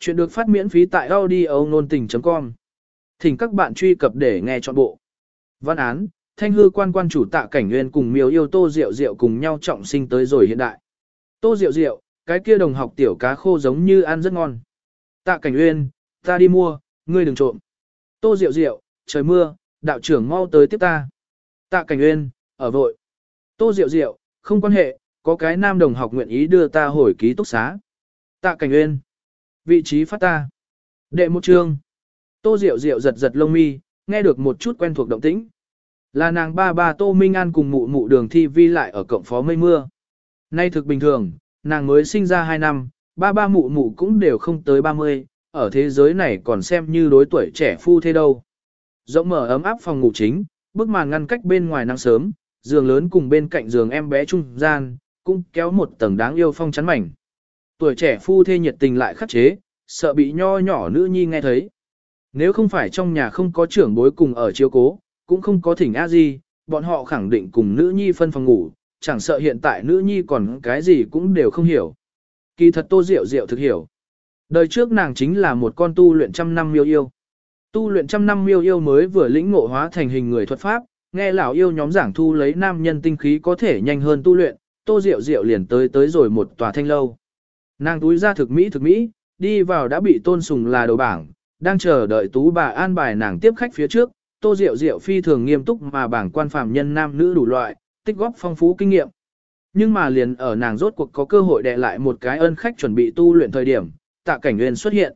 Chuyện được phát miễn phí tại audio nôn tình.com. Thỉnh các bạn truy cập để nghe trọn bộ. Văn án, thanh hư quan quan chủ tạ cảnh nguyên cùng miêu yêu tô rượu rượu cùng nhau trọng sinh tới rồi hiện đại. Tô rượu rượu, cái kia đồng học tiểu cá khô giống như ăn rất ngon. Tạ cảnh nguyên, ta đi mua, ngươi đừng trộm. Tô rượu rượu, trời mưa, đạo trưởng mau tới tiếp ta. Tạ cảnh nguyên, ở vội. Tô rượu rượu, không quan hệ, có cái nam đồng học nguyện ý đưa ta hồi ký túc xá. Tạ cảnh nguyên. Vị trí phát ta. Đệ một chương. Tô Diệu Diệu giật giật lông mi, nghe được một chút quen thuộc động tĩnh. Là nàng ba ba Tô Minh An cùng mụ mụ đường thi vi lại ở cộng phó mây mưa. Nay thực bình thường, nàng mới sinh ra 2 năm, ba ba mụ mụ cũng đều không tới 30, ở thế giới này còn xem như đối tuổi trẻ phu thế đâu. Rộng mở ấm áp phòng ngủ chính, bức màn ngăn cách bên ngoài nắng sớm, giường lớn cùng bên cạnh giường em bé trung gian, cũng kéo một tầng đáng yêu phong chắn mảnh tuổi trẻ phu thê nhiệt tình lại khắc chế, sợ bị nho nhỏ nữ nhi nghe thấy. Nếu không phải trong nhà không có trưởng bối cùng ở chiếu cố, cũng không có thỉnh a gì, bọn họ khẳng định cùng nữ nhi phân phòng ngủ, chẳng sợ hiện tại nữ nhi còn cái gì cũng đều không hiểu. Kỳ thật tô diệu diệu thực hiểu. Đời trước nàng chính là một con tu luyện trăm năm miêu yêu. Tu luyện trăm năm miêu yêu mới vừa lĩnh ngộ hóa thành hình người thuật pháp, nghe lão yêu nhóm giảng thu lấy nam nhân tinh khí có thể nhanh hơn tu luyện, tô diệu diệu liền tới tới rồi một tòa thanh lâu. Nàng túi ra thực mỹ thực mỹ, đi vào đã bị tôn sùng là đầu bảng, đang chờ đợi tú bà an bài nàng tiếp khách phía trước, tô diệu diệu phi thường nghiêm túc mà bảng quan phạm nhân nam nữ đủ loại, tích góp phong phú kinh nghiệm. Nhưng mà liền ở nàng rốt cuộc có cơ hội đè lại một cái ân khách chuẩn bị tu luyện thời điểm, tạ cảnh nguyên xuất hiện.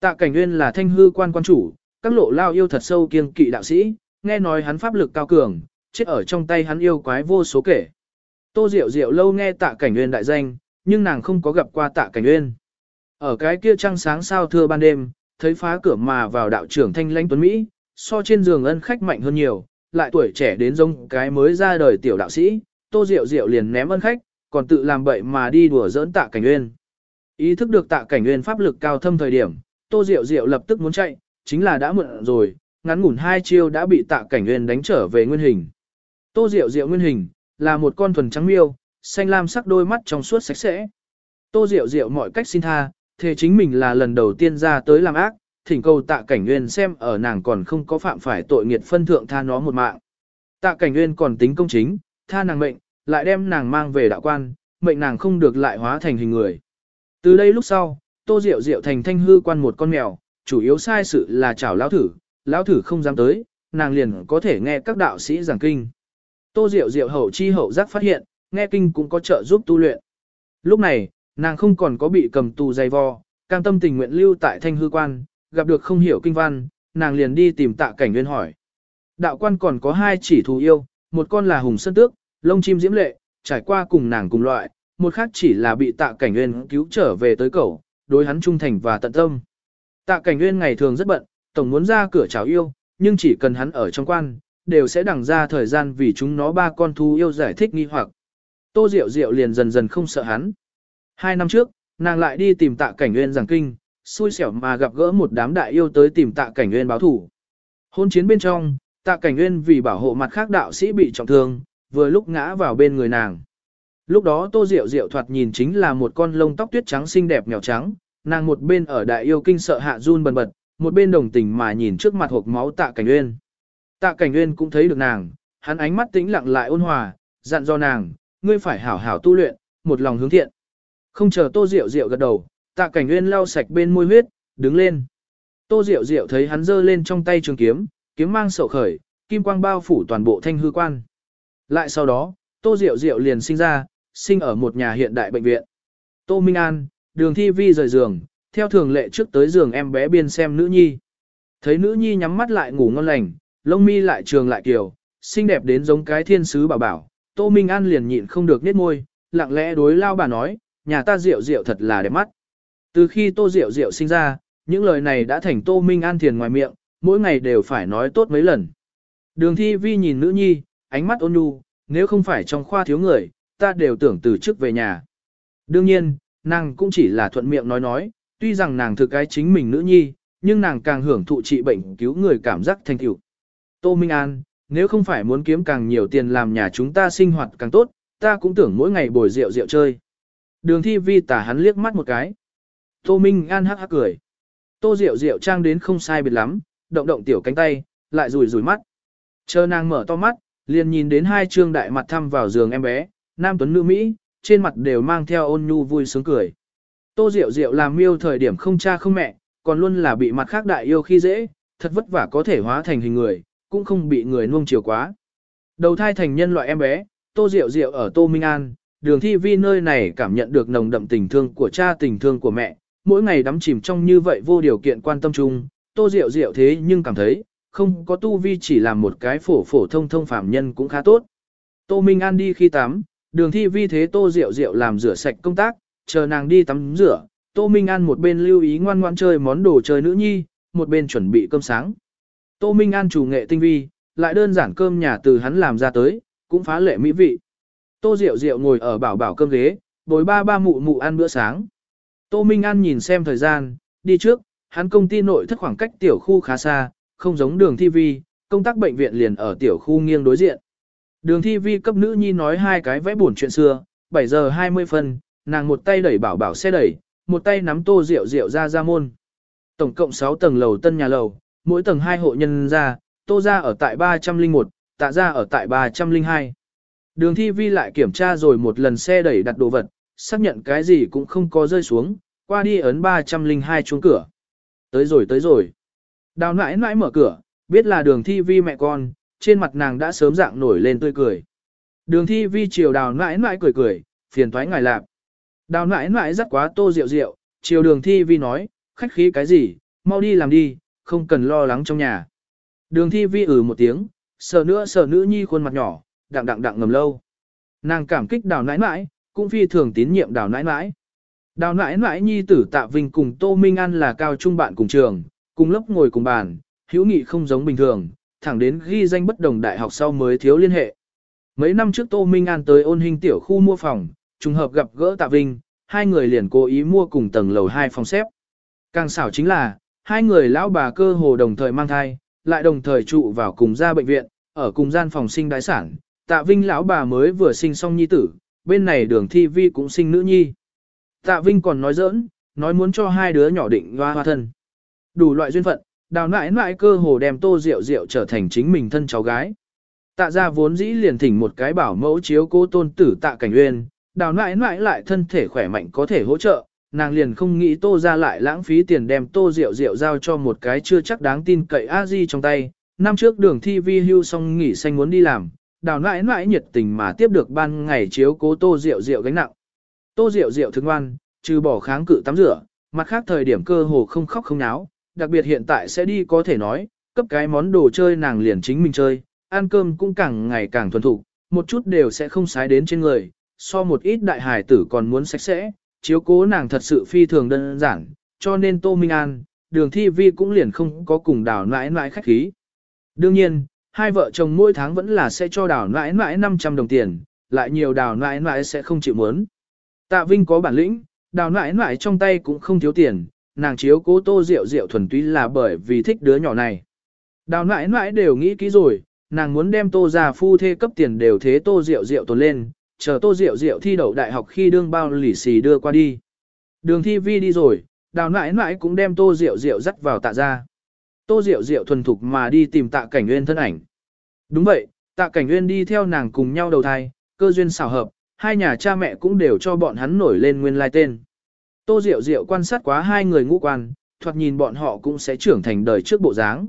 Tạ cảnh nguyên là thanh hư quan quan chủ, các lộ lao yêu thật sâu kiêng kỵ đạo sĩ, nghe nói hắn pháp lực cao cường, chết ở trong tay hắn yêu quái vô số kể. Tô Diệu Diệu lâu nghe tạ cảnh nguyên đại danh, nhưng nàng không có gặp qua tạ cảnh uyên. Ở cái kia trăng sáng sao thưa ban đêm, thấy phá cửa mà vào đạo trưởng thanh lãnh tuấn Mỹ, so trên giường ân khách mạnh hơn nhiều, lại tuổi trẻ đến giống cái mới ra đời tiểu đạo sĩ, tô diệu diệu liền ném ân khách, còn tự làm bậy mà đi đùa giỡn tạ cảnh nguyên Ý thức được tạ cảnh nguyên pháp lực cao thâm thời điểm, tô diệu diệu lập tức muốn chạy, chính là đã muộn rồi, ngắn ngủn hai chiêu đã bị tạ cảnh nguyên đánh trở về nguyên hình. Tô diệu diệu nguyên hình, là một con thuần trắng miêu, xanh lam sắc đôi mắt trong suốt sạch sẽ. Tô Diệu Diệu mọi cách xin tha, thề chính mình là lần đầu tiên ra tới làm ác, thỉnh cầu tạ cảnh nguyên xem ở nàng còn không có phạm phải tội nghiệt phân thượng tha nó một mạng. Tạ cảnh nguyên còn tính công chính, tha nàng mệnh, lại đem nàng mang về đạo quan, mệnh nàng không được lại hóa thành hình người. Từ đây lúc sau, Tô Diệu Diệu thành thanh hư quan một con mèo, chủ yếu sai sự là chảo lão thử, lão thử không dám tới, nàng liền có thể nghe các đạo sĩ giảng kinh. Tô Diệu Diệu hậu chi hậu giác phát hiện, nghe kinh cũng có trợ giúp tu luyện. Lúc này, nàng không còn có bị cầm tù dày vò, cam tâm tình nguyện lưu tại thanh hư quan, gặp được không hiểu kinh văn, nàng liền đi tìm tạ cảnh nguyên hỏi. Đạo quan còn có hai chỉ thù yêu, một con là hùng sơn tước, lông chim diễm lệ, trải qua cùng nàng cùng loại, một khác chỉ là bị tạ cảnh nguyên cứu trở về tới cầu, đối hắn trung thành và tận tâm. Tạ cảnh nguyên ngày thường rất bận, tổng muốn ra cửa chào yêu, nhưng chỉ cần hắn ở trong quan, đều sẽ đằng ra thời gian vì chúng nó ba con thú yêu giải thích nghi hoặc. Tô Diệu Diệu liền dần dần không sợ hắn. Hai năm trước, nàng lại đi tìm tạ cảnh nguyên giảng kinh, xui xẻo mà gặp gỡ một đám đại yêu tới tìm tạ cảnh nguyên báo thủ. Hôn chiến bên trong, tạ cảnh nguyên vì bảo hộ mặt khác đạo sĩ bị trọng thương, vừa lúc ngã vào bên người nàng. Lúc đó Tô Diệu Diệu thoạt nhìn chính là một con lông tóc tuyết trắng xinh đẹp mèo trắng, nàng một bên ở đại yêu kinh sợ hạ run bần bật, một bên đồng tình mà nhìn trước mặt hộp máu tạ cảnh nguyên. Tạ cảnh nguyên cũng thấy được nàng, hắn ánh mắt tĩnh lặng lại ôn hòa, dặn do nàng, ngươi phải hảo hảo tu luyện, một lòng hướng thiện. Không chờ Tô Diệu Diệu gật đầu, Tạ Cảnh Nguyên lau sạch bên môi huyết, đứng lên. Tô Diệu Diệu thấy hắn giơ lên trong tay trường kiếm, kiếm mang sậu khởi, kim quang bao phủ toàn bộ thanh hư quan. Lại sau đó, Tô Diệu Diệu liền sinh ra, sinh ở một nhà hiện đại bệnh viện. Tô Minh An, đường thi vi rời giường, theo thường lệ trước tới giường em bé biên xem nữ nhi. Thấy nữ nhi nhắm mắt lại ngủ ngon lành, lông mi lại trường lại kiều, xinh đẹp đến giống cái thiên sứ bảo bảo, Tô Minh An liền nhịn không được nết môi, lặng lẽ đối lao bà nói, nhà ta rượu rượu thật là đẹp mắt. Từ khi Tô Diệu Diệu sinh ra, những lời này đã thành Tô Minh An thiền ngoài miệng, mỗi ngày đều phải nói tốt mấy lần. Đường thi vi nhìn nữ nhi, ánh mắt ôn nhu, nếu không phải trong khoa thiếu người, ta đều tưởng từ chức về nhà. Đương nhiên, nàng cũng chỉ là thuận miệng nói nói, tuy rằng nàng thực cái chính mình nữ nhi, nhưng nàng càng hưởng thụ trị bệnh cứu người cảm giác thành tựu. Tô Minh An, nếu không phải muốn kiếm càng nhiều tiền làm nhà chúng ta sinh hoạt càng tốt, ta cũng tưởng mỗi ngày bồi rượu rượu chơi. Đường thi vi tả hắn liếc mắt một cái. Tô Minh An hắc hắc cười. Tô Diệu Diệu trang đến không sai biệt lắm, động động tiểu cánh tay, lại rủi rủi mắt. Chờ nàng mở to mắt, liền nhìn đến hai trương đại mặt thăm vào giường em bé, nam tuấn nữ Mỹ, trên mặt đều mang theo ôn nhu vui sướng cười. Tô Diệu Diệu làm miêu thời điểm không cha không mẹ, còn luôn là bị mặt khác đại yêu khi dễ, thật vất vả có thể hóa thành hình người, cũng không bị người nuông chiều quá. Đầu thai thành nhân loại em bé, Tô Diệu Diệu ở Tô Minh An, đường thi vi nơi này cảm nhận được nồng đậm tình thương của cha tình thương của mẹ, mỗi ngày đắm chìm trong như vậy vô điều kiện quan tâm chung, Tô Diệu Diệu thế nhưng cảm thấy, không có tu vi chỉ làm một cái phổ phổ thông thông phạm nhân cũng khá tốt. Tô Minh An đi khi tắm, đường thi vi thế Tô Diệu Diệu làm rửa sạch công tác, chờ nàng đi tắm rửa, Tô Minh An một bên lưu ý ngoan ngoan chơi món đồ chơi nữ nhi, một bên chuẩn bị cơm sáng. Tô Minh An chủ nghệ tinh vi, lại đơn giản cơm nhà từ hắn làm ra tới, cũng phá lệ mỹ vị. Tô Diệu Diệu ngồi ở bảo bảo cơm ghế, bồi ba ba mụ mụ ăn bữa sáng. Tô Minh An nhìn xem thời gian, đi trước, hắn công ty nội thất khoảng cách tiểu khu khá xa, không giống đường thi vi, công tác bệnh viện liền ở tiểu khu nghiêng đối diện. Đường thi vi cấp nữ nhi nói hai cái vẽ buồn chuyện xưa, 7 giờ 20 phân, nàng một tay đẩy bảo bảo xe đẩy, một tay nắm tô rượu rượu ra ra môn. Tổng cộng 6 tầng lầu tân nhà lầu, mỗi tầng hai hộ nhân ra, tô ra ở tại 301, tạ ra ở tại 302. Đường thi vi lại kiểm tra rồi một lần xe đẩy đặt đồ vật, xác nhận cái gì cũng không có rơi xuống, qua đi ấn 302 chuông cửa. Tới rồi tới rồi. Đào nãi nãi mở cửa, biết là đường thi vi mẹ con, trên mặt nàng đã sớm dạng nổi lên tươi cười. Đường thi vi chiều đào nãi nãi cười cười, phiền thoái ngài lạp. Đào nãi nãi rất quá tô rượu rượu, chiều đường thi vi nói, khách khí cái gì, mau đi làm đi, không cần lo lắng trong nhà. Đường thi vi ử ừ một tiếng, sợ nữa sợ nữ nhi khuôn mặt nhỏ, đặng đặng đặng ngầm lâu. Nàng cảm kích đào nãi nãi, cũng phi thường tín nhiệm đào nãi nãi. Đào nãi nãi nhi tử tạ vinh cùng Tô Minh An là cao trung bạn cùng trường, cùng lớp ngồi cùng bàn, hữu nghị không giống bình thường, thẳng đến ghi danh bất đồng đại học sau mới thiếu liên hệ. Mấy năm trước Tô Minh An tới ôn hình tiểu khu mua phòng, trùng hợp gặp gỡ tạ vinh, hai người liền cố ý mua cùng tầng lầu hai phòng xếp. Càng xảo chính là, hai người lão bà cơ hồ đồng thời mang thai, lại đồng thời trụ vào cùng gia bệnh viện, ở cùng gian phòng sinh đái sản, tạ vinh lão bà mới vừa sinh xong nhi tử, bên này đường thi vi cũng sinh nữ nhi. Tạ vinh còn nói giỡn, nói muốn cho hai đứa nhỏ định hoa hoa thân. Đủ loại duyên phận, đào nãi nãi cơ hồ đem tô rượu rượu trở thành chính mình thân cháu gái. Tạ ra vốn dĩ liền thỉnh một cái bảo mẫu chiếu cô tôn tử tạ cảnh uyên, đào nãi nãi lại thân thể khỏe mạnh có thể hỗ trợ, nàng liền không nghĩ tô ra lại lãng phí tiền đem tô rượu rượu giao cho một cái chưa chắc đáng tin cậy a di trong tay. Năm trước đường thi vi hưu xong nghỉ xanh muốn đi làm, đào nãi nãi nhiệt tình mà tiếp được ban ngày chiếu cố tô rượu rượu gánh nặng. Tô rượu rượu thương ngoan, trừ bỏ kháng cự tắm rửa, mặt khác thời điểm cơ hồ không khóc không náo, đặc biệt hiện tại sẽ đi có thể nói, cấp cái món đồ chơi nàng liền chính mình chơi, ăn cơm cũng càng ngày càng thuần thục, một chút đều sẽ không sái đến trên người, so một ít đại hải tử còn muốn sạch sẽ, chiếu cố nàng thật sự phi thường đơn giản, cho nên Tô Minh An, đường thi vi cũng liền không có cùng đào nãi nãi khách khí. Đương nhiên, hai vợ chồng mỗi tháng vẫn là sẽ cho đào nãi nãi 500 đồng tiền, lại nhiều đào nãi nãi sẽ không chịu muốn. Tạ Vinh có bản lĩnh, đào nãi nãi trong tay cũng không thiếu tiền, nàng chiếu cố tô rượu rượu thuần túy là bởi vì thích đứa nhỏ này. Đào nãi nãi đều nghĩ kỹ rồi, nàng muốn đem tô già phu thê cấp tiền đều thế tô rượu rượu tồn lên, chờ tô rượu rượu thi đậu đại học khi đương bao lì xì đưa qua đi. Đường thi vi đi rồi, đào nãi nãi cũng đem tô rượu rượu dắt vào tạ ra. Tô rượu rượu thuần thục mà đi tìm tạ cảnh nguyên thân ảnh. Đúng vậy, tạ cảnh nguyên đi theo nàng cùng nhau đầu thai, cơ duyên xảo hợp, hai nhà cha mẹ cũng đều cho bọn hắn nổi lên nguyên lai tên. Tô Diệu Diệu quan sát quá hai người ngũ quan, thoạt nhìn bọn họ cũng sẽ trưởng thành đời trước bộ dáng.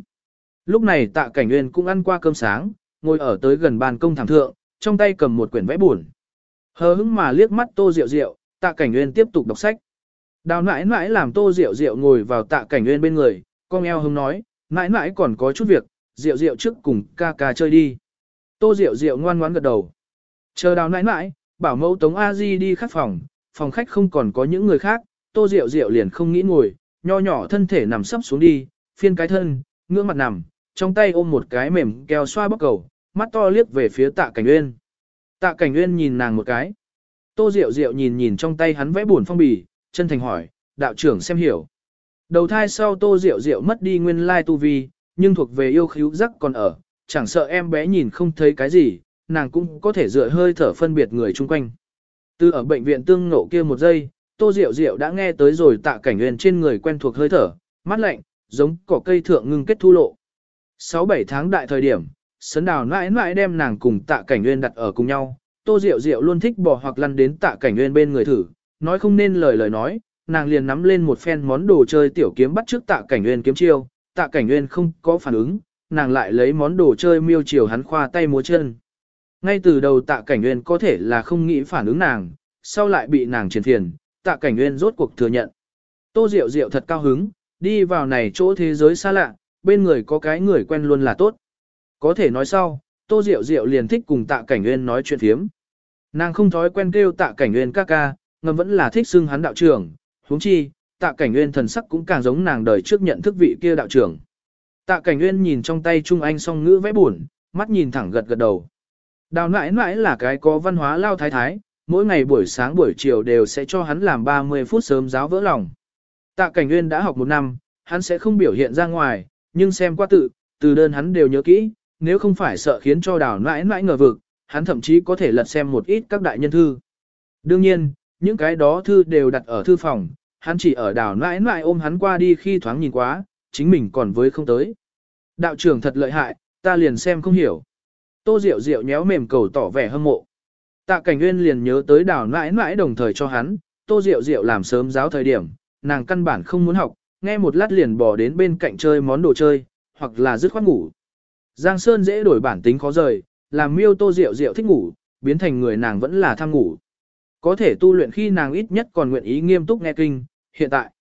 Lúc này tạ cảnh nguyên cũng ăn qua cơm sáng, ngồi ở tới gần bàn công thẳng thượng, trong tay cầm một quyển vẽ buồn. Hờ hững mà liếc mắt Tô Diệu Diệu, tạ cảnh nguyên tiếp tục đọc sách. Đào nãi nãi làm Tô Diệu Diệu ngồi vào tạ cảnh nguyên bên người, con eo hứng nói, nãi nãi còn có chút việc, Diệu Diệu trước cùng ca ca chơi đi. Tô Diệu Diệu ngoan ngoãn gật đầu. Chờ đào nãi nãi, bảo mẫu Tống A Di đi khắc phòng, phòng khách không còn có những người khác, Tô Diệu Diệu liền không nghĩ ngồi, nho nhỏ thân thể nằm sấp xuống đi, phiên cái thân, ngưỡng mặt nằm, trong tay ôm một cái mềm keo xoa bóc cầu, mắt to liếc về phía Tạ Cảnh Uyên. Tạ Cảnh Uyên nhìn nàng một cái. Tô Diệu Diệu nhìn nhìn trong tay hắn vẽ buồn phong bì, chân thành hỏi, đạo trưởng xem hiểu. Đầu thai sau Tô Diệu Diệu mất đi nguyên lai tu vi, nhưng thuộc về yêu khíu giác còn ở, chẳng sợ em bé nhìn không thấy cái gì, nàng cũng có thể dựa hơi thở phân biệt người chung quanh. Từ ở bệnh viện tương nộ kia một giây, Tô Diệu Diệu đã nghe tới rồi tạ cảnh nguyên trên người quen thuộc hơi thở, mắt lạnh, giống cỏ cây thượng ngưng kết thu lộ. 6-7 tháng đại thời điểm, sấn đào mãi mãi đem nàng cùng tạ cảnh nguyên đặt ở cùng nhau, Tô Diệu Diệu luôn thích bỏ hoặc lăn đến tạ cảnh nguyên bên người thử, nói không nên lời lời nói, nàng liền nắm lên một phen món đồ chơi tiểu kiếm bắt trước tạ cảnh nguyên kiếm chiêu, tạ cảnh nguyên không có phản ứng, nàng lại lấy món đồ chơi miêu chiều hắn khoa tay múa chân. Ngay từ đầu tạ cảnh nguyên có thể là không nghĩ phản ứng nàng, sau lại bị nàng triền phiền, tạ cảnh nguyên rốt cuộc thừa nhận. Tô Diệu Diệu thật cao hứng, đi vào này chỗ thế giới xa lạ, bên người có cái người quen luôn là tốt. Có thể nói sau, Tô Diệu Diệu liền thích cùng tạ cảnh nguyên nói chuyện thiếm. Nàng không thói quen kêu tạ cảnh nguyên ca ca, ngầm vẫn là thích xưng hắn đạo trưởng, huống chi, tạ cảnh nguyên thần sắc cũng càng giống nàng đời trước nhận thức vị kia đạo trưởng. Tạ cảnh nguyên nhìn trong tay Trung Anh song ngữ vẽ buồn, mắt nhìn thẳng gật gật đầu. Đào nãi nãi là cái có văn hóa lao thái thái, mỗi ngày buổi sáng buổi chiều đều sẽ cho hắn làm 30 phút sớm giáo vỡ lòng. Tạ cảnh nguyên đã học một năm, hắn sẽ không biểu hiện ra ngoài, nhưng xem qua tự, từ đơn hắn đều nhớ kỹ, nếu không phải sợ khiến cho đào nãi nãi ngờ vực, hắn thậm chí có thể lật xem một ít các đại nhân thư. Đương nhiên, những cái đó thư đều đặt ở thư phòng, hắn chỉ ở đảo nãi nãi ôm hắn qua đi khi thoáng nhìn quá, chính mình còn với không tới. Đạo trưởng thật lợi hại, ta liền xem không hiểu. Tô Diệu Diệu nhéo mềm cầu tỏ vẻ hâm mộ. Tạ Cảnh Nguyên liền nhớ tới đảo nãi nãi đồng thời cho hắn, Tô Diệu Diệu làm sớm giáo thời điểm, nàng căn bản không muốn học, nghe một lát liền bỏ đến bên cạnh chơi món đồ chơi, hoặc là dứt khoát ngủ. Giang Sơn dễ đổi bản tính khó rời, làm miêu Tô Diệu Diệu thích ngủ, biến thành người nàng vẫn là tham ngủ. Có thể tu luyện khi nàng ít nhất còn nguyện ý nghiêm túc nghe kinh, hiện tại.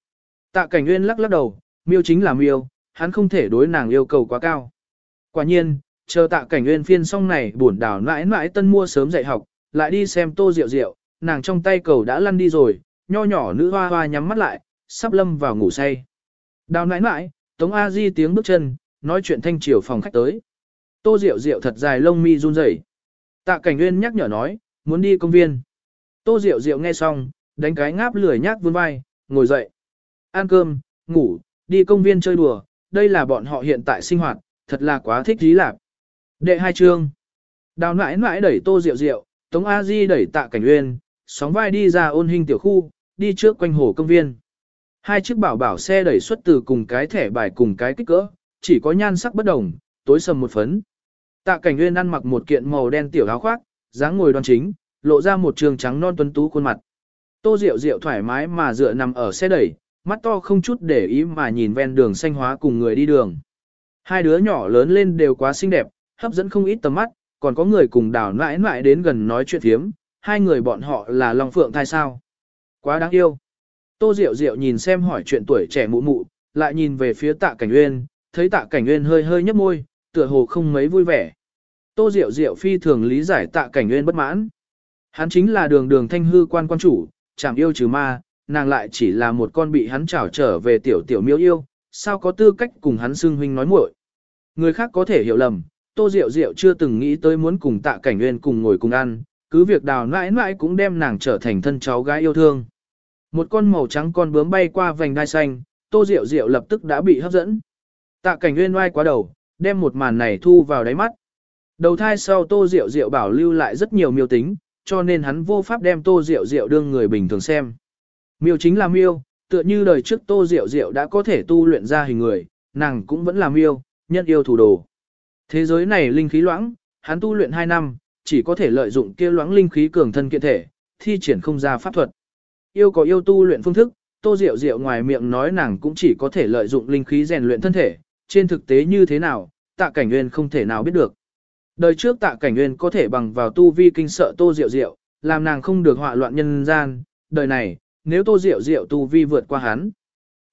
Tạ Cảnh Nguyên lắc lắc đầu, miêu chính là miêu, hắn không thể đối nàng yêu cầu quá cao. Quả nhiên, chờ tạ cảnh nguyên phiên xong này buồn đảo mãi mãi tân mua sớm dạy học, lại đi xem tô rượu rượu, nàng trong tay cầu đã lăn đi rồi, nho nhỏ nữ hoa hoa nhắm mắt lại, sắp lâm vào ngủ say. Đào nãi nãi, Tống A Di tiếng bước chân, nói chuyện thanh chiều phòng khách tới. Tô Diệu Diệu thật dài lông mi run rẩy. Tạ Cảnh Nguyên nhắc nhở nói, muốn đi công viên. Tô Diệu Diệu nghe xong, đánh cái ngáp lười nhác vươn vai, ngồi dậy. Ăn cơm, ngủ, đi công viên chơi đùa, đây là bọn họ hiện tại sinh hoạt, thật là quá thích dí lạc. Đệ hai chương. Đào nãi nãi đẩy Tô Diệu Diệu, Tống A Di đẩy Tạ Cảnh Nguyên, sóng vai đi ra ôn hình tiểu khu, đi trước quanh hồ công viên. Hai chiếc bảo bảo xe đẩy xuất từ cùng cái thẻ bài cùng cái kích cỡ, chỉ có nhan sắc bất đồng, tối sầm một phấn. Tạ Cảnh Nguyên ăn mặc một kiện màu đen tiểu áo khoác, dáng ngồi đoan chính, lộ ra một trường trắng non tuấn tú khuôn mặt. Tô Diệu Diệu thoải mái mà dựa nằm ở xe đẩy, mắt to không chút để ý mà nhìn ven đường xanh hóa cùng người đi đường. Hai đứa nhỏ lớn lên đều quá xinh đẹp, hấp dẫn không ít tầm mắt, còn có người cùng đào nãi nãi đến gần nói chuyện thiếm, hai người bọn họ là Long Phượng thai sao. Quá đáng yêu. Tô Diệu Diệu nhìn xem hỏi chuyện tuổi trẻ mụ mụ, lại nhìn về phía tạ cảnh uyên, thấy tạ cảnh uyên hơi hơi nhấp môi, tựa hồ không mấy vui vẻ. Tô Diệu Diệu phi thường lý giải tạ cảnh uyên bất mãn. Hắn chính là đường đường thanh hư quan quan chủ, chẳng yêu trừ ma, nàng lại chỉ là một con bị hắn trảo trở về tiểu tiểu miêu yêu, sao có tư cách cùng hắn xưng huynh nói muội. Người khác có thể hiểu lầm, Tô Diệu Diệu chưa từng nghĩ tới muốn cùng Tạ Cảnh Nguyên cùng ngồi cùng ăn, cứ việc đào mãi mãi cũng đem nàng trở thành thân cháu gái yêu thương. Một con màu trắng con bướm bay qua vành đai xanh, Tô Diệu Diệu lập tức đã bị hấp dẫn. Tạ Cảnh Nguyên oai quá đầu, đem một màn này thu vào đáy mắt. Đầu thai sau Tô Diệu Diệu bảo lưu lại rất nhiều miêu tính, cho nên hắn vô pháp đem Tô Diệu Diệu đương người bình thường xem. Miêu chính là miêu, tựa như đời trước Tô Diệu Diệu đã có thể tu luyện ra hình người, nàng cũng vẫn là miêu, nhân yêu thủ đồ. Thế giới này linh khí loãng, hắn tu luyện 2 năm, chỉ có thể lợi dụng kia loãng linh khí cường thân kiện thể, thi triển không ra pháp thuật. Yêu có yêu tu luyện phương thức, Tô Diệu Diệu ngoài miệng nói nàng cũng chỉ có thể lợi dụng linh khí rèn luyện thân thể, trên thực tế như thế nào, Tạ Cảnh Nguyên không thể nào biết được. Đời trước Tạ Cảnh Nguyên có thể bằng vào tu vi kinh sợ Tô Diệu Diệu, làm nàng không được họa loạn nhân gian, đời này, nếu Tô Diệu Diệu tu vi vượt qua hắn.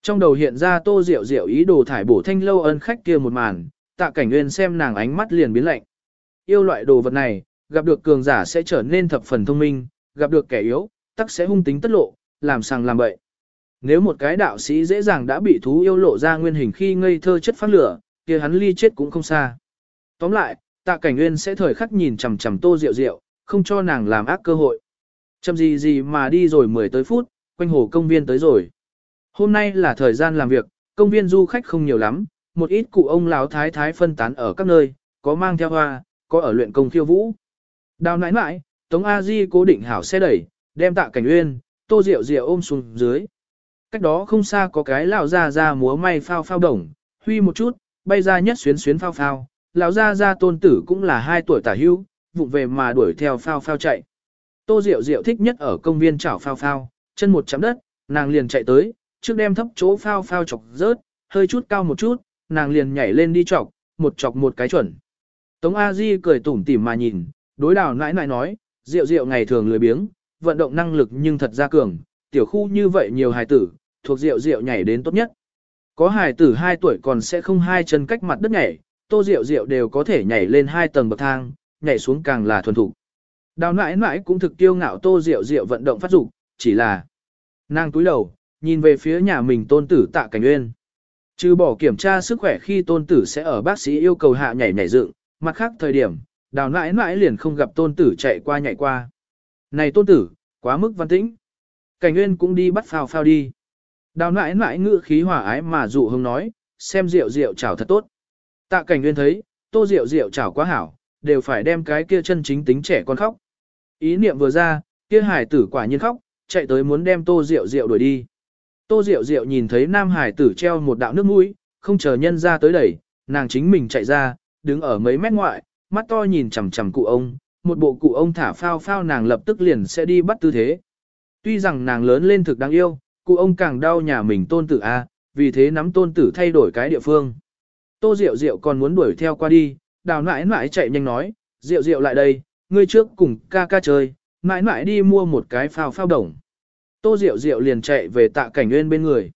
Trong đầu hiện ra Tô Diệu Diệu ý đồ thải bổ thanh lâu ân khách kia một màn, tạ cảnh nguyên xem nàng ánh mắt liền biến lạnh. Yêu loại đồ vật này, gặp được cường giả sẽ trở nên thập phần thông minh, gặp được kẻ yếu, tắc sẽ hung tính tất lộ, làm sàng làm bậy. Nếu một cái đạo sĩ dễ dàng đã bị thú yêu lộ ra nguyên hình khi ngây thơ chất phát lửa, kia hắn ly chết cũng không xa. Tóm lại, tạ cảnh nguyên sẽ thời khắc nhìn chằm chằm tô rượu rượu, không cho nàng làm ác cơ hội. Chầm gì gì mà đi rồi 10 tới phút, quanh hồ công viên tới rồi. Hôm nay là thời gian làm việc, công viên du khách không nhiều lắm, một ít cụ ông lão thái thái phân tán ở các nơi, có mang theo hoa, có ở luyện công khiêu vũ. Đào nãi nãi, Tống A Di cố định hảo xe đẩy, đem tạ cảnh uyên, Tô Diệu Diệu ôm xuống dưới. Cách đó không xa có cái lão ra ra múa may phao phao đồng, huy một chút, bay ra nhất xuyến xuyến phao phao. Lão gia gia tôn tử cũng là hai tuổi tả hưu, vụng về mà đuổi theo phao phao chạy. Tô Diệu Diệu thích nhất ở công viên chảo phao phao, chân một chạm đất, nàng liền chạy tới, trước đem thấp chỗ phao phao chọc rớt, hơi chút cao một chút, nàng liền nhảy lên đi chọc, một chọc một cái chuẩn. Tống A Di cười tủm tỉm mà nhìn, đối đào nãi nãi nói, Diệu Diệu ngày thường lười biếng, vận động năng lực nhưng thật ra cường, tiểu khu như vậy nhiều hài tử, thuộc Diệu Diệu nhảy đến tốt nhất. Có hài tử 2 tuổi còn sẽ không hai chân cách mặt đất nhảy, Tô Diệu Diệu đều có thể nhảy lên hai tầng bậc thang, nhảy xuống càng là thuần thủ. Đào nãi nãi cũng thực tiêu ngạo Tô Diệu Diệu vận động phát dục, chỉ là nàng túi đầu, nhìn về phía nhà mình tôn tử tạ cảnh uyên. Trừ bỏ kiểm tra sức khỏe khi tôn tử sẽ ở bác sĩ yêu cầu hạ nhảy nhảy dựng, mặt khác thời điểm, đào nãi nãi liền không gặp tôn tử chạy qua nhảy qua. Này tôn tử, quá mức văn tĩnh. Cảnh nguyên cũng đi bắt phao phao đi. Đào nãi nãi ngự khí hòa ái mà dụ hông nói, xem rượu rượu chào thật tốt. Tạ cảnh nguyên thấy, tô rượu rượu chảo quá hảo, đều phải đem cái kia chân chính tính trẻ con khóc. Ý niệm vừa ra, kia hải tử quả nhiên khóc, chạy tới muốn đem tô rượu rượu đuổi đi. Tô rượu rượu nhìn thấy nam hải tử treo một đạo nước mũi, không chờ nhân ra tới đẩy, nàng chính mình chạy ra, đứng ở mấy mét ngoại, mắt to nhìn chằm chằm cụ ông, một bộ cụ ông thả phao phao nàng lập tức liền sẽ đi bắt tư thế. Tuy rằng nàng lớn lên thực đáng yêu, cụ ông càng đau nhà mình tôn tử A, vì thế nắm tôn tử thay đổi cái địa phương. Tô Diệu Diệu còn muốn đuổi theo qua đi, đào nãi nãi chạy nhanh nói, Diệu Diệu lại đây, ngươi trước cùng ca ca chơi, nãi nãi đi mua một cái phao phao đồng. Tô Diệu Diệu liền chạy về tạ cảnh nguyên bên người.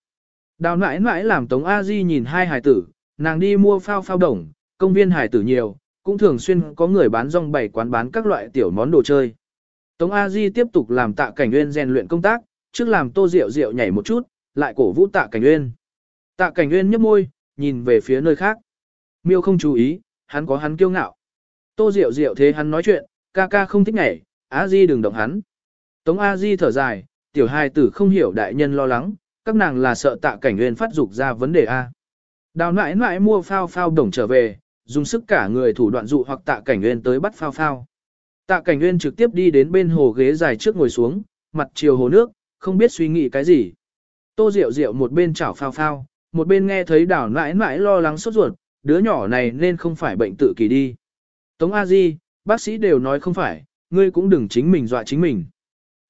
Đào nãi nãi làm Tống A Di nhìn hai hải tử, nàng đi mua phao phao đồng, công viên hải tử nhiều, cũng thường xuyên có người bán rong bày quán bán các loại tiểu món đồ chơi. Tống A Di tiếp tục làm tạ cảnh nguyên rèn luyện công tác, trước làm tô Diệu Diệu nhảy một chút, lại cổ vũ tạ cảnh nguyên. Tạ cảnh nguyên nhấp môi, nhìn về phía nơi khác. Miêu không chú ý, hắn có hắn kiêu ngạo. Tô diệu diệu thế hắn nói chuyện, ca ca không thích nhảy, A Di đừng động hắn. Tống A Di thở dài, tiểu hài tử không hiểu đại nhân lo lắng, các nàng là sợ tạ cảnh nguyên phát dục ra vấn đề A. Đào nãi nãi mua phao phao đồng trở về, dùng sức cả người thủ đoạn dụ hoặc tạ cảnh nguyên tới bắt phao phao. Tạ cảnh nguyên trực tiếp đi đến bên hồ ghế dài trước ngồi xuống, mặt chiều hồ nước, không biết suy nghĩ cái gì. Tô Diệu Diệu một bên chảo phao phao, một bên nghe thấy đảo nãi nãi lo lắng sốt ruột, đứa nhỏ này nên không phải bệnh tự kỳ đi. Tống A Di, bác sĩ đều nói không phải, ngươi cũng đừng chính mình dọa chính mình.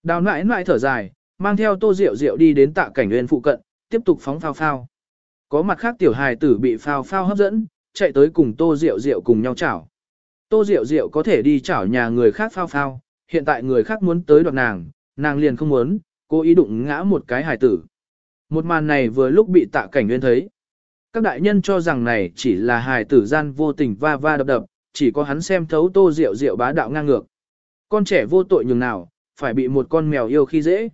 Đào nãi nãi thở dài, mang theo tô rượu rượu đi đến tạ cảnh nguyên phụ cận, tiếp tục phóng phao phao. Có mặt khác tiểu hài tử bị phao phao hấp dẫn, chạy tới cùng tô rượu rượu cùng nhau chảo. Tô rượu rượu có thể đi chảo nhà người khác phao phao, hiện tại người khác muốn tới đoạt nàng, nàng liền không muốn, cố ý đụng ngã một cái hài tử. Một màn này vừa lúc bị tạ cảnh nguyên thấy. Các đại nhân cho rằng này chỉ là hài tử gian vô tình va va đập đập, chỉ có hắn xem thấu tô rượu rượu bá đạo ngang ngược. Con trẻ vô tội nhường nào, phải bị một con mèo yêu khi dễ.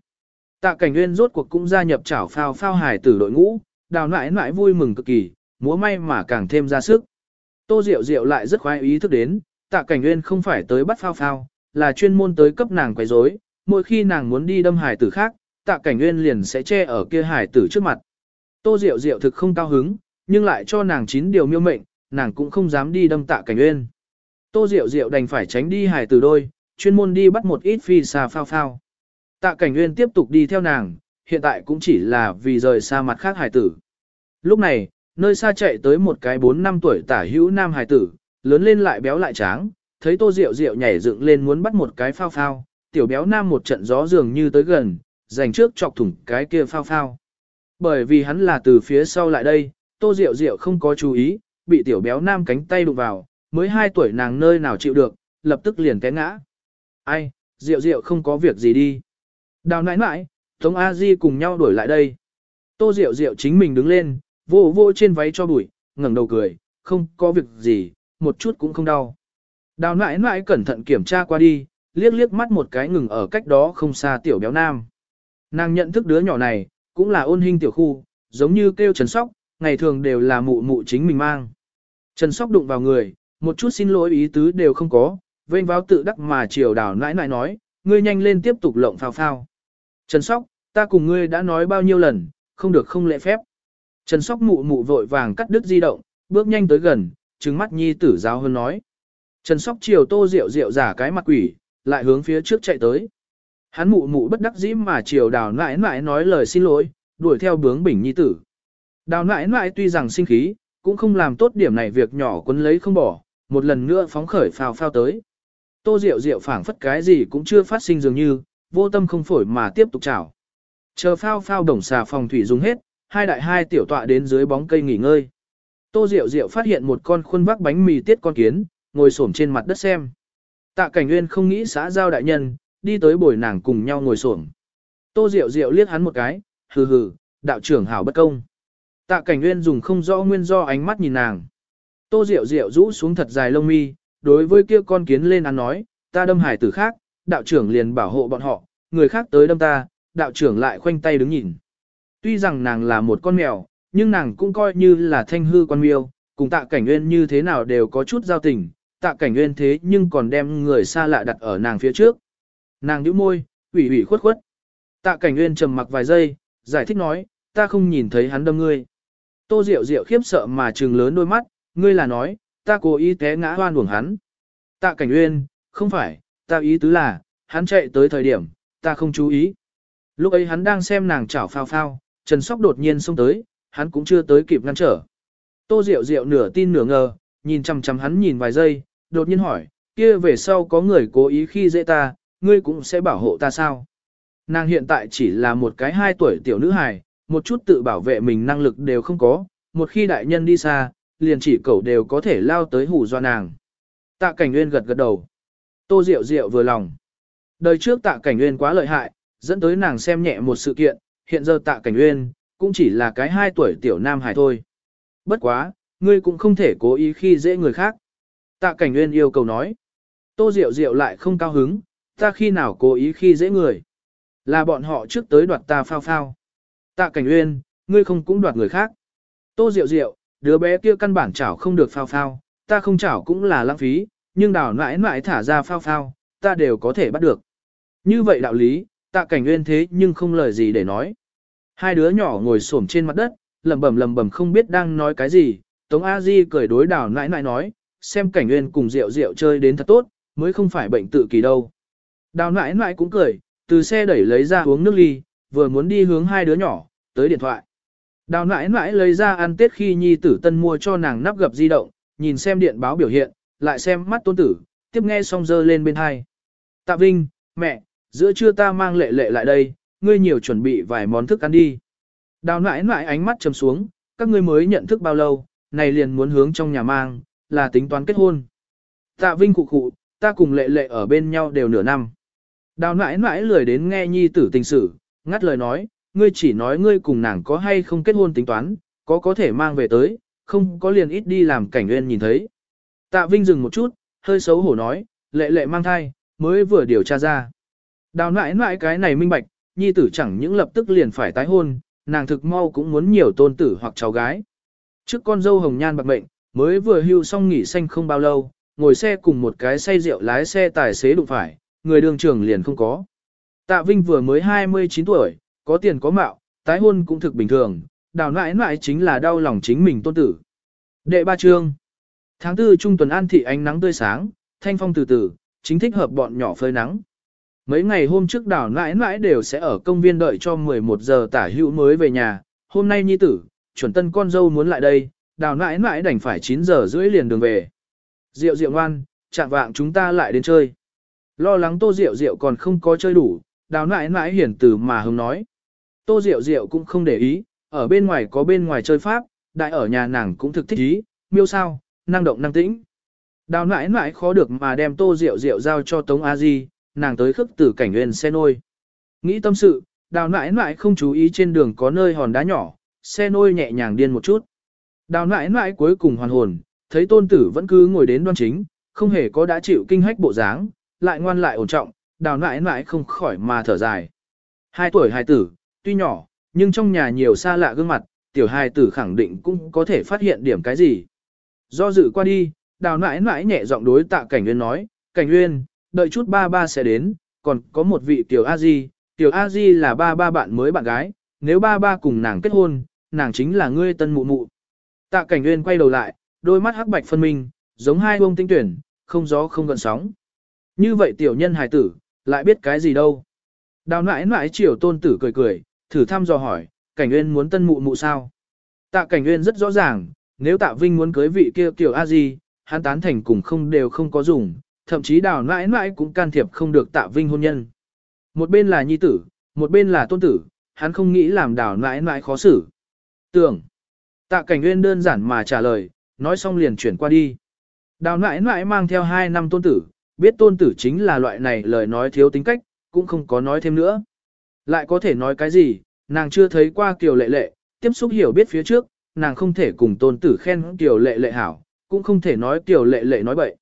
Tạ cảnh nguyên rốt cuộc cũng gia nhập chảo phao phao hài tử đội ngũ, đào nãi nãi vui mừng cực kỳ, múa may mà càng thêm ra sức. Tô Diệu Diệu lại rất khoái ý thức đến, tạ cảnh nguyên không phải tới bắt phao phao, là chuyên môn tới cấp nàng quấy rối. mỗi khi nàng muốn đi đâm hải tử khác, tạ cảnh nguyên liền sẽ che ở kia hải tử trước mặt. Tô Diệu Diệu thực không cao hứng, nhưng lại cho nàng chín điều miêu mệnh, nàng cũng không dám đi đâm tạ cảnh nguyên. Tô Diệu Diệu đành phải tránh đi hải tử đôi, chuyên môn đi bắt một ít phi xà phao phao. Tạ cảnh nguyên tiếp tục đi theo nàng, hiện tại cũng chỉ là vì rời xa mặt khác hải tử. Lúc này, nơi xa chạy tới một cái 4 năm tuổi tả hữu nam hải tử, lớn lên lại béo lại tráng, thấy tô rượu rượu nhảy dựng lên muốn bắt một cái phao phao, tiểu béo nam một trận gió dường như tới gần, dành trước chọc thủng cái kia phao phao. Bởi vì hắn là từ phía sau lại đây, tô rượu rượu không có chú ý, bị tiểu béo nam cánh tay đụng vào, mới 2 tuổi nàng nơi nào chịu được, lập tức liền té ngã. Ai, rượu rượu không có việc gì đi. Đào nãi nãi, Tống A Di cùng nhau đuổi lại đây. Tô rượu rượu chính mình đứng lên, vô vô trên váy cho bụi, ngẩng đầu cười, không có việc gì, một chút cũng không đau. Đào nãi nãi cẩn thận kiểm tra qua đi, liếc liếc mắt một cái ngừng ở cách đó không xa tiểu béo nam. Nàng nhận thức đứa nhỏ này, cũng là ôn hình tiểu khu, giống như kêu Trần Sóc, ngày thường đều là mụ mụ chính mình mang. Trần Sóc đụng vào người, một chút xin lỗi ý tứ đều không có, vênh vào tự đắc mà chiều đảo nãi nãi nói, ngươi nhanh lên tiếp tục lộng phao phao. Trần Sóc, ta cùng ngươi đã nói bao nhiêu lần, không được không lễ phép. Trần Sóc mụ mụ vội vàng cắt đứt di động, bước nhanh tới gần, trừng mắt nhi tử giáo hơn nói. Trần Sóc chiều tô rượu rượu giả cái mặt quỷ, lại hướng phía trước chạy tới. Hắn mụ mụ bất đắc dĩ mà chiều đào nãi nãi nói lời xin lỗi, đuổi theo bướng bỉnh nhi tử. Đào nãi nãi tuy rằng sinh khí, cũng không làm tốt điểm này việc nhỏ quấn lấy không bỏ, một lần nữa phóng khởi phao phao tới. Tô Diệu Diệu phảng phất cái gì cũng chưa phát sinh dường như, vô tâm không phổi mà tiếp tục chảo. Chờ phao phao đồng xà phòng thủy dùng hết, hai đại hai tiểu tọa đến dưới bóng cây nghỉ ngơi. Tô Diệu Diệu phát hiện một con khuôn vác bánh mì tiết con kiến, ngồi xổm trên mặt đất xem. Tạ Cảnh Nguyên không nghĩ xã giao đại nhân, đi tới bồi nàng cùng nhau ngồi xổm. Tô Diệu Diệu liếc hắn một cái, hừ hừ, đạo trưởng hảo bất công. Tạ Cảnh Nguyên dùng không rõ nguyên do ánh mắt nhìn nàng. Tô Diệu Diệu rũ xuống thật dài lông mi, đối với kia con kiến lên ăn nói, ta đâm hải tử khác, đạo trưởng liền bảo hộ bọn họ, người khác tới đâm ta, đạo trưởng lại khoanh tay đứng nhìn. Tuy rằng nàng là một con mèo, nhưng nàng cũng coi như là thanh hư quan miêu, cùng tạ cảnh nguyên như thế nào đều có chút giao tình, tạ cảnh nguyên thế nhưng còn đem người xa lạ đặt ở nàng phía trước. Nàng nhíu môi, ủy ủy khuất khuất. Tạ cảnh nguyên trầm mặc vài giây, giải thích nói, ta không nhìn thấy hắn đâm ngươi. Tô Diệu Diệu khiếp sợ mà trừng lớn đôi mắt, ngươi là nói, ta cố ý té ngã hoan uổng hắn. Tạ cảnh nguyên, không phải, ta ý tứ là, hắn chạy tới thời điểm, ta không chú ý. Lúc ấy hắn đang xem nàng chảo phao phao, Trần Sóc đột nhiên xông tới, hắn cũng chưa tới kịp ngăn trở. Tô Diệu Diệu nửa tin nửa ngờ, nhìn chằm chằm hắn nhìn vài giây, đột nhiên hỏi, kia về sau có người cố ý khi dễ ta, ngươi cũng sẽ bảo hộ ta sao? Nàng hiện tại chỉ là một cái hai tuổi tiểu nữ hài, một chút tự bảo vệ mình năng lực đều không có, một khi đại nhân đi xa, liền chỉ cậu đều có thể lao tới hủ do nàng. Tạ Cảnh Nguyên gật gật đầu. Tô Diệu Diệu vừa lòng. Đời trước Tạ Cảnh Nguyên quá lợi hại, dẫn tới nàng xem nhẹ một sự kiện, hiện giờ Tạ Cảnh Nguyên cũng chỉ là cái hai tuổi tiểu nam hài thôi. Bất quá, ngươi cũng không thể cố ý khi dễ người khác. Tạ Cảnh Nguyên yêu cầu nói. Tô Diệu Diệu lại không cao hứng, ta khi nào cố ý khi dễ người. Là bọn họ trước tới đoạt ta phao phao. Tạ Cảnh Uyên, ngươi không cũng đoạt người khác. Tô Diệu Diệu, đứa bé kia căn bản chảo không được phao phao, ta không chảo cũng là lãng phí, nhưng đào mãi mãi thả ra phao phao, ta đều có thể bắt được. Như vậy đạo lý, tạ cảnh Uyên thế nhưng không lời gì để nói. Hai đứa nhỏ ngồi xổm trên mặt đất, lầm bầm lầm bầm không biết đang nói cái gì, Tống A Di cười đối đào nãi nãi nói, xem cảnh Uyên cùng Diệu Diệu chơi đến thật tốt, mới không phải bệnh tự kỳ đâu. Đào nãi nãi cũng cười, từ xe đẩy lấy ra uống nước ly, vừa muốn đi hướng hai đứa nhỏ, tới điện thoại. Đào nãi nãi lấy ra ăn tết khi nhi tử tân mua cho nàng nắp gập di động, nhìn xem điện báo biểu hiện, lại xem mắt tôn tử, tiếp nghe xong dơ lên bên hai. Tạ Vinh, mẹ, giữa trưa ta mang lệ lệ lại đây, ngươi nhiều chuẩn bị vài món thức ăn đi. Đào nãi nãi ánh mắt trầm xuống, các ngươi mới nhận thức bao lâu, này liền muốn hướng trong nhà mang, là tính toán kết hôn. Tạ Vinh cụ cụ, ta cùng lệ lệ ở bên nhau đều nửa năm. Đào nãi nãi lười đến nghe nhi tử tình sự, ngắt lời nói, ngươi chỉ nói ngươi cùng nàng có hay không kết hôn tính toán, có có thể mang về tới, không có liền ít đi làm cảnh nguyên nhìn thấy. Tạ Vinh dừng một chút, hơi xấu hổ nói, lệ lệ mang thai, mới vừa điều tra ra. Đào nãi nãi cái này minh bạch, nhi tử chẳng những lập tức liền phải tái hôn, nàng thực mau cũng muốn nhiều tôn tử hoặc cháu gái. Trước con dâu hồng nhan bạc mệnh, mới vừa hưu xong nghỉ xanh không bao lâu, ngồi xe cùng một cái say rượu lái xe tài xế đụng phải, người đường trưởng liền không có. Tạ Vinh vừa mới 29 tuổi, có tiền có mạo, tái hôn cũng thực bình thường, đào nãi nãi chính là đau lòng chính mình tôn tử. Đệ ba chương Tháng tư trung tuần an thị ánh nắng tươi sáng, thanh phong từ từ, chính thích hợp bọn nhỏ phơi nắng. Mấy ngày hôm trước đào nãi nãi đều sẽ ở công viên đợi cho 11 giờ tả hữu mới về nhà, hôm nay nhi tử, chuẩn tân con dâu muốn lại đây, đào nãi nãi đành phải 9 giờ rưỡi liền đường về. Diệu diệu ngoan, chạm vạng chúng ta lại đến chơi. Lo lắng tô diệu diệu còn không có chơi đủ, đào nãi nãi hiển từ mà hứng nói. Tô Diệu Diệu cũng không để ý, ở bên ngoài có bên ngoài chơi pháp, đại ở nhà nàng cũng thực thích ý, miêu sao, năng động năng tĩnh. Đào nãi nãi khó được mà đem Tô Diệu Diệu giao cho Tống A Di, nàng tới khức tử cảnh huyền xe nôi. Nghĩ tâm sự, đào nãi nãi không chú ý trên đường có nơi hòn đá nhỏ, xe nôi nhẹ nhàng điên một chút. Đào nãi nãi cuối cùng hoàn hồn, thấy tôn tử vẫn cứ ngồi đến đoan chính, không hề có đã chịu kinh hách bộ dáng, lại ngoan lại ổn trọng, đào nãi nãi không khỏi mà thở dài. Hai tuổi hài tử, tuy nhỏ, nhưng trong nhà nhiều xa lạ gương mặt, tiểu hài tử khẳng định cũng có thể phát hiện điểm cái gì. Do dự qua đi, đào nãi nãi nhẹ giọng đối tạ cảnh nguyên nói, cảnh nguyên, đợi chút ba ba sẽ đến, còn có một vị tiểu a di, tiểu a di là ba ba bạn mới bạn gái, nếu ba ba cùng nàng kết hôn, nàng chính là ngươi tân mụ mụ. Tạ cảnh nguyên quay đầu lại, đôi mắt hắc bạch phân minh, giống hai bông tinh tuyển, không gió không gần sóng. Như vậy tiểu nhân hài tử, lại biết cái gì đâu. Đào nãi nãi chiều tôn tử cười cười, thử thăm dò hỏi, cảnh nguyên muốn tân mụ mụ sao? Tạ cảnh nguyên rất rõ ràng, nếu tạ vinh muốn cưới vị kia kiểu a di, hắn tán thành cùng không đều không có dùng, thậm chí đào nãi nãi cũng can thiệp không được tạ vinh hôn nhân. Một bên là nhi tử, một bên là tôn tử, hắn không nghĩ làm đào nãi nãi khó xử. Tưởng, tạ cảnh nguyên đơn giản mà trả lời, nói xong liền chuyển qua đi. Đào nãi nãi mang theo hai năm tôn tử, biết tôn tử chính là loại này lời nói thiếu tính cách, cũng không có nói thêm nữa. Lại có thể nói cái gì, nàng chưa thấy qua kiều lệ lệ, tiếp xúc hiểu biết phía trước, nàng không thể cùng tôn tử khen kiều lệ lệ hảo, cũng không thể nói kiều lệ lệ nói bậy.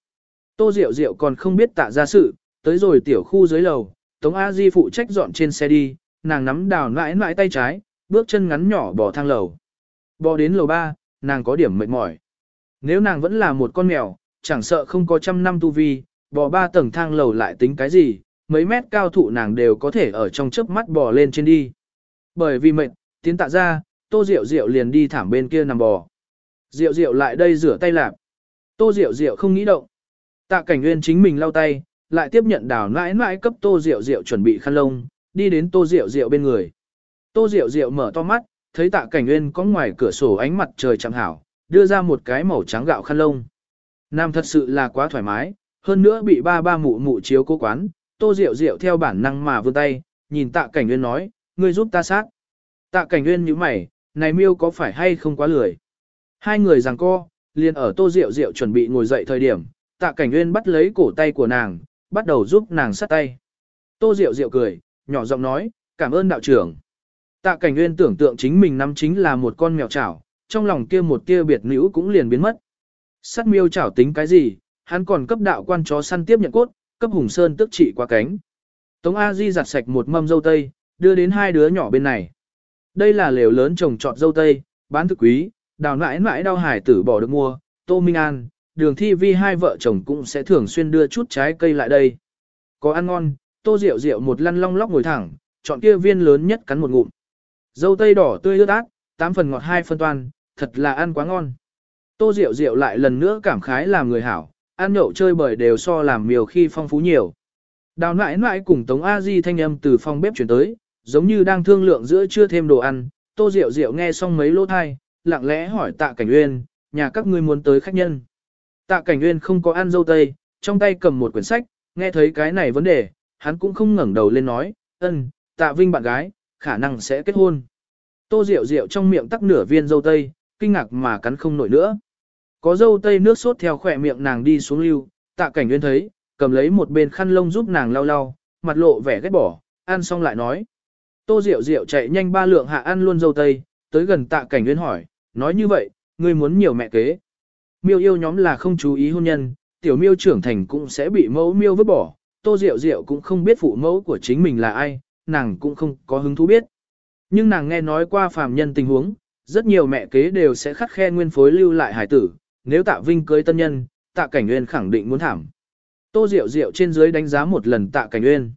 Tô Diệu Diệu còn không biết tạ ra sự, tới rồi tiểu khu dưới lầu, Tống A Di phụ trách dọn trên xe đi, nàng nắm đào mãi mãi tay trái, bước chân ngắn nhỏ bỏ thang lầu. bỏ đến lầu 3, nàng có điểm mệt mỏi. Nếu nàng vẫn là một con mèo, chẳng sợ không có trăm năm tu vi, bò ba tầng thang lầu lại tính cái gì, mấy mét cao thụ nàng đều có thể ở trong chớp mắt bò lên trên đi. Bởi vì mệt, tiến tạ ra, tô rượu rượu liền đi thảm bên kia nằm bò. Rượu rượu lại đây rửa tay lạp. Tô rượu rượu không nghĩ động. Tạ cảnh nguyên chính mình lau tay, lại tiếp nhận đào nãi nãi cấp tô rượu rượu chuẩn bị khăn lông, đi đến tô rượu rượu bên người. Tô rượu rượu mở to mắt, thấy tạ cảnh nguyên có ngoài cửa sổ ánh mặt trời chẳng hảo, đưa ra một cái màu trắng gạo khăn lông. Nam thật sự là quá thoải mái, hơn nữa bị ba ba mụ mụ chiếu cố quán, tô rượu rượu theo bản năng mà vươn tay, nhìn tạ cảnh nguyên nói, ngươi giúp ta sát. Tạ cảnh nguyên như mày, này miêu có phải hay không quá lười. Hai người giằng co, liền ở tô rượu rượu chuẩn bị ngồi dậy thời điểm, tạ cảnh nguyên bắt lấy cổ tay của nàng, bắt đầu giúp nàng sát tay. Tô rượu rượu cười, nhỏ giọng nói, cảm ơn đạo trưởng. Tạ cảnh nguyên tưởng tượng chính mình nắm chính là một con mèo chảo, trong lòng kia một kia biệt nữ cũng liền biến mất. Sát miêu chảo tính cái gì, hắn còn cấp đạo quan chó săn tiếp nhận cốt, cấp hùng sơn tức trị qua cánh. Tống A Di giặt sạch một mâm dâu tây, đưa đến hai đứa nhỏ bên này. Đây là lều lớn trồng trọt dâu tây, bán thực quý, đào nãi nãi đau hải tử bỏ được mua, Tô Minh An, đường thi vi hai vợ chồng cũng sẽ thường xuyên đưa chút trái cây lại đây. Có ăn ngon, tô diệu diệu một lăn long lóc ngồi thẳng, chọn kia viên lớn nhất cắn một ngụm. Dâu tây đỏ tươi ướt át, tám phần ngọt hai phân toan, thật là ăn quá ngon. Tô diệu diệu lại lần nữa cảm khái làm người hảo, ăn nhậu chơi bời đều so làm miều khi phong phú nhiều. Đào nãi nãi cùng Tống A Di thanh âm từ phòng bếp chuyển tới, giống như đang thương lượng giữa chưa thêm đồ ăn, tô rượu rượu nghe xong mấy lỗ thai, lặng lẽ hỏi tạ cảnh uyên, nhà các ngươi muốn tới khách nhân. Tạ cảnh uyên không có ăn dâu tây, trong tay cầm một quyển sách, nghe thấy cái này vấn đề, hắn cũng không ngẩng đầu lên nói, ân, tạ vinh bạn gái, khả năng sẽ kết hôn. Tô rượu rượu trong miệng tắc nửa viên dâu tây, kinh ngạc mà cắn không nổi nữa. Có dâu tây nước sốt theo khỏe miệng nàng đi xuống lưu, tạ cảnh nguyên thấy, cầm lấy một bên khăn lông giúp nàng lau lau, mặt lộ vẻ ghét bỏ, ăn xong lại nói. Tô Diệu Diệu chạy nhanh ba lượng hạ ăn luôn dâu tây, tới gần tạ cảnh nguyên hỏi, nói như vậy, ngươi muốn nhiều mẹ kế. Miêu yêu nhóm là không chú ý hôn nhân, tiểu miêu trưởng thành cũng sẽ bị mẫu miêu vứt bỏ, Tô Diệu Diệu cũng không biết phụ mẫu của chính mình là ai, nàng cũng không có hứng thú biết. Nhưng nàng nghe nói qua phàm nhân tình huống, rất nhiều mẹ kế đều sẽ khắc khe nguyên phối lưu lại hải tử, nếu tạ vinh cưới tân nhân, tạ cảnh nguyên khẳng định muốn thảm. Tô Diệu Diệu trên dưới đánh giá một lần tạ cảnh nguyên.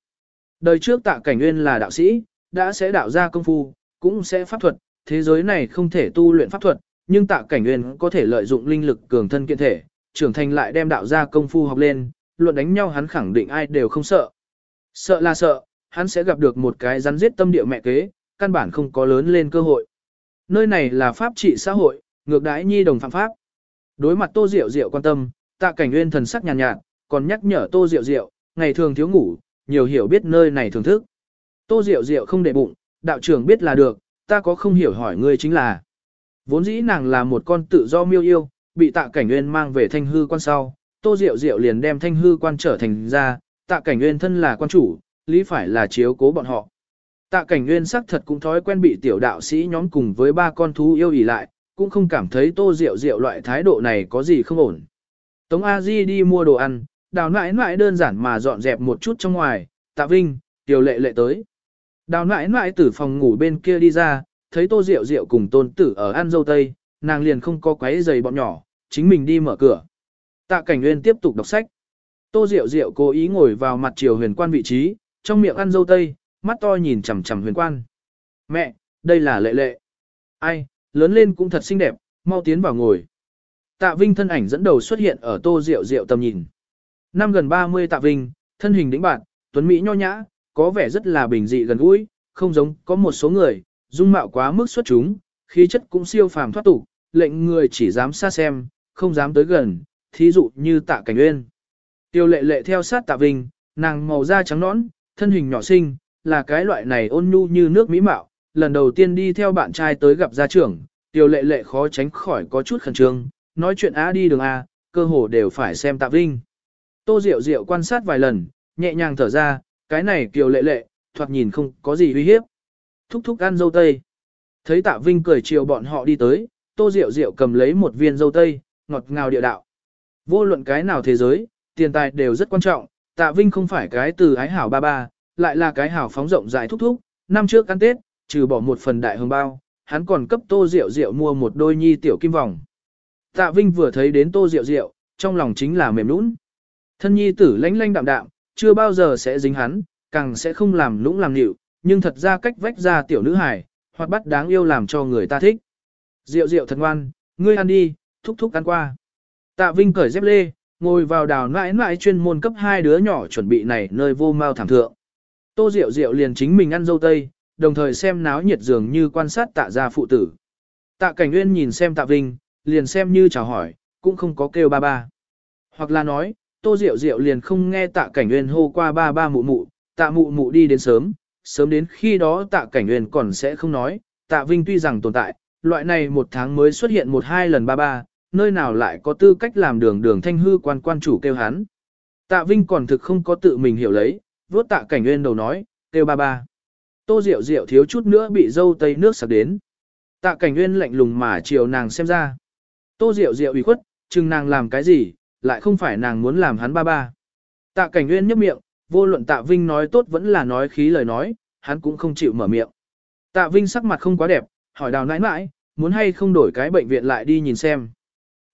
Đời trước tạ cảnh nguyên là đạo sĩ, đã sẽ đạo ra công phu, cũng sẽ pháp thuật, thế giới này không thể tu luyện pháp thuật, nhưng tạ cảnh nguyên có thể lợi dụng linh lực cường thân kiện thể, trưởng thành lại đem đạo ra công phu học lên, luận đánh nhau hắn khẳng định ai đều không sợ. Sợ là sợ, hắn sẽ gặp được một cái rắn giết tâm địa mẹ kế, căn bản không có lớn lên cơ hội. Nơi này là pháp trị xã hội, ngược đãi nhi đồng phạm pháp. Đối mặt Tô Diệu Diệu quan tâm, tạ cảnh nguyên thần sắc nhàn nhạt, nhạt, còn nhắc nhở Tô Diệu Diệu, ngày thường thiếu ngủ, nhiều hiểu biết nơi này thưởng thức. Tô Diệu Diệu không để bụng, đạo trưởng biết là được, ta có không hiểu hỏi ngươi chính là. Vốn dĩ nàng là một con tự do miêu yêu, bị tạ cảnh nguyên mang về thanh hư quan sau, Tô Diệu Diệu liền đem thanh hư quan trở thành ra, tạ cảnh nguyên thân là quan chủ, lý phải là chiếu cố bọn họ. Tạ cảnh nguyên sắc thật cũng thói quen bị tiểu đạo sĩ nhóm cùng với ba con thú yêu ỉ lại, cũng không cảm thấy tô rượu rượu loại thái độ này có gì không ổn. Tống A Di đi mua đồ ăn, đào nãi nãi đơn giản mà dọn dẹp một chút trong ngoài, tạ vinh, tiểu lệ lệ tới. Đào nãi nãi từ phòng ngủ bên kia đi ra, thấy tô rượu rượu cùng tôn tử ở ăn dâu tây, nàng liền không có quấy giày bọn nhỏ, chính mình đi mở cửa. Tạ cảnh nguyên tiếp tục đọc sách. Tô rượu rượu cố ý ngồi vào mặt chiều huyền quan vị trí, trong miệng ăn dâu tây, mắt to nhìn chằm chằm huyền quan. Mẹ, đây là lệ lệ. Ai, lớn lên cũng thật xinh đẹp, mau tiến vào ngồi. Tạ Vinh thân ảnh dẫn đầu xuất hiện ở tô rượu rượu tầm nhìn. Năm gần 30 Tạ Vinh, thân hình đĩnh bạn, tuấn Mỹ nho nhã, có vẻ rất là bình dị gần gũi, không giống có một số người, dung mạo quá mức xuất chúng, khí chất cũng siêu phàm thoát tục, lệnh người chỉ dám xa xem, không dám tới gần, thí dụ như tạ cảnh uyên. Tiêu lệ lệ theo sát tạ vinh, nàng màu da trắng nõn, thân hình nhỏ xinh, là cái loại này ôn nhu như nước mỹ mạo, lần đầu tiên đi theo bạn trai tới gặp gia trưởng, Tiểu lệ lệ khó tránh khỏi có chút khẩn trương, nói chuyện á đi đường A, cơ hồ đều phải xem tạ vinh. Tô Diệu Diệu quan sát vài lần, nhẹ nhàng thở ra, cái này kiều lệ lệ, thoạt nhìn không có gì uy hiếp. Thúc thúc ăn dâu tây. Thấy tạ vinh cười chiều bọn họ đi tới, Tô Diệu Diệu cầm lấy một viên dâu tây, ngọt ngào địa đạo. Vô luận cái nào thế giới, tiền tài đều rất quan trọng, tạ vinh không phải cái từ ái hảo ba ba, lại là cái hảo phóng rộng dài thúc thúc, năm trước ăn Tết, trừ bỏ một phần đại hương bao, hắn còn cấp Tô Diệu Diệu mua một đôi nhi tiểu kim vòng. Tạ Vinh vừa thấy đến Tô Diệu Diệu, trong lòng chính là mềm nũng. Thân nhi tử lánh lánh đạm đạm, chưa bao giờ sẽ dính hắn, càng sẽ không làm nũng làm nịu, nhưng thật ra cách vách ra tiểu nữ hài, hoặc bắt đáng yêu làm cho người ta thích. Diệu Diệu thật ngoan, ngươi ăn đi, thúc thúc ăn qua. Tạ Vinh cởi dép lê, ngồi vào đào nãi nãi chuyên môn cấp hai đứa nhỏ chuẩn bị này nơi vô mau thảm thượng. Tô Diệu Diệu liền chính mình ăn dâu tây, đồng thời xem náo nhiệt dường như quan sát tạ gia phụ tử. Tạ Cảnh Nguyên nhìn xem Tạ Vinh, liền xem như chào hỏi, cũng không có kêu ba ba. Hoặc là nói, Tô Diệu Diệu liền không nghe Tạ Cảnh Nguyên hô qua ba ba mụ mụ, Tạ mụ mụ đi đến sớm, sớm đến khi đó Tạ Cảnh Nguyên còn sẽ không nói, Tạ Vinh tuy rằng tồn tại, loại này một tháng mới xuất hiện một hai lần ba ba, nơi nào lại có tư cách làm đường đường thanh hư quan quan chủ kêu hắn. Tạ Vinh còn thực không có tự mình hiểu lấy, vuốt Tạ Cảnh Nguyên đầu nói, kêu ba ba. Tô Diệu Diệu thiếu chút nữa bị dâu tây nước sặc đến. Tạ Cảnh Nguyên lạnh lùng mà chiều nàng xem ra. Tô Diệu Diệu ủy khuất, chừng nàng làm cái gì, lại không phải nàng muốn làm hắn ba ba. Tạ Cảnh Nguyên nhấp miệng, vô luận Tạ Vinh nói tốt vẫn là nói khí lời nói, hắn cũng không chịu mở miệng. Tạ Vinh sắc mặt không quá đẹp, hỏi đào nãi nãi, muốn hay không đổi cái bệnh viện lại đi nhìn xem.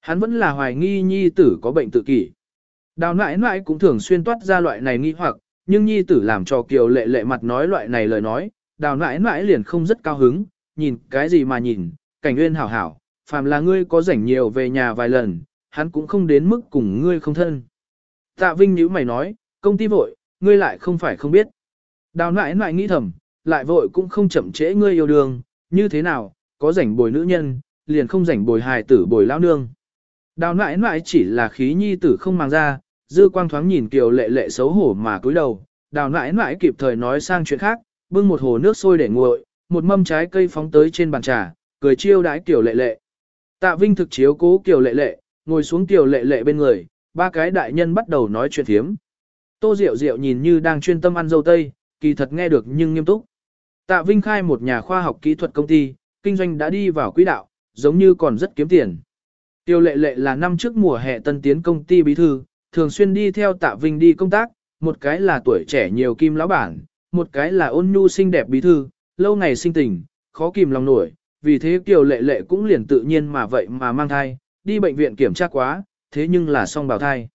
Hắn vẫn là hoài nghi nhi tử có bệnh tự kỷ. Đào nãi nãi cũng thường xuyên toát ra loại này nghi hoặc, nhưng nhi tử làm cho kiều lệ lệ mặt nói loại này lời nói, đào nãi nãi liền không rất cao hứng, nhìn cái gì mà nhìn, cảnh nguyên hảo hảo, phàm là ngươi có rảnh nhiều về nhà vài lần, hắn cũng không đến mức cùng ngươi không thân. Tạ Vinh nhíu mày nói, công ty vội, ngươi lại không phải không biết. Đào nãi nãi nghĩ thầm, lại vội cũng không chậm trễ ngươi yêu đương, như thế nào, có rảnh bồi nữ nhân, liền không rảnh bồi hài tử bồi lao nương. Đào nãi nãi chỉ là khí nhi tử không mang ra, dư quang thoáng nhìn kiều lệ lệ xấu hổ mà cúi đầu, đào nãi nãi kịp thời nói sang chuyện khác, bưng một hồ nước sôi để nguội, một mâm trái cây phóng tới trên bàn trà, cười chiêu đãi kiều lệ lệ. Tạ Vinh thực chiếu cố kiều lệ lệ, ngồi xuống kiều lệ lệ bên người, ba cái đại nhân bắt đầu nói chuyện thiếm. Tô Diệu Diệu nhìn như đang chuyên tâm ăn dâu tây, kỳ thật nghe được nhưng nghiêm túc. Tạ Vinh khai một nhà khoa học kỹ thuật công ty, kinh doanh đã đi vào quỹ đạo, giống như còn rất kiếm tiền. Tiêu lệ lệ là năm trước mùa hè tân tiến công ty bí thư, thường xuyên đi theo Tạ Vinh đi công tác, một cái là tuổi trẻ nhiều kim lão bản, một cái là ôn nhu xinh đẹp bí thư, lâu ngày sinh tình, khó kìm lòng nổi, vì thế Kiều lệ lệ cũng liền tự nhiên mà vậy mà mang thai, đi bệnh viện kiểm tra quá, thế nhưng là song bào thai.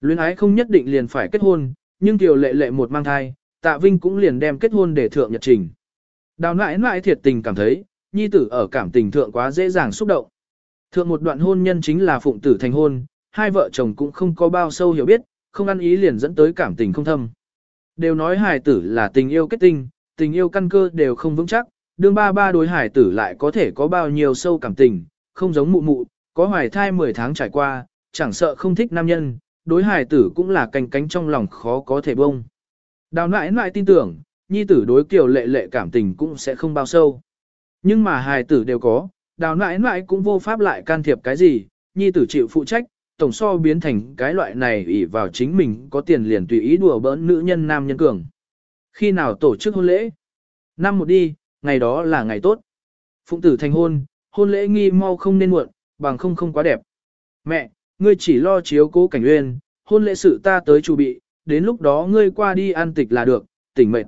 Luyến ái không nhất định liền phải kết hôn, nhưng Kiều lệ lệ một mang thai, Tạ Vinh cũng liền đem kết hôn để thượng nhật trình. Đào nãi nãi thiệt tình cảm thấy, nhi tử ở cảm tình thượng quá dễ dàng xúc động. Thượng một đoạn hôn nhân chính là phụng tử thành hôn, hai vợ chồng cũng không có bao sâu hiểu biết, không ăn ý liền dẫn tới cảm tình không thâm. Đều nói hài tử là tình yêu kết tinh, tình yêu căn cơ đều không vững chắc, đương ba ba đối hài tử lại có thể có bao nhiêu sâu cảm tình, không giống mụ mụ, có hoài thai 10 tháng trải qua, chẳng sợ không thích nam nhân, đối hài tử cũng là canh cánh trong lòng khó có thể bông. Đào nãi nãi tin tưởng, nhi tử đối kiều lệ lệ cảm tình cũng sẽ không bao sâu. Nhưng mà hài tử đều có, đào nãi nãi cũng vô pháp lại can thiệp cái gì, nhi tử chịu phụ trách, tổng so biến thành cái loại này ỷ vào chính mình có tiền liền tùy ý đùa bỡn nữ nhân nam nhân cường. Khi nào tổ chức hôn lễ? Năm một đi, ngày đó là ngày tốt. Phụng tử thành hôn, hôn lễ nghi mau không nên muộn, bằng không không quá đẹp. Mẹ, ngươi chỉ lo chiếu cố cảnh uyên, hôn lễ sự ta tới chuẩn bị, đến lúc đó ngươi qua đi ăn tịch là được, tỉnh mệt.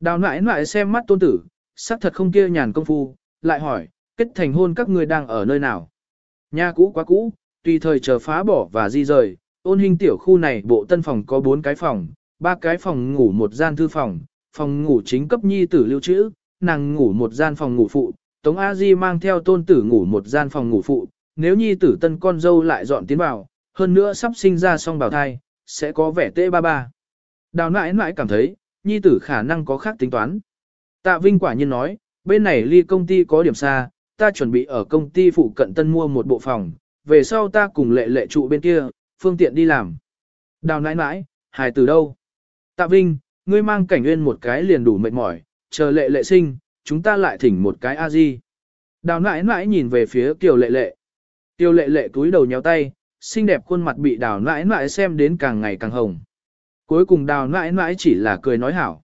Đào nãi nãi xem mắt tôn tử, sắc thật không kia nhàn công phu, lại hỏi, kết thành hôn các ngươi đang ở nơi nào? Nhà cũ quá cũ, tùy thời chờ phá bỏ và di rời, ôn hình tiểu khu này bộ tân phòng có 4 cái phòng, ba cái phòng ngủ một gian thư phòng, phòng ngủ chính cấp nhi tử lưu trữ, nàng ngủ một gian phòng ngủ phụ, Tống A Di mang theo tôn tử ngủ một gian phòng ngủ phụ, nếu nhi tử tân con dâu lại dọn tiến vào, hơn nữa sắp sinh ra song bào thai, sẽ có vẻ tê ba ba. Đào nãi nãi cảm thấy, nhi tử khả năng có khác tính toán. Tạ Vinh quả nhiên nói, bên này ly công ty có điểm xa, ta chuẩn bị ở công ty phụ cận tân mua một bộ phòng, về sau ta cùng lệ lệ trụ bên kia, phương tiện đi làm. Đào nãi nãi, hài từ đâu? Tạ Vinh, ngươi mang cảnh nguyên một cái liền đủ mệt mỏi, chờ lệ lệ sinh, chúng ta lại thỉnh một cái a di. Đào nãi nãi nhìn về phía Kiều lệ lệ. Kiều lệ lệ túi đầu nhéo tay, xinh đẹp khuôn mặt bị đào nãi nãi xem đến càng ngày càng hồng. Cuối cùng đào nãi nãi chỉ là cười nói hảo.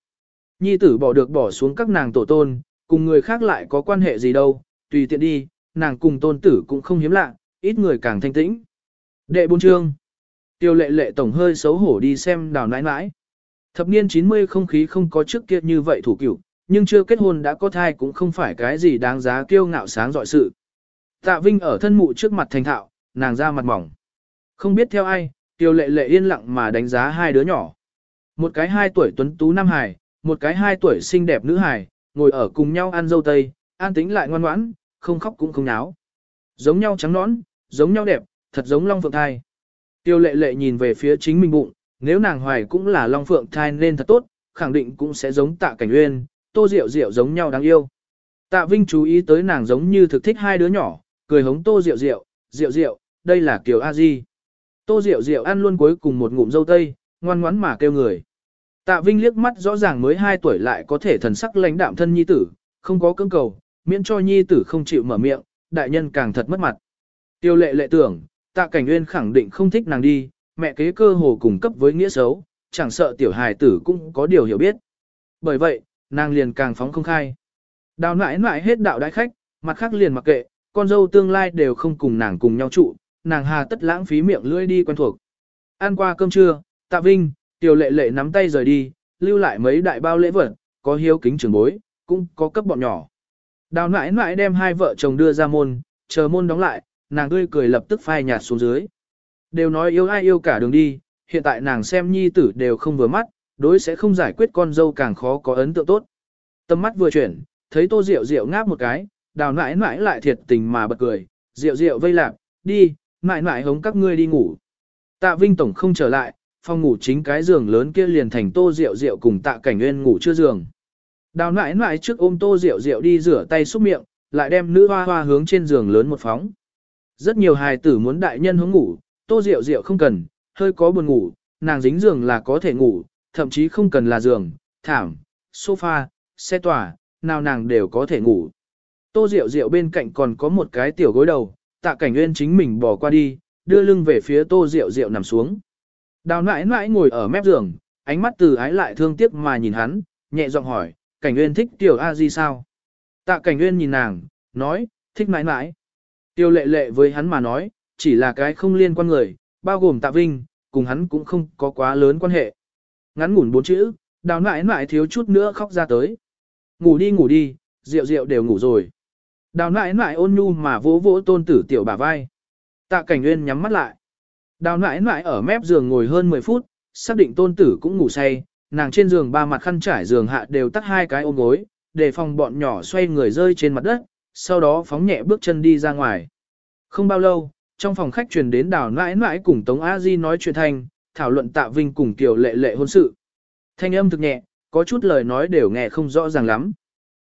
Nhi tử bỏ được bỏ xuống các nàng tổ tôn, cùng người khác lại có quan hệ gì đâu, tùy tiện đi, nàng cùng tôn tử cũng không hiếm lạ, ít người càng thanh tĩnh. Đệ bốn chương. Tiêu lệ lệ tổng hơi xấu hổ đi xem đào nãi nãi. Thập niên 90 không khí không có trước kia như vậy thủ cửu, nhưng chưa kết hôn đã có thai cũng không phải cái gì đáng giá kiêu ngạo sáng dọi sự. Tạ Vinh ở thân mụ trước mặt thành thạo, nàng ra mặt mỏng. Không biết theo ai, tiêu lệ lệ yên lặng mà đánh giá hai đứa nhỏ. Một cái hai tuổi tuấn tú nam hải, một cái hai tuổi xinh đẹp nữ hải, ngồi ở cùng nhau ăn dâu tây, an tính lại ngoan ngoãn, không khóc cũng không náo. Giống nhau trắng nõn, giống nhau đẹp, thật giống long phượng thai. Tiêu lệ lệ nhìn về phía chính mình bụng, nếu nàng hoài cũng là long phượng thai nên thật tốt, khẳng định cũng sẽ giống tạ cảnh uyên, tô rượu rượu giống nhau đáng yêu. Tạ Vinh chú ý tới nàng giống như thực thích hai đứa nhỏ, cười hống tô rượu rượu, rượu rượu, đây là Kiều A Di. Tô rượu rượu ăn luôn cuối cùng một ngụm dâu tây, ngoan ngoãn mà kêu người. Tạ Vinh liếc mắt rõ ràng mới 2 tuổi lại có thể thần sắc lãnh đạm thân nhi tử, không có cưỡng cầu, miễn cho nhi tử không chịu mở miệng, đại nhân càng thật mất mặt. Tiêu lệ lệ tưởng, tạ cảnh nguyên khẳng định không thích nàng đi, mẹ kế cơ hồ cùng cấp với nghĩa xấu, chẳng sợ tiểu hài tử cũng có điều hiểu biết. Bởi vậy, nàng liền càng phóng không khai. Đào nãi nãi hết đạo đại khách, mặt khác liền mặc kệ, con dâu tương lai đều không cùng nàng cùng nhau trụ, nàng hà tất lãng phí miệng lưỡi đi quen thuộc. Ăn qua cơm trưa, tạ vinh, tiểu lệ lệ nắm tay rời đi, lưu lại mấy đại bao lễ vật, có hiếu kính trường bối, cũng có cấp bọn nhỏ. Đào nãi nãi đem hai vợ chồng đưa ra môn, chờ môn đóng lại, nàng tươi cười lập tức phai nhạt xuống dưới. Đều nói yêu ai yêu cả đường đi, hiện tại nàng xem nhi tử đều không vừa mắt, đối sẽ không giải quyết con dâu càng khó có ấn tượng tốt. Tâm mắt vừa chuyển, thấy tô rượu rượu ngáp một cái, đào nãi nãi lại thiệt tình mà bật cười, rượu rượu vây lạc, đi, nãi nãi hống các ngươi đi ngủ. Tạ Vinh Tổng không trở lại, phòng ngủ chính cái giường lớn kia liền thành tô rượu rượu cùng tạ cảnh nguyên ngủ chưa giường. Đào nãi nãi trước ôm tô rượu rượu đi rửa tay xúc miệng, lại đem nữ hoa hoa hướng trên giường lớn một phóng. Rất nhiều hài tử muốn đại nhân hướng ngủ, tô rượu rượu không cần, hơi có buồn ngủ, nàng dính giường là có thể ngủ, thậm chí không cần là giường, thảm, sofa, xe tòa, nào nàng đều có thể ngủ. Tô rượu rượu bên cạnh còn có một cái tiểu gối đầu, tạ cảnh nguyên chính mình bỏ qua đi, đưa lưng về phía tô rượu rượu nằm xuống. Đào nãi nãi ngồi ở mép giường, ánh mắt từ ái lại thương tiếc mà nhìn hắn, nhẹ giọng hỏi, cảnh nguyên thích tiểu a di sao? Tạ cảnh nguyên nhìn nàng, nói, thích nãi nãi. Tiêu lệ lệ với hắn mà nói, chỉ là cái không liên quan người, bao gồm tạ vinh, cùng hắn cũng không có quá lớn quan hệ. Ngắn ngủn bốn chữ, đào nãi nãi thiếu chút nữa khóc ra tới. Ngủ đi ngủ đi, rượu rượu đều ngủ rồi. Đào nãi nãi ôn nhu mà vỗ vỗ tôn tử tiểu bà vai. Tạ cảnh nguyên nhắm mắt lại. Đào nãi nãi ở mép giường ngồi hơn 10 phút, xác định tôn tử cũng ngủ say, nàng trên giường ba mặt khăn trải giường hạ đều tắt hai cái ôm gối, để phòng bọn nhỏ xoay người rơi trên mặt đất, sau đó phóng nhẹ bước chân đi ra ngoài. Không bao lâu, trong phòng khách truyền đến đào nãi nãi cùng Tống A Di nói chuyện thanh, thảo luận tạ vinh cùng tiểu lệ lệ hôn sự. Thanh âm thực nhẹ, có chút lời nói đều nghe không rõ ràng lắm.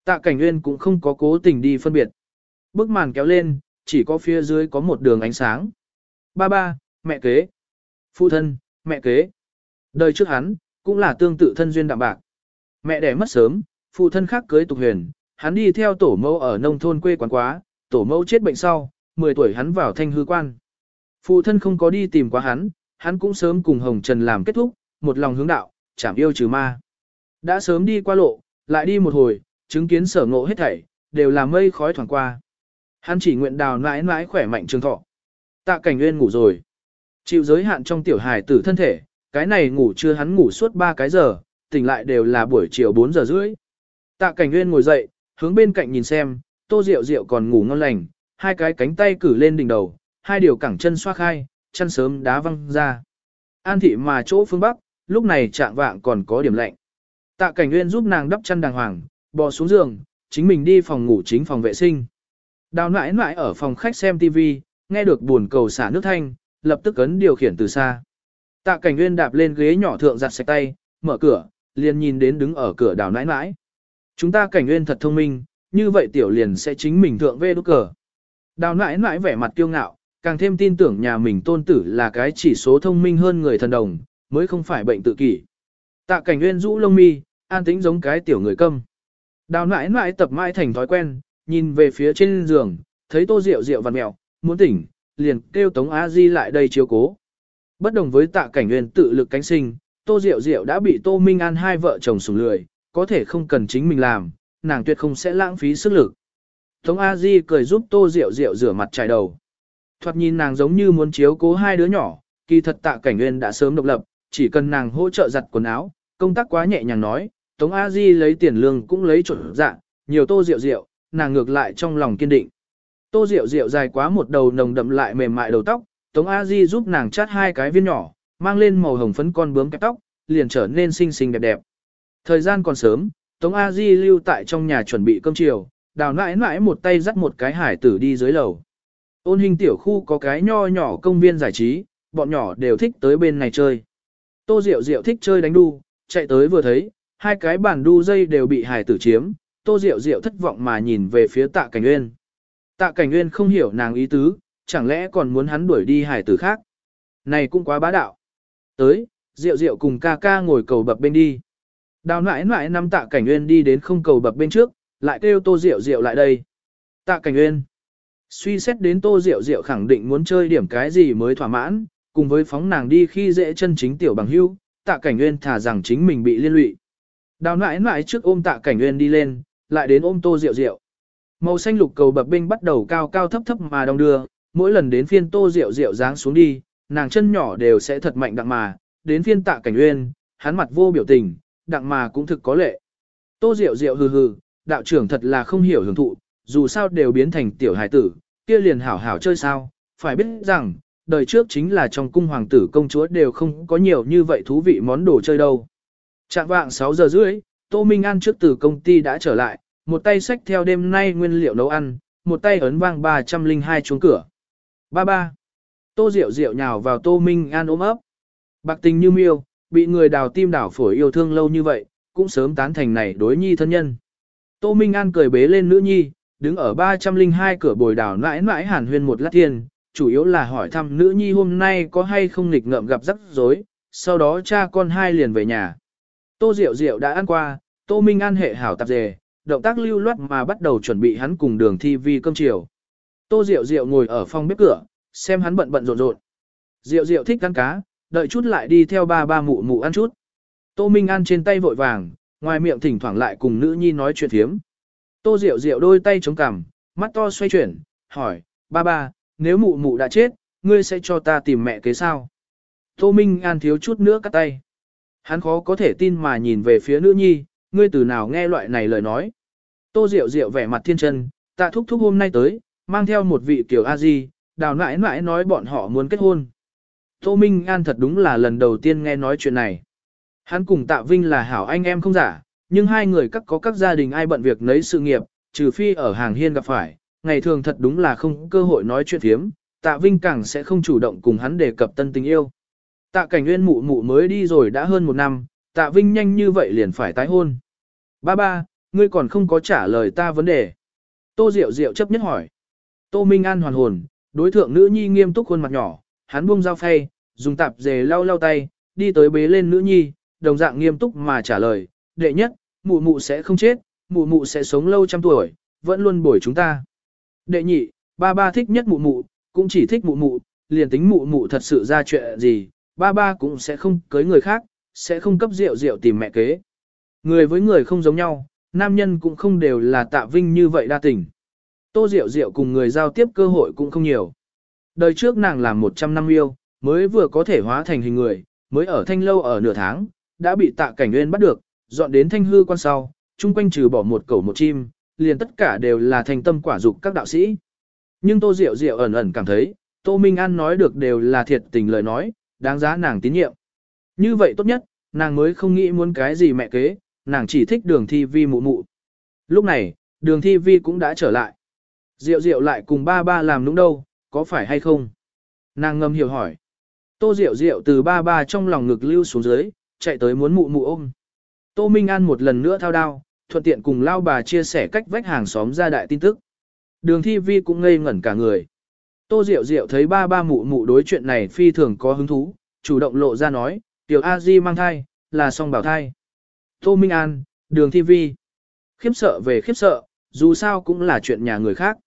Tạ cảnh nguyên cũng không có cố tình đi phân biệt. Bức màn kéo lên, chỉ có phía dưới có một đường ánh sáng. Ba ba, mẹ kế. Phụ thân, mẹ kế. Đời trước hắn, cũng là tương tự thân duyên đạm bạc. Mẹ đẻ mất sớm, phụ thân khác cưới tục huyền, hắn đi theo tổ mẫu ở nông thôn quê quán quá, tổ mẫu chết bệnh sau, 10 tuổi hắn vào thanh hư quan. Phụ thân không có đi tìm quá hắn, hắn cũng sớm cùng Hồng Trần làm kết thúc, một lòng hướng đạo, chảm yêu trừ ma. Đã sớm đi qua lộ, lại đi một hồi, chứng kiến sở ngộ hết thảy, đều là mây khói thoảng qua. Hắn chỉ nguyện đào mãi mãi khỏe mạnh trường thọ. Tạ cảnh nguyên ngủ rồi. Chịu giới hạn trong tiểu hài tử thân thể, cái này ngủ chưa hắn ngủ suốt 3 cái giờ, tỉnh lại đều là buổi chiều 4 giờ rưỡi. Tạ cảnh nguyên ngồi dậy, hướng bên cạnh nhìn xem, tô rượu rượu còn ngủ ngon lành, hai cái cánh tay cử lên đỉnh đầu, hai điều cẳng chân xoa khai, chân sớm đá văng ra. An thị mà chỗ phương Bắc, lúc này trạng vạng còn có điểm lạnh. Tạ cảnh nguyên giúp nàng đắp chân đàng hoàng, bò xuống giường, chính mình đi phòng ngủ chính phòng vệ sinh. Đào nãi nãi ở phòng khách xem TV, nghe được buồn cầu xả nước thanh, lập tức ấn điều khiển từ xa. Tạ cảnh nguyên đạp lên ghế nhỏ thượng giặt sạch tay, mở cửa, liền nhìn đến đứng ở cửa đào nãi nãi. Chúng ta cảnh nguyên thật thông minh, như vậy tiểu liền sẽ chính mình thượng về đốt cờ. Đào nãi nãi vẻ mặt kiêu ngạo, càng thêm tin tưởng nhà mình tôn tử là cái chỉ số thông minh hơn người thần đồng, mới không phải bệnh tự kỷ. Tạ cảnh nguyên rũ lông mi, an tĩnh giống cái tiểu người câm. Đào nãi nãi tập mãi thành thói quen, nhìn về phía trên giường, thấy tô rượu rượu vằn mẹo, muốn tỉnh, liền kêu Tống A Di lại đây chiếu cố. Bất đồng với tạ cảnh nguyên tự lực cánh sinh, tô rượu rượu đã bị tô minh an hai vợ chồng sủng lười, có thể không cần chính mình làm, nàng tuyệt không sẽ lãng phí sức lực. Tống A Di cười giúp tô diệu diệu rửa mặt trải đầu. Thoạt nhìn nàng giống như muốn chiếu cố hai đứa nhỏ, kỳ thật tạ cảnh nguyên đã sớm độc lập, chỉ cần nàng hỗ trợ giặt quần áo, công tác quá nhẹ nhàng nói, Tống A Di lấy tiền lương cũng lấy chuẩn dạ, nhiều tô diệu diệu, nàng ngược lại trong lòng kiên định. Tô diệu diệu dài quá một đầu nồng đậm lại mềm mại đầu tóc, Tống A Di giúp nàng chát hai cái viên nhỏ, mang lên màu hồng phấn con bướm kẹp tóc, liền trở nên xinh xinh đẹp đẹp. Thời gian còn sớm, Tống A Di lưu tại trong nhà chuẩn bị cơm chiều, đào nãi nãi một tay dắt một cái hải tử đi dưới lầu. Ôn hình tiểu khu có cái nho nhỏ công viên giải trí, bọn nhỏ đều thích tới bên này chơi. Tô Diệu Diệu thích chơi đánh đu, chạy tới vừa thấy, hai cái bàn đu dây đều bị hải tử chiếm, Tô Diệu Diệu thất vọng mà nhìn về phía tạ cảnh nguyên. Tạ cảnh nguyên không hiểu nàng ý tứ, chẳng lẽ còn muốn hắn đuổi đi hải tử khác. Này cũng quá bá đạo. Tới, Diệu Diệu cùng ca ca ngồi cầu bập bên đi. Đào nãi nãi năm tạ cảnh nguyên đi đến không cầu bập bên trước, lại kêu Tô Diệu Diệu lại đây. Tạ cảnh nguyên. Suy xét đến Tô Diệu Diệu khẳng định muốn chơi điểm cái gì mới thỏa mãn, cùng với phóng nàng đi khi dễ chân chính tiểu bằng hưu, tạ cảnh nguyên thả rằng chính mình bị liên lụy. Đào nãi nãi trước ôm tạ cảnh nguyên đi lên, lại đến ôm Tô Diệu Diệu. Màu xanh lục cầu bập binh bắt đầu cao cao thấp thấp mà đong đưa, mỗi lần đến phiên Tô Diệu Diệu giáng xuống đi, nàng chân nhỏ đều sẽ thật mạnh đặng mà, đến phiên tạ cảnh nguyên, hắn mặt vô biểu tình, đặng mà cũng thực có lệ. Tô Diệu Diệu hừ hừ, đạo trưởng thật là không hiểu hưởng thụ, dù sao đều biến thành tiểu hài tử, kia liền hảo hảo chơi sao, phải biết rằng, đời trước chính là trong cung hoàng tử công chúa đều không có nhiều như vậy thú vị món đồ chơi đâu. Trạng vạng 6 giờ rưỡi, Tô Minh An trước từ công ty đã trở lại, một tay xách theo đêm nay nguyên liệu nấu ăn, một tay ấn vang 302 chuông cửa. Ba ba. Tô Diệu Diệu nhào vào Tô Minh An ôm ấp. Bạc tình như miêu, bị người đào tim đảo phổi yêu thương lâu như vậy, cũng sớm tán thành này đối nhi thân nhân. Tô Minh An cười bế lên nữ nhi, đứng ở 302 cửa bồi đảo nãi nãi hàn huyên một lát thiên, chủ yếu là hỏi thăm nữ nhi hôm nay có hay không nghịch ngợm gặp rắc rối, sau đó cha con hai liền về nhà. Tô Diệu Diệu đã ăn qua, Tô Minh An hệ hảo tạp dề, động tác lưu loát mà bắt đầu chuẩn bị hắn cùng đường thi vi cơm chiều. Tô Diệu Diệu ngồi ở phòng bếp cửa, xem hắn bận bận rộn rộn. Diệu Diệu thích ăn cá, đợi chút lại đi theo ba ba mụ mụ ăn chút. Tô Minh An trên tay vội vàng, ngoài miệng thỉnh thoảng lại cùng nữ nhi nói chuyện thiếm. Tô Diệu Diệu đôi tay chống cằm, mắt to xoay chuyển, hỏi, ba ba, nếu mụ mụ đã chết, ngươi sẽ cho ta tìm mẹ kế sao? Tô Minh An thiếu chút nữa cắt tay. Hắn khó có thể tin mà nhìn về phía nữ nhi, ngươi từ nào nghe loại này lời nói. Tô Diệu Diệu vẻ mặt thiên chân, ta thúc thúc hôm nay tới, mang theo một vị kiểu a di, đào nãi nãi nói bọn họ muốn kết hôn. Tô Minh An thật đúng là lần đầu tiên nghe nói chuyện này. Hắn cùng Tạ Vinh là hảo anh em không giả, nhưng hai người các có các gia đình ai bận việc nấy sự nghiệp, trừ phi ở hàng hiên gặp phải, ngày thường thật đúng là không cơ hội nói chuyện thiếm, Tạ Vinh càng sẽ không chủ động cùng hắn đề cập tân tình yêu. Tạ Cảnh Nguyên mụ mụ mới đi rồi đã hơn một năm, Tạ Vinh nhanh như vậy liền phải tái hôn. Ba ba, ngươi còn không có trả lời ta vấn đề. Tô Diệu Diệu chấp nhất hỏi. Tô Minh An hoàn hồn, đối thượng nữ nhi nghiêm túc khuôn mặt nhỏ, hắn buông dao phay, dùng tạp dề lau lau tay, đi tới bế lên nữ nhi, đồng dạng nghiêm túc mà trả lời, đệ nhất, mụ mụ sẽ không chết, mụ mụ sẽ sống lâu trăm tuổi, vẫn luôn bồi chúng ta. Đệ nhị, ba ba thích nhất mụ mụ, cũng chỉ thích mụ mụ, liền tính mụ mụ thật sự ra chuyện gì, ba ba cũng sẽ không cưới người khác, sẽ không cấp rượu rượu tìm mẹ kế. Người với người không giống nhau, nam nhân cũng không đều là tạ vinh như vậy đa tình. Tô Diệu Diệu cùng người giao tiếp cơ hội cũng không nhiều. Đời trước nàng làm 100 năm yêu, mới vừa có thể hóa thành hình người, mới ở thanh lâu ở nửa tháng, đã bị tạ cảnh nguyên bắt được, dọn đến thanh hư quan sau, chung quanh trừ bỏ một cẩu một chim, liền tất cả đều là thành tâm quả dục các đạo sĩ. Nhưng Tô Diệu Diệu ẩn ẩn cảm thấy, Tô Minh An nói được đều là thiệt tình lời nói, đáng giá nàng tín nhiệm. Như vậy tốt nhất, nàng mới không nghĩ muốn cái gì mẹ kế, nàng chỉ thích đường thi vi mụ mụ. Lúc này, đường thi vi cũng đã trở lại. Diệu Diệu lại cùng ba ba làm đúng đâu, có phải hay không? Nàng ngâm hiểu hỏi. Tô Diệu Diệu từ ba ba trong lòng ngực lưu xuống dưới, chạy tới muốn mụ mụ ôm. Tô Minh An một lần nữa thao đao, thuận tiện cùng lao bà chia sẻ cách vách hàng xóm ra đại tin tức. Đường thi vi cũng ngây ngẩn cả người. Tô Diệu Diệu thấy ba ba mụ mụ đối chuyện này phi thường có hứng thú, chủ động lộ ra nói, tiểu A Di mang thai, là song bảo thai. Tô Minh An, đường thi vi. Khiếp sợ về khiếp sợ, dù sao cũng là chuyện nhà người khác.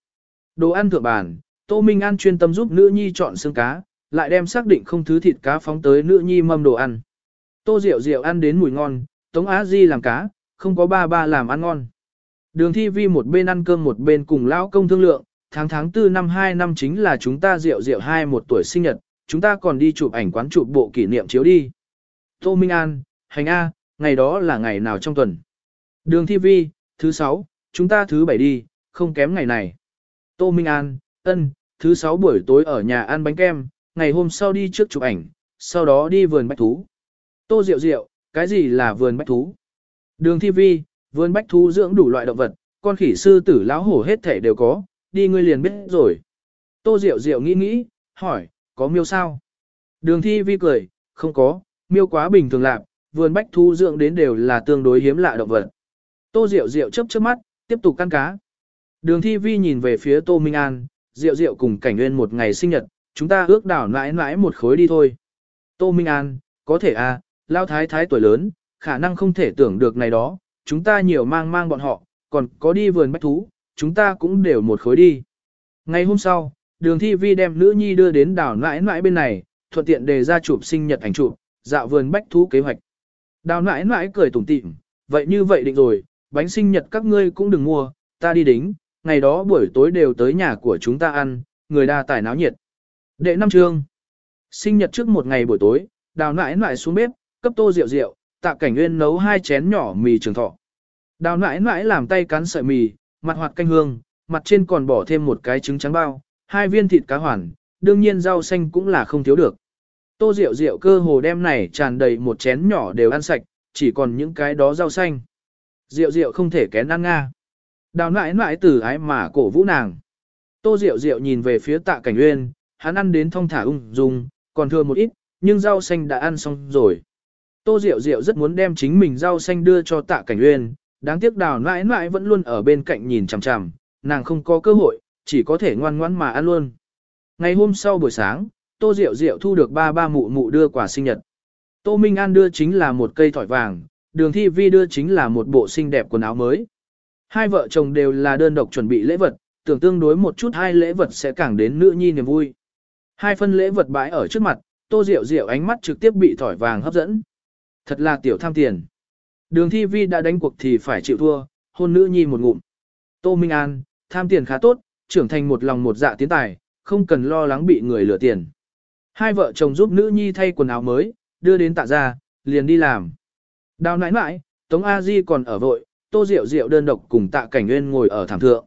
Đồ ăn thượng bàn, Tô Minh An chuyên tâm giúp nữ nhi chọn xương cá, lại đem xác định không thứ thịt cá phóng tới nữ nhi mâm đồ ăn. Tô Diệu Diệu ăn đến mùi ngon, Tống Á Di làm cá, không có ba ba làm ăn ngon. Đường thi vi một bên ăn cơm một bên cùng lão công thương lượng, tháng tháng tư năm 2 năm chính là chúng ta Diệu Diệu hai một tuổi sinh nhật, chúng ta còn đi chụp ảnh quán chụp bộ kỷ niệm chiếu đi. Tô Minh An, hành A, ngày đó là ngày nào trong tuần. Đường thi vi, thứ sáu, chúng ta thứ bảy đi, không kém ngày này. Tô Minh An, ân, thứ sáu buổi tối ở nhà ăn bánh kem, ngày hôm sau đi trước chụp ảnh, sau đó đi vườn bách thú. Tô Diệu Diệu, cái gì là vườn bách thú? Đường thi vi, vườn bách thú dưỡng đủ loại động vật, con khỉ sư tử lão hổ hết thể đều có, đi ngươi liền biết rồi. Tô Diệu Diệu nghĩ nghĩ, hỏi, có miêu sao? Đường thi vi cười, không có, miêu quá bình thường lạc, vườn bách thú dưỡng đến đều là tương đối hiếm lạ động vật. Tô Diệu Diệu chớp chớp mắt, tiếp tục căn cá. Đường thi vi nhìn về phía Tô Minh An, Diệu Diệu cùng cảnh nguyên một ngày sinh nhật, chúng ta ước đảo mãi mãi một khối đi thôi. Tô Minh An, có thể à, lao thái thái tuổi lớn, khả năng không thể tưởng được này đó, chúng ta nhiều mang mang bọn họ, còn có đi vườn bách thú, chúng ta cũng đều một khối đi. Ngày hôm sau, đường thi vi đem nữ nhi đưa đến đảo nãi nãi bên này, thuận tiện đề ra chụp sinh nhật ảnh chụp, dạo vườn bách thú kế hoạch. Đào nãi nãi cười tủm tỉm, vậy như vậy định rồi, bánh sinh nhật các ngươi cũng đừng mua, ta đi đính, ngày đó buổi tối đều tới nhà của chúng ta ăn, người đa tài náo nhiệt. Đệ năm trương. Sinh nhật trước một ngày buổi tối, đào nãi nãi xuống bếp, cấp tô rượu rượu, tạ cảnh nguyên nấu hai chén nhỏ mì trường thọ. Đào nãi nãi làm tay cắn sợi mì, mặt hoạt canh hương, mặt trên còn bỏ thêm một cái trứng trắng bao, hai viên thịt cá hoàn, đương nhiên rau xanh cũng là không thiếu được. Tô rượu rượu cơ hồ đem này tràn đầy một chén nhỏ đều ăn sạch, chỉ còn những cái đó rau xanh. Rượu rượu không thể kén ăn nga. Đào nãi nãi từ ái mà cổ vũ nàng. Tô Diệu Diệu nhìn về phía tạ cảnh uyên, hắn ăn đến thong thả ung dung, còn thừa một ít, nhưng rau xanh đã ăn xong rồi. Tô Diệu Diệu rất muốn đem chính mình rau xanh đưa cho tạ cảnh uyên, đáng tiếc đào nãi nãi vẫn luôn ở bên cạnh nhìn chằm chằm, nàng không có cơ hội, chỉ có thể ngoan ngoãn mà ăn luôn. Ngày hôm sau buổi sáng, Tô Diệu Diệu thu được ba ba mụ mụ đưa quà sinh nhật. Tô Minh An đưa chính là một cây thỏi vàng, đường thi vi đưa chính là một bộ xinh đẹp quần áo mới. Hai vợ chồng đều là đơn độc chuẩn bị lễ vật, tưởng tương đối một chút hai lễ vật sẽ càng đến nữ nhi niềm vui. Hai phân lễ vật bãi ở trước mặt, Tô Diệu Diệu ánh mắt trực tiếp bị thỏi vàng hấp dẫn. Thật là tiểu tham tiền. Đường thi vi đã đánh cuộc thì phải chịu thua, hôn nữ nhi một ngụm. Tô Minh An, tham tiền khá tốt, trưởng thành một lòng một dạ tiến tài, không cần lo lắng bị người lừa tiền. Hai vợ chồng giúp nữ nhi thay quần áo mới, đưa đến tạ ra, liền đi làm. Đào nãi nãi, Tống A Di còn ở vội, Tô Diệu Diệu đơn độc cùng tạ cảnh nguyên ngồi ở thảm thượng.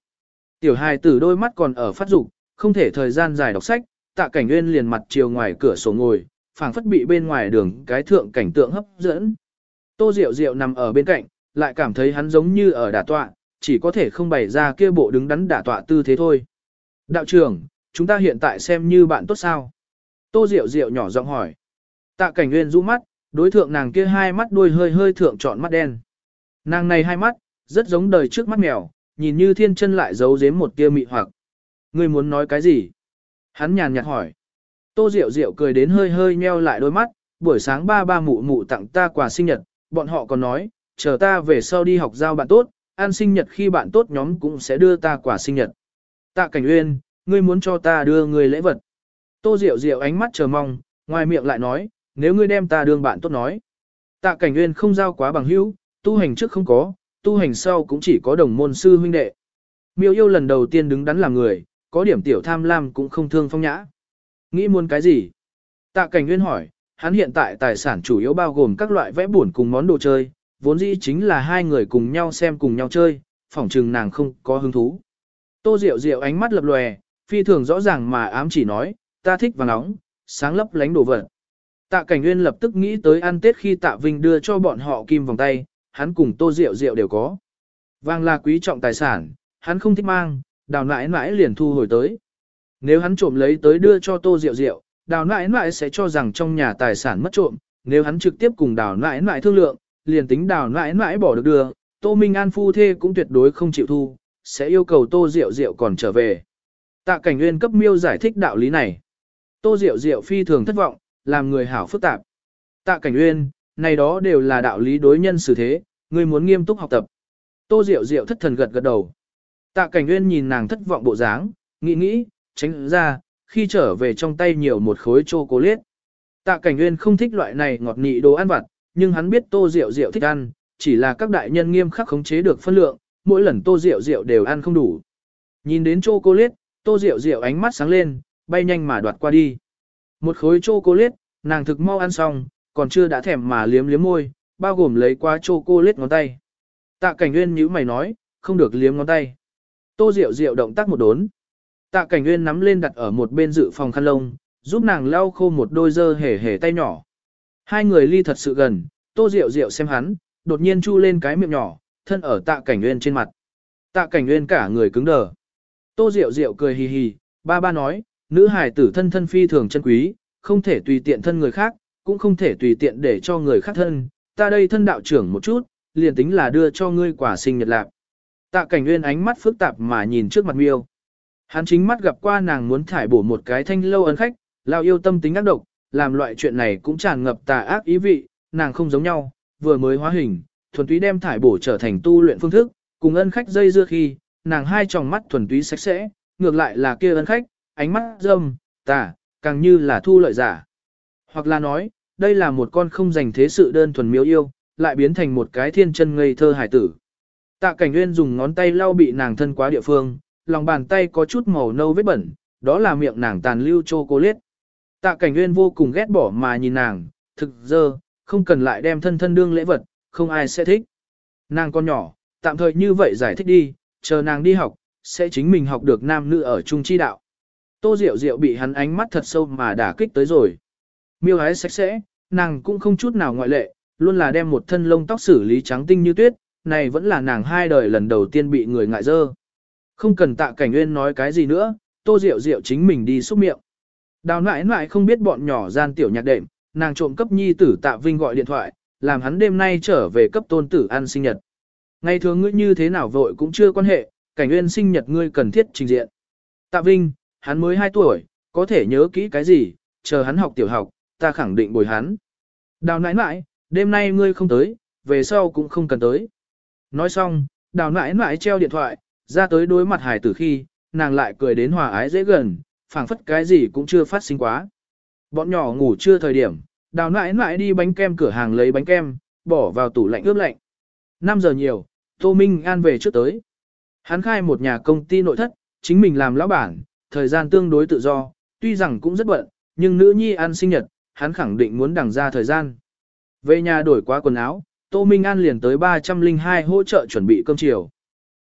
Tiểu hài tử đôi mắt còn ở phát dục, không thể thời gian dài đọc sách, tạ cảnh nguyên liền mặt chiều ngoài cửa sổ ngồi, phảng phất bị bên ngoài đường cái thượng cảnh tượng hấp dẫn. Tô Diệu Diệu nằm ở bên cạnh, lại cảm thấy hắn giống như ở đả tọa, chỉ có thể không bày ra kia bộ đứng đắn đả tọa tư thế thôi. Đạo trưởng, chúng ta hiện tại xem như bạn tốt sao? Tô Diệu Diệu nhỏ giọng hỏi. Tạ cảnh nguyên rũ mắt, đối thượng nàng kia hai mắt đuôi hơi hơi thượng trọn mắt đen. Nàng này hai mắt, rất giống đời trước mắt mèo, nhìn như thiên chân lại giấu giếm một tia mị hoặc. Ngươi muốn nói cái gì? Hắn nhàn nhạt hỏi. Tô Diệu Diệu cười đến hơi hơi nheo lại đôi mắt, buổi sáng ba ba mụ mụ tặng ta quà sinh nhật, bọn họ còn nói, chờ ta về sau đi học giao bạn tốt, ăn sinh nhật khi bạn tốt nhóm cũng sẽ đưa ta quà sinh nhật. Tạ Cảnh Uyên, ngươi muốn cho ta đưa ngươi lễ vật. Tô Diệu Diệu ánh mắt chờ mong, ngoài miệng lại nói, nếu ngươi đem ta đương bạn tốt nói. Tạ Cảnh Uyên không giao quá bằng hữu, tu hành trước không có, tu hành sau cũng chỉ có đồng môn sư huynh đệ. Miêu yêu lần đầu tiên đứng đắn làm người, có điểm tiểu tham lam cũng không thương phong nhã. Nghĩ muốn cái gì? Tạ cảnh nguyên hỏi, hắn hiện tại tài sản chủ yếu bao gồm các loại vẽ buồn cùng món đồ chơi, vốn dĩ chính là hai người cùng nhau xem cùng nhau chơi, phỏng chừng nàng không có hứng thú. Tô Diệu Diệu ánh mắt lập lòe, phi thường rõ ràng mà ám chỉ nói, ta thích vàng nóng, sáng lấp lánh đồ vật. Tạ Cảnh Nguyên lập tức nghĩ tới ăn Tết khi Tạ Vinh đưa cho bọn họ kim vòng tay, hắn cùng Tô Diệu Diệu đều có. Vàng là quý trọng tài sản, hắn không thích mang, đào nãi nãi liền thu hồi tới. Nếu hắn trộm lấy tới đưa cho Tô Diệu Diệu, đào nãi nãi sẽ cho rằng trong nhà tài sản mất trộm, nếu hắn trực tiếp cùng đào nãi nãi thương lượng, liền tính đào nãi nãi bỏ được đưa, Tô Minh An phu thê cũng tuyệt đối không chịu thu, sẽ yêu cầu Tô Diệu Diệu còn trở về. Tạ Cảnh Nguyên cấp miêu giải thích đạo lý này. Tô Diệu Diệu phi thường thất vọng, làm người hảo phức tạp. Tạ Cảnh Nguyên, này đó đều là đạo lý đối nhân xử thế, ngươi muốn nghiêm túc học tập. Tô Diệu Diệu thất thần gật gật đầu. Tạ Cảnh Nguyên nhìn nàng thất vọng bộ dáng, nghĩ nghĩ, tránh ra, khi trở về trong tay nhiều một khối chocolate. Tạ Cảnh Nguyên không thích loại này ngọt nị đồ ăn vặt, nhưng hắn biết Tô Diệu Diệu thích ăn, chỉ là các đại nhân nghiêm khắc khống chế được phân lượng, mỗi lần Tô Diệu Diệu đều ăn không đủ. Nhìn đến chocolate, Tô Diệu Diệu ánh mắt sáng lên, bay nhanh mà đoạt qua đi. Một khối chocolate, nàng thực mau ăn xong, còn chưa đã thèm mà liếm liếm môi, bao gồm lấy qua chocolate ngón tay. Tạ Cảnh Nguyên nhíu mày nói, không được liếm ngón tay. Tô Diệu Diệu động tác một đốn. Tạ Cảnh Nguyên nắm lên đặt ở một bên dự phòng khăn lông, giúp nàng lau khô một đôi dơ hề hề tay nhỏ. Hai người ly thật sự gần, Tô Diệu Diệu xem hắn, đột nhiên chu lên cái miệng nhỏ, thân ở Tạ Cảnh Nguyên trên mặt. Tạ Cảnh Nguyên cả người cứng đờ. Tô Diệu Diệu cười hì hì, ba ba nói, nữ hài tử thân thân phi thường chân quý, không thể tùy tiện thân người khác, cũng không thể tùy tiện để cho người khác thân. Ta đây thân đạo trưởng một chút, liền tính là đưa cho ngươi quả sinh nhật lạc. Tạ cảnh nguyên ánh mắt phức tạp mà nhìn trước mặt miêu. Hắn chính mắt gặp qua nàng muốn thải bổ một cái thanh lâu ấn khách, lao yêu tâm tính ác độc, làm loại chuyện này cũng tràn ngập tà ác ý vị, nàng không giống nhau, vừa mới hóa hình, thuần túy đem thải bổ trở thành tu luyện phương thức, cùng ân khách dây dưa khi, nàng hai tròng mắt thuần túy sạch sẽ, ngược lại là kia ân khách, ánh mắt dâm, tà, càng như là thu lợi giả. Hoặc là nói, đây là một con không dành thế sự đơn thuần miếu yêu, lại biến thành một cái thiên chân ngây thơ hải tử. Tạ Cảnh Nguyên dùng ngón tay lau bị nàng thân quá địa phương, lòng bàn tay có chút màu nâu vết bẩn, đó là miệng nàng tàn lưu chocolate. Tạ Cảnh Nguyên vô cùng ghét bỏ mà nhìn nàng, thực dơ, không cần lại đem thân thân đương lễ vật, không ai sẽ thích. Nàng con nhỏ, tạm thời như vậy giải thích đi, chờ nàng đi học, sẽ chính mình học được nam nữ ở chung chi đạo. Tô Diệu Diệu bị hắn ánh mắt thật sâu mà đả kích tới rồi. Miêu ái sạch sẽ, nàng cũng không chút nào ngoại lệ, luôn là đem một thân lông tóc xử lý trắng tinh như tuyết, này vẫn là nàng hai đời lần đầu tiên bị người ngại dơ. Không cần tạ cảnh nguyên nói cái gì nữa, tô rượu rượu chính mình đi xúc miệng. Đào nãi nãi không biết bọn nhỏ gian tiểu nhạc đệm, nàng trộm cấp nhi tử tạ vinh gọi điện thoại, làm hắn đêm nay trở về cấp tôn tử ăn sinh nhật. Ngày thường ngươi như thế nào vội cũng chưa quan hệ, cảnh nguyên sinh nhật ngươi cần thiết trình diện. Tạ vinh, hắn mới 2 tuổi, có thể nhớ kỹ cái gì, chờ hắn học tiểu học, ta khẳng định bồi hắn. Đào nãi nãi, đêm nay ngươi không tới, về sau cũng không cần tới. Nói xong, đào nãi nãi treo điện thoại, ra tới đối mặt hải tử khi, nàng lại cười đến hòa ái dễ gần, phảng phất cái gì cũng chưa phát sinh quá. Bọn nhỏ ngủ chưa thời điểm, đào nãi nãi đi bánh kem cửa hàng lấy bánh kem, bỏ vào tủ lạnh ướp lạnh. 5 giờ nhiều, Tô Minh An về trước tới. Hắn khai một nhà công ty nội thất, chính mình làm lão bản, thời gian tương đối tự do, tuy rằng cũng rất bận, nhưng nữ nhi ăn sinh nhật, hắn khẳng định muốn đằng ra thời gian. Về nhà đổi qua quần áo, Tô Minh An liền tới 302 hỗ trợ chuẩn bị cơm chiều.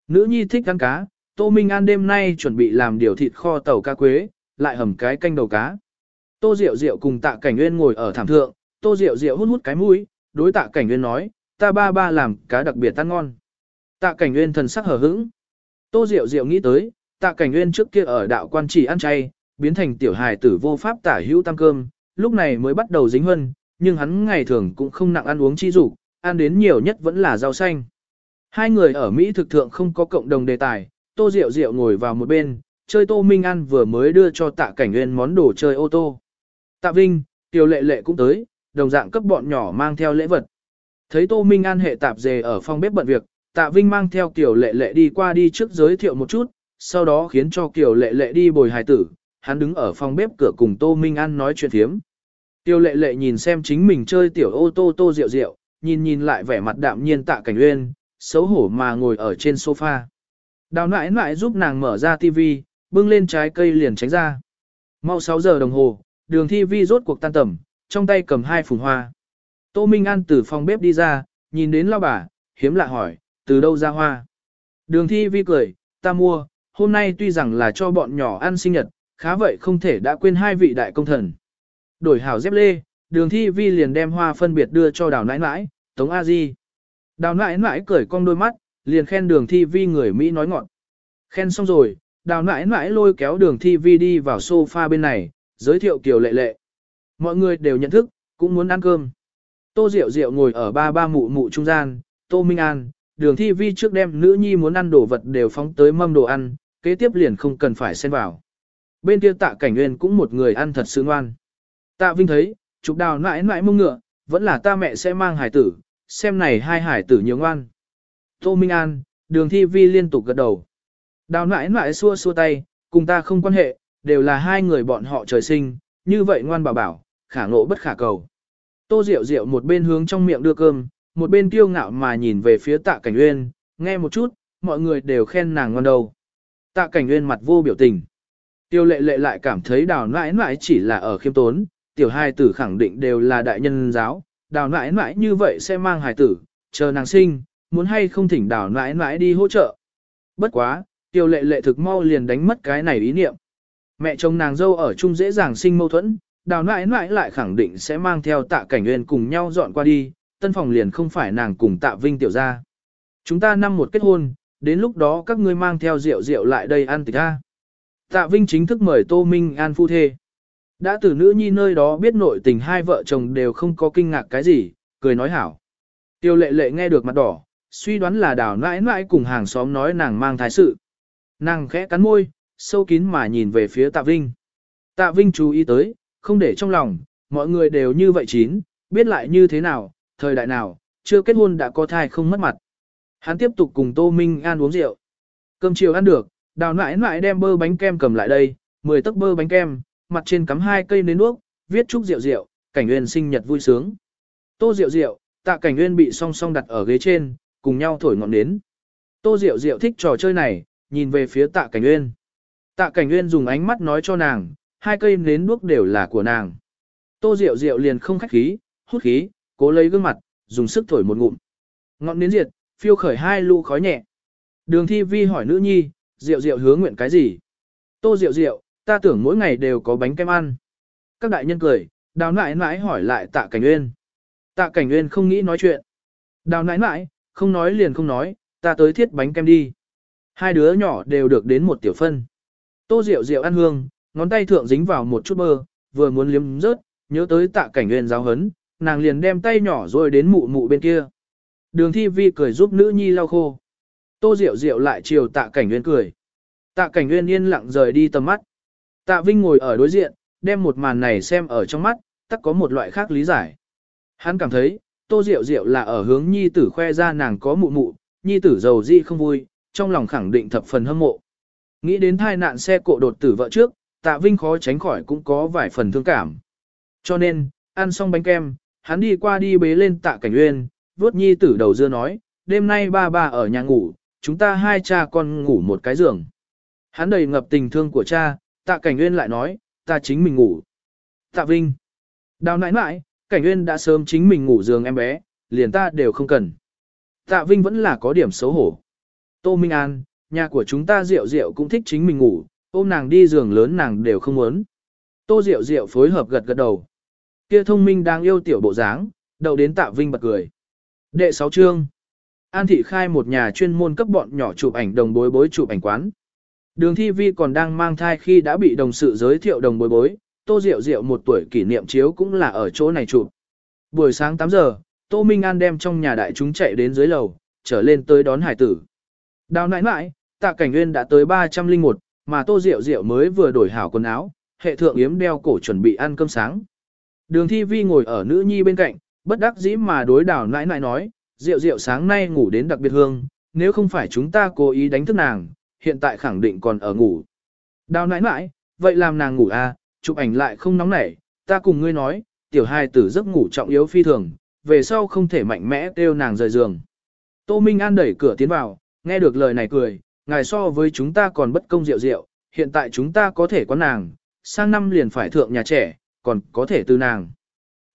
Nữ nhi thích ăn cá, Tô Minh An đêm nay chuẩn bị làm điều thịt kho tàu cá quế, lại hầm cái canh đầu cá. Tô Diệu Diệu cùng Tạ Cảnh Nguyên ngồi ở thảm thượng, Tô Diệu Diệu hút hút cái mũi, đối Tạ Cảnh Nguyên nói, ta ba ba làm cá đặc biệt ăn ngon. Tạ Cảnh Nguyên thần sắc hờ hững. Tô Diệu Diệu nghĩ tới, Tạ Cảnh Nguyên trước kia ở đạo quan chỉ ăn chay, biến thành tiểu hài tử vô pháp tả hữu tăng cơm, lúc này mới bắt đầu dính hơn, nhưng hắn ngày thường cũng không nặng ăn uống chi dục, ăn đến nhiều nhất vẫn là rau xanh. Hai người ở Mỹ thực thượng không có cộng đồng đề tài, Tô Diệu Diệu ngồi vào một bên, chơi Tô Minh An vừa mới đưa cho Tạ Cảnh Nguyên món đồ chơi ô tô. Tạ Vinh, Tiểu Lệ Lệ cũng tới, đồng dạng cấp bọn nhỏ mang theo lễ vật. Thấy Tô Minh An hệ tạp dề ở phòng bếp bận việc, Tạ Vinh mang theo Tiểu Lệ Lệ đi qua đi trước giới thiệu một chút, sau đó khiến cho Tiểu Lệ Lệ đi bồi hài tử, hắn đứng ở phòng bếp cửa cùng Tô Minh An nói chuyện thiếm. Tiêu lệ lệ nhìn xem chính mình chơi tiểu ô tô tô rượu rượu, nhìn nhìn lại vẻ mặt đạm nhiên tạ cảnh uyên, xấu hổ mà ngồi ở trên sofa. Đào nãi nãi giúp nàng mở ra tivi, bưng lên trái cây liền tránh ra. Mau 6 giờ đồng hồ, đường thi vi rốt cuộc tan tầm, trong tay cầm hai phùng hoa. Tô Minh An từ phòng bếp đi ra, nhìn đến lao bà, hiếm lạ hỏi, từ đâu ra hoa. Đường thi vi cười, ta mua, hôm nay tuy rằng là cho bọn nhỏ ăn sinh nhật, khá vậy không thể đã quên hai vị đại công thần. Đổi hảo dép lê, đường thi vi liền đem hoa phân biệt đưa cho đào nãi nãi, tống a di. Đào nãi nãi cởi cong đôi mắt, liền khen đường thi vi người Mỹ nói ngọn. Khen xong rồi, đào nãi nãi lôi kéo đường thi vi đi vào sofa bên này, giới thiệu kiểu lệ lệ. Mọi người đều nhận thức, cũng muốn ăn cơm. Tô Diệu Diệu ngồi ở ba ba mụ mụ trung gian, Tô Minh An, đường thi vi trước đem nữ nhi muốn ăn đồ vật đều phóng tới mâm đồ ăn, kế tiếp liền không cần phải xen vào. Bên kia tạ cảnh nguyên cũng một người ăn thật sự ngoan. Tạ Vinh thấy, chụp đào nãi nãi mông ngựa, vẫn là ta mẹ sẽ mang hải tử, xem này hai hải tử nhiều ngoan. Tô Minh An, đường thi vi liên tục gật đầu. Đào nãi nãi xua xua tay, cùng ta không quan hệ, đều là hai người bọn họ trời sinh, như vậy ngoan bảo bảo, khả ngộ bất khả cầu. Tô Diệu Diệu một bên hướng trong miệng đưa cơm, một bên kiêu ngạo mà nhìn về phía tạ cảnh uyên, nghe một chút, mọi người đều khen nàng ngon đầu. Tạ cảnh uyên mặt vô biểu tình. Tiêu lệ lệ lại cảm thấy đào nãi nãi chỉ là ở khiêm tốn, tiểu hài tử khẳng định đều là đại nhân giáo, đào nãi nãi như vậy sẽ mang hài tử, chờ nàng sinh, muốn hay không thỉnh đào nãi nãi đi hỗ trợ. Bất quá, tiêu lệ lệ thực mau liền đánh mất cái này ý niệm. Mẹ chồng nàng dâu ở chung dễ dàng sinh mâu thuẫn, đào nãi nãi lại khẳng định sẽ mang theo tạ cảnh nguyên cùng nhau dọn qua đi, tân phòng liền không phải nàng cùng tạ vinh tiểu ra. Chúng ta năm một kết hôn, đến lúc đó các ngươi mang theo rượu rượu lại đây ăn thịt a. Tạ Vinh chính thức mời Tô Minh An phu thê. Đã từ nữ nhi nơi đó biết nội tình hai vợ chồng đều không có kinh ngạc cái gì, cười nói hảo. Tiêu lệ lệ nghe được mặt đỏ, suy đoán là đào nãi nãi cùng hàng xóm nói nàng mang thái sự. Nàng khẽ cắn môi, sâu kín mà nhìn về phía Tạ Vinh. Tạ Vinh chú ý tới, không để trong lòng, mọi người đều như vậy chín, biết lại như thế nào, thời đại nào, chưa kết hôn đã có thai không mất mặt. Hắn tiếp tục cùng Tô Minh An uống rượu. Cơm chiều ăn được, đào nãi nãi đem bơ bánh kem cầm lại đây, 10 tấc bơ bánh kem, mặt trên cắm hai cây nến đuốc, viết chúc rượu rượu, cảnh nguyên sinh nhật vui sướng. Tô rượu rượu, tạ cảnh nguyên bị song song đặt ở ghế trên, cùng nhau thổi ngọn nến. Tô rượu rượu thích trò chơi này, nhìn về phía tạ cảnh nguyên. Tạ cảnh nguyên dùng ánh mắt nói cho nàng, hai cây nến đuốc đều là của nàng. Tô rượu rượu liền không khách khí, hút khí, cố lấy gương mặt, dùng sức thổi một ngụm. Ngọn nến diệt, phiêu khởi hai lũ khói nhẹ. Đường thi vi hỏi nữ nhi, rượu rượu hứa nguyện cái gì? Tô rượu rượu, ta tưởng mỗi ngày đều có bánh kem ăn. Các đại nhân cười, đào nãi nãi hỏi lại tạ cảnh uyên. Tạ cảnh uyên không nghĩ nói chuyện. Đào nãi nãi, không nói liền không nói, ta tới thiết bánh kem đi. Hai đứa nhỏ đều được đến một tiểu phân. Tô rượu rượu ăn hương, ngón tay thượng dính vào một chút bơ, vừa muốn liếm rớt, nhớ tới tạ cảnh uyên giáo hấn, nàng liền đem tay nhỏ rồi đến mụ mụ bên kia. Đường thi vi cười giúp nữ nhi lau khô. Tô Diệu Diệu lại chiều tạ cảnh nguyên cười. Tạ cảnh nguyên yên lặng rời đi tầm mắt. Tạ Vinh ngồi ở đối diện, đem một màn này xem ở trong mắt, tất có một loại khác lý giải. Hắn cảm thấy, Tô Diệu Diệu là ở hướng nhi tử khoe ra nàng có mụ mụ, nhi tử giàu di không vui, trong lòng khẳng định thập phần hâm mộ. Nghĩ đến thai nạn xe cộ đột tử vợ trước, Tạ Vinh khó tránh khỏi cũng có vài phần thương cảm. Cho nên, ăn xong bánh kem, hắn đi qua đi bế lên Tạ Cảnh Uyên, vuốt nhi tử đầu dưa nói, đêm nay ba ba ở nhà ngủ, chúng ta hai cha con ngủ một cái giường. Hắn đầy ngập tình thương của cha, tạ cảnh nguyên lại nói, ta chính mình ngủ. Tạ Vinh. Đào nãi nãi, cảnh nguyên đã sớm chính mình ngủ giường em bé, liền ta đều không cần. Tạ Vinh vẫn là có điểm xấu hổ. Tô Minh An, nhà của chúng ta rượu rượu cũng thích chính mình ngủ, ôm nàng đi giường lớn nàng đều không muốn. Tô Diệu Diệu phối hợp gật gật đầu. Kia thông minh đang yêu tiểu bộ dáng, đầu đến Tạ Vinh bật cười. Đệ 6 chương. An thị khai một nhà chuyên môn cấp bọn nhỏ chụp ảnh đồng bối bối chụp ảnh quán. Đường thi vi còn đang mang thai khi đã bị đồng sự giới thiệu đồng bối bối, tô rượu rượu một tuổi kỷ niệm chiếu cũng là ở chỗ này chụp. Buổi sáng 8 giờ, tô Minh An đem trong nhà đại chúng chạy đến dưới lầu, trở lên tới đón hải tử. Đào nãi nãi, tạ cảnh nguyên đã tới 301, mà tô rượu rượu mới vừa đổi hảo quần áo, hệ thượng yếm đeo cổ chuẩn bị ăn cơm sáng. Đường thi vi ngồi ở nữ nhi bên cạnh, bất đắc dĩ mà đối đào nãi nãi nói, rượu rượu sáng nay ngủ đến đặc biệt hương, nếu không phải chúng ta cố ý đánh thức nàng, hiện tại khẳng định còn ở ngủ. Đào nãi nãi, vậy làm nàng ngủ à, chụp ảnh lại không nóng nảy, ta cùng ngươi nói, tiểu hai tử giấc ngủ trọng yếu phi thường, về sau không thể mạnh mẽ kêu nàng rời giường. Tô Minh An đẩy cửa tiến vào, nghe được lời này cười, ngài so với chúng ta còn bất công rượu rượu, hiện tại chúng ta có thể có nàng, sang năm liền phải thượng nhà trẻ, còn có thể từ nàng.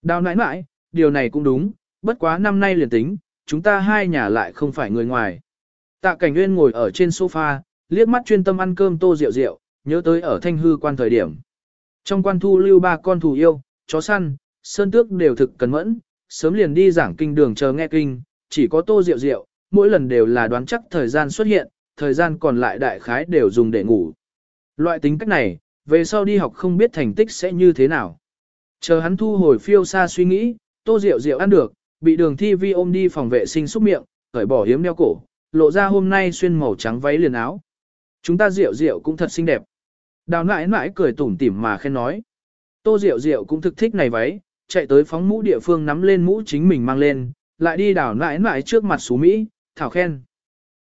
Đào nãi nãi, điều này cũng đúng, bất quá năm nay liền tính, chúng ta hai nhà lại không phải người ngoài. Tạ Cảnh Nguyên ngồi ở trên sofa, liếc mắt chuyên tâm ăn cơm tô rượu rượu, nhớ tới ở thanh hư quan thời điểm. Trong quan thu lưu ba con thù yêu, chó săn, sơn tước đều thực cẩn mẫn, sớm liền đi giảng kinh đường chờ nghe kinh, chỉ có tô rượu rượu, mỗi lần đều là đoán chắc thời gian xuất hiện, thời gian còn lại đại khái đều dùng để ngủ. Loại tính cách này, về sau đi học không biết thành tích sẽ như thế nào. Chờ hắn thu hồi phiêu xa suy nghĩ, Tô rượu rượu ăn được, bị đường thi vi ôm đi phòng vệ sinh xúc miệng, cởi bỏ hiếm đeo cổ, lộ ra hôm nay xuyên màu trắng váy liền áo. Chúng ta Diệu Diệu cũng thật xinh đẹp. Đào nãi nãi cười tủm tỉm mà khen nói. Tô Diệu Diệu cũng thực thích này váy, chạy tới phóng mũ địa phương nắm lên mũ chính mình mang lên, lại đi đào nãi nãi trước mặt xú Mỹ, thảo khen.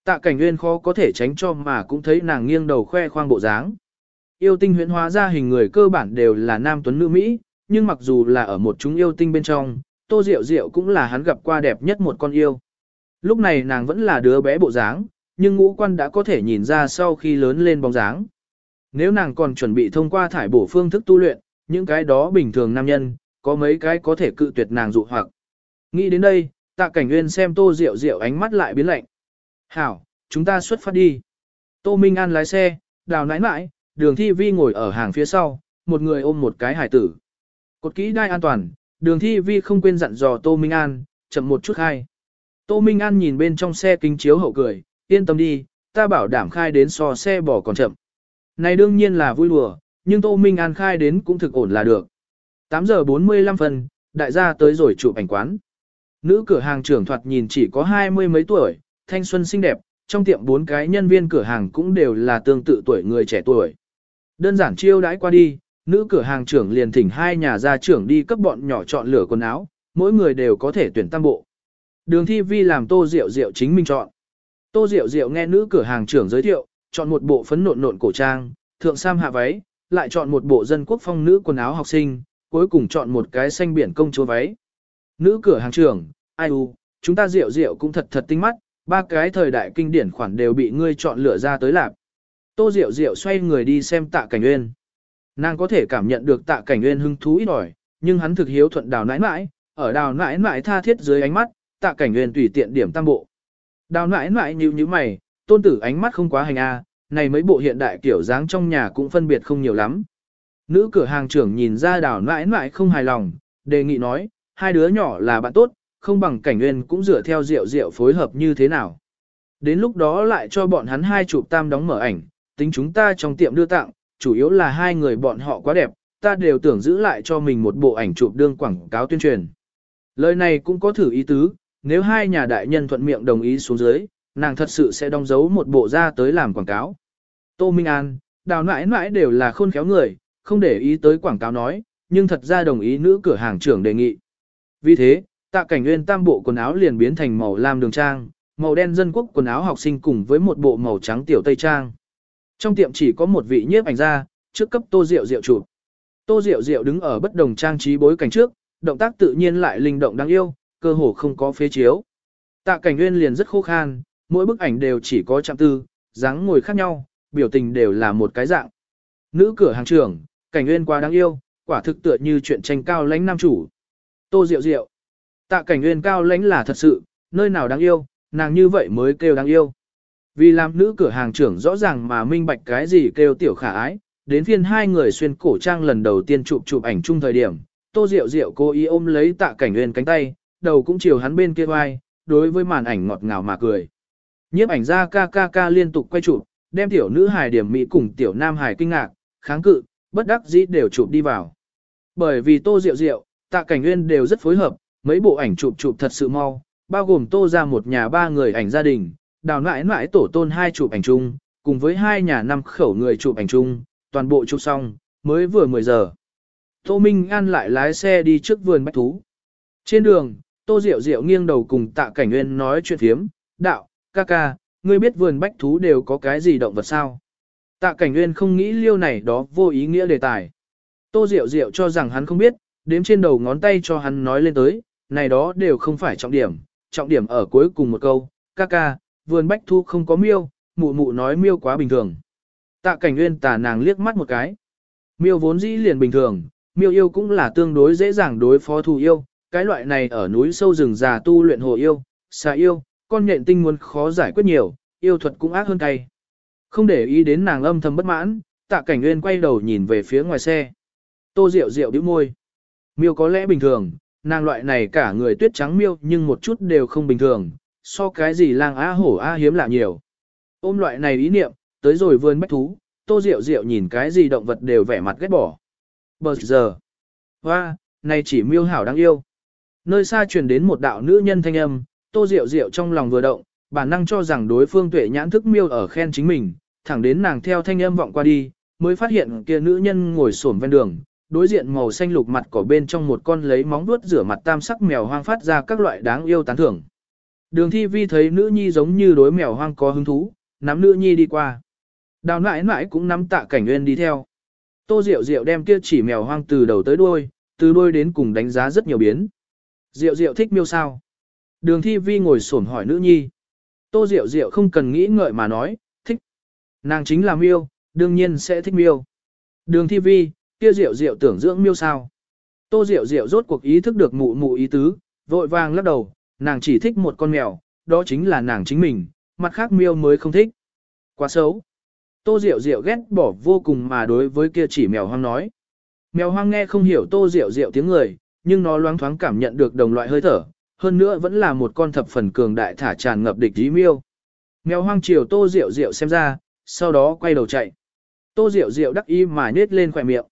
Tạ cảnh nguyên khó có thể tránh cho mà cũng thấy nàng nghiêng đầu khoe khoang bộ dáng. Yêu tinh huyễn hóa ra hình người cơ bản đều là nam tuấn nữ Mỹ, nhưng mặc dù là ở một chúng yêu tinh bên trong, Tô Diệu Diệu cũng là hắn gặp qua đẹp nhất một con yêu. Lúc này nàng vẫn là đứa bé bộ dáng, nhưng ngũ quan đã có thể nhìn ra sau khi lớn lên bóng dáng. Nếu nàng còn chuẩn bị thông qua thải bổ phương thức tu luyện, những cái đó bình thường nam nhân, có mấy cái có thể cự tuyệt nàng dụ hoặc. Nghĩ đến đây, tạ cảnh nguyên xem tô rượu rượu ánh mắt lại biến lạnh. Hảo, chúng ta xuất phát đi. Tô Minh An lái xe, đào nãi nãi, đường thi vi ngồi ở hàng phía sau, một người ôm một cái hải tử. Cột kỹ đai an toàn, đường thi vi không quên dặn dò Tô Minh An, chậm một chút hai. Tô Minh An nhìn bên trong xe kính chiếu hậu cười, yên tâm đi, ta bảo đảm khai đến so xe bỏ còn chậm. Này đương nhiên là vui đùa, nhưng Tô Minh An khai đến cũng thực ổn là được. 8 giờ 45 phân, đại gia tới rồi chụp ảnh quán. Nữ cửa hàng trưởng thoạt nhìn chỉ có hai mươi mấy tuổi, thanh xuân xinh đẹp, trong tiệm bốn cái nhân viên cửa hàng cũng đều là tương tự tuổi người trẻ tuổi. Đơn giản chiêu đãi qua đi, nữ cửa hàng trưởng liền thỉnh hai nhà gia trưởng đi cấp bọn nhỏ chọn lựa quần áo, mỗi người đều có thể tuyển tam bộ. Đường thi vi làm tô rượu rượu chính mình chọn. Tô Diệu Diệu nghe nữ cửa hàng trưởng giới thiệu, chọn một bộ phấn nộn nộn cổ trang, thượng sam hạ váy, lại chọn một bộ dân quốc phong nữ quần áo học sinh, cuối cùng chọn một cái xanh biển công chúa váy. Nữ cửa hàng trưởng, ai u, chúng ta Diệu Diệu cũng thật thật tinh mắt, ba cái thời đại kinh điển khoản đều bị ngươi chọn lựa ra tới lạc. Tô Diệu Diệu xoay người đi xem tạ cảnh uyên. Nàng có thể cảm nhận được tạ cảnh uyên hứng thú ít ỏi, nhưng hắn thực hiếu thuận đào nãi nãi, ở đào nãi nãi tha thiết dưới ánh mắt, tạ cảnh uyên tùy tiện điểm tam bộ. Đào nãi nãi như như mày, tôn tử ánh mắt không quá hành a, này mấy bộ hiện đại kiểu dáng trong nhà cũng phân biệt không nhiều lắm. Nữ cửa hàng trưởng nhìn ra đào nãi nãi không hài lòng, đề nghị nói, hai đứa nhỏ là bạn tốt, không bằng cảnh nguyên cũng dựa theo rượu rượu phối hợp như thế nào. Đến lúc đó lại cho bọn hắn hai chụp tam đóng mở ảnh, tính chúng ta trong tiệm đưa tặng, chủ yếu là hai người bọn họ quá đẹp, ta đều tưởng giữ lại cho mình một bộ ảnh chụp đương quảng cáo tuyên truyền. Lời này cũng có thử ý tứ, nếu hai nhà đại nhân thuận miệng đồng ý xuống dưới, nàng thật sự sẽ đóng dấu một bộ ra tới làm quảng cáo. Tô Minh An, đào nãi nãi đều là khôn khéo người, không để ý tới quảng cáo nói, nhưng thật ra đồng ý nữ cửa hàng trưởng đề nghị. Vì thế, tạ cảnh nguyên tam bộ quần áo liền biến thành màu lam đường trang, màu đen dân quốc quần áo học sinh cùng với một bộ màu trắng tiểu tây trang. Trong tiệm chỉ có một vị nhiếp ảnh gia, trước cấp tô rượu rượu chụp. Tô rượu rượu đứng ở bất đồng trang trí bối cảnh trước, động tác tự nhiên lại linh động đáng yêu, cơ hồ không có phế chiếu. Tạ cảnh nguyên liền rất khô khan, mỗi bức ảnh đều chỉ có chạm tư, dáng ngồi khác nhau, biểu tình đều là một cái dạng. Nữ cửa hàng trưởng, cảnh nguyên quá đáng yêu, quả thực tựa như chuyện tranh cao lãnh nam chủ. Tô Diệu Diệu. Tạ cảnh nguyên cao lãnh là thật sự, nơi nào đáng yêu, nàng như vậy mới kêu đáng yêu. Vì làm nữ cửa hàng trưởng rõ ràng mà minh bạch cái gì kêu tiểu khả ái, đến phiên hai người xuyên cổ trang lần đầu tiên chụp chụp ảnh chung thời điểm, Tô Diệu Diệu cố ý ôm lấy Tạ Cảnh Nguyên cánh tay, đầu cũng chiều hắn bên kia vai, đối với màn ảnh ngọt ngào mà cười. Nhiếp ảnh ra ca ca ca liên tục quay chụp, đem tiểu nữ hài điểm mỹ cùng tiểu nam hài kinh ngạc, kháng cự, bất đắc dĩ đều chụp đi vào. Bởi vì Tô Diệu Diệu, Tạ Cảnh Nguyên đều rất phối hợp, mấy bộ ảnh chụp chụp thật sự mau, bao gồm Tô ra một nhà ba người ảnh gia đình, đào nãi nãi tổ tôn hai chụp ảnh chung, cùng với hai nhà năm khẩu người chụp ảnh chung, toàn bộ chụp xong, mới vừa 10 giờ. Tô Minh An lại lái xe đi trước vườn bách thú. Trên đường, Tô Diệu Diệu nghiêng đầu cùng Tạ Cảnh Nguyên nói chuyện thiếm, đạo, ca ca, ngươi biết vườn bách thú đều có cái gì động vật sao? Tạ Cảnh Nguyên không nghĩ liêu này đó vô ý nghĩa đề tài. Tô Diệu Diệu cho rằng hắn không biết, đếm trên đầu ngón tay cho hắn nói lên tới, này đó đều không phải trọng điểm, trọng điểm ở cuối cùng một câu, ca ca, vườn bách thú không có miêu, mụ mụ nói miêu quá bình thường. Tạ Cảnh Nguyên tà nàng liếc mắt một cái. Miêu vốn dĩ liền bình thường, miêu yêu cũng là tương đối dễ dàng đối phó thù yêu, cái loại này ở núi sâu rừng già tu luyện hồ yêu, xà yêu, con nhện tinh muốn khó giải quyết nhiều, yêu thuật cũng ác hơn cay. Không để ý đến nàng âm thầm bất mãn, tạ cảnh nguyên quay đầu nhìn về phía ngoài xe. Tô Diệu Diệu bĩu môi. Miêu có lẽ bình thường, nàng loại này cả người tuyết trắng miêu nhưng một chút đều không bình thường, so cái gì lang á hổ á hiếm lạ nhiều. Ôm loại này ý niệm, tới rồi vươn bách thú, Tô Diệu Diệu nhìn cái gì động vật đều vẻ mặt ghét bỏ. Bờ giờ, hoa, này chỉ miêu hảo đáng yêu. Nơi xa truyền đến một đạo nữ nhân thanh âm, Tô Diệu Diệu trong lòng vừa động, bản năng cho rằng đối phương tuệ nhãn thức miêu ở khen chính mình, thẳng đến nàng theo thanh âm vọng qua đi, mới phát hiện kia nữ nhân ngồi xổm ven đường, đối diện màu xanh lục mặt cỏ bên trong một con lấy móng vuốt rửa mặt tam sắc mèo hoang phát ra các loại đáng yêu tán thưởng. Đường thi vi thấy nữ nhi giống như đối mèo hoang có hứng thú, nắm nữ nhi đi qua. Đào nãi nãi cũng nắm tạ cảnh nguyên đi theo. Tô Diệu Diệu đem kia chỉ mèo hoang từ đầu tới đuôi, từ đuôi đến cùng đánh giá rất nhiều biến. Diệu Diệu thích miêu sao? Đường thi vi ngồi xổm hỏi nữ nhi. Tô Diệu Diệu không cần nghĩ ngợi mà nói, thích. Nàng chính là miêu, đương nhiên sẽ thích miêu. Đường thi vi, kia Diệu Diệu tưởng dưỡng miêu sao? Tô Diệu Diệu rốt cuộc ý thức được mụ mụ ý tứ, vội vàng lắc đầu, nàng chỉ thích một con mèo, đó chính là nàng chính mình, mặt khác miêu mới không thích. Quá xấu. Tô Diệu Diệu ghét bỏ vô cùng mà đối với kia chỉ mèo hoang nói. Mèo hoang nghe không hiểu Tô Diệu Diệu tiếng người, nhưng nó loáng thoáng cảm nhận được đồng loại hơi thở, hơn nữa vẫn là một con thập phần cường đại thả tràn ngập địch dí miêu. Mèo hoang chiều Tô Diệu Diệu xem ra, sau đó quay đầu chạy. Tô Diệu Diệu đắc ý mà nết lên khỏe miệng.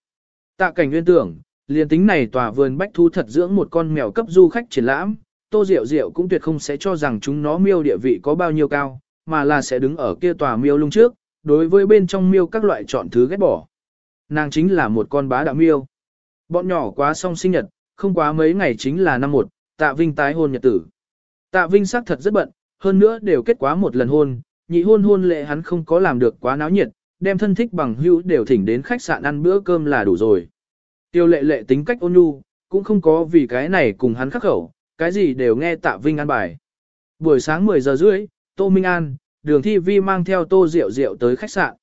Tạ cảnh nguyên tưởng, liền tính này tòa vườn bách thu thật dưỡng một con mèo cấp du khách triển lãm, Tô Diệu Diệu cũng tuyệt không sẽ cho rằng chúng nó miêu địa vị có bao nhiêu cao, mà là sẽ đứng ở kia tòa miêu lung trước, đối với bên trong miêu các loại chọn thứ ghét bỏ. Nàng chính là một con bá đạo miêu. Bọn nhỏ quá song sinh nhật, không quá mấy ngày chính là năm một, tạ Vinh tái hôn nhật tử. Tạ Vinh xác thật rất bận, hơn nữa đều kết quá một lần hôn, nhị hôn hôn lệ hắn không có làm được quá náo nhiệt, đem thân thích bằng hữu đều thỉnh đến khách sạn ăn bữa cơm là đủ rồi. Tiêu lệ lệ tính cách ôn nhu, cũng không có vì cái này cùng hắn khắc khẩu, cái gì đều nghe tạ Vinh ăn bài. Buổi sáng 10 giờ rưỡi, Tô Minh An, đường thi vi mang theo Tô Diệu Diệu tới khách sạn.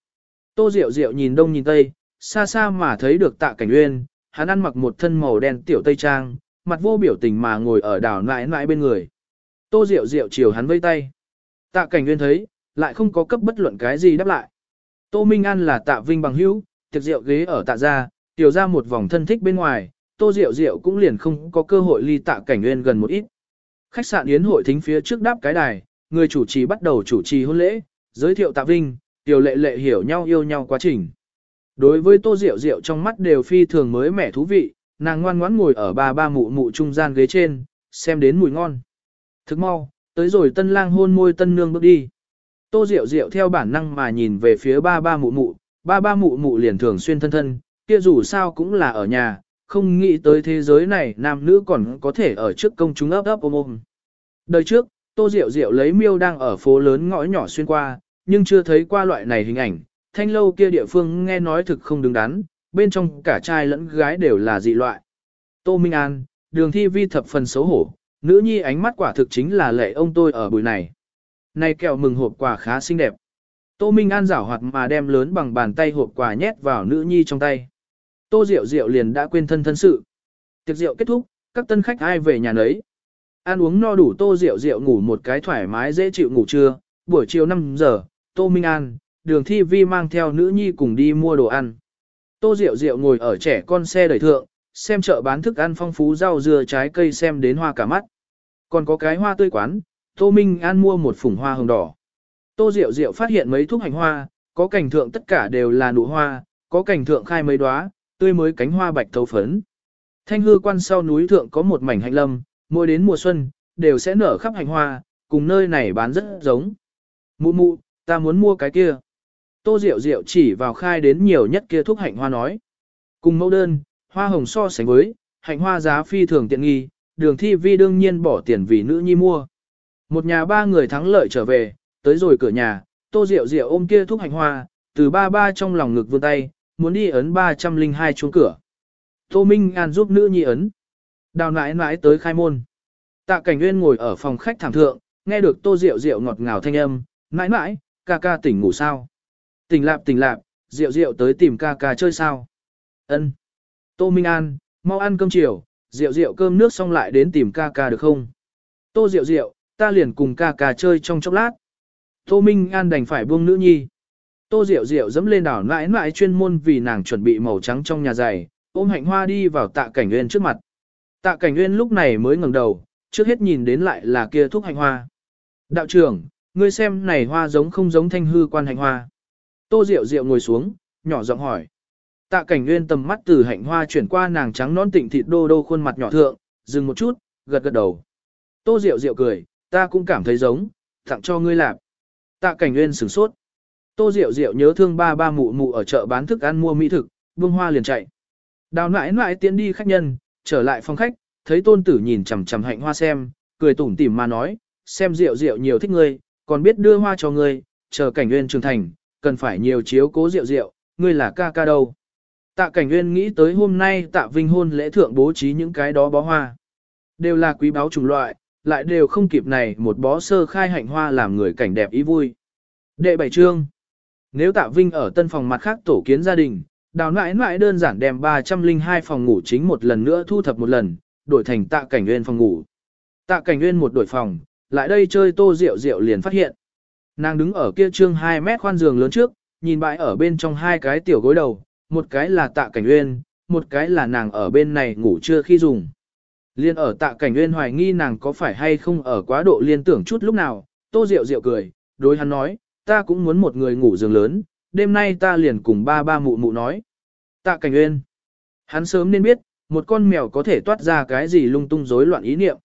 Tô Diệu Diệu nhìn đông nhìn tây, xa xa mà thấy được tạ cảnh uyên, hắn ăn mặc một thân màu đen tiểu tây trang, mặt vô biểu tình mà ngồi ở đảo nãi nãi bên người. Tô Diệu Diệu chiều hắn vây tay. Tạ cảnh Nguyên thấy, lại không có cấp bất luận cái gì đáp lại. Tô Minh An là tạ vinh bằng hữu, tiệc rượu ghế ở tạ gia, tiểu ra một vòng thân thích bên ngoài, Tô Diệu Diệu cũng liền không có cơ hội ly tạ cảnh nguyên gần một ít. Khách sạn yến hội thính phía trước đáp cái đài, người chủ trì bắt đầu chủ trì hôn lễ, giới thiệu tạ vinh, tiểu lệ lệ hiểu nhau yêu nhau quá trình. Đối với Tô Diệu Diệu trong mắt đều phi thường mới mẻ thú vị, nàng ngoan ngoãn ngồi ở ba ba mụ mụ trung gian ghế trên, xem đến mùi ngon. Thức mau, tới rồi tân lang hôn môi tân nương bước đi. Tô Diệu Diệu theo bản năng mà nhìn về phía ba ba mụ mụ, ba ba mụ mụ liền thường xuyên thân thân, kia dù sao cũng là ở nhà, không nghĩ tới thế giới này nam nữ còn có thể ở trước công chúng ấp ấp ôm ôm. Đời trước, Tô Diệu Diệu lấy miêu đang ở phố lớn ngõ nhỏ xuyên qua, nhưng chưa thấy qua loại này hình ảnh, thanh lâu kia địa phương nghe nói thực không đứng đắn, bên trong cả trai lẫn gái đều là dị loại. Tô Minh An, đường thi vi thập phần xấu hổ, nữ nhi ánh mắt quả thực chính là lệ ông tôi ở buổi này. Này kẹo mừng hộp quà khá xinh đẹp. Tô Minh An giảo hoạt mà đem lớn bằng bàn tay hộp quà nhét vào nữ nhi trong tay. Tô Diệu Diệu liền đã quên thân thân sự. Tiệc rượu kết thúc, các tân khách ai về nhà nấy. Ăn uống no đủ Tô Diệu Diệu ngủ một cái thoải mái dễ chịu ngủ trưa, buổi chiều 5 giờ, Tô Minh An, đường thi vi mang theo nữ nhi cùng đi mua đồ ăn. Tô Diệu Diệu ngồi ở trẻ con xe đẩy thượng, xem chợ bán thức ăn phong phú rau dưa trái cây xem đến hoa cả mắt. Còn có cái hoa tươi quán, Tô Minh An mua một phủng hoa hồng đỏ. Tô Diệu Diệu phát hiện mấy thuốc hành hoa, có cảnh thượng tất cả đều là nụ hoa, có cảnh thượng khai mấy đóa, tươi mới cánh hoa bạch thấu phấn. Thanh hư quan sau núi thượng có một mảnh hành lâm, mỗi đến mùa xuân, đều sẽ nở khắp hành hoa, cùng nơi này bán rất giống. Mụ mụ, ta muốn mua cái kia. Tô Diệu Diệu chỉ vào khai đến nhiều nhất kia thuốc hạnh hoa nói. Cùng mẫu đơn, hoa hồng so sánh với, hạnh hoa giá phi thường tiện nghi, đường thi vi đương nhiên bỏ tiền vì nữ nhi mua. Một nhà ba người thắng lợi trở về, tới rồi cửa nhà, Tô Diệu Diệu ôm kia thuốc hạnh hoa, từ ba ba trong lòng ngực vươn tay, muốn đi ấn 302 chuông cửa. Tô Minh An giúp nữ nhi ấn. Đào nãi nãi tới khai môn. Tạ Cảnh Nguyên ngồi ở phòng khách thảm thượng, nghe được Tô Diệu Diệu ngọt ngào thanh âm, nãi nãi, ca ca tỉnh ngủ sao? Tỉnh lạp tỉnh lạp, Diệu Diệu tới tìm ca ca chơi sao? Ân. Tô Minh An, mau ăn cơm chiều, Diệu Diệu cơm nước xong lại đến tìm ca ca được không? Tô Diệu Diệu, ta liền cùng ca ca chơi trong chốc lát. Tô Minh An đành phải buông nữ nhi. Tô Diệu Diệu dẫm lên đảo mãi mãi chuyên môn vì nàng chuẩn bị màu trắng trong nhà giày, ôm hạnh hoa đi vào tạ cảnh nguyên trước mặt. Tạ cảnh nguyên lúc này mới ngẩng đầu, trước hết nhìn đến lại là kia thuốc hạnh hoa. Đạo trưởng, ngươi xem này hoa giống không giống thanh hư quan hạnh hoa. Tô Diệu Diệu ngồi xuống, nhỏ giọng hỏi. Tạ cảnh nguyên tầm mắt từ hạnh hoa chuyển qua nàng trắng non tịnh thịt đô đô khuôn mặt nhỏ thượng, dừng một chút, gật gật đầu. Tô Diệu Diệu cười, ta cũng cảm thấy giống, tặng cho ngươi làm. Tạ Cảnh Nguyên sửng sốt. Tô Diệu Diệu nhớ thương ba ba mụ mụ ở chợ bán thức ăn mua mỹ thực, vương hoa liền chạy. Đào nãi nãi tiến đi khách nhân, trở lại phòng khách, thấy tôn tử nhìn chằm chằm hạnh hoa xem, cười tủm tỉm mà nói, xem Diệu Diệu nhiều thích ngươi, còn biết đưa hoa cho ngươi, chờ Cảnh Nguyên trưởng thành, cần phải nhiều chiếu cố rượu rượu, ngươi là ca ca đâu. Tạ Cảnh Nguyên nghĩ tới hôm nay Tạ Vinh hôn lễ thượng bố trí những cái đó bó hoa. Đều là quý báu chủng loại, lại đều không kịp này một bó sơ khai hạnh hoa làm người cảnh đẹp ý vui. Đệ bảy chương Nếu Tạ Vinh ở tân phòng mặt khác tổ kiến gia đình, đào nãi nãi đơn giản đem 302 phòng ngủ chính một lần nữa thu thập một lần, đổi thành Tạ Cảnh Nguyên phòng ngủ. Tạ Cảnh Nguyên một đổi phòng, lại đây chơi tô rượu rượu liền phát hiện. Nàng đứng ở kia trương 2 mét khoan giường lớn trước, nhìn bãi ở bên trong hai cái tiểu gối đầu, một cái là tạ cảnh uyên, một cái là nàng ở bên này ngủ chưa khi dùng. Liên ở tạ cảnh uyên hoài nghi nàng có phải hay không ở quá độ liên tưởng chút lúc nào, tô rượu rượu cười, đối hắn nói, ta cũng muốn một người ngủ giường lớn, đêm nay ta liền cùng ba ba mụ mụ nói. Tạ cảnh uyên, hắn sớm nên biết, một con mèo có thể toát ra cái gì lung tung rối loạn ý niệm.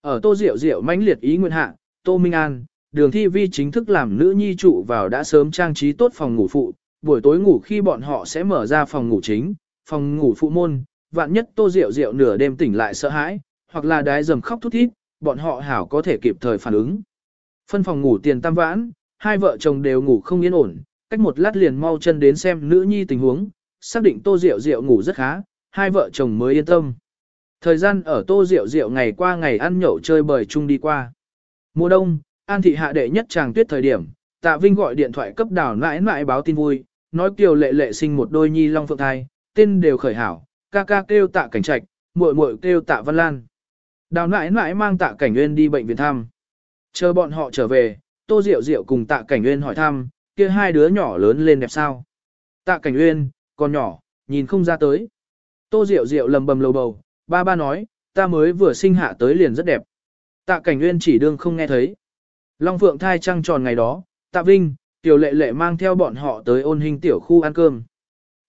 Ở tô rượu rượu mãnh liệt ý nguyện hạ, tô minh an, đường thi vi chính thức làm nữ nhi trụ vào đã sớm trang trí tốt phòng ngủ phụ, buổi tối ngủ khi bọn họ sẽ mở ra phòng ngủ chính, phòng ngủ phụ môn, vạn nhất tô rượu rượu nửa đêm tỉnh lại sợ hãi, hoặc là đái dầm khóc thút thít, bọn họ hảo có thể kịp thời phản ứng. Phân phòng ngủ tiền tam vãn, hai vợ chồng đều ngủ không yên ổn, cách một lát liền mau chân đến xem nữ nhi tình huống, xác định tô rượu rượu ngủ rất khá, hai vợ chồng mới yên tâm. Thời gian ở tô rượu rượu ngày qua ngày ăn nhậu chơi bời chung đi qua. Mùa đông, An thị hạ đệ nhất chàng tuyết thời điểm, Tạ Vinh gọi điện thoại cấp đảo nãi nãi báo tin vui, nói Kiều Lệ Lệ sinh một đôi nhi long phượng thai, tên đều khởi hảo, ca ca kêu Tạ Cảnh Trạch, muội muội kêu Tạ Văn Lan. Đào nãi nãi mang Tạ Cảnh Nguyên đi bệnh viện thăm. Chờ bọn họ trở về, Tô Diệu Diệu cùng Tạ Cảnh Nguyên hỏi thăm, kia hai đứa nhỏ lớn lên đẹp sao? Tạ Cảnh Nguyên, còn nhỏ, nhìn không ra tới. Tô Diệu Diệu lầm bầm lầu bầu, ba ba nói, ta mới vừa sinh hạ tới liền rất đẹp. Tạ Cảnh Nguyên chỉ đương không nghe thấy. Long Phượng thai trăng tròn ngày đó, Tạ Vinh, Tiểu Lệ Lệ mang theo bọn họ tới ôn hình tiểu khu ăn cơm.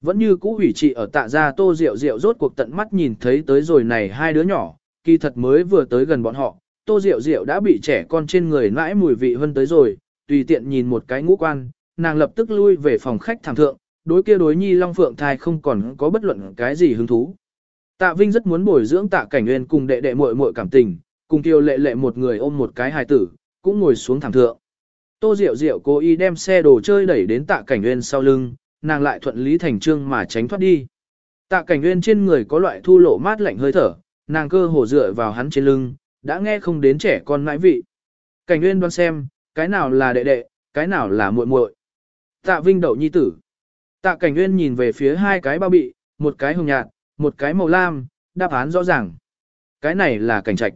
Vẫn như cũ hủy trị ở tạ gia tô rượu rượu rốt cuộc tận mắt nhìn thấy tới rồi này hai đứa nhỏ, kỳ thật mới vừa tới gần bọn họ, tô rượu rượu đã bị trẻ con trên người nãi mùi vị hơn tới rồi, tùy tiện nhìn một cái ngũ quan, nàng lập tức lui về phòng khách thảm thượng, đối kia đối nhi long phượng thai không còn có bất luận cái gì hứng thú. Tạ Vinh rất muốn bồi dưỡng tạ cảnh nguyên cùng đệ đệ muội muội cảm tình, cùng kiều lệ lệ một người ôm một cái hài tử, cũng ngồi xuống thảm thượng. Tô Diệu Diệu cố ý đem xe đồ chơi đẩy đến tạ cảnh nguyên sau lưng, nàng lại thuận lý thành trương mà tránh thoát đi. Tạ cảnh nguyên trên người có loại thu lộ mát lạnh hơi thở, nàng cơ hồ dựa vào hắn trên lưng, đã nghe không đến trẻ con mãi vị. Cảnh nguyên đoán xem, cái nào là đệ đệ, cái nào là muội muội. Tạ Vinh đậu nhi tử. Tạ cảnh nguyên nhìn về phía hai cái bao bị, một cái hồng nhạt, một cái màu lam, đáp án rõ ràng. Cái này là cảnh trạch.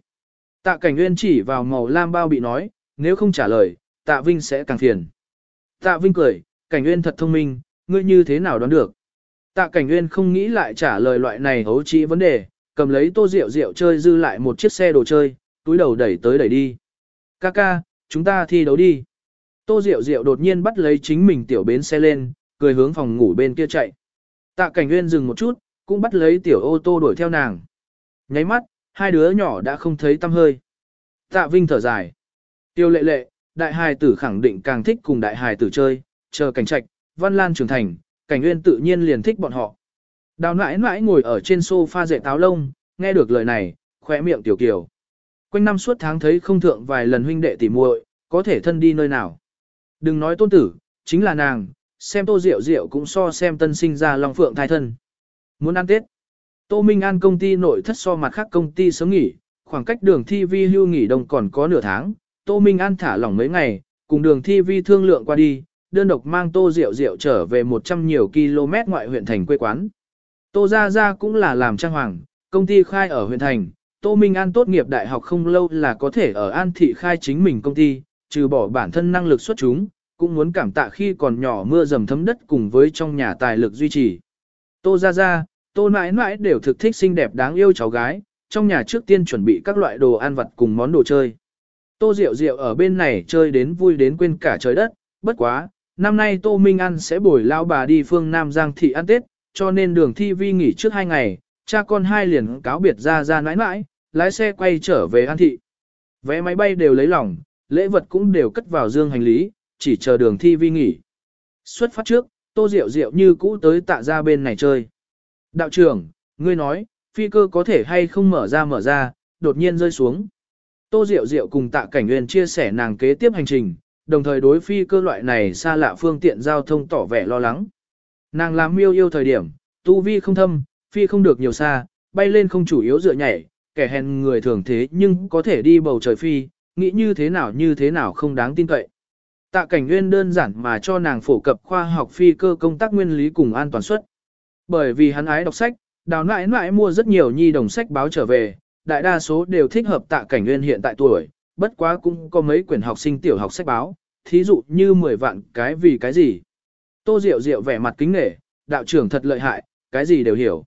Tạ cảnh nguyên chỉ vào màu lam bao bị nói, nếu không trả lời, tạ vinh sẽ càng phiền. Tạ vinh cười, cảnh nguyên thật thông minh, ngươi như thế nào đoán được. Tạ cảnh nguyên không nghĩ lại trả lời loại này hấu trĩ vấn đề, cầm lấy tô rượu rượu chơi dư lại một chiếc xe đồ chơi, túi đầu đẩy tới đẩy đi. Ca ca, chúng ta thi đấu đi. Tô rượu rượu đột nhiên bắt lấy chính mình tiểu bến xe lên, cười hướng phòng ngủ bên kia chạy. Tạ cảnh nguyên dừng một chút, cũng bắt lấy tiểu ô tô đuổi theo nàng. Nháy mắt, hai đứa nhỏ đã không thấy tâm hơi. Tạ Vinh thở dài. Tiêu lệ lệ, đại hài tử khẳng định càng thích cùng đại hài tử chơi, chờ cảnh trạch, văn lan trưởng thành, cảnh nguyên tự nhiên liền thích bọn họ. Đào nãi nãi ngồi ở trên sofa dạy táo lông, nghe được lời này, khỏe miệng tiểu kiều. Quanh năm suốt tháng thấy không thượng vài lần huynh đệ tỉ muội, có thể thân đi nơi nào. Đừng nói tôn tử, chính là nàng, xem tô rượu rượu cũng so xem tân sinh ra long phượng thai thân. Muốn ăn Tết. Tô Minh An công ty nội thất so mặt khác công ty sớm nghỉ, khoảng cách đường thi vi hưu nghỉ đông còn có nửa tháng, Tô Minh An thả lỏng mấy ngày, cùng đường thi vi thương lượng qua đi, đơn độc mang Tô Diệu Diệu trở về 100 nhiều km ngoại huyện thành quê quán. Tô Gia Gia cũng là làm trang hoàng, công ty khai ở huyện thành, Tô Minh An tốt nghiệp đại học không lâu là có thể ở An Thị khai chính mình công ty, trừ bỏ bản thân năng lực xuất chúng, cũng muốn cảm tạ khi còn nhỏ mưa dầm thấm đất cùng với trong nhà tài lực duy trì. Tô Gia Gia, Tô mãi mãi đều thực thích xinh đẹp đáng yêu cháu gái, trong nhà trước tiên chuẩn bị các loại đồ ăn vặt cùng món đồ chơi. Tô Diệu Diệu ở bên này chơi đến vui đến quên cả trời đất, bất quá, năm nay Tô Minh An sẽ bồi lao bà đi phương Nam Giang thị ăn Tết, cho nên đường thi vi nghỉ trước hai ngày, cha con hai liền cáo biệt ra ra nãi nãi, lái xe quay trở về An Thị. Vé máy bay đều lấy lòng, lễ vật cũng đều cất vào dương hành lý, chỉ chờ đường thi vi nghỉ. Xuất phát trước, Tô Diệu Diệu như cũ tới tạ ra bên này chơi. Đạo trưởng, ngươi nói, phi cơ có thể hay không mở ra mở ra, đột nhiên rơi xuống. Tô Diệu Diệu cùng tạ cảnh nguyên chia sẻ nàng kế tiếp hành trình, đồng thời đối phi cơ loại này xa lạ phương tiện giao thông tỏ vẻ lo lắng. Nàng làm miêu yêu thời điểm, tu vi không thâm, phi không được nhiều xa, bay lên không chủ yếu dựa nhảy, kẻ hèn người thường thế nhưng có thể đi bầu trời phi, nghĩ như thế nào như thế nào không đáng tin cậy. Tạ cảnh nguyên đơn giản mà cho nàng phổ cập khoa học phi cơ công tác nguyên lý cùng an toàn suất. Bởi vì hắn ái đọc sách, đào nãi nãi mua rất nhiều nhi đồng sách báo trở về, đại đa số đều thích hợp tạ cảnh nguyên hiện tại tuổi, bất quá cũng có mấy quyển học sinh tiểu học sách báo, thí dụ như 10 vạn cái vì cái gì. Tô Diệu Diệu vẻ mặt kính nể, đạo trưởng thật lợi hại, cái gì đều hiểu.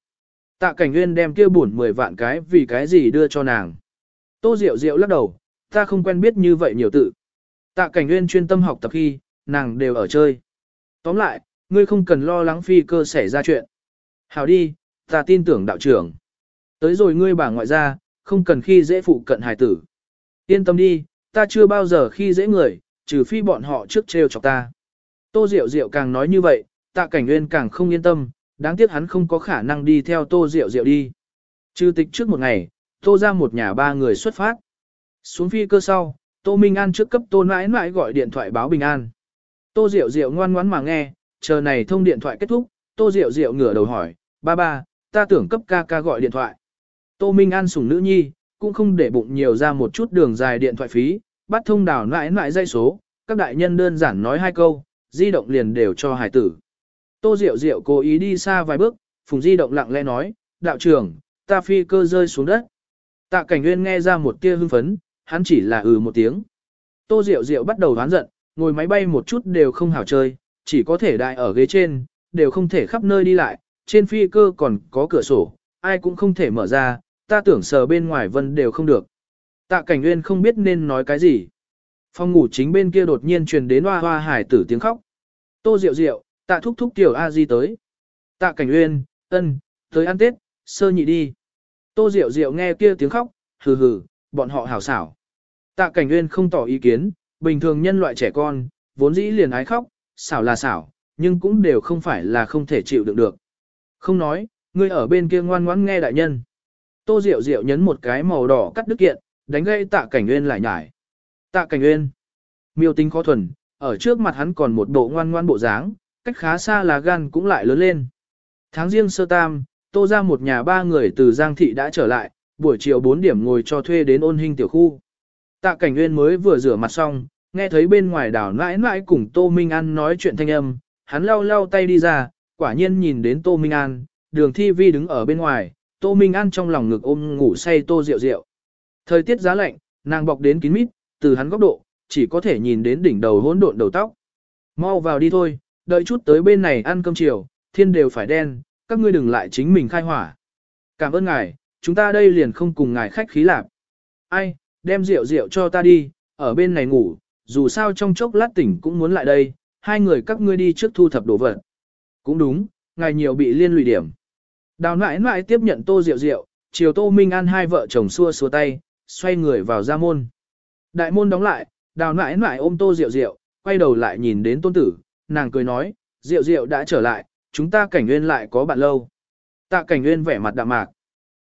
Tạ cảnh nguyên đem kia bùn 10 vạn cái vì cái gì đưa cho nàng. Tô Diệu Diệu lắc đầu, ta không quen biết như vậy nhiều tự. Tạ cảnh nguyên chuyên tâm học tập khi, nàng đều ở chơi. Tóm lại, ngươi không cần lo lắng phi cơ xảy ra chuyện. Hảo đi, ta tin tưởng đạo trưởng. Tới rồi ngươi bà ngoại ra, không cần khi dễ phụ cận hài tử. Yên tâm đi, ta chưa bao giờ khi dễ người, trừ phi bọn họ trước trêu chọc ta. Tô Diệu Diệu càng nói như vậy, tạ cảnh nguyên càng không yên tâm, đáng tiếc hắn không có khả năng đi theo Tô Diệu Diệu đi. Trừ tịch trước một ngày, Tô ra một nhà ba người xuất phát. Xuống phi cơ sau, Tô Minh An trước cấp Tô nãi nãi gọi điện thoại báo bình an. Tô Diệu Diệu ngoan ngoãn mà nghe, chờ này thông điện thoại kết thúc, Tô Diệu Diệu ngửa đầu hỏi, ba ba, ta tưởng cấp ca ca gọi điện thoại. Tô Minh An sủng nữ nhi, cũng không để bụng nhiều ra một chút đường dài điện thoại phí, bắt thông đảo nãi nãi dây số, các đại nhân đơn giản nói hai câu, di động liền đều cho hải tử. Tô Diệu Diệu cố ý đi xa vài bước, Phùng di động lặng lẽ nói, đạo trưởng, ta phi cơ rơi xuống đất. Tạ cảnh nguyên nghe ra một tia hưng phấn, hắn chỉ là ừ một tiếng. Tô Diệu Diệu bắt đầu đoán giận, ngồi máy bay một chút đều không hảo chơi, chỉ có thể đại ở ghế trên, đều không thể khắp nơi đi lại, trên phi cơ còn có cửa sổ, ai cũng không thể mở ra, ta tưởng sờ bên ngoài vân đều không được. Tạ cảnh nguyên không biết nên nói cái gì. Phòng ngủ chính bên kia đột nhiên truyền đến hoa hoa hải tử tiếng khóc. Tô Diệu Diệu, tạ thúc thúc tiểu A Di tới. Tạ cảnh nguyên, ân, tới ăn Tết, sơ nhị đi. Tô Diệu Diệu nghe kia tiếng khóc, hừ hừ, bọn họ hảo xảo. Tạ cảnh nguyên không tỏ ý kiến, bình thường nhân loại trẻ con, vốn dĩ liền ái khóc, xảo là xảo, nhưng cũng đều không phải là không thể chịu đựng được. Không nói, ngươi ở bên kia ngoan ngoãn nghe đại nhân. Tô Diệu Diệu nhấn một cái màu đỏ cắt đứt kiện, đánh gây tạ cảnh nguyên lại nhải. Tạ cảnh nguyên. Miêu tính khó thuần, ở trước mặt hắn còn một bộ ngoan ngoan bộ dáng, cách khá xa là gan cũng lại lớn lên. Tháng riêng sơ tam, tô ra một nhà ba người từ Giang Thị đã trở lại, buổi chiều 4 điểm ngồi cho thuê đến ôn hình tiểu khu. Tạ cảnh nguyên mới vừa rửa mặt xong, nghe thấy bên ngoài đảo nãi nãi cùng Tô Minh An nói chuyện thanh âm, hắn lau lau tay đi ra, quả nhiên nhìn đến Tô Minh An, đường thi vi đứng ở bên ngoài, Tô Minh An trong lòng ngực ôm ngủ say Tô Diệu Diệu. Thời tiết giá lạnh, nàng bọc đến kín mít, từ hắn góc độ, chỉ có thể nhìn đến đỉnh đầu hỗn độn đầu tóc. Mau vào đi thôi, đợi chút tới bên này ăn cơm chiều, thiên đều phải đen, các ngươi đừng lại chính mình khai hỏa. Cảm ơn ngài, chúng ta đây liền không cùng ngài khách khí lạc. Ai, đem rượu rượu cho ta đi, ở bên này ngủ, dù sao trong chốc lát tỉnh cũng muốn lại đây, hai người các ngươi đi trước thu thập đồ vật. Cũng đúng, ngài nhiều bị liên lụy điểm. Đào nãi nãi tiếp nhận tô rượu rượu, chiều tô minh an hai vợ chồng xua xua tay, xoay người vào ra môn. Đại môn đóng lại, đào nãi nãi ôm tô rượu rượu, quay đầu lại nhìn đến tôn tử, nàng cười nói, rượu rượu đã trở lại, chúng ta cảnh nguyên lại có bạn lâu. Tạ cảnh nguyên vẻ mặt đạm mạc.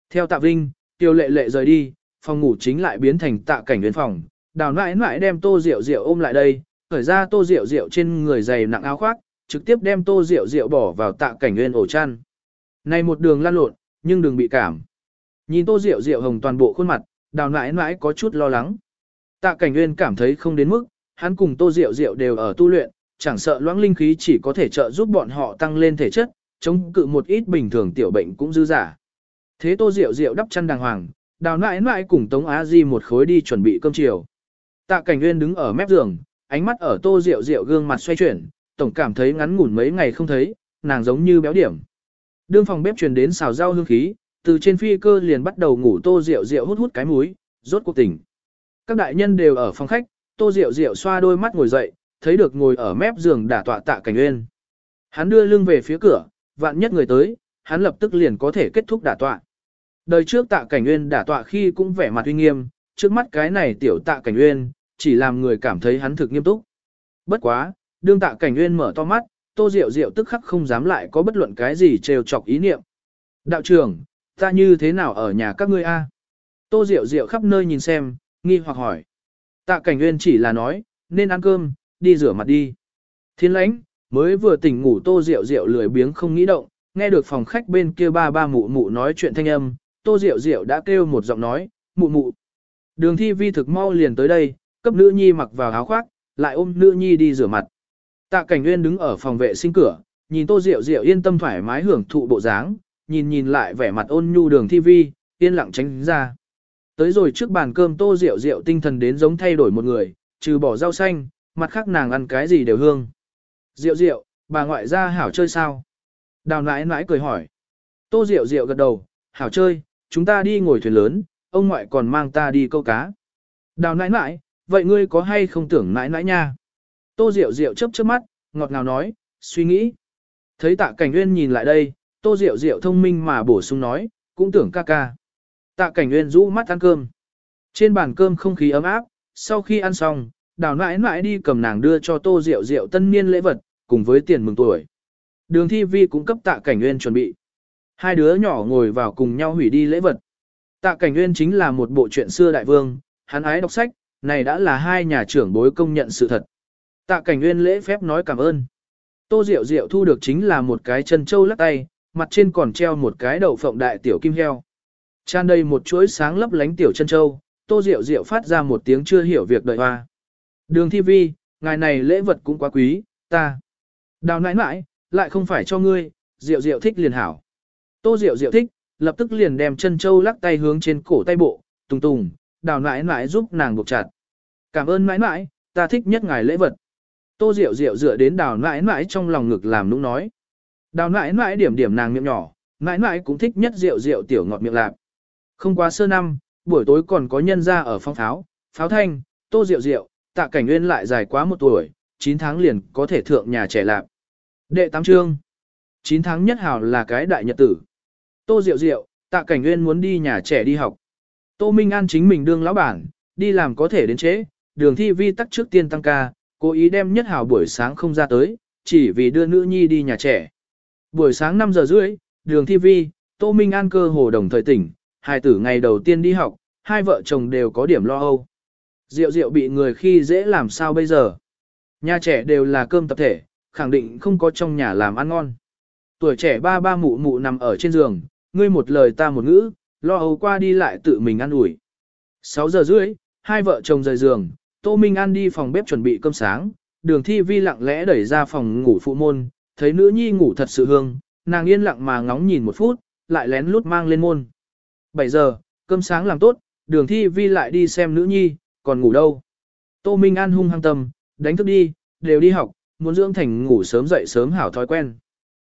Theo tạ vinh, tiêu lệ lệ rời đi, phòng ngủ chính lại biến thành tạ cảnh nguyên phòng. Đào nãi nãi đem tô rượu rượu ôm lại đây, khởi ra tô rượu rượu trên người dày nặng áo khoác, trực tiếp đem tô rượu rượu bỏ vào tạ cảnh nguyên ổ chăn. Này một đường lăn lộn, nhưng đừng bị cảm. Nhìn tô rượu rượu hồng toàn bộ khuôn mặt, đào nãi nãi có chút lo lắng. Tạ cảnh nguyên cảm thấy không đến mức, hắn cùng tô rượu rượu đều ở tu luyện, chẳng sợ loãng linh khí chỉ có thể trợ giúp bọn họ tăng lên thể chất, chống cự một ít bình thường tiểu bệnh cũng dư giả. Thế tô rượu rượu đắp chăn đàng hoàng, đào nãi nãi cùng Tống Á Di một khối đi chuẩn bị cơm chiều. Tạ cảnh nguyên đứng ở mép giường, ánh mắt ở tô rượu rượu gương mặt xoay chuyển, tổng cảm thấy ngắn ngủn mấy ngày không thấy, nàng giống như béo điểm. Đương phòng bếp truyền đến xào rau hương khí, từ trên phi cơ liền bắt đầu ngủ tô rượu rượu hút hút cái muối, rốt cuộc tỉnh. Các đại nhân đều ở phòng khách, tô rượu rượu xoa đôi mắt ngồi dậy, thấy được ngồi ở mép giường đả tọa tạ cảnh uyên. Hắn đưa lưng về phía cửa, vạn nhất người tới, hắn lập tức liền có thể kết thúc đả tọa. Đời trước tạ cảnh uyên đả tọa khi cũng vẻ mặt uy nghiêm, trước mắt cái này tiểu tạ cảnh uyên chỉ làm người cảm thấy hắn thực nghiêm túc. Bất quá, đương tạ cảnh uyên mở to mắt, tô diệu diệu tức khắc không dám lại có bất luận cái gì trêu chọc ý niệm. Đạo trưởng, ta như thế nào ở nhà các ngươi a? Tô diệu diệu khắp nơi nhìn xem, nghi hoặc hỏi. Tạ cảnh nguyên chỉ là nói, nên ăn cơm, đi rửa mặt đi. Thiên lãnh, mới vừa tỉnh ngủ tô diệu diệu lười biếng không nghĩ động, nghe được phòng khách bên kia ba ba mụ mụ nói chuyện thanh âm, tô diệu diệu đã kêu một giọng nói, mụ mụ. Đường thi vi thực mau liền tới đây, cấp nữ nhi mặc vào áo khoác, lại ôm nữ nhi đi rửa mặt. Tạ cảnh nguyên đứng ở phòng vệ sinh cửa, nhìn tô diệu diệu yên tâm thoải mái hưởng thụ bộ dáng, nhìn nhìn lại vẻ mặt ôn nhu đường thi vi, yên lặng tránh ra. Tới rồi trước bàn cơm tô Diệu Diệu tinh thần đến giống thay đổi một người, trừ bỏ rau xanh, mặt khác nàng ăn cái gì đều hương. Diệu Diệu, bà ngoại ra hảo chơi sao? Đào nãi nãi cười hỏi. Tô Diệu Diệu gật đầu, hảo chơi, chúng ta đi ngồi thuyền lớn, ông ngoại còn mang ta đi câu cá. Đào nãi nãi, vậy ngươi có hay không tưởng nãi nãi nha? Tô Diệu Diệu chớp chớp mắt, ngọt ngào nói, suy nghĩ. Thấy tạ cảnh nguyên nhìn lại đây, tô Diệu Diệu thông minh mà bổ sung nói, cũng tưởng ca ca. Tạ cảnh nguyên rũ mắt ăn cơm. Trên bàn cơm không khí ấm áp, sau khi ăn xong, đào nãi nãi đi cầm nàng đưa cho tô Diệu Diệu tân niên lễ vật, cùng với tiền mừng tuổi. Đường thi vi cũng cấp tạ cảnh nguyên chuẩn bị. Hai đứa nhỏ ngồi vào cùng nhau hủy đi lễ vật. Tạ cảnh nguyên chính là một bộ chuyện xưa đại vương, hắn ái đọc sách, này đã là hai nhà trưởng bối công nhận sự thật. Tạ cảnh nguyên lễ phép nói cảm ơn. Tô Diệu Diệu thu được chính là một cái chân châu lắc tay, mặt trên còn treo một cái đậu phộng đại tiểu kim heo. Tràn đầy một chuỗi sáng lấp lánh tiểu chân châu, Tô Diệu Diệu phát ra một tiếng chưa hiểu việc đợi hoa. Đường thi vi, ngài này lễ vật cũng quá quý, ta. Đào nãi nãi, lại không phải cho ngươi, Diệu Diệu thích liền hảo. Tô Diệu Diệu thích, lập tức liền đem chân châu lắc tay hướng trên cổ tay bộ, tùng tùng, đào nãi nãi giúp nàng buộc chặt. Cảm ơn nãi nãi, ta thích nhất ngài lễ vật. Tô Diệu Diệu dựa đến đào nãi nãi trong lòng ngực làm nũng nói. Đào nãi nãi điểm điểm nàng miệng nhỏ, nãi nãi cũng thích nhất Diệu Diệu tiểu ngọt miệng lạp. Không quá sơ năm, buổi tối còn có nhân ra ở phong pháo, pháo thanh, tô Diệu Diệu, tạ cảnh nguyên lại dài quá một tuổi, 9 tháng liền có thể thượng nhà trẻ lạp. Đệ tám chương. 9 tháng nhất hào là cái đại nhật tử. Tô Diệu Diệu, tạ cảnh nguyên muốn đi nhà trẻ đi học. Tô Minh An chính mình đương lão bản, đi làm có thể đến trễ, đường thi vi tắc trước tiên tăng ca, cố ý đem nhất hào buổi sáng không ra tới, chỉ vì đưa nữ nhi đi nhà trẻ. Buổi sáng 5 giờ rưỡi, đường thi vi, Tô Minh An cơ hồ đồng thời tỉnh, hai tử ngày đầu tiên đi học, hai vợ chồng đều có điểm lo âu. Diệu diệu bị người khi dễ làm sao bây giờ? Nhà trẻ đều là cơm tập thể, khẳng định không có trong nhà làm ăn ngon. Tuổi trẻ ba ba mụ mụ nằm ở trên giường, ngươi một lời ta một ngữ, lo âu qua đi lại tự mình ăn ủi. 6 giờ rưỡi, hai vợ chồng rời giường, Tô Minh An đi phòng bếp chuẩn bị cơm sáng, đường thi vi lặng lẽ đẩy ra phòng ngủ phụ môn, thấy nữ nhi ngủ thật sự hương, nàng yên lặng mà ngóng nhìn một phút, lại lén lút mang lên môn. 7 giờ, cơm sáng làm tốt, đường thi vi lại đi xem nữ nhi, còn ngủ đâu. Tô Minh An hung hăng tâm, đánh thức đi, đều đi học, muốn dưỡng thành ngủ sớm dậy sớm hảo thói quen.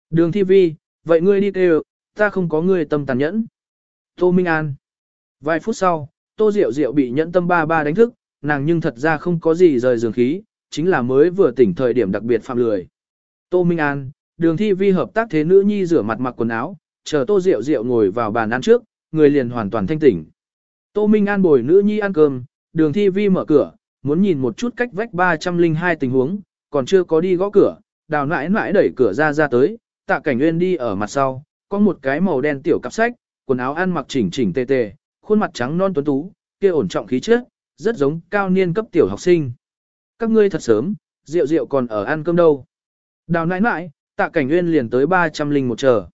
Đường thi vi, vậy ngươi đi kêu, ta không có ngươi tâm tàn nhẫn. Tô Minh An. Vài phút sau, Tô Diệu Diệu bị nhẫn tâm ba ba đánh thức, nàng nhưng thật ra không có gì rời giường khí, chính là mới vừa tỉnh thời điểm đặc biệt phạm lười. Tô Minh An, đường thi vi hợp tác thế nữ nhi rửa mặt mặc quần áo, chờ Tô Diệu Diệu ngồi vào bàn ăn trước, người liền hoàn toàn thanh tỉnh. Tô Minh An bồi nữ nhi ăn cơm, đường thi vi mở cửa, muốn nhìn một chút cách vách 302 tình huống, còn chưa có đi gõ cửa, đào nãi nãi đẩy cửa ra ra tới, tạ cảnh nguyên đi ở mặt sau, có một cái màu đen tiểu cặp sách, quần áo ăn mặc chỉnh chỉnh tề tề, khuôn mặt trắng non tuấn tú, kia ổn trọng khí chất, rất giống cao niên cấp tiểu học sinh. Các ngươi thật sớm, rượu rượu còn ở ăn cơm đâu. Đào nãi nãi, tạ cảnh nguyên liền tới 301 chờ.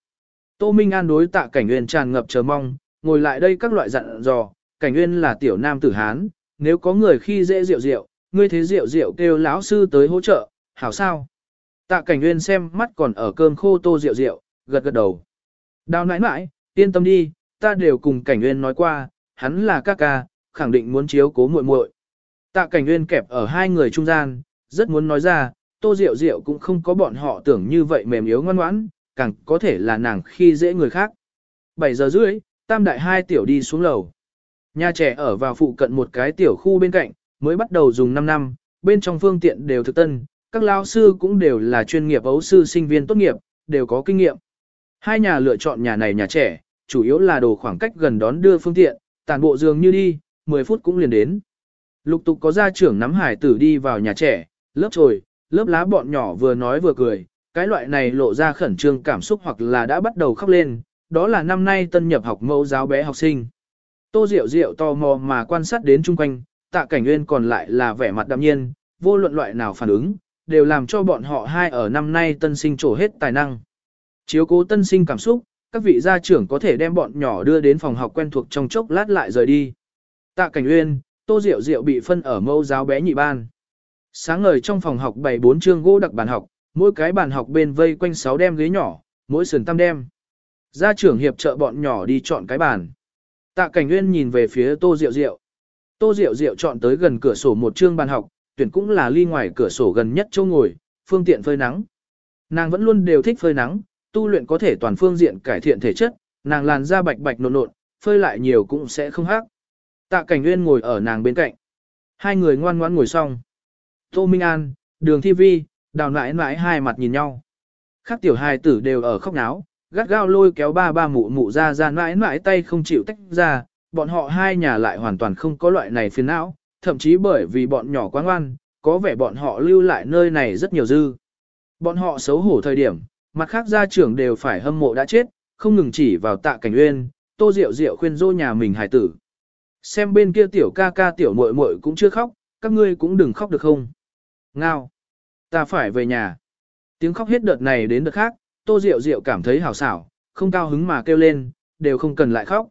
Tô Minh An đối tạ cảnh nguyên tràn ngập chờ mong, ngồi lại đây các loại dặn dò, cảnh nguyên là tiểu nam tử Hán, nếu có người khi dễ rượu rượu, ngươi thế rượu rượu kêu lão sư tới hỗ trợ, hảo sao? Tạ cảnh nguyên xem mắt còn ở cơm khô tô rượu rượu, gật gật đầu. Đào nãi nãi, yên tâm đi, ta đều cùng cảnh nguyên nói qua, hắn là ca ca, khẳng định muốn chiếu cố muội muội. Tạ cảnh nguyên kẹp ở hai người trung gian, rất muốn nói ra, tô diệu diệu cũng không có bọn họ tưởng như vậy mềm yếu ngoan ngoãn, càng có thể là nàng khi dễ người khác. 7 giờ rưỡi, tam đại hai tiểu đi xuống lầu. Nhà trẻ ở vào phụ cận một cái tiểu khu bên cạnh, mới bắt đầu dùng 5 năm, bên trong phương tiện đều thực tân, các lao sư cũng đều là chuyên nghiệp ấu sư sinh viên tốt nghiệp, đều có kinh nghiệm. Hai nhà lựa chọn nhà này nhà trẻ, chủ yếu là đồ khoảng cách gần đón đưa phương tiện, tàn bộ dường như đi, 10 phút cũng liền đến. Lục tục có gia trưởng nắm hải tử đi vào nhà trẻ, lớp trồi, lớp lá bọn nhỏ vừa nói vừa cười, cái loại này lộ ra khẩn trương cảm xúc hoặc là đã bắt đầu khóc lên, đó là năm nay tân nhập học mẫu giáo bé học sinh. Tô Diệu Diệu tò mò mà quan sát đến chung quanh, tạ cảnh nguyên còn lại là vẻ mặt đạm nhiên, vô luận loại nào phản ứng, đều làm cho bọn họ hai ở năm nay tân sinh trổ hết tài năng. Chiếu cố tân sinh cảm xúc, các vị gia trưởng có thể đem bọn nhỏ đưa đến phòng học quen thuộc trong chốc lát lại rời đi. Tạ Cảnh Uyên, Tô Diệu Diệu bị phân ở mẫu giáo bé nhị ban. Sáng ngời trong phòng học bày bốn chương gỗ đặc bàn học, mỗi cái bàn học bên vây quanh sáu đem ghế nhỏ, mỗi sườn tam đem. Gia trưởng hiệp trợ bọn nhỏ đi chọn cái bàn. Tạ Cảnh Nguyên nhìn về phía Tô Diệu Diệu. Tô Diệu Diệu chọn tới gần cửa sổ một chương bàn học, tuyển cũng là ly ngoài cửa sổ gần nhất chỗ ngồi, phương tiện phơi nắng. Nàng vẫn luôn đều thích phơi nắng, tu luyện có thể toàn phương diện cải thiện thể chất, nàng làn da bạch bạch nộn nộn, phơi lại nhiều cũng sẽ không hắc. Tạ Cảnh Nguyên ngồi ở nàng bên cạnh. Hai người ngoan ngoãn ngồi xong. Tô Minh An, Đường Thi Vi, đào nãi nãi hai mặt nhìn nhau. Khác tiểu hài tử đều ở khóc náo, gắt gao lôi kéo ba ba mụ mụ ra ra nãi nãi tay không chịu tách ra, bọn họ hai nhà lại hoàn toàn không có loại này phiền não, thậm chí bởi vì bọn nhỏ quá ngoan, có vẻ bọn họ lưu lại nơi này rất nhiều dư. Bọn họ xấu hổ thời điểm, mặt khác gia trưởng đều phải hâm mộ đã chết, không ngừng chỉ vào tạ cảnh uyên, tô rượu rượu khuyên dô nhà mình hài tử. Xem bên kia tiểu ca ca tiểu muội muội cũng chưa khóc, các ngươi cũng đừng khóc được không? Ngao! Ta phải về nhà. Tiếng khóc hết đợt này đến đợt khác, tô rượu rượu cảm thấy hào xảo, không cao hứng mà kêu lên, đều không cần lại khóc.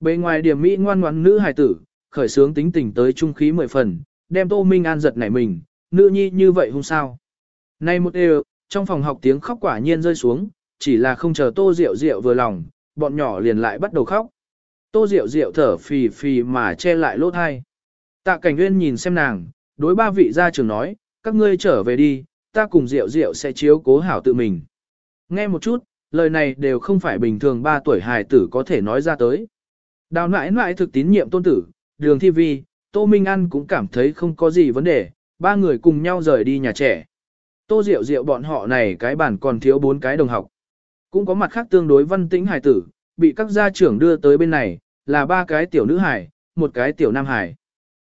Bề ngoài điểm mỹ ngoan ngoãn nữ hài tử, khởi sướng tính tình tới trung khí mười phần, đem Tô Minh An giật nảy mình, nữ nhi như vậy không sao. Nay một đều, trong phòng học tiếng khóc quả nhiên rơi xuống, chỉ là không chờ Tô Diệu Diệu vừa lòng, bọn nhỏ liền lại bắt đầu khóc. Tô Diệu Diệu thở phì phì mà che lại lỗ thai. Tạ Cảnh Nguyên nhìn xem nàng, đối ba vị gia trưởng nói, các ngươi trở về đi, ta cùng Diệu Diệu sẽ chiếu cố hảo tự mình. Nghe một chút, lời này đều không phải bình thường ba tuổi hài tử có thể nói ra tới. Đào nãi nãi thực tín nhiệm tôn tử, đường thi vi, Tô Minh An cũng cảm thấy không có gì vấn đề, ba người cùng nhau rời đi nhà trẻ. Tô Diệu Diệu bọn họ này cái bản còn thiếu bốn cái đồng học. Cũng có mặt khác tương đối văn tĩnh hài tử, bị các gia trưởng đưa tới bên này, là ba cái tiểu nữ hải, một cái tiểu nam hải.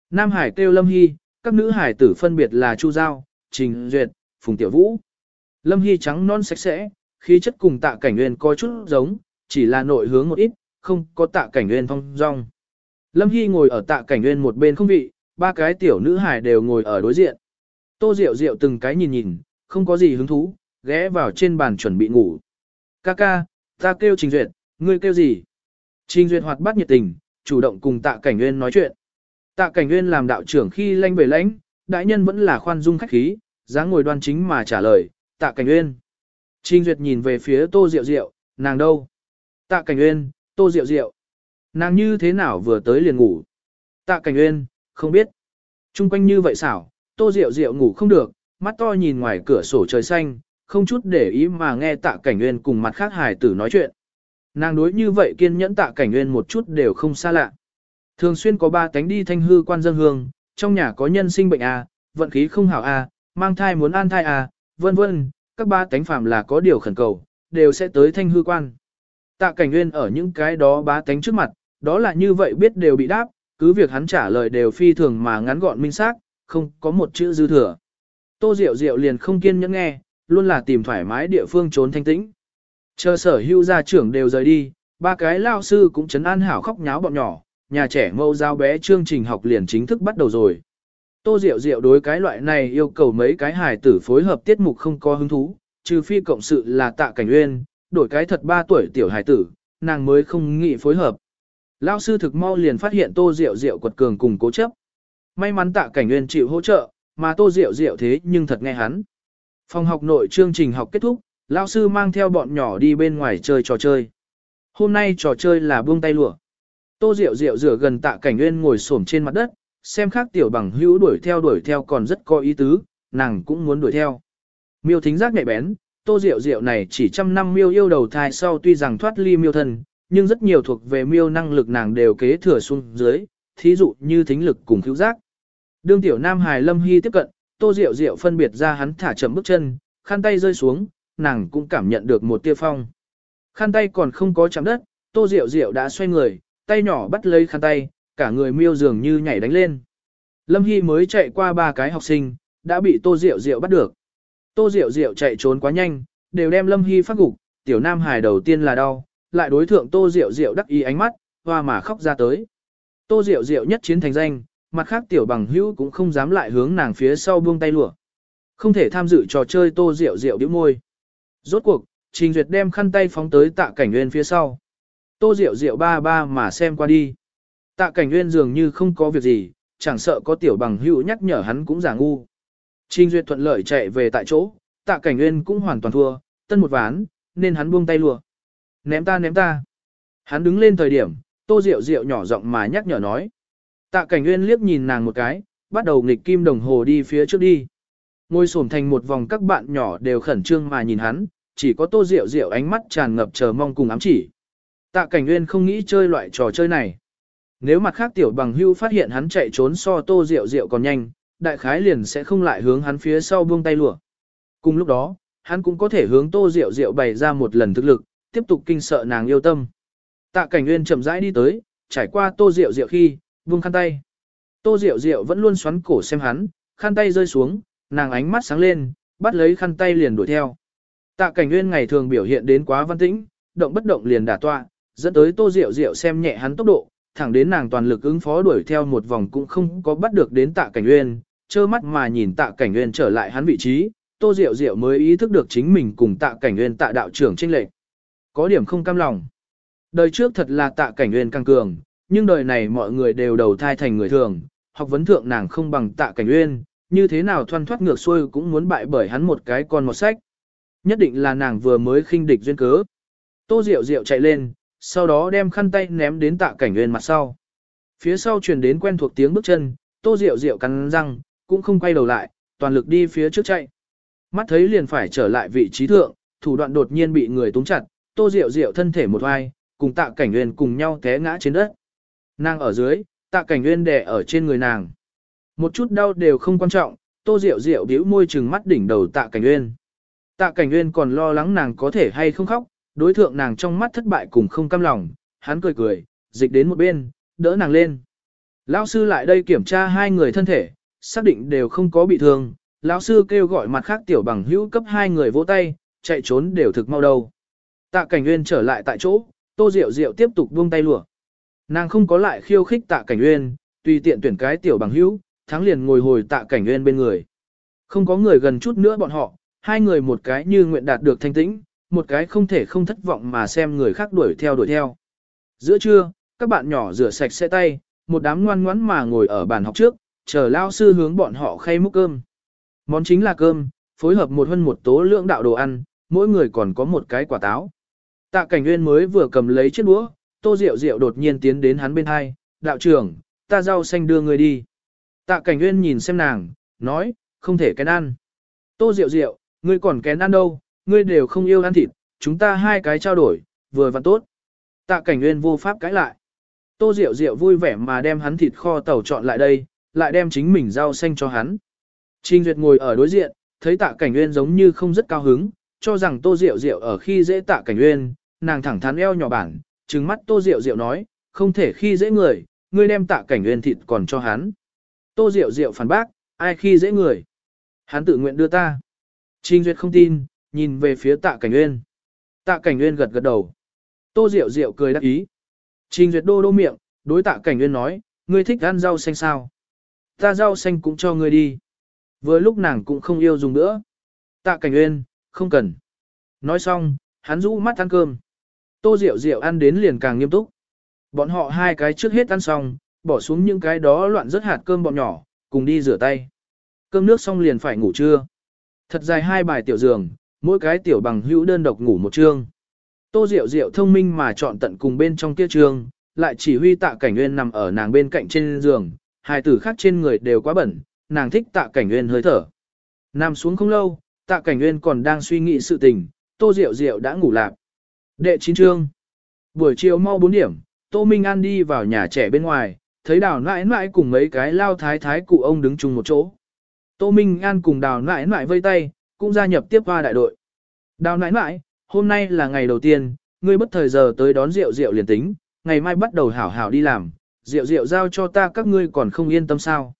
Nam hải kêu Lâm Hy, các nữ hải tử phân biệt là Chu Giao, Trình Duyệt, Phùng Tiểu Vũ. Lâm Hy trắng non sạch sẽ, khí chất cùng tạ cảnh nguyên có chút giống, chỉ là nội hướng một ít, không có tạ cảnh nguyên phong rong. Lâm Hy ngồi ở tạ cảnh nguyên một bên không vị, ba cái tiểu nữ hải đều ngồi ở đối diện. Tô Diệu Diệu từng cái nhìn nhìn, không có gì hứng thú, ghé vào trên bàn chuẩn bị ngủ. Ca ca, ta kêu Trình Duyệt, ngươi kêu gì? Trình Duyệt hoạt bát nhiệt tình, chủ động cùng tạ cảnh nguyên nói chuyện. Tạ cảnh nguyên làm đạo trưởng khi lanh về lãnh, đại nhân vẫn là khoan dung khách khí, dáng ngồi đoan chính mà trả lời, tạ cảnh nguyên. Trình Duyệt nhìn về phía Tô Diệu Diệu, nàng đâu? Tạ cảnh nguyên, Tô Diệu Diệu. Nàng như thế nào vừa tới liền ngủ? Tạ Cảnh Uyên, không biết. Trung quanh như vậy xảo, Tô Diệu Diệu ngủ không được, mắt to nhìn ngoài cửa sổ trời xanh, không chút để ý mà nghe Tạ Cảnh Uyên cùng mặt khác hài tử nói chuyện. Nàng đối như vậy kiên nhẫn Tạ Cảnh nguyên một chút đều không xa lạ. Thường xuyên có ba tánh đi thanh hư quan dân hương, trong nhà có nhân sinh bệnh à, vận khí không hảo à, mang thai muốn an thai à, vân vân, các ba tánh phạm là có điều khẩn cầu, đều sẽ tới thanh hư quan. Tạ Cảnh Nguyên ở những cái đó bá tánh trước mặt, đó là như vậy biết đều bị đáp, cứ việc hắn trả lời đều phi thường mà ngắn gọn minh xác, không có một chữ dư thừa. Tô Diệu Diệu liền không kiên nhẫn nghe, luôn là tìm thoải mái địa phương trốn thanh tĩnh. Chờ sở hưu gia trưởng đều rời đi, ba cái lao sư cũng chấn an hảo khóc nháo bọn nhỏ, nhà trẻ mâu giao bé chương trình học liền chính thức bắt đầu rồi. Tô Diệu Diệu đối cái loại này yêu cầu mấy cái hài tử phối hợp tiết mục không có hứng thú, trừ phi cộng sự là tạ cảnh uyên, đổi cái thật 3 tuổi tiểu hài tử, nàng mới không nghĩ phối hợp. Lao sư thực mau liền phát hiện Tô Diệu Diệu quật cường cùng cố chấp. May mắn tạ cảnh uyên chịu hỗ trợ, mà Tô Diệu Diệu thế nhưng thật nghe hắn. Phòng học nội chương trình học kết thúc, Lao sư mang theo bọn nhỏ đi bên ngoài chơi trò chơi. Hôm nay trò chơi là buông tay lụa. Tô Diệu Diệu rửa gần tạ cảnh nguyên ngồi xổm trên mặt đất, xem khác tiểu bằng hữu đuổi theo đuổi theo còn rất có ý tứ, nàng cũng muốn đuổi theo. Miêu thính giác nhạy bén, Tô Diệu Diệu này chỉ trăm năm miêu yêu đầu thai sau tuy rằng thoát ly miêu thân, nhưng rất nhiều thuộc về miêu năng lực nàng đều kế thừa xuống dưới, thí dụ như thính lực cùng hữu giác. Đương tiểu nam hài Lâm Hy tiếp cận, Tô Diệu Diệu phân biệt ra hắn thả chậm bước chân, khăn tay rơi xuống, nàng cũng cảm nhận được một tia phong. Khăn tay còn không có chạm đất, tô rượu rượu đã xoay người, tay nhỏ bắt lấy khăn tay, cả người miêu dường như nhảy đánh lên. Lâm Hy mới chạy qua ba cái học sinh, đã bị tô rượu rượu bắt được. Tô rượu rượu chạy trốn quá nhanh, đều đem Lâm Hy phát gục, tiểu nam hài đầu tiên là đau, lại đối thượng tô rượu rượu đắc ý ánh mắt, hoa mà khóc ra tới. Tô rượu rượu nhất chiến thành danh, mặt khác tiểu bằng hữu cũng không dám lại hướng nàng phía sau buông tay lụa. Không thể tham dự trò chơi tô rượu rượu điếu môi. Rốt cuộc, Trình Duyệt đem khăn tay phóng tới tạ cảnh nguyên phía sau. Tô Diệu Diệu ba ba mà xem qua đi. Tạ cảnh nguyên dường như không có việc gì, chẳng sợ có tiểu bằng hữu nhắc nhở hắn cũng giả ngu. Trình Duyệt thuận lợi chạy về tại chỗ, tạ cảnh nguyên cũng hoàn toàn thua, tân một ván, nên hắn buông tay lùa. Ném ta ném ta. Hắn đứng lên thời điểm, tô Diệu Diệu nhỏ giọng mà nhắc nhở nói. Tạ cảnh nguyên liếc nhìn nàng một cái, bắt đầu nghịch kim đồng hồ đi phía trước đi. Ngồi xổm thành một vòng các bạn nhỏ đều khẩn trương mà nhìn hắn, chỉ có tô rượu rượu ánh mắt tràn ngập chờ mong cùng ám chỉ. Tạ cảnh nguyên không nghĩ chơi loại trò chơi này. Nếu mặt khác tiểu bằng hưu phát hiện hắn chạy trốn so tô rượu rượu còn nhanh, đại khái liền sẽ không lại hướng hắn phía sau buông tay lùa. Cùng lúc đó, hắn cũng có thể hướng tô rượu rượu bày ra một lần thực lực, tiếp tục kinh sợ nàng yêu tâm. Tạ cảnh nguyên chậm rãi đi tới, trải qua tô rượu rượu khi, buông khăn tay. Tô rượu rượu vẫn luôn xoắn cổ xem hắn, khăn tay rơi xuống, nàng ánh mắt sáng lên, bắt lấy khăn tay liền đuổi theo. Tạ cảnh nguyên ngày thường biểu hiện đến quá văn tĩnh, động bất động liền đả tọa, dẫn tới tô Diệu Diệu xem nhẹ hắn tốc độ, thẳng đến nàng toàn lực ứng phó đuổi theo một vòng cũng không có bắt được đến tạ cảnh nguyên, trơ mắt mà nhìn tạ cảnh nguyên trở lại hắn vị trí, tô Diệu Diệu mới ý thức được chính mình cùng tạ cảnh nguyên tạ đạo trưởng chênh lệch. Có điểm không cam lòng. Đời trước thật là tạ cảnh nguyên căng cường, nhưng đời này mọi người đều đầu thai thành người thường, học vấn thượng nàng không bằng tạ cảnh nguyên, như thế nào thoăn thoát ngược xuôi cũng muốn bại bởi hắn một cái con một sách. Nhất định là nàng vừa mới khinh địch duyên cớ. Tô Diệu Diệu chạy lên, sau đó đem khăn tay ném đến tạ cảnh nguyên mặt sau. Phía sau truyền đến quen thuộc tiếng bước chân, Tô Diệu Diệu cắn răng, cũng không quay đầu lại, toàn lực đi phía trước chạy. Mắt thấy liền phải trở lại vị trí thượng, thủ đoạn đột nhiên bị người túng chặt, Tô Diệu Diệu thân thể một vai, cùng tạ cảnh nguyên cùng nhau té ngã trên đất. Nàng ở dưới, tạ cảnh nguyên đè ở trên người nàng. Một chút đau đều không quan trọng, Tô Diệu Diệu bĩu môi trừng mắt đỉnh đầu tạ cảnh nguyên. Tạ cảnh nguyên còn lo lắng nàng có thể hay không khóc, đối thượng nàng trong mắt thất bại cùng không cam lòng, hắn cười cười, dịch đến một bên, đỡ nàng lên. Lão sư lại đây kiểm tra hai người thân thể, xác định đều không có bị thương. Lão sư kêu gọi mặt khác tiểu bằng hữu cấp hai người vỗ tay, chạy trốn đều thực mau đầu. Tạ cảnh nguyên trở lại tại chỗ, tô diệu diệu tiếp tục buông tay lùa. Nàng không có lại khiêu khích tạ cảnh nguyên, tùy tiện tuyển cái tiểu bằng hữu, thắng liền ngồi hồi tạ cảnh nguyên bên người. Không có người gần chút nữa bọn họ, hai người một cái như nguyện đạt được thanh tĩnh, một cái không thể không thất vọng mà xem người khác đuổi theo đuổi theo. Giữa trưa, các bạn nhỏ rửa sạch xe tay, một đám ngoan ngoãn mà ngồi ở bàn học trước, chờ lao sư hướng bọn họ khay múc cơm. Món chính là cơm, phối hợp một hơn một tố lượng đạo đồ ăn, mỗi người còn có một cái quả táo. Tạ cảnh nguyên mới vừa cầm lấy chiếc đũa, tô rượu rượu đột nhiên tiến đến hắn bên hai, đạo trưởng, ta rau xanh đưa người đi. Tạ cảnh nguyên nhìn xem nàng, nói, không thể kén ăn. Tô rượu rượu, ngươi còn kén ăn đâu, ngươi đều không yêu ăn thịt, chúng ta hai cái trao đổi, vừa và tốt. Tạ cảnh nguyên vô pháp cãi lại. Tô Diệu Diệu vui vẻ mà đem hắn thịt kho tàu chọn lại đây, lại đem chính mình rau xanh cho hắn. Trình Duyệt ngồi ở đối diện, thấy tạ cảnh nguyên giống như không rất cao hứng, cho rằng Tô Diệu Diệu ở khi dễ tạ cảnh nguyên, nàng thẳng thắn eo nhỏ bản, trừng mắt Tô Diệu Diệu nói, không thể khi dễ người, ngươi đem tạ cảnh nguyên thịt còn cho hắn. Tô Diệu Diệu phản bác, ai khi dễ người? Hắn tự nguyện đưa ta. Trình Duyệt không tin, nhìn về phía tạ cảnh nguyên. Tạ cảnh nguyên gật gật đầu. Tô Diệu Diệu cười đắc ý. Trình Duyệt đô đô miệng, đối tạ cảnh nguyên nói, ngươi thích ăn rau xanh sao? Ta rau xanh cũng cho ngươi đi. Vừa lúc nàng cũng không yêu dùng nữa. Tạ cảnh nguyên, không cần. Nói xong, hắn rũ mắt ăn cơm. Tô Diệu Diệu ăn đến liền càng nghiêm túc. Bọn họ hai cái trước hết ăn xong, bỏ xuống những cái đó loạn rất hạt cơm bọn nhỏ, cùng đi rửa tay. Cơm nước xong liền phải ngủ trưa. Thật dài hai bài tiểu giường, mỗi cái tiểu bằng hữu đơn độc ngủ một chương. Tô Diệu Diệu thông minh mà chọn tận cùng bên trong kia trường, lại chỉ huy tạ cảnh nguyên nằm ở nàng bên cạnh trên giường, hai tử khác trên người đều quá bẩn, nàng thích tạ cảnh nguyên hơi thở. Nằm xuống không lâu, tạ cảnh nguyên còn đang suy nghĩ sự tình, Tô Diệu Diệu đã ngủ lạc. Đệ chín chương. Buổi chiều mau 4 điểm, Tô Minh An đi vào nhà trẻ bên ngoài, thấy đào nãi nãi cùng mấy cái lao thái thái cụ ông đứng chung một chỗ. Tô Minh An cùng đào nãi nãi vây tay, cũng gia nhập tiếp hoa đại đội. Đào nãi nãi, hôm nay là ngày đầu tiên, ngươi bất thời giờ tới đón rượu rượu liền tính, ngày mai bắt đầu hảo hảo đi làm, rượu rượu giao cho ta các ngươi còn không yên tâm sao.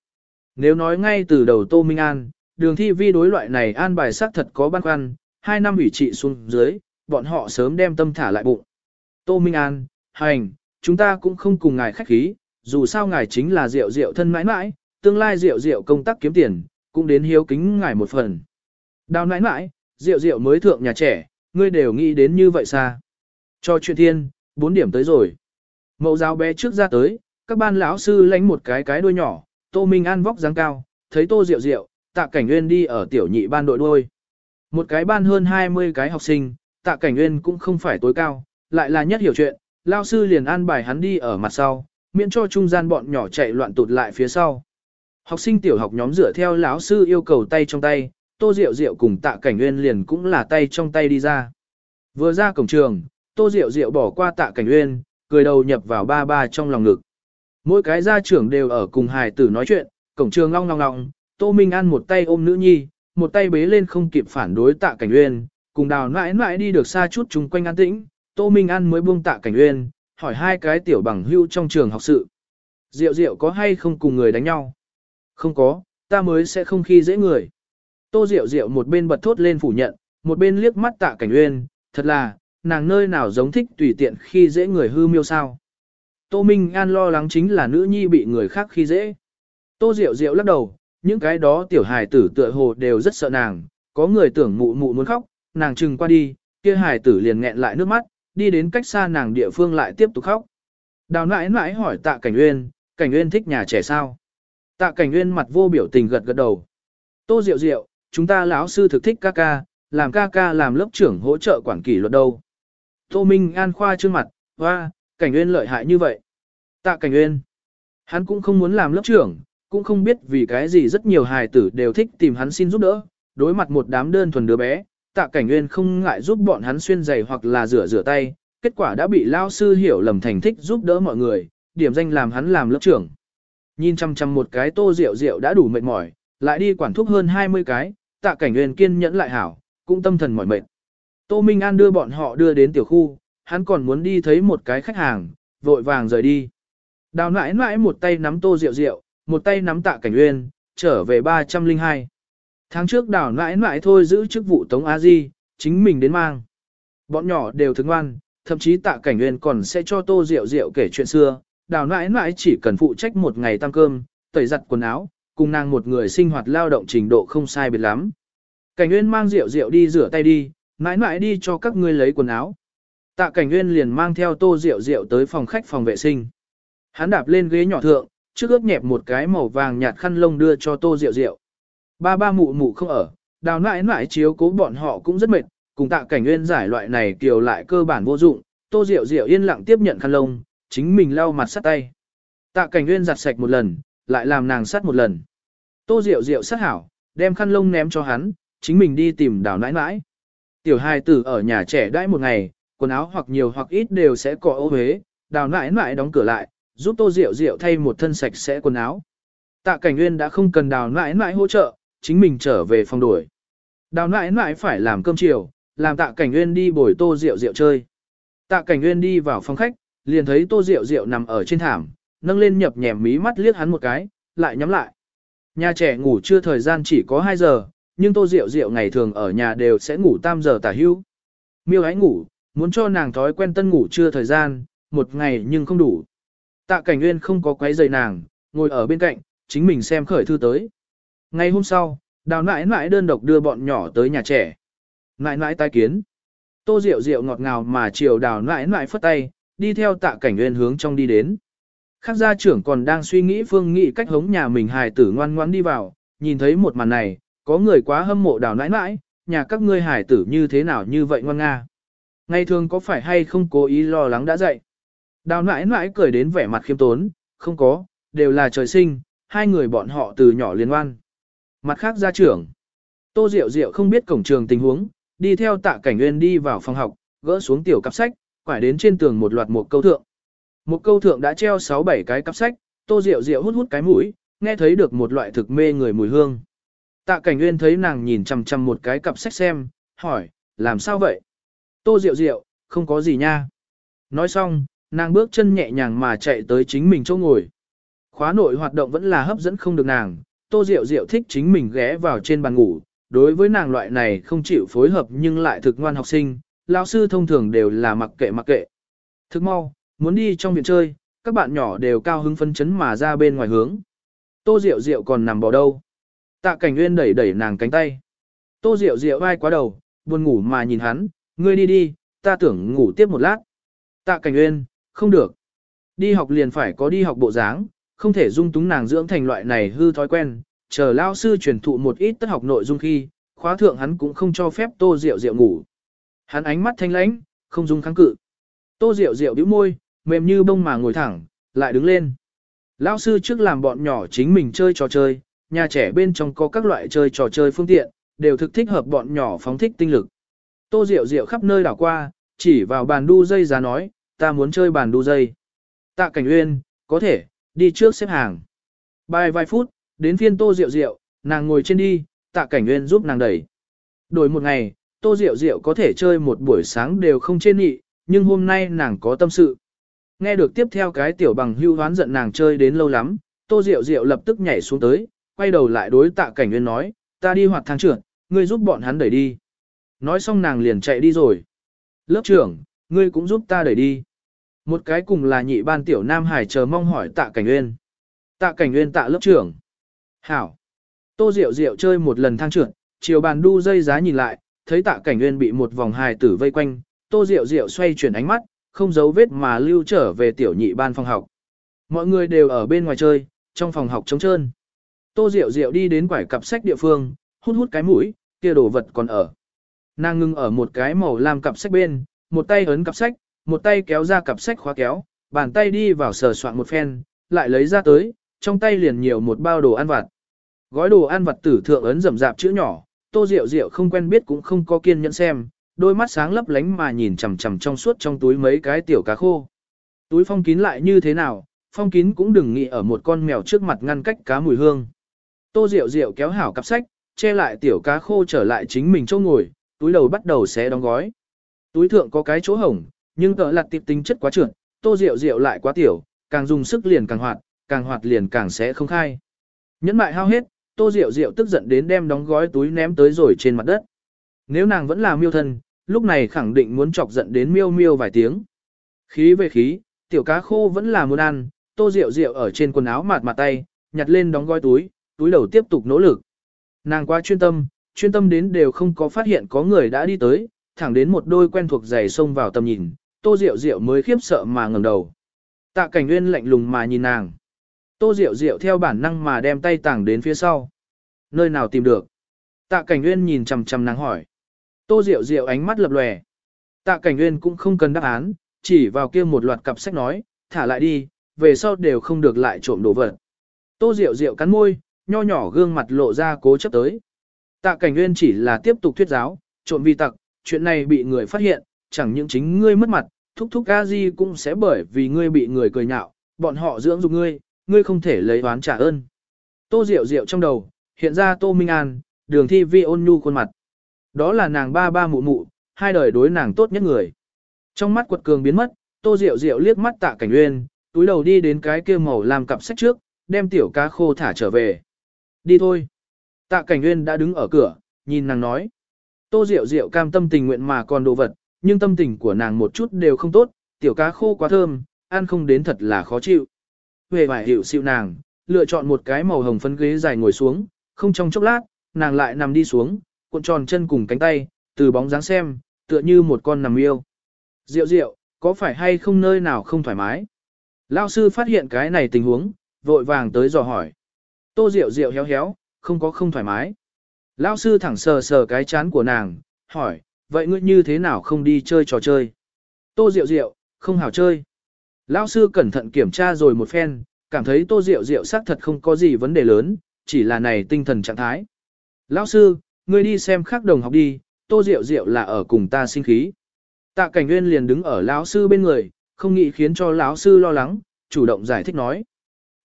Nếu nói ngay từ đầu Tô Minh An, đường thi vi đối loại này an bài xác thật có băn khoăn, hai năm ủy trị xuống dưới, bọn họ sớm đem tâm thả lại bụng. Tô Minh An, hành, chúng ta cũng không cùng ngài khách khí, dù sao ngài chính là rượu rượu thân mãi mãi, tương lai rượu rượu công tác kiếm tiền, cũng đến hiếu kính ngài một phần. Đào mãi mãi, rượu rượu mới thượng nhà trẻ, ngươi đều nghĩ đến như vậy xa. Cho chuyện thiên, 4 điểm tới rồi. Mậu giáo bé trước ra tới, các ban lão sư lánh một cái cái đuôi nhỏ, Tô Minh An vóc dáng cao, thấy Tô Diệu Diệu, Tạ Cảnh Nguyên đi ở tiểu nhị ban đội đuôi. Một cái ban hơn 20 cái học sinh, Tạ Cảnh Nguyên cũng không phải tối cao, lại là nhất hiểu chuyện, lão sư liền an bài hắn đi ở mặt sau, miễn cho trung gian bọn nhỏ chạy loạn tụt lại phía sau. Học sinh tiểu học nhóm dựa theo lão sư yêu cầu tay trong tay, Tô Diệu Diệu cùng Tạ Cảnh Nguyên liền cũng là tay trong tay đi ra. Vừa ra cổng trường, Tô Diệu Diệu bỏ qua Tạ Cảnh Nguyên, cười đầu nhập vào ba ba trong lòng ngực. Mỗi cái gia trưởng đều ở cùng hài tử nói chuyện, cổng trường long long long, Tô Minh An một tay ôm nữ nhi, một tay bế lên không kịp phản đối Tạ Cảnh Nguyên, cùng đào nãi nãi đi được xa chút chung quanh an tĩnh, Tô Minh An mới buông Tạ Cảnh Nguyên, hỏi hai cái tiểu bằng hưu trong trường học sự. Diệu Diệu có hay không cùng người đánh nhau? Không có, ta mới sẽ không khi dễ người. Tô Diệu Diệu một bên bật thốt lên phủ nhận, một bên liếc mắt tạ cảnh uyên, thật là, nàng nơi nào giống thích tùy tiện khi dễ người hư miêu sao. Tô Minh An lo lắng chính là nữ nhi bị người khác khi dễ. Tô Diệu Diệu lắc đầu, những cái đó tiểu hài tử tựa hồ đều rất sợ nàng, có người tưởng mụ mụ muốn khóc, nàng chừng qua đi, kia hài tử liền nghẹn lại nước mắt, đi đến cách xa nàng địa phương lại tiếp tục khóc. Đào nãi nãi hỏi tạ cảnh uyên, cảnh uyên thích nhà trẻ sao? Tạ cảnh uyên mặt vô biểu tình gật gật đầu. Tô Diệu Diệu, chúng ta lão sư thực thích ca ca, làm ca ca làm lớp trưởng hỗ trợ quản kỷ luật đâu. Tô Minh An khoa trương mặt, hoa, cảnh uyên lợi hại như vậy. Tạ cảnh uyên, hắn cũng không muốn làm lớp trưởng, cũng không biết vì cái gì rất nhiều hài tử đều thích tìm hắn xin giúp đỡ, đối mặt một đám đơn thuần đứa bé, tạ cảnh nguyên không ngại giúp bọn hắn xuyên giày hoặc là rửa rửa tay, kết quả đã bị lao sư hiểu lầm thành thích giúp đỡ mọi người, điểm danh làm hắn làm lớp trưởng. Nhìn chăm chăm một cái tô rượu rượu đã đủ mệt mỏi, lại đi quản thúc hơn 20 cái, tạ cảnh nguyên kiên nhẫn lại hảo, cũng tâm thần mỏi mệt. Tô Minh An đưa bọn họ đưa đến tiểu khu, hắn còn muốn đi thấy một cái khách hàng, vội vàng rời đi. Đào nãi nãi một tay nắm tô rượu rượu, một tay nắm tạ cảnh nguyên, trở về 302. Tháng trước đảo nãi nãi thôi giữ chức vụ Tống Á Di, chính mình đến mang. Bọn nhỏ đều thương ngoan, thậm chí tạ cảnh nguyên còn sẽ cho tô rượu rượu kể chuyện xưa. Đảo nãi nãi chỉ cần phụ trách một ngày tăng cơm, tẩy giặt quần áo, cùng nàng một người sinh hoạt lao động trình độ không sai biệt lắm. Cảnh Nguyên mang rượu rượu đi rửa tay đi, mãi mãi đi cho các ngươi lấy quần áo. Tạ Cảnh Nguyên liền mang theo tô rượu rượu tới phòng khách phòng vệ sinh. Hắn đạp lên ghế nhỏ thượng, trước ướp nhẹp một cái màu vàng nhạt khăn lông đưa cho tô rượu rượu. Ba ba mụ mụ không ở, đào nãi nãi chiếu cố bọn họ cũng rất mệt, cùng tạ cảnh nguyên giải loại này kiều lại cơ bản vô dụng, tô rượu rượu yên lặng tiếp nhận khăn lông, chính mình lau mặt sắt tay. Tạ cảnh nguyên giặt sạch một lần, lại làm nàng sắt một lần. Tô rượu rượu sát hảo, đem khăn lông ném cho hắn, chính mình đi tìm đào nãi nãi. Tiểu hai tử ở nhà trẻ đãi một ngày, quần áo hoặc nhiều hoặc ít đều sẽ có ô huế, đào nãi nãi đóng cửa lại, giúp tô rượu rượu thay một thân sạch sẽ quần áo. Tạ cảnh nguyên đã không cần đào nãi nãi hỗ trợ, chính mình trở về phòng đuổi. Đào nãi nãi phải làm cơm chiều, làm tạ cảnh nguyên đi bồi tô rượu rượu chơi. Tạ cảnh nguyên đi vào phòng khách, liền thấy tô rượu rượu nằm ở trên thảm, nâng lên nhập nhèm mí mắt liếc hắn một cái, lại nhắm lại. Nhà trẻ ngủ chưa thời gian chỉ có 2 giờ, nhưng tô rượu rượu ngày thường ở nhà đều sẽ ngủ tam giờ tả hưu. Miêu hãy ngủ, muốn cho nàng thói quen tân ngủ chưa thời gian, một ngày nhưng không đủ. Tạ cảnh nguyên không có quấy giày nàng, ngồi ở bên cạnh, chính mình xem khởi thư tới. Ngày hôm sau, đào nãi nãi đơn độc đưa bọn nhỏ tới nhà trẻ. Nãi nãi tai kiến. Tô rượu rượu ngọt ngào mà chiều đào nãi nãi phất tay, đi theo tạ cảnh nguyên hướng trong đi đến. Khác gia trưởng còn đang suy nghĩ phương nghị cách hống nhà mình hài tử ngoan ngoãn đi vào, nhìn thấy một màn này, có người quá hâm mộ đào nãi nãi, nhà các ngươi hài tử như thế nào như vậy ngoan nga. Ngày thường có phải hay không cố ý lo lắng đã dậy. Đào nãi nãi cười đến vẻ mặt khiêm tốn, không có, đều là trời sinh, hai người bọn họ từ nhỏ liên quan. Mặt khác gia trưởng, tô diệu diệu không biết cổng trường tình huống, đi theo tạ cảnh nguyên đi vào phòng học, gỡ xuống tiểu cặp sách, quải đến trên tường một loạt một câu thượng. Một câu thượng đã treo 6-7 cái cặp sách, tô diệu diệu hút hút cái mũi, nghe thấy được một loại thực mê người mùi hương. Tạ cảnh nguyên thấy nàng nhìn chằm chằm một cái cặp sách xem, hỏi, làm sao vậy? Tô diệu diệu, không có gì nha. Nói xong, nàng bước chân nhẹ nhàng mà chạy tới chính mình chỗ ngồi. Khóa nội hoạt động vẫn là hấp dẫn không được nàng, Tô Diệu Diệu thích chính mình ghé vào trên bàn ngủ, đối với nàng loại này không chịu phối hợp nhưng lại thực ngoan học sinh, lão sư thông thường đều là mặc kệ mặc kệ. Thức mau, muốn đi trong viện chơi, các bạn nhỏ đều cao hứng phấn chấn mà ra bên ngoài hướng. Tô Diệu Diệu còn nằm bò đâu. Tạ Cảnh Nguyên đẩy đẩy nàng cánh tay. Tô Diệu Diệu vai quá đầu, buồn ngủ mà nhìn hắn, ngươi đi đi, ta tưởng ngủ tiếp một lát. Tạ Cảnh Nguyên, không được. Đi học liền phải có đi học bộ dáng, không thể dung túng nàng dưỡng thành loại này hư thói quen, chờ lao sư truyền thụ một ít tất học nội dung khi, khóa thượng hắn cũng không cho phép Tô Diệu Diệu ngủ. Hắn ánh mắt thanh lãnh, không dung kháng cự. Tô Diệu Diệu bĩu môi, mềm như bông mà ngồi thẳng, lại đứng lên. Lão sư trước làm bọn nhỏ chính mình chơi trò chơi, nhà trẻ bên trong có các loại chơi trò chơi phương tiện, đều thực thích hợp bọn nhỏ phóng thích tinh lực. Tô Diệu Diệu khắp nơi đảo qua, chỉ vào bàn đu dây ra nói, ta muốn chơi bàn đu dây. Tạ Cảnh Uyên, có thể, đi trước xếp hàng. Bài vài phút, đến phiên Tô rượu rượu, nàng ngồi trên đi, Tạ Cảnh Nguyên giúp nàng đẩy. Đổi một ngày, Tô rượu rượu có thể chơi một buổi sáng đều không trên nhị, nhưng hôm nay nàng có tâm sự. Nghe được tiếp theo cái tiểu bằng hưu hoán giận nàng chơi đến lâu lắm, Tô rượu rượu lập tức nhảy xuống tới, quay đầu lại đối Tạ Cảnh Nguyên nói, ta đi hoạt thang trưởng, ngươi giúp bọn hắn đẩy đi. Nói xong nàng liền chạy đi rồi. Lớp trưởng, ngươi cũng giúp ta đẩy đi. Một cái cùng là nhị ban tiểu Nam Hải chờ mong hỏi tạ cảnh uyên. Tạ cảnh uyên tạ lớp trưởng. Hảo. Tô Diệu Diệu chơi một lần thang trượt, chiều bàn đu dây giá nhìn lại, thấy tạ cảnh uyên bị một vòng hài tử vây quanh, Tô Diệu Diệu xoay chuyển ánh mắt, không giấu vết mà lưu trở về tiểu nhị ban phòng học. Mọi người đều ở bên ngoài chơi, trong phòng học trống trơn. Tô Diệu Diệu đi đến quải cặp sách địa phương, hút hút cái mũi, kia đồ vật còn ở. Nàng ngưng ở một cái màu lam cặp sách bên, một tay ấn cặp sách, một tay kéo ra cặp sách khóa kéo, bàn tay đi vào sờ soạn một phen, lại lấy ra tới, trong tay liền nhiều một bao đồ ăn vặt. Gói đồ ăn vặt tử thượng ấn rậm rạp chữ nhỏ, Tô Diệu Diệu không quen biết cũng không có kiên nhẫn xem, đôi mắt sáng lấp lánh mà nhìn chằm chằm trong suốt trong túi mấy cái tiểu cá khô. Túi phong kín lại như thế nào, phong kín cũng đừng nghĩ ở một con mèo trước mặt ngăn cách cá mùi hương. Tô Diệu Diệu kéo hảo cặp sách, che lại tiểu cá khô trở lại chính mình chỗ ngồi, túi đầu bắt đầu xé đóng gói. Túi thượng có cái chỗ hổng, nhưng tợ lặt tiệp tính chất quá trượt, tô rượu rượu lại quá tiểu, càng dùng sức liền càng hoạt, càng hoạt liền càng sẽ không khai. Nhẫn mại hao hết, tô rượu rượu tức giận đến đem đóng gói túi ném tới rồi trên mặt đất. Nếu nàng vẫn là miêu thân, lúc này khẳng định muốn chọc giận đến miêu miêu vài tiếng. Khí về khí, tiểu cá khô vẫn là muốn ăn, tô rượu rượu ở trên quần áo mạt mặt tay, nhặt lên đóng gói túi, túi đầu tiếp tục nỗ lực. Nàng quá chuyên tâm, chuyên tâm đến đều không có phát hiện có người đã đi tới, thẳng đến một đôi quen thuộc giày xông vào tầm nhìn, Tô Diệu Diệu mới khiếp sợ mà ngẩng đầu. Tạ Cảnh Nguyên lạnh lùng mà nhìn nàng. Tô Diệu Diệu theo bản năng mà đem tay tàng đến phía sau. Nơi nào tìm được? Tạ Cảnh Nguyên nhìn chằm chằm nàng hỏi. Tô Diệu Diệu ánh mắt lập lòe. Tạ Cảnh Nguyên cũng không cần đáp án, chỉ vào kia một loạt cặp sách nói, thả lại đi, về sau đều không được lại trộm đồ vật. Tô Diệu Diệu cắn môi, nho nhỏ gương mặt lộ ra cố chấp tới. Tạ Cảnh Nguyên chỉ là tiếp tục thuyết giáo, trộm vi tặc, chuyện này bị người phát hiện, chẳng những chính ngươi mất mặt, thúc thúc a di cũng sẽ bởi vì ngươi bị người cười nhạo, bọn họ dưỡng dục ngươi, ngươi không thể lấy oán trả ơn. Tô Diệu Diệu trong đầu, hiện ra Tô Minh An, đường thi vi ôn nhu khuôn mặt. Đó là nàng ba ba mụ mụ, hai đời đối nàng tốt nhất người. Trong mắt quật cường biến mất, Tô Diệu Diệu liếc mắt tạ cảnh uyên, túi đầu đi đến cái kia màu làm cặp sách trước, đem tiểu cá khô thả trở về. Đi thôi. Tạ cảnh uyên đã đứng ở cửa, nhìn nàng nói. Tô Diệu Diệu cam tâm tình nguyện mà còn đồ vật, nhưng tâm tình của nàng một chút đều không tốt, tiểu cá khô quá thơm, ăn không đến thật là khó chịu. Về vải hiểu xịu nàng, lựa chọn một cái màu hồng phấn ghế dài ngồi xuống, không trong chốc lát, nàng lại nằm đi xuống, cuộn tròn chân cùng cánh tay, từ bóng dáng xem, tựa như một con nằm yêu. Diệu diệu, có phải hay không nơi nào không thoải mái? Lao sư phát hiện cái này tình huống, vội vàng tới dò hỏi. Tô diệu diệu héo héo, không có không thoải mái. Lao sư thẳng sờ sờ cái chán của nàng, hỏi, vậy ngươi như thế nào không đi chơi trò chơi? Tô Diệu Diệu, không hảo chơi. Lão sư cẩn thận kiểm tra rồi một phen, cảm thấy Tô Diệu Diệu xác thật không có gì vấn đề lớn, chỉ là này tinh thần trạng thái. Lão sư, ngươi đi xem khác đồng học đi, Tô Diệu Diệu là ở cùng ta sinh khí. Tạ Cảnh Nguyên liền đứng ở lão sư bên người, không nghĩ khiến cho lão sư lo lắng, chủ động giải thích nói.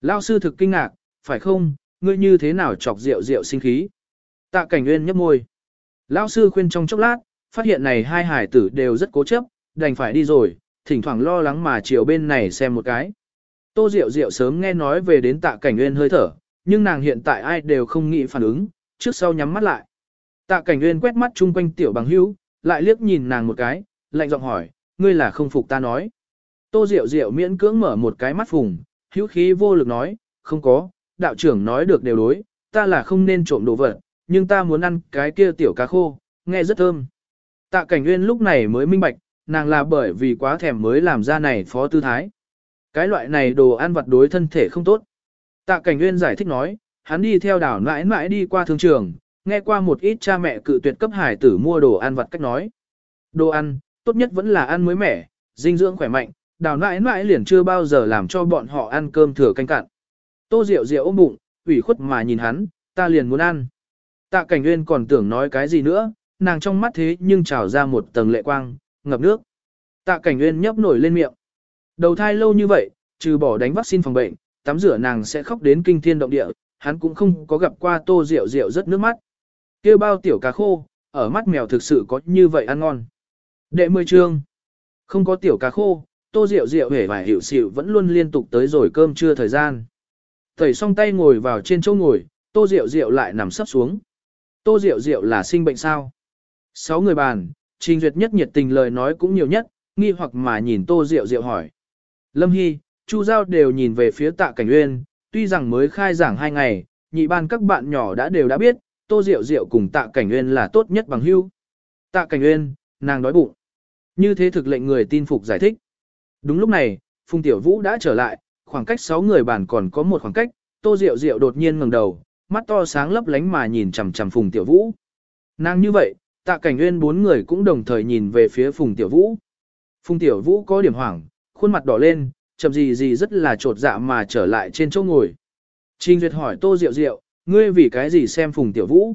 Lão sư thực kinh ngạc, phải không, ngươi như thế nào chọc Diệu Diệu sinh khí? Tạ Cảnh Nguyên nhấp môi. Lão sư khuyên trong chốc lát, phát hiện này hai hải tử đều rất cố chấp, đành phải đi rồi, thỉnh thoảng lo lắng mà chiều bên này xem một cái. Tô Diệu Diệu sớm nghe nói về đến tạ cảnh nguyên hơi thở, nhưng nàng hiện tại ai đều không nghĩ phản ứng, trước sau nhắm mắt lại. Tạ cảnh nguyên quét mắt chung quanh tiểu bằng hữu, lại liếc nhìn nàng một cái, lạnh giọng hỏi, ngươi là không phục ta nói. Tô Diệu Diệu miễn cưỡng mở một cái mắt phùng, hữu khí vô lực nói, không có, đạo trưởng nói được đều đối, ta là không nên trộm đồ vật, nhưng ta muốn ăn cái kia tiểu cá khô, nghe rất thơm. Tạ cảnh nguyên lúc này mới minh bạch, nàng là bởi vì quá thèm mới làm ra này phó tư thái. Cái loại này đồ ăn vặt đối thân thể không tốt. Tạ cảnh nguyên giải thích nói, hắn đi theo đảo mãi mãi đi qua thương trường, nghe qua một ít cha mẹ cự tuyệt cấp hải tử mua đồ ăn vặt cách nói. Đồ ăn, tốt nhất vẫn là ăn mới mẻ, dinh dưỡng khỏe mạnh, đào mãi mãi liền chưa bao giờ làm cho bọn họ ăn cơm thừa canh cạn. Tô Diệu Diệu ôm bụng, ủy khuất mà nhìn hắn, ta liền muốn ăn. Tạ Cảnh Nguyên còn tưởng nói cái gì nữa, nàng trong mắt thế nhưng trào ra một tầng lệ quang, ngập nước. Tạ Cảnh Nguyên nhấp nổi lên miệng. Đầu thai lâu như vậy, trừ bỏ đánh vaccine phòng bệnh, tắm rửa nàng sẽ khóc đến kinh thiên động địa, hắn cũng không có gặp qua Tô Diệu Diệu rất nước mắt. Kêu bao tiểu cá khô, ở mắt mèo thực sự có như vậy ăn ngon. Đệ mười chương. Không có tiểu cá khô, Tô Diệu Diệu hề và hiệu xịu vẫn luôn liên tục tới rồi cơm trưa thời gian. Tẩy xong tay ngồi vào trên chỗ ngồi, Tô Diệu Diệu lại nằm sấp xuống. Tô Diệu Diệu là sinh bệnh sao? Sáu người bàn, trình duyệt nhất nhiệt tình lời nói cũng nhiều nhất, nghi hoặc mà nhìn Tô Diệu Diệu hỏi. Lâm Hy, Chu Giao đều nhìn về phía tạ cảnh uyên, tuy rằng mới khai giảng hai ngày, nhị ban các bạn nhỏ đã đều đã biết, Tô Diệu Diệu cùng tạ cảnh uyên là tốt nhất bằng hữu. Tạ cảnh uyên, nàng đói bụng. Như thế thực lệnh người tin phục giải thích. Đúng lúc này, Phùng Tiểu Vũ đã trở lại, khoảng cách 6 người bàn còn có một khoảng cách, Tô Diệu Diệu đột nhiên ngẩng đầu, mắt to sáng lấp lánh mà nhìn chằm chằm Phùng Tiểu Vũ. Nàng như vậy, Tạ Cảnh Nguyên bốn người cũng đồng thời nhìn về phía Phùng Tiểu Vũ. Phùng Tiểu Vũ có điểm hoảng, khuôn mặt đỏ lên, chậm gì gì rất là trột dạ mà trở lại trên chỗ ngồi. Trình Duyệt hỏi Tô Diệu Diệu, ngươi vì cái gì xem Phùng Tiểu Vũ?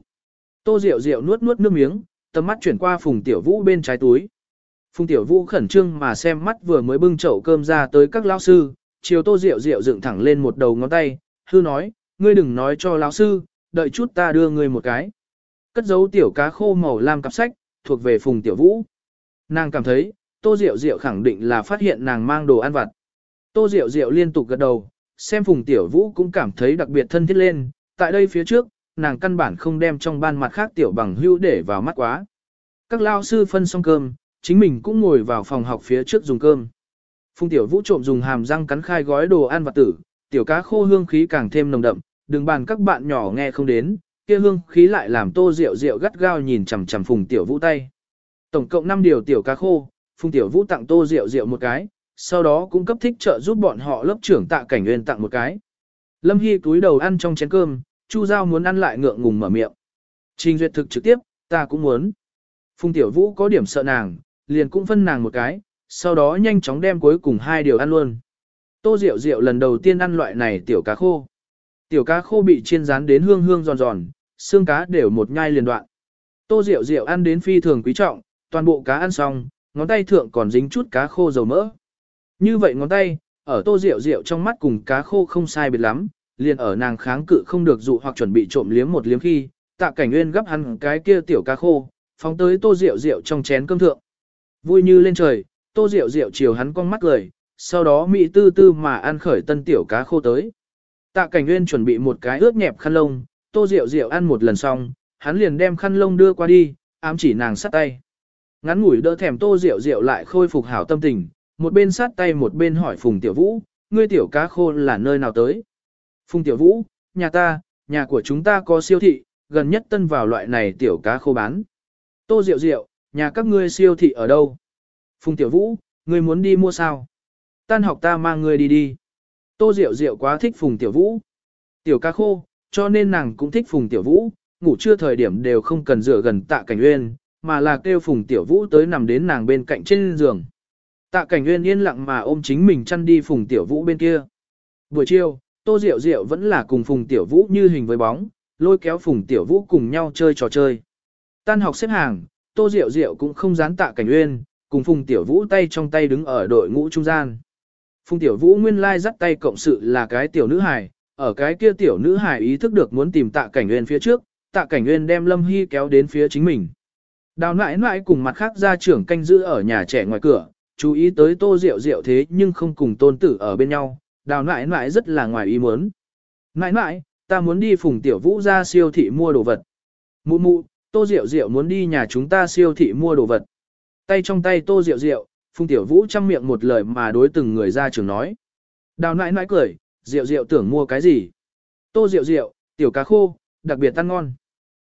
Tô Diệu Diệu nuốt nuốt nước miếng, tầm mắt chuyển qua Phùng Tiểu Vũ bên trái túi. Phùng Tiểu Vũ khẩn trương mà xem mắt vừa mới bưng chậu cơm ra tới các lão sư, chiều Tô Diệu Diệu dựng thẳng lên một đầu ngón tay, hư nói, ngươi đừng nói cho lão sư, đợi chút ta đưa ngươi một cái. Cất dấu tiểu cá khô màu lam cặp sách, thuộc về Phùng Tiểu Vũ. Nàng cảm thấy, Tô Diệu Diệu khẳng định là phát hiện nàng mang đồ ăn vặt. Tô Diệu Diệu liên tục gật đầu, xem Phùng Tiểu Vũ cũng cảm thấy đặc biệt thân thiết lên, tại đây phía trước, nàng căn bản không đem trong ban mặt khác tiểu bằng hưu để vào mắt quá. Các lao sư phân xong cơm, chính mình cũng ngồi vào phòng học phía trước dùng cơm. Phùng Tiểu Vũ trộm dùng hàm răng cắn khai gói đồ ăn vặt tử, tiểu cá khô hương khí càng thêm nồng đậm, đừng bàn các bạn nhỏ nghe không đến, kia hương khí lại làm Tô Diệu Diệu gắt gao nhìn chằm chằm Phùng Tiểu Vũ tay. Tổng cộng 5 điều tiểu cá khô, Phùng Tiểu Vũ tặng Tô Diệu Diệu một cái, sau đó cũng cấp thích trợ giúp bọn họ lớp trưởng Tạ Cảnh Nguyên tặng một cái. Lâm Hy túi đầu ăn trong chén cơm, Chu Giao muốn ăn lại ngượng ngùng mở miệng. Trình duyệt thực trực tiếp, ta cũng muốn. Phùng Tiểu Vũ có điểm sợ nàng, liền cũng phân nàng một cái, sau đó nhanh chóng đem cuối cùng hai điều ăn luôn. Tô Diệu Diệu lần đầu tiên ăn loại này tiểu cá khô. Tiểu cá khô bị chiên rán đến hương hương giòn giòn, xương cá đều một nhai liền đoạn. Tô Diệu Diệu ăn đến phi thường quý trọng, toàn bộ cá ăn xong, ngón tay thượng còn dính chút cá khô dầu mỡ. Như vậy ngón tay, ở Tô Diệu Diệu trong mắt cùng cá khô không sai biệt lắm, liền ở nàng kháng cự không được dụ hoặc chuẩn bị trộm liếm một liếm khi, tạ cảnh nguyên gấp hắn cái kia tiểu cá khô, phóng tới Tô Diệu Diệu trong chén cơm thượng. Vui như lên trời, Tô Diệu Diệu chiều hắn con mắt cười, sau đó mỹ tư tư mà ăn khởi tân tiểu cá khô tới. Tạ Cảnh Nguyên chuẩn bị một cái ướt nhẹp khăn lông, Tô Diệu Diệu ăn một lần xong, hắn liền đem khăn lông đưa qua đi, ám chỉ nàng sát tay. Ngắn ngủi đỡ thèm Tô Diệu Diệu lại khôi phục hảo tâm tình, một bên sát tay một bên hỏi Phùng Tiểu Vũ, ngươi tiểu cá khô là nơi nào tới? Phùng Tiểu Vũ, nhà ta, nhà của chúng ta có siêu thị, gần nhất tân vào loại này tiểu cá khô bán. Tô Diệu Diệu, nhà các ngươi siêu thị ở đâu? Phùng Tiểu Vũ, ngươi muốn đi mua sao? Tan học ta mang ngươi đi đi. Tô Diệu Diệu quá thích Phùng Tiểu Vũ. Tiểu cá khô, cho nên nàng cũng thích Phùng Tiểu Vũ, ngủ trưa thời điểm đều không cần dựa gần tạ cảnh uyên, mà là kêu Phùng Tiểu Vũ tới nằm đến nàng bên cạnh trên giường. Tạ cảnh uyên yên lặng mà ôm chính mình chăn đi Phùng Tiểu Vũ bên kia. Buổi chiều, Tô Diệu Diệu vẫn là cùng Phùng Tiểu Vũ như hình với bóng, lôi kéo Phùng Tiểu Vũ cùng nhau chơi trò chơi. Tan học xếp hàng, Tô Diệu Diệu cũng không dán tạ cảnh uyên, cùng Phùng Tiểu Vũ tay trong tay đứng ở đội ngũ trung gian. Phùng Tiểu Vũ nguyên lai dắt tay cộng sự là cái tiểu nữ hài, ở cái kia tiểu nữ hài ý thức được muốn tìm tạ cảnh nguyên phía trước, tạ cảnh nguyên đem Lâm Hy kéo đến phía chính mình. Đào nãi nãi cùng mặt khác gia trưởng canh giữ ở nhà trẻ ngoài cửa, chú ý tới tô rượu rượu thế nhưng không cùng tôn tử ở bên nhau, đào nãi nãi rất là ngoài ý muốn. Nãi nãi, ta muốn đi phùng tiểu vũ ra siêu thị mua đồ vật. Mụ mụ, tô rượu rượu muốn đi nhà chúng ta siêu thị mua đồ vật. Tay trong tay tô rượu rượu, phùng tiểu vũ chăm miệng một lời mà đối từng người ra trường nói. Đào nãi nãi cười, rượu rượu tưởng mua cái gì? Tô rượu rượu, tiểu cá khô, đặc biệt ăn ngon.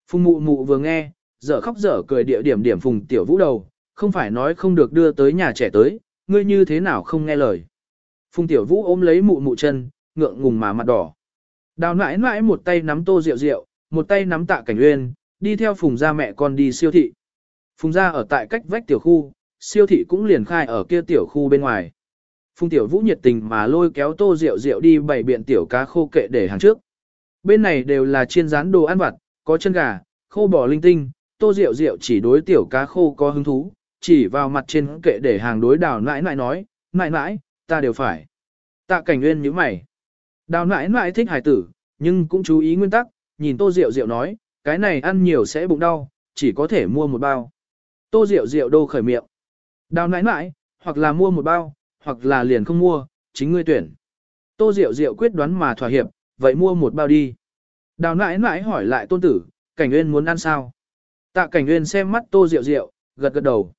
Phùng mụ mụ vừa nghe, dở khóc dở cười địa điểm điểm phùng tiểu vũ đầu, không phải nói không được đưa tới nhà trẻ tới, ngươi như thế nào không nghe lời. Phùng tiểu vũ ôm lấy mụ mụ chân, ngượng ngùng mà mặt đỏ. Đào nãi nãi một tay nắm tô rượu rượu, một tay nắm tạ cảnh uyên, đi theo phùng gia mẹ con đi siêu thị. Phùng gia ở tại cách vách tiểu khu, siêu thị cũng liền khai ở kia tiểu khu bên ngoài. Phùng tiểu vũ nhiệt tình mà lôi kéo tô rượu rượu đi bày biện tiểu cá khô kệ để hàng trước. Bên này đều là chiên rán đồ ăn vặt, có chân gà, khô bò linh tinh, tô rượu rượu chỉ đối tiểu cá khô có hứng thú, chỉ vào mặt trên kệ để hàng đối đào nãi nãi nói, nãi nãi, ta đều phải. Tạ cảnh nguyên như mày. Đào nãi nãi thích hải tử, nhưng cũng chú ý nguyên tắc, nhìn tô rượu rượu nói, cái này ăn nhiều sẽ bụng đau, chỉ có thể mua một bao. Tô rượu rượu đô khởi miệng. Đào nãi nãi, hoặc là mua một bao, hoặc là liền không mua, chính ngươi tuyển. Tô diệu diệu quyết đoán mà thỏa hiệp, vậy mua một bao đi. Đào nãi nãi hỏi lại tôn tử, cảnh nguyên muốn ăn sao? Tạ cảnh nguyên xem mắt tô diệu diệu, gật gật đầu.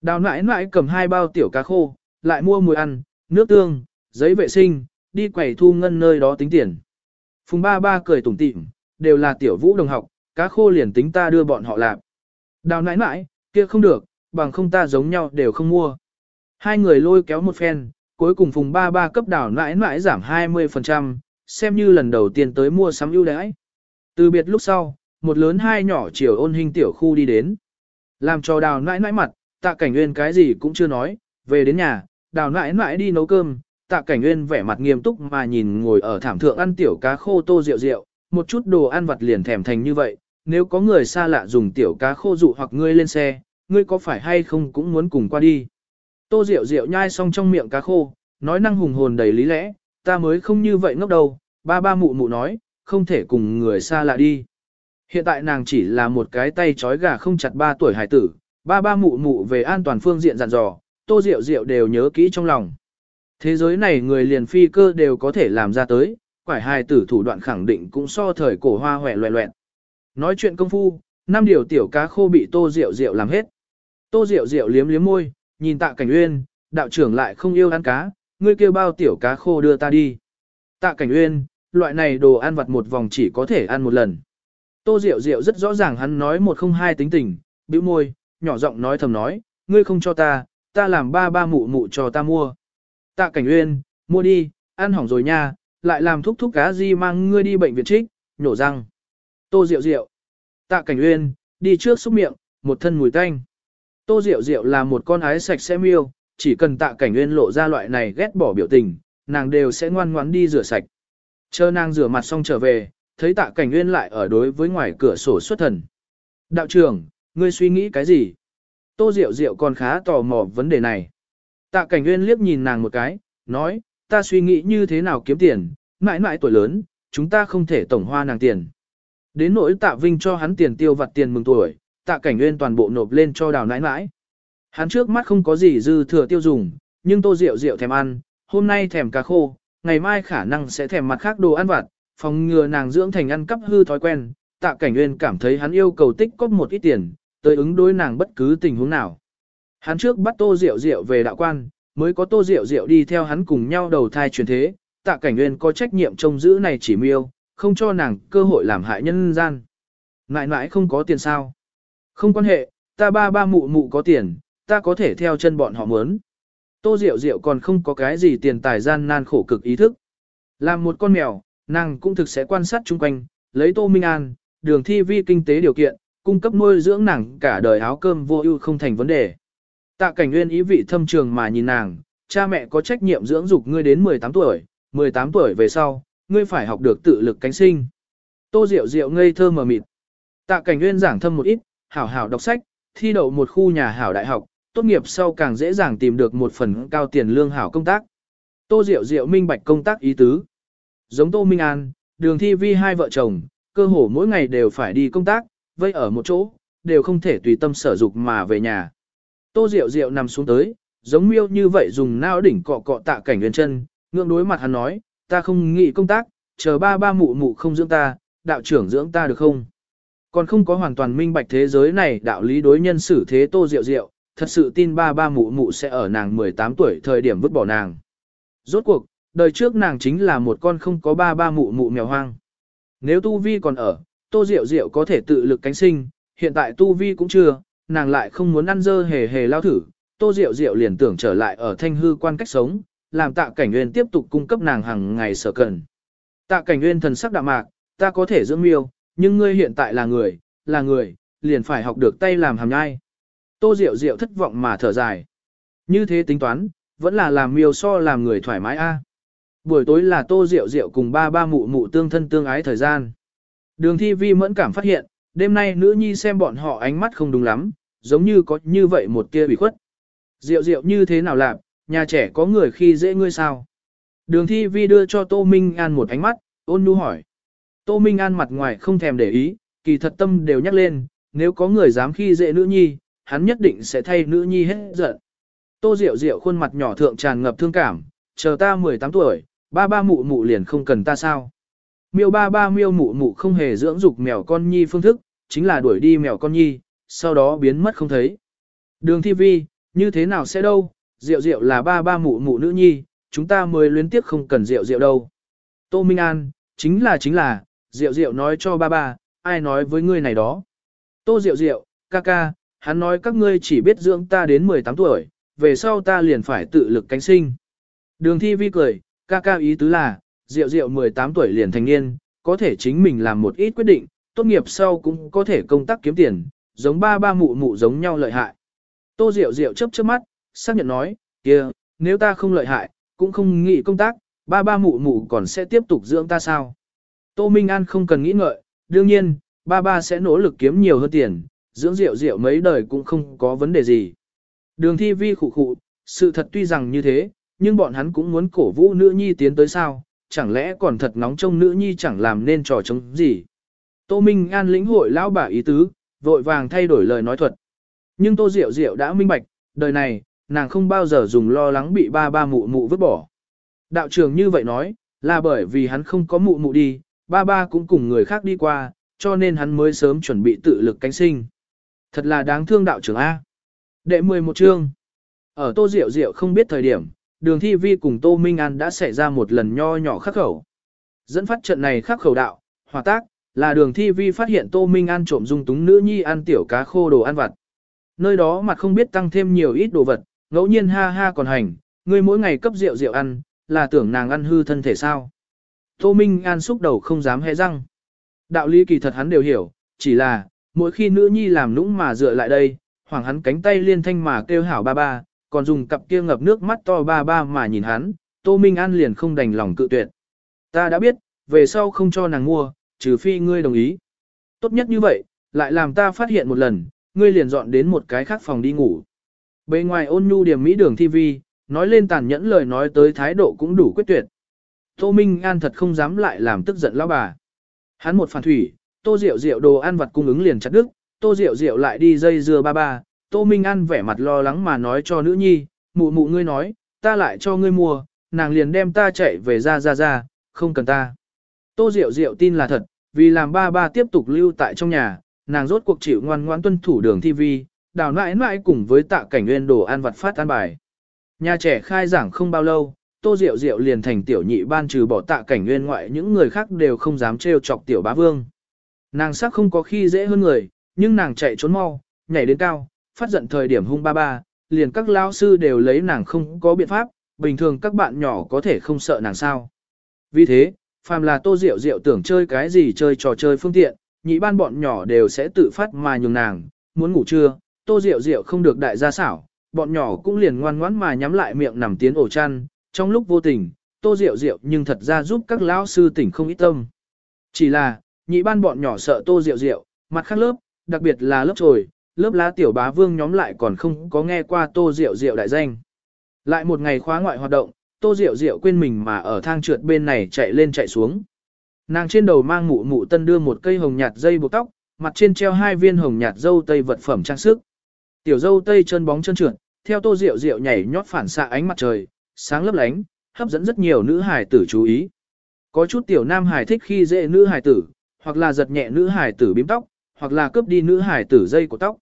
Đào nãi nãi cầm hai bao tiểu cá khô, lại mua mùi ăn, nước tương, giấy vệ sinh, đi quầy thu ngân nơi đó tính tiền. Phùng ba ba cười tủm tỉm, đều là tiểu vũ đồng học, cá khô liền tính ta đưa bọn họ làm. Đào nãi nãi, kia không được, bằng không ta giống nhau đều không mua. Hai người lôi kéo một phen, cuối cùng phùng ba ba cấp đảo nãi nãi giảm 20%, xem như lần đầu tiên tới mua sắm ưu đãi. Từ biệt lúc sau, một lớn hai nhỏ chiều ôn hình tiểu khu đi đến. Làm cho đào nãi nãi mặt, tạ cảnh nguyên cái gì cũng chưa nói, về đến nhà, đào nãi nãi đi nấu cơm, tạ cảnh nguyên vẻ mặt nghiêm túc mà nhìn ngồi ở thảm thượng ăn tiểu cá khô tô rượu rượu, một chút đồ ăn vặt liền thèm thành như vậy, nếu có người xa lạ dùng tiểu cá khô dụ hoặc ngươi lên xe, ngươi có phải hay không cũng muốn cùng qua đi. Tô Diệu Diệu nhai xong trong miệng cá khô, nói năng hùng hồn đầy lý lẽ, ta mới không như vậy ngốc đầu, ba ba mụ mụ nói, không thể cùng người xa lạ đi. Hiện tại nàng chỉ là một cái tay trói gà không chặt ba tuổi hải tử, ba ba mụ mụ về an toàn phương diện dặn dò, tô Diệu Diệu đều nhớ kỹ trong lòng. Thế giới này người liền phi cơ đều có thể làm ra tới, quải hài tử thủ đoạn khẳng định cũng so thời cổ hoa hòe loẹ loẹn. Nói chuyện công phu, năm điều tiểu cá khô bị tô Diệu Diệu làm hết. Tô Diệu Diệu liếm liếm môi, nhìn tạ cảnh uyên, đạo trưởng lại không yêu ăn cá, ngươi kêu bao tiểu cá khô đưa ta đi. Tạ cảnh uyên, loại này đồ ăn vặt một vòng chỉ có thể ăn một lần. Tô Diệu Diệu rất rõ ràng hắn nói một không hai tính tình, bĩu môi, nhỏ giọng nói thầm nói, ngươi không cho ta, ta làm ba ba mụ mụ cho ta mua. Tạ cảnh uyên, mua đi, ăn hỏng rồi nha, lại làm thúc thúc cá gì mang ngươi đi bệnh viện trích, nhổ răng. Tô Diệu Diệu. Tạ Cảnh Uyên, đi trước xúc miệng, một thân mùi tanh. Tô Diệu Diệu là một con ái sạch sẽ miêu, chỉ cần Tạ Cảnh Nguyên lộ ra loại này ghét bỏ biểu tình, nàng đều sẽ ngoan ngoãn đi rửa sạch. Chờ nàng rửa mặt xong trở về, thấy Tạ Cảnh Nguyên lại ở đối với ngoài cửa sổ xuất thần. Đạo trưởng, ngươi suy nghĩ cái gì? Tô Diệu Diệu còn khá tò mò vấn đề này. Tạ Cảnh Nguyên liếc nhìn nàng một cái, nói, ta suy nghĩ như thế nào kiếm tiền, mãi mãi tuổi lớn, chúng ta không thể tổng hoa nàng tiền. Đến nỗi tạ Vinh cho hắn tiền tiêu vặt tiền mừng tuổi, tạ cảnh nguyên toàn bộ nộp lên cho đào nãi nãi. Hắn trước mắt không có gì dư thừa tiêu dùng, nhưng tô rượu rượu thèm ăn, hôm nay thèm cá khô, ngày mai khả năng sẽ thèm mặt khác đồ ăn vặt, phòng ngừa nàng dưỡng thành ăn cắp hư thói quen, tạ cảnh nguyên cảm thấy hắn yêu cầu tích có một ít tiền, tới ứng đối nàng bất cứ tình huống nào. Hắn trước bắt tô rượu rượu về đạo quan, mới có tô rượu rượu đi theo hắn cùng nhau đầu thai truyền thế, tạ cảnh nguyên có trách nhiệm trông giữ này chỉ miêu, không cho nàng cơ hội làm hại nhân gian. Ngại mãi không có tiền sao. Không quan hệ, ta ba ba mụ mụ có tiền, ta có thể theo chân bọn họ muốn. Tô Diệu Diệu còn không có cái gì tiền tài gian nan khổ cực ý thức. Làm một con mèo, nàng cũng thực sẽ quan sát chung quanh, lấy Tô Minh An, đường thi vi kinh tế điều kiện, cung cấp nuôi dưỡng nàng cả đời áo cơm vô ưu không thành vấn đề. Tạ cảnh nguyên ý vị thâm trường mà nhìn nàng, cha mẹ có trách nhiệm dưỡng dục ngươi đến 18 tuổi, 18 tuổi về sau, ngươi phải học được tự lực cánh sinh. Tô Diệu Diệu ngây thơ mờ mịt. Tạ cảnh nguyên giảng thâm một ít, hảo hảo đọc sách, thi đậu một khu nhà hảo đại học, tốt nghiệp sau càng dễ dàng tìm được một phần cao tiền lương hảo công tác. Tô Diệu Diệu minh bạch công tác ý tứ. Giống Tô Minh An, đường thi vi hai vợ chồng, cơ hồ mỗi ngày đều phải đi công tác, vây ở một chỗ, đều không thể tùy tâm sở dục mà về nhà. Tô Diệu Diệu nằm xuống tới, giống miêu như vậy dùng nao đỉnh cọ cọ tạ cảnh nguyên chân, ngượng đối mặt hắn nói, ta không nghĩ công tác, chờ ba ba mụ mụ không dưỡng ta, đạo trưởng dưỡng ta được không? Còn không có hoàn toàn minh bạch thế giới này đạo lý đối nhân xử thế Tô Diệu Diệu, thật sự tin ba ba mụ mụ sẽ ở nàng 18 tuổi thời điểm vứt bỏ nàng. Rốt cuộc, đời trước nàng chính là một con không có ba ba mụ mụ mèo hoang. Nếu Tu Vi còn ở, Tô Diệu Diệu có thể tự lực cánh sinh, hiện tại Tu Vi cũng chưa, nàng lại không muốn ăn dơ hề hề lao thử, Tô Diệu Diệu liền tưởng trở lại ở thanh hư quan cách sống, làm tạ cảnh nguyên tiếp tục cung cấp nàng hàng ngày sở cần. Tạ cảnh nguyên thần sắc đạm mạc, ta có thể dưỡng miêu, nhưng ngươi hiện tại là người, là người, liền phải học được tay làm hàm nhai. Tô Diệu Diệu thất vọng mà thở dài. Như thế tính toán, vẫn là làm miêu so làm người thoải mái a. Buổi tối là Tô Diệu Diệu cùng ba ba mụ mụ tương thân tương ái thời gian. Đường thi vi mẫn cảm phát hiện, đêm nay nữ nhi xem bọn họ ánh mắt không đúng lắm, giống như có như vậy một kia bị khuất. Diệu diệu như thế nào làm, nhà trẻ có người khi dễ ngươi sao? Đường thi vi đưa cho Tô Minh An một ánh mắt, ôn nhu hỏi. Tô Minh An mặt ngoài không thèm để ý, kỳ thật tâm đều nhắc lên, nếu có người dám khi dễ nữ nhi, hắn nhất định sẽ thay nữ nhi hết giận. Tô Diệu Diệu khuôn mặt nhỏ thượng tràn ngập thương cảm, chờ ta 18 tuổi, ba ba mụ mụ liền không cần ta sao. Miêu ba ba miêu mụ mụ không hề dưỡng dục mèo con nhi phương thức, chính là đuổi đi mèo con nhi, sau đó biến mất không thấy. Đường thi vi, như thế nào sẽ đâu, Diệu Diệu là ba ba mụ mụ nữ nhi, chúng ta mới luyến tiếc không cần Diệu Diệu đâu. Tô Minh An, chính là chính là, Diệu Diệu nói cho ba ba, ai nói với ngươi này đó. Tô Diệu Diệu, ca ca, hắn nói các ngươi chỉ biết dưỡng ta đến 18 tuổi, về sau ta liền phải tự lực cánh sinh. Đường thi vi cười, ca ca ý tứ là, Diệu Diệu 18 tuổi liền thành niên, có thể chính mình làm một ít quyết định, tốt nghiệp sau cũng có thể công tác kiếm tiền, giống ba ba mụ mụ giống nhau lợi hại. Tô Diệu Diệu chớp chớp mắt, xác nhận nói, kia, nếu ta không lợi hại, cũng không nghĩ công tác, ba ba mụ mụ còn sẽ tiếp tục dưỡng ta sao? Tô Minh An không cần nghĩ ngợi, đương nhiên, ba ba sẽ nỗ lực kiếm nhiều hơn tiền, dưỡng Diệu Diệu mấy đời cũng không có vấn đề gì. Đường thi vi khụ khụ, sự thật tuy rằng như thế, nhưng bọn hắn cũng muốn cổ vũ nữ nhi tiến tới sao, chẳng lẽ còn thật nóng trong nữ nhi chẳng làm nên trò chống gì. Tô Minh An lĩnh hội lão bà ý tứ, vội vàng thay đổi lời nói thuật. Nhưng Tô Diệu Diệu đã minh bạch, đời này, nàng không bao giờ dùng lo lắng bị ba ba mụ mụ vứt bỏ. Đạo trưởng như vậy nói, là bởi vì hắn không có mụ mụ đi, ba ba cũng cùng người khác đi qua, cho nên hắn mới sớm chuẩn bị tự lực cánh sinh. Thật là đáng thương đạo trưởng A. Đệ 11 chương. Ở Tô Diệu Diệu không biết thời điểm, đường thi vi cùng Tô Minh An đã xảy ra một lần nho nhỏ khắc khẩu. Dẫn phát trận này khắc khẩu đạo, hòa tác, là đường thi vi phát hiện Tô Minh An trộm dung túng nữ nhi ăn tiểu cá khô đồ ăn vặt. Nơi đó mặt không biết tăng thêm nhiều ít đồ vật, ngẫu nhiên ha ha còn hành, người mỗi ngày cấp rượu rượu ăn, là tưởng nàng ăn hư thân thể sao. Tô Minh An xúc đầu không dám hé răng. Đạo lý kỳ thật hắn đều hiểu, chỉ là, mỗi khi nữ nhi làm nũng mà dựa lại đây, hoàng hắn cánh tay liên thanh mà kêu hảo ba ba, còn dùng cặp kia ngập nước mắt to ba ba mà nhìn hắn, Tô Minh An liền không đành lòng cự tuyệt. Ta đã biết, về sau không cho nàng mua, trừ phi ngươi đồng ý. Tốt nhất như vậy, lại làm ta phát hiện một lần, ngươi liền dọn đến một cái khác phòng đi ngủ. Bề ngoài ôn nhu điểm mỹ đường TV, nói lên tàn nhẫn lời nói tới thái độ cũng đủ quyết tuyệt. Tô Minh An thật không dám lại làm tức giận lão bà. Hắn một phản thủy, Tô Diệu Diệu đồ ăn vặt cung ứng liền chặt đứt, Tô Diệu Diệu lại đi dây dưa ba ba, Tô Minh An vẻ mặt lo lắng mà nói cho nữ nhi, mụ mụ ngươi nói, ta lại cho ngươi mua, nàng liền đem ta chạy về ra ra ra, không cần ta. Tô Diệu Diệu tin là thật, vì làm ba ba tiếp tục lưu tại trong nhà, nàng rốt cuộc chịu ngoan ngoãn tuân thủ đường thi vi, đào nãi nãi cùng với tạ cảnh nguyên đồ ăn vặt phát ăn bài. Nhà trẻ khai giảng không bao lâu, Tô Diệu Diệu liền thành tiểu nhị ban trừ bỏ tạ cảnh nguyên ngoại những người khác đều không dám trêu chọc tiểu bá vương. Nàng sắc không có khi dễ hơn người, nhưng nàng chạy trốn mau, nhảy đến cao, phát giận thời điểm hung ba ba, liền các lao sư đều lấy nàng không có biện pháp, bình thường các bạn nhỏ có thể không sợ nàng sao. Vì thế, phàm là Tô Diệu Diệu tưởng chơi cái gì chơi trò chơi phương tiện, nhị ban bọn nhỏ đều sẽ tự phát mà nhường nàng, muốn ngủ trưa, tô Diệu Diệu không được đại gia xảo, bọn nhỏ cũng liền ngoan ngoãn mà nhắm lại miệng nằm tiến ổ chăn, trong lúc vô tình, tô rượu rượu nhưng thật ra giúp các lão sư tỉnh không ít tâm. Chỉ là, nhị ban bọn nhỏ sợ tô rượu rượu, mặt khác lớp, đặc biệt là lớp trồi, lớp lá tiểu bá vương nhóm lại còn không có nghe qua tô rượu rượu đại danh. Lại một ngày khóa ngoại hoạt động, tô rượu rượu quên mình mà ở thang trượt bên này chạy lên chạy xuống. Nàng trên đầu mang mụ mụ tân đưa một cây hồng nhạt dây buộc tóc, mặt trên treo hai viên hồng nhạt dâu tây vật phẩm trang sức. Tiểu dâu tây chân bóng chân trượt, theo tô rượu rượu nhảy nhót phản xạ ánh mặt trời, sáng lấp lánh, hấp dẫn rất nhiều nữ hài tử chú ý. Có chút tiểu nam hài thích khi dễ nữ hài tử, hoặc là giật nhẹ nữ hài tử bím tóc, hoặc là cướp đi nữ hài tử dây của tóc.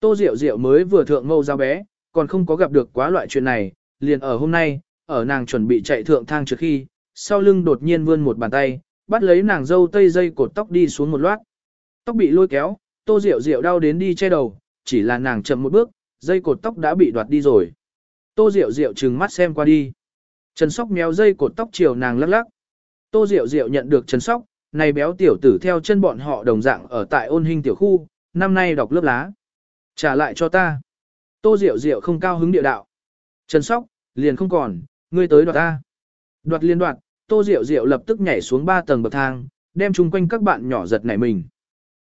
Tô Diệu Diệu mới vừa thượng mâu giao bé, còn không có gặp được quá loại chuyện này, liền ở hôm nay, ở nàng chuẩn bị chạy thượng thang trước khi, sau lưng đột nhiên vươn một bàn tay, bắt lấy nàng dâu tây dây cột tóc đi xuống một loạt. Tóc bị lôi kéo, Tô Diệu Diệu đau đến đi che đầu, chỉ là nàng chậm một bước, dây cột tóc đã bị đoạt đi rồi. Tô Diệu Diệu trừng mắt xem qua đi. Trần Sóc méo dây cột tóc chiều nàng lắc lắc. Tô Diệu Diệu nhận được Trần Sóc, này béo tiểu tử theo chân bọn họ đồng dạng ở tại ôn hình tiểu khu, năm nay đọc lớp lá. Trả lại cho ta. Tô Diệu Diệu không cao hứng địa đạo. Trần Sóc, liền không còn, ngươi tới đoạt ta. Đoạt liên đoạt, Tô Diệu Diệu lập tức nhảy xuống ba tầng bậc thang, đem chung quanh các bạn nhỏ giật nảy mình.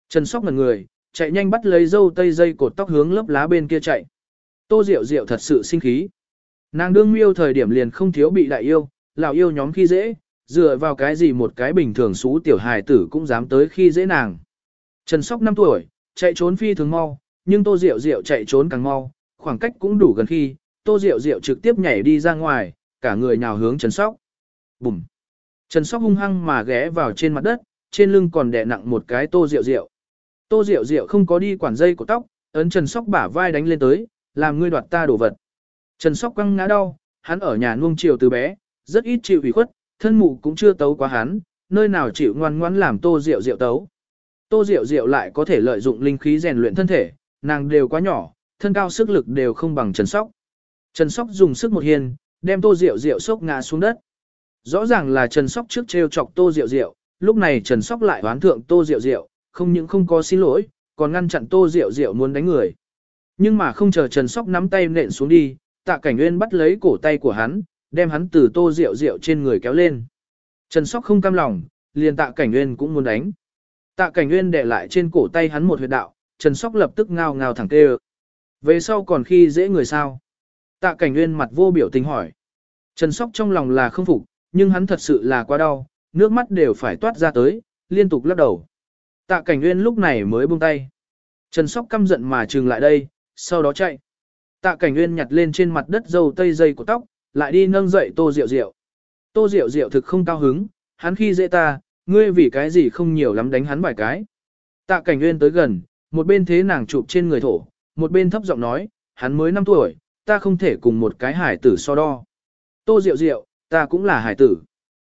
Trần Sóc ngần người, chạy nhanh bắt lấy dâu tây dây cột tóc hướng lớp lá bên kia chạy. Tô Diệu Diệu thật sự sinh khí. Nàng đương miêu thời điểm liền không thiếu bị đại yêu, lão yêu nhóm khi dễ, dựa vào cái gì một cái bình thường xú tiểu hài tử cũng dám tới khi dễ nàng. Trần Sóc 5 tuổi, chạy trốn phi thường mau, nhưng Tô Diệu Diệu chạy trốn càng mau, khoảng cách cũng đủ gần khi, Tô Diệu Diệu trực tiếp nhảy đi ra ngoài, cả người nhào hướng Trần Sóc. Bùm! Trần Sóc hung hăng mà ghé vào trên mặt đất, trên lưng còn đè nặng một cái Tô Diệu Diệu. Tô Diệu Diệu không có đi quản dây của tóc, ấn Trần Sóc bả vai đánh lên tới, làm ngươi đoạt ta đồ vật. Trần Sóc quăng ngã đau, hắn ở nhà nuông chiều từ bé, rất ít chịu ủy khuất, thân mụ cũng chưa tấu quá hắn, nơi nào chịu ngoan ngoãn làm Tô Diệu Diệu tấu. Tô Diệu Diệu lại có thể lợi dụng linh khí rèn luyện thân thể, nàng đều quá nhỏ, thân cao sức lực đều không bằng Trần Sóc. Trần Sóc dùng sức một hiên, đem Tô Diệu Diệu sốc ngã xuống đất. Rõ ràng là Trần Sóc trước trêu chọc Tô Diệu Diệu, lúc này Trần Sóc lại đoán thượng Tô Diệu Diệu, không những không có xin lỗi, còn ngăn chặn Tô Diệu Diệu muốn đánh người. Nhưng mà không chờ Trần Sóc nắm tay nện xuống đi, Tạ Cảnh Nguyên bắt lấy cổ tay của hắn, đem hắn từ Tô rượu rượu trên người kéo lên. Trần Sóc không cam lòng, liền Tạ Cảnh Nguyên cũng muốn đánh. Tạ Cảnh Nguyên để lại trên cổ tay hắn một huyệt đạo, Trần Sóc lập tức ngao ngao thẳng tê Về sau còn khi dễ người sao? Tạ Cảnh Nguyên mặt vô biểu tình hỏi. Trần Sóc trong lòng là không phục, nhưng hắn thật sự là quá đau, nước mắt đều phải toát ra tới, liên tục lắc đầu. Tạ Cảnh Nguyên lúc này mới buông tay. Trần Sóc căm giận mà trừng lại đây, sau đó chạy. Tạ Cảnh Nguyên nhặt lên trên mặt đất dầu tây dây của tóc, lại đi nâng dậy Tô Diệu Diệu. Tô Diệu Diệu thực không cao hứng, hắn khi dễ ta, ngươi vì cái gì không nhiều lắm đánh hắn vài cái. Tạ Cảnh Nguyên tới gần, một bên thế nàng chụp trên người thổ, một bên thấp giọng nói, hắn mới 5 tuổi, ta không thể cùng một cái hải tử so đo. Tô Diệu Diệu, ta cũng là hải tử.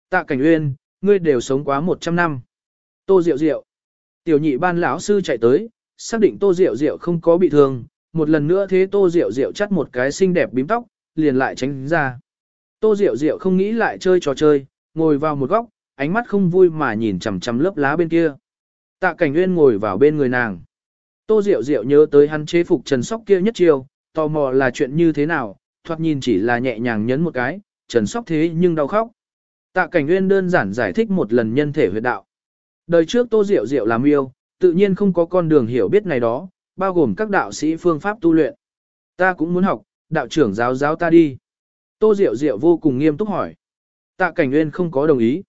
Tạ Cảnh Uyên, ngươi đều sống quá 100 năm. Tô Diệu Diệu. Tiểu nhị ban lão sư chạy tới, xác định Tô Diệu Diệu không có bị thương, một lần nữa thế Tô Diệu Diệu chắt một cái xinh đẹp bím tóc, liền lại tránh ra. Tô Diệu Diệu không nghĩ lại chơi trò chơi, ngồi vào một góc, ánh mắt không vui mà nhìn chằm chằm lớp lá bên kia. Tạ Cảnh Uyên ngồi vào bên người nàng. Tô Diệu Diệu nhớ tới hắn chế phục Trần Sóc kia nhất chiều tò mò là chuyện như thế nào, thoạt nhìn chỉ là nhẹ nhàng nhấn một cái, Trần Sóc thế nhưng đau khóc. Tạ Cảnh Nguyên đơn giản giải thích một lần nhân thể huyệt đạo. Đời trước Tô Diệu Diệu làm yêu, tự nhiên không có con đường hiểu biết này đó, bao gồm các đạo sĩ phương pháp tu luyện. Ta cũng muốn học, đạo trưởng giáo giáo ta đi. Tô Diệu Diệu vô cùng nghiêm túc hỏi. Tạ Cảnh Nguyên không có đồng ý.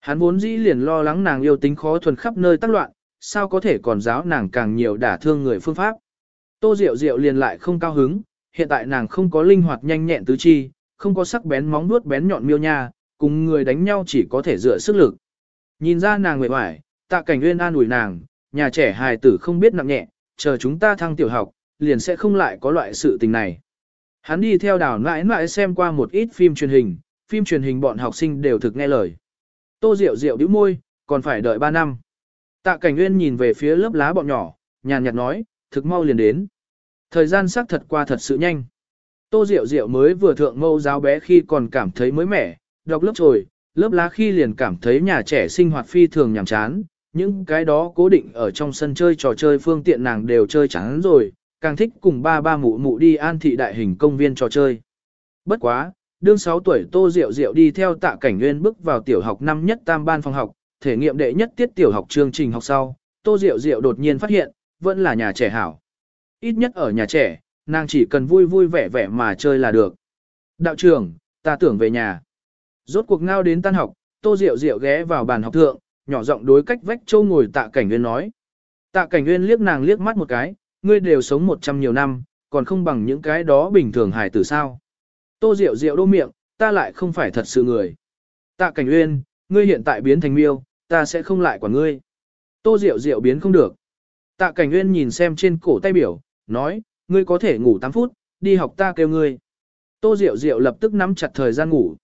Hắn vốn dĩ liền lo lắng nàng yêu tính khó thuần khắp nơi tác loạn, sao có thể còn giáo nàng càng nhiều đả thương người phương pháp. Tô Diệu Diệu liền lại không cao hứng, hiện tại nàng không có linh hoạt nhanh nhẹn tứ chi, không có sắc bén móng vuốt bén nhọn miêu nha, cùng người đánh nhau chỉ có thể dựa sức lực. Nhìn ra nàng mệt hoài, tạ cảnh nguyên an ủi nàng, nhà trẻ hài tử không biết nặng nhẹ, chờ chúng ta thăng tiểu học, liền sẽ không lại có loại sự tình này. Hắn đi theo đảo mãi mãi xem qua một ít phim truyền hình, phim truyền hình bọn học sinh đều thực nghe lời. Tô Diệu Diệu bĩu môi, còn phải đợi 3 năm. Tạ Cảnh Nguyên nhìn về phía lớp lá bọn nhỏ, nhàn nhạt nói, thực mau liền đến. Thời gian xác thật qua thật sự nhanh. Tô Diệu Diệu mới vừa thượng mâu giáo bé khi còn cảm thấy mới mẻ, đọc lớp rồi, lớp lá khi liền cảm thấy nhà trẻ sinh hoạt phi thường nhàm chán, những cái đó cố định ở trong sân chơi trò chơi phương tiện nàng đều chơi chán rồi, càng thích cùng ba ba mụ mụ đi an thị đại hình công viên trò chơi. Bất quá, đương 6 tuổi Tô Diệu Diệu đi theo tạ cảnh nguyên bước vào tiểu học năm nhất tam ban phòng học, thể nghiệm đệ nhất tiết tiểu học chương trình học sau, Tô Diệu Diệu đột nhiên phát hiện, vẫn là nhà trẻ hảo. Ít nhất ở nhà trẻ, nàng chỉ cần vui vui vẻ vẻ mà chơi là được. Đạo trưởng, ta tưởng về nhà. Rốt cuộc ngao đến tan học, Tô Diệu Diệu ghé vào bàn học thượng, nhỏ giọng đối cách vách châu ngồi tạ cảnh nguyên nói. Tạ cảnh nguyên liếc nàng liếc mắt một cái, ngươi đều sống một trăm nhiều năm, còn không bằng những cái đó bình thường hài tử sao. Tô Diệu Diệu đô miệng, ta lại không phải thật sự người. Tạ cảnh nguyên, ngươi hiện tại biến thành miêu, ta sẽ không lại quản ngươi. Tô Diệu Diệu biến không được. Tạ cảnh nguyên nhìn xem trên cổ tay biểu, nói, ngươi có thể ngủ 8 phút, đi học ta kêu ngươi. Tô Diệu Diệu lập tức nắm chặt thời gian ngủ.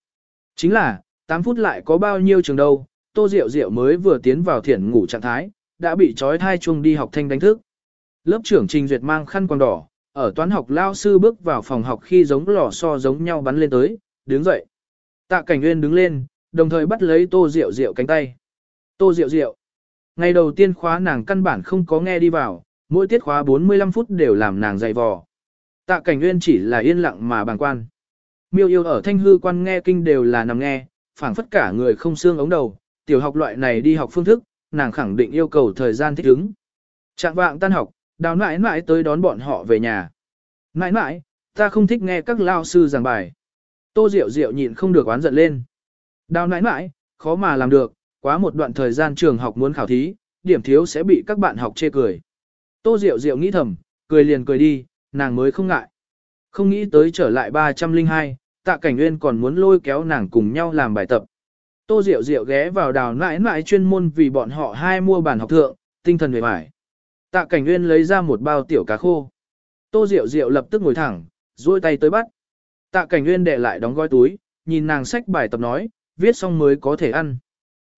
Chính là, 8 phút lại có bao nhiêu trường đâu, Tô Diệu Diệu mới vừa tiến vào thiển ngủ trạng thái, đã bị trói thai chuông đi học thanh đánh thức. Lớp trưởng Trình Duyệt mang khăn quàng đỏ, ở toán học lao sư bước vào phòng học khi giống lò xo giống nhau bắn lên tới, đứng dậy. Tạ Cảnh Nguyên đứng lên, đồng thời bắt lấy Tô Diệu Diệu cánh tay. Tô Diệu Diệu. Ngày đầu tiên khóa nàng căn bản không có nghe đi vào, mỗi tiết khóa 45 phút đều làm nàng dày vò. Tạ Cảnh Nguyên chỉ là yên lặng mà bàng quan. Miêu yêu ở thanh hư quan nghe kinh đều là nằm nghe, phảng phất cả người không xương ống đầu, tiểu học loại này đi học phương thức, nàng khẳng định yêu cầu thời gian thích ứng. Trạng vạng tan học, đào nãi nãi tới đón bọn họ về nhà. Nãi nãi, ta không thích nghe các lao sư giảng bài. Tô Diệu Diệu nhịn không được oán giận lên. Đào nãi nãi, khó mà làm được, quá một đoạn thời gian trường học muốn khảo thí, điểm thiếu sẽ bị các bạn học chê cười. Tô Diệu Diệu nghĩ thầm, cười liền cười đi, nàng mới không ngại. Không nghĩ tới trở lại 302, tạ cảnh nguyên còn muốn lôi kéo nàng cùng nhau làm bài tập. Tô Diệu Diệu ghé vào đào nãi nãi chuyên môn vì bọn họ hai mua bàn học thượng, tinh thần về mải. Tạ cảnh nguyên lấy ra một bao tiểu cá khô. Tô Diệu Diệu lập tức ngồi thẳng, duỗi tay tới bắt. Tạ cảnh nguyên để lại đóng gói túi, nhìn nàng sách bài tập nói, viết xong mới có thể ăn.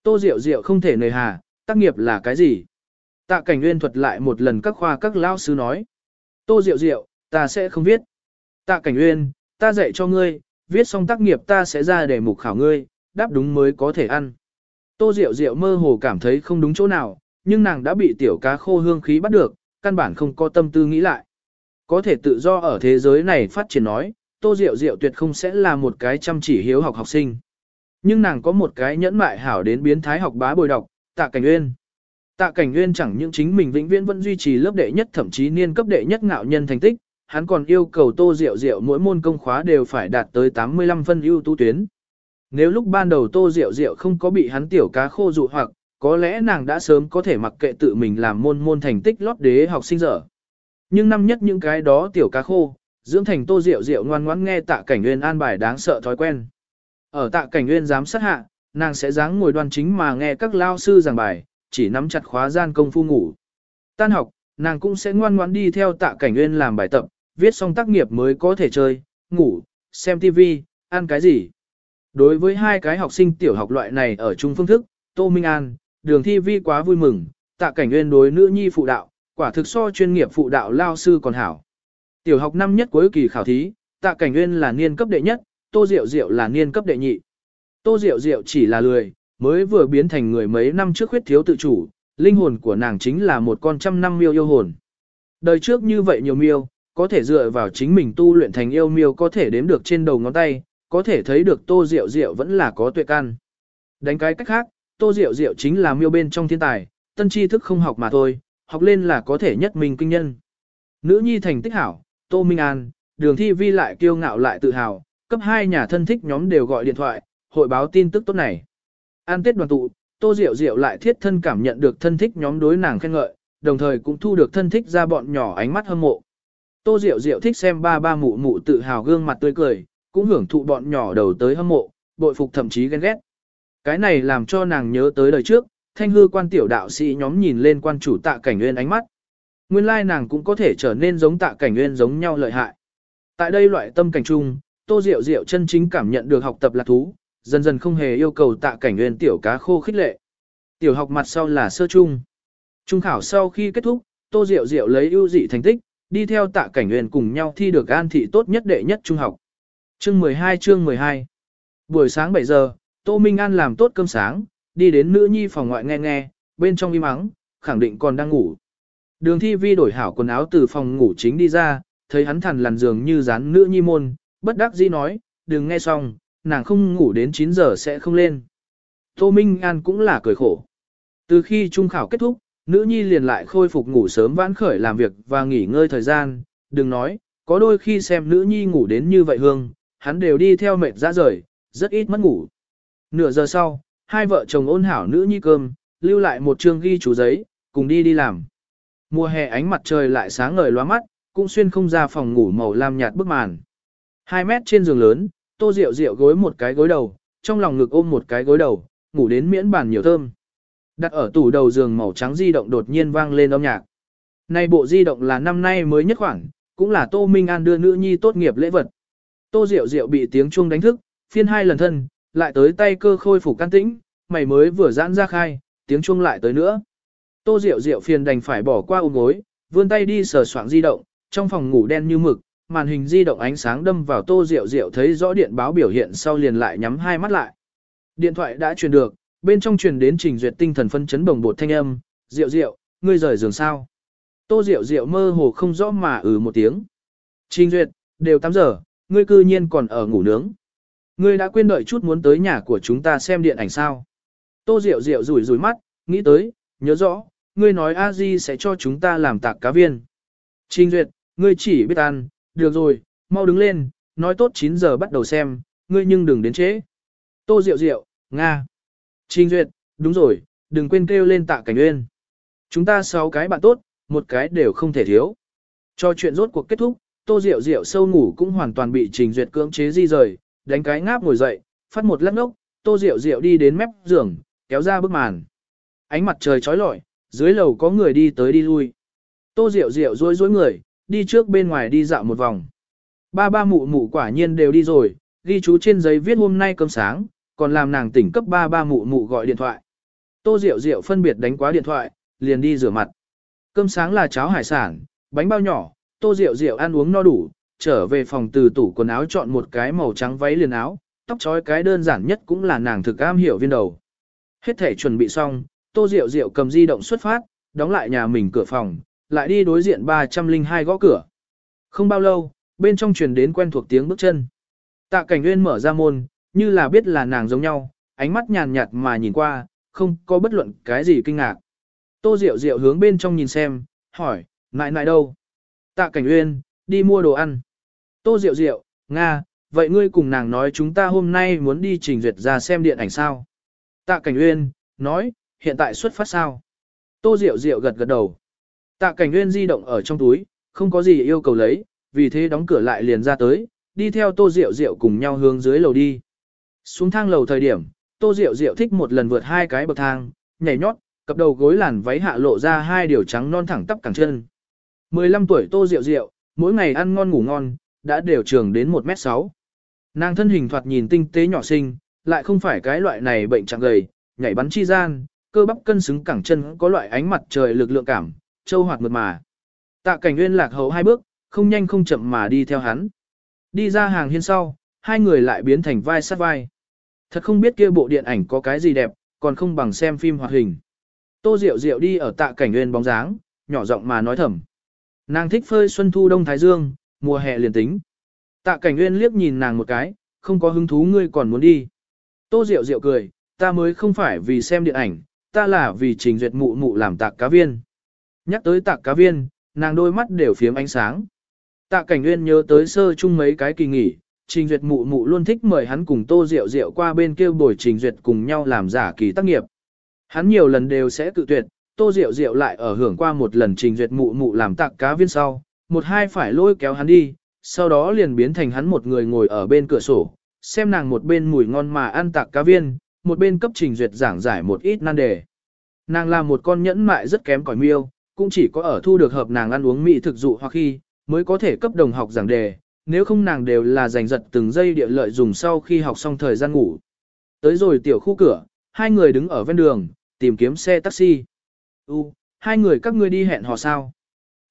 Tô Diệu Diệu không thể nề hà, tác nghiệp là cái gì? Tạ cảnh nguyên thuật lại một lần các khoa các lao sư nói. Tô Diệu Diệu, ta sẽ không viết. Tạ cảnh nguyên, ta dạy cho ngươi, viết xong tác nghiệp ta sẽ ra để mục khảo ngươi, đáp đúng mới có thể ăn. Tô Diệu Diệu mơ hồ cảm thấy không đúng chỗ nào, nhưng nàng đã bị tiểu cá khô hương khí bắt được, căn bản không có tâm tư nghĩ lại. Có thể tự do ở thế giới này phát triển nói, Tô Diệu Diệu tuyệt không sẽ là một cái chăm chỉ hiếu học học sinh. Nhưng nàng có một cái nhẫn mại hảo đến biến thái học bá bồi đọc, tạ cảnh Uyên, Tạ cảnh Uyên chẳng những chính mình vĩnh viễn vẫn duy trì lớp đệ nhất thậm chí niên cấp đệ nhất ngạo nhân thành tích, hắn còn yêu cầu Tô Diệu Diệu mỗi môn công khóa đều phải đạt tới 85 phân ưu tú tuyến. Nếu lúc ban đầu Tô Diệu Diệu không có bị hắn tiểu cá khô dụ hoặc, có lẽ nàng đã sớm có thể mặc kệ tự mình làm môn môn thành tích lót đế học sinh dở. Nhưng năm nhất những cái đó tiểu cá khô, dưỡng thành Tô Diệu Diệu ngoan ngoãn nghe Tạ Cảnh Nguyên an bài đáng sợ thói quen. Ở Tạ Cảnh Nguyên giám sát hạ, nàng sẽ dáng ngồi đoan chính mà nghe các lao sư giảng bài, chỉ nắm chặt khóa gian công phu ngủ. Tan học, nàng cũng sẽ ngoan ngoãn đi theo Tạ Cảnh Nguyên làm bài tập, viết xong tác nghiệp mới có thể chơi, ngủ, xem TV, ăn cái gì. Đối với hai cái học sinh tiểu học loại này ở chung phương thức, Tô Minh An, đường thi vi quá vui mừng, tạ cảnh nguyên đối nữ nhi phụ đạo, quả thực so chuyên nghiệp phụ đạo lao sư còn hảo. Tiểu học năm nhất cuối kỳ khảo thí, tạ cảnh nguyên là niên cấp đệ nhất, Tô Diệu Diệu là niên cấp đệ nhị. Tô Diệu Diệu chỉ là lười, mới vừa biến thành người mấy năm trước khuyết thiếu tự chủ, linh hồn của nàng chính là một con trăm năm miêu yêu hồn. Đời trước như vậy nhiều miêu, có thể dựa vào chính mình tu luyện thành yêu miêu có thể đếm được trên đầu ngón tay, có thể thấy được Tô Diệu Diệu vẫn là có tuệ căn. Đánh cái cách khác, Tô Diệu Diệu chính là miêu bên trong thiên tài, tân tri thức không học mà thôi, học lên là có thể nhất mình kinh nhân. Nữ nhi thành tích hảo, Tô Minh An, đường thi vi lại kiêu ngạo lại tự hào, cấp hai nhà thân thích nhóm đều gọi điện thoại, hội báo tin tức tốt này. An Tết đoàn tụ, Tô Diệu Diệu lại thiết thân cảm nhận được thân thích nhóm đối nàng khen ngợi, đồng thời cũng thu được thân thích ra bọn nhỏ ánh mắt hâm mộ. Tô Diệu Diệu thích xem ba ba mụ mụ tự hào gương mặt tươi cười, cũng hưởng thụ bọn nhỏ đầu tới hâm mộ, bội phục thậm chí ghen ghét. Cái này làm cho nàng nhớ tới đời trước, thanh hư quan tiểu đạo sĩ nhóm nhìn lên quan chủ tạ cảnh nguyên ánh mắt. Nguyên lai nàng cũng có thể trở nên giống tạ cảnh nguyên giống nhau lợi hại. Tại đây loại tâm cảnh chung, tô diệu diệu chân chính cảm nhận được học tập lạc thú, dần dần không hề yêu cầu tạ cảnh nguyên tiểu cá khô khích lệ. Tiểu học mặt sau là sơ trung. Trung khảo sau khi kết thúc, tô diệu diệu lấy ưu dị thành tích, đi theo tạ cảnh nguyên cùng nhau thi được an thị tốt nhất đệ nhất trung học. Chương 12 chương 12 Buổi sáng 7 giờ, Tô Minh An làm tốt cơm sáng, đi đến nữ nhi phòng ngoại nghe nghe, bên trong im ắng, khẳng định còn đang ngủ. Đường thi vi đổi hảo quần áo từ phòng ngủ chính đi ra, thấy hắn thằn lằn giường như dán nữ nhi môn, bất đắc dĩ nói, đừng nghe xong, nàng không ngủ đến 9 giờ sẽ không lên. Tô Minh An cũng là cười khổ. Từ khi trung khảo kết thúc, nữ nhi liền lại khôi phục ngủ sớm vãn khởi làm việc và nghỉ ngơi thời gian, đừng nói, có đôi khi xem nữ nhi ngủ đến như vậy hương, hắn đều đi theo mệt ra rời, rất ít mất ngủ. Nửa giờ sau, hai vợ chồng ôn hảo nữ nhi cơm, lưu lại một chương ghi chú giấy, cùng đi đi làm. Mùa hè ánh mặt trời lại sáng ngời loa mắt, cũng xuyên không ra phòng ngủ màu lam nhạt bức màn. Hai mét trên giường lớn, tô rượu rượu gối một cái gối đầu, trong lòng ngực ôm một cái gối đầu, ngủ đến miễn bàn nhiều thơm. Đặt ở tủ đầu giường màu trắng di động đột nhiên vang lên âm nhạc. Này bộ di động là năm nay mới nhất khoảng, cũng là Tô Minh An đưa nữ nhi tốt nghiệp lễ vật. Tô Diệu Diệu bị tiếng chuông đánh thức, phiên hai lần thân, lại tới tay cơ khôi phục can tĩnh, mày mới vừa giãn ra khai, tiếng chuông lại tới nữa. Tô Diệu Diệu phiền đành phải bỏ qua ôm gối, vươn tay đi sờ soạng di động, trong phòng ngủ đen như mực, màn hình di động ánh sáng đâm vào Tô Diệu Diệu thấy rõ điện báo biểu hiện sau liền lại nhắm hai mắt lại. Điện thoại đã truyền được, bên trong truyền đến trình duyệt tinh thần phân chấn bồng bột thanh âm, "Diệu Diệu, ngươi rời giường sao?" Tô Diệu Diệu mơ hồ không rõ mà ừ một tiếng. "Trình duyệt, đều 8 giờ, ngươi cư nhiên còn ở ngủ nướng. Ngươi đã quên đợi chút muốn tới nhà của chúng ta xem điện ảnh sao?" Tô Diệu Diệu rủi rủi mắt, nghĩ tới, nhớ rõ, ngươi nói a di sẽ cho chúng ta làm tạc cá viên. Trình duyệt, ngươi chỉ biết ăn, được rồi, mau đứng lên, nói tốt 9 giờ bắt đầu xem, ngươi nhưng đừng đến trễ. Tô Diệu Diệu, Nga. Trình duyệt, đúng rồi, đừng quên kêu lên tạ cảnh nguyên. Chúng ta 6 cái bạn tốt, một cái đều không thể thiếu. Cho chuyện rốt cuộc kết thúc, Tô Diệu Diệu sâu ngủ cũng hoàn toàn bị Trình Duyệt cưỡng chế di rời, đánh cái ngáp ngồi dậy, phát một lát ngốc, Tô Diệu Diệu đi đến mép giường, kéo ra bức màn. Ánh mặt trời chói lọi, dưới lầu có người đi tới đi lui. Tô Diệu Diệu rối rối người, đi trước bên ngoài đi dạo một vòng. Ba ba mụ mụ quả nhiên đều đi rồi, ghi chú trên giấy viết hôm nay cơm sáng, còn làm nàng tỉnh cấp ba ba mụ mụ gọi điện thoại. Tô Diệu Diệu phân biệt đánh quá điện thoại, liền đi rửa mặt. Cơm sáng là cháo hải sản, bánh bao nhỏ, Tô Diệu Diệu ăn uống no đủ, trở về phòng từ tủ quần áo chọn một cái màu trắng váy liền áo, tóc trói cái đơn giản nhất cũng là nàng thực am hiểu viên đầu. Hết thể chuẩn bị xong, Tô Diệu Diệu cầm di động xuất phát, đóng lại nhà mình cửa phòng, lại đi đối diện 302 gõ cửa. Không bao lâu, bên trong truyền đến quen thuộc tiếng bước chân. Tạ Cảnh Nguyên mở ra môn, như là biết là nàng giống nhau, ánh mắt nhàn nhạt mà nhìn qua, không có bất luận cái gì kinh ngạc. Tô Diệu Diệu hướng bên trong nhìn xem, hỏi, ngại ngại đâu? Tạ Cảnh Uyên, đi mua đồ ăn. Tô Diệu Diệu, Nga, vậy ngươi cùng nàng nói chúng ta hôm nay muốn đi trình duyệt ra xem điện ảnh sao? Tạ Cảnh Uyên, nói, hiện tại xuất phát sao? Tô Diệu Diệu gật gật đầu. Tạ Cảnh Uyên di động ở trong túi, không có gì yêu cầu lấy, vì thế đóng cửa lại liền ra tới, đi theo Tô Diệu Diệu cùng nhau hướng dưới lầu đi. Xuống thang lầu thời điểm, Tô Diệu Diệu thích một lần vượt hai cái bậc thang, nhảy nhót, cặp đầu gối làn váy hạ lộ ra hai điều trắng non thẳng tắp cẳng chân. 15 tuổi Tô Diệu Diệu, mỗi ngày ăn ngon ngủ ngon, đã đều trường đến 1m6. Nàng thân hình thoạt nhìn tinh tế nhỏ xinh, lại không phải cái loại này bệnh trạng gầy, nhảy bắn chi gian, cơ bắp cân xứng cẳng chân có loại ánh mặt trời lực lượng cảm, châu hoạt mượt mà. Tạ cảnh nguyên lạc hậu hai bước, không nhanh không chậm mà đi theo hắn. Đi ra hàng hiên sau, hai người lại biến thành vai sát vai. Thật không biết kia bộ điện ảnh có cái gì đẹp, còn không bằng xem phim hoạt hình. Tô Diệu Diệu đi ở tạ cảnh nguyên bóng dáng, nhỏ giọng mà nói thầm. Nàng thích phơi xuân thu đông thái dương, mùa hè liền tính. Tạ cảnh nguyên liếc nhìn nàng một cái, không có hứng thú ngươi còn muốn đi. Tô Diệu Diệu cười, ta mới không phải vì xem điện ảnh, ta là vì trình duyệt mụ mụ làm tạc cá viên. Nhắc tới tạc cá viên, nàng đôi mắt đều phiếm ánh sáng. Tạ cảnh nguyên nhớ tới sơ chung mấy cái kỳ nghỉ, trình duyệt mụ mụ luôn thích mời hắn cùng tô Diệu Diệu qua bên kia buổi trình duyệt cùng nhau làm giả kỳ tác nghiệp. Hắn nhiều lần đều sẽ tự tuyệt, tô Diệu Diệu lại ở hưởng qua một lần trình duyệt mụ mụ làm tạc cá viên sau, một hai phải lôi kéo hắn đi, sau đó liền biến thành hắn một người ngồi ở bên cửa sổ, xem nàng một bên mùi ngon mà ăn tạc cá viên, một bên cấp trình duyệt giảng giải một ít nan đề. Nàng là một con nhẫn mại rất kém cỏi miêu, cũng chỉ có ở thu được hợp nàng ăn uống mỹ thực dụ hoặc khi, mới có thể cấp đồng học giảng đề, nếu không nàng đều là giành giật từng giây địa lợi dùng sau khi học xong thời gian ngủ. Tới rồi tiểu khu cửa, hai người đứng ở ven đường, tìm kiếm xe taxi. U, hai người các ngươi đi hẹn hò sao?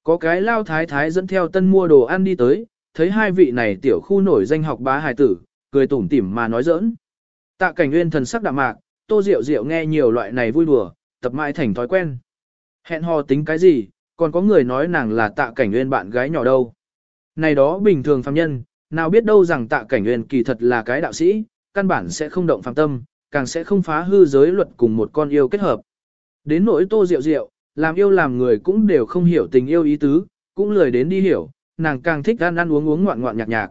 Có cái lao thái thái dẫn theo tân mua đồ ăn đi tới, thấy hai vị này tiểu khu nổi danh học bá hài tử, cười tủm tỉm mà nói giỡn. Tạ cảnh nguyên thần sắc đạm mạc, tô rượu rượu nghe nhiều loại này vui đùa, tập mãi thành thói quen. Hẹn hò tính cái gì, còn có người nói nàng là tạ cảnh nguyên bạn gái nhỏ đâu. Này đó bình thường phàm nhân, nào biết đâu rằng tạ cảnh nguyên kỳ thật là cái đạo sĩ, căn bản sẽ không động phàm tâm, càng sẽ không phá hư giới luật cùng một con yêu kết hợp. Đến nỗi tô rượu rượu, làm yêu làm người cũng đều không hiểu tình yêu ý tứ, cũng lười đến đi hiểu, nàng càng thích ăn ăn uống uống ngoạn ngoạn nhạc nhạc.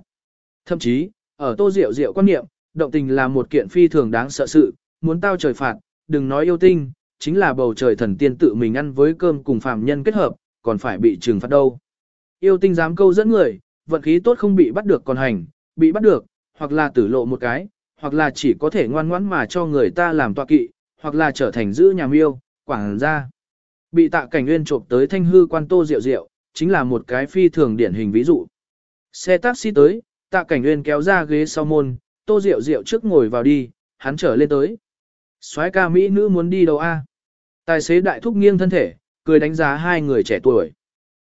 Thậm chí, ở tô rượu rượu quan niệm, động tình là một kiện phi thường đáng sợ sự, muốn tao trời phạt, đừng nói yêu tinh, chính là bầu trời thần tiên tự mình ăn với cơm cùng phàm nhân kết hợp, còn phải bị trừng phạt đâu. Yêu tinh dám câu dẫn người, vận khí tốt không bị bắt được còn hành, bị bắt được, hoặc là tử lộ một cái, hoặc là chỉ có thể ngoan ngoãn mà cho người ta làm tọa kỵ, hoặc là trở thành giữ nhà miêu, quảng ra. Bị tạ cảnh nguyên trộm tới thanh hư quan tô rượu rượu, chính là một cái phi thường điển hình ví dụ. Xe taxi tới, tạ cảnh nguyên kéo ra ghế sau môn, tô rượu rượu trước ngồi vào đi, hắn trở lên tới. soái ca Mỹ nữ muốn đi đâu a? Tài xế đại thúc nghiêng thân thể, cười đánh giá hai người trẻ tuổi.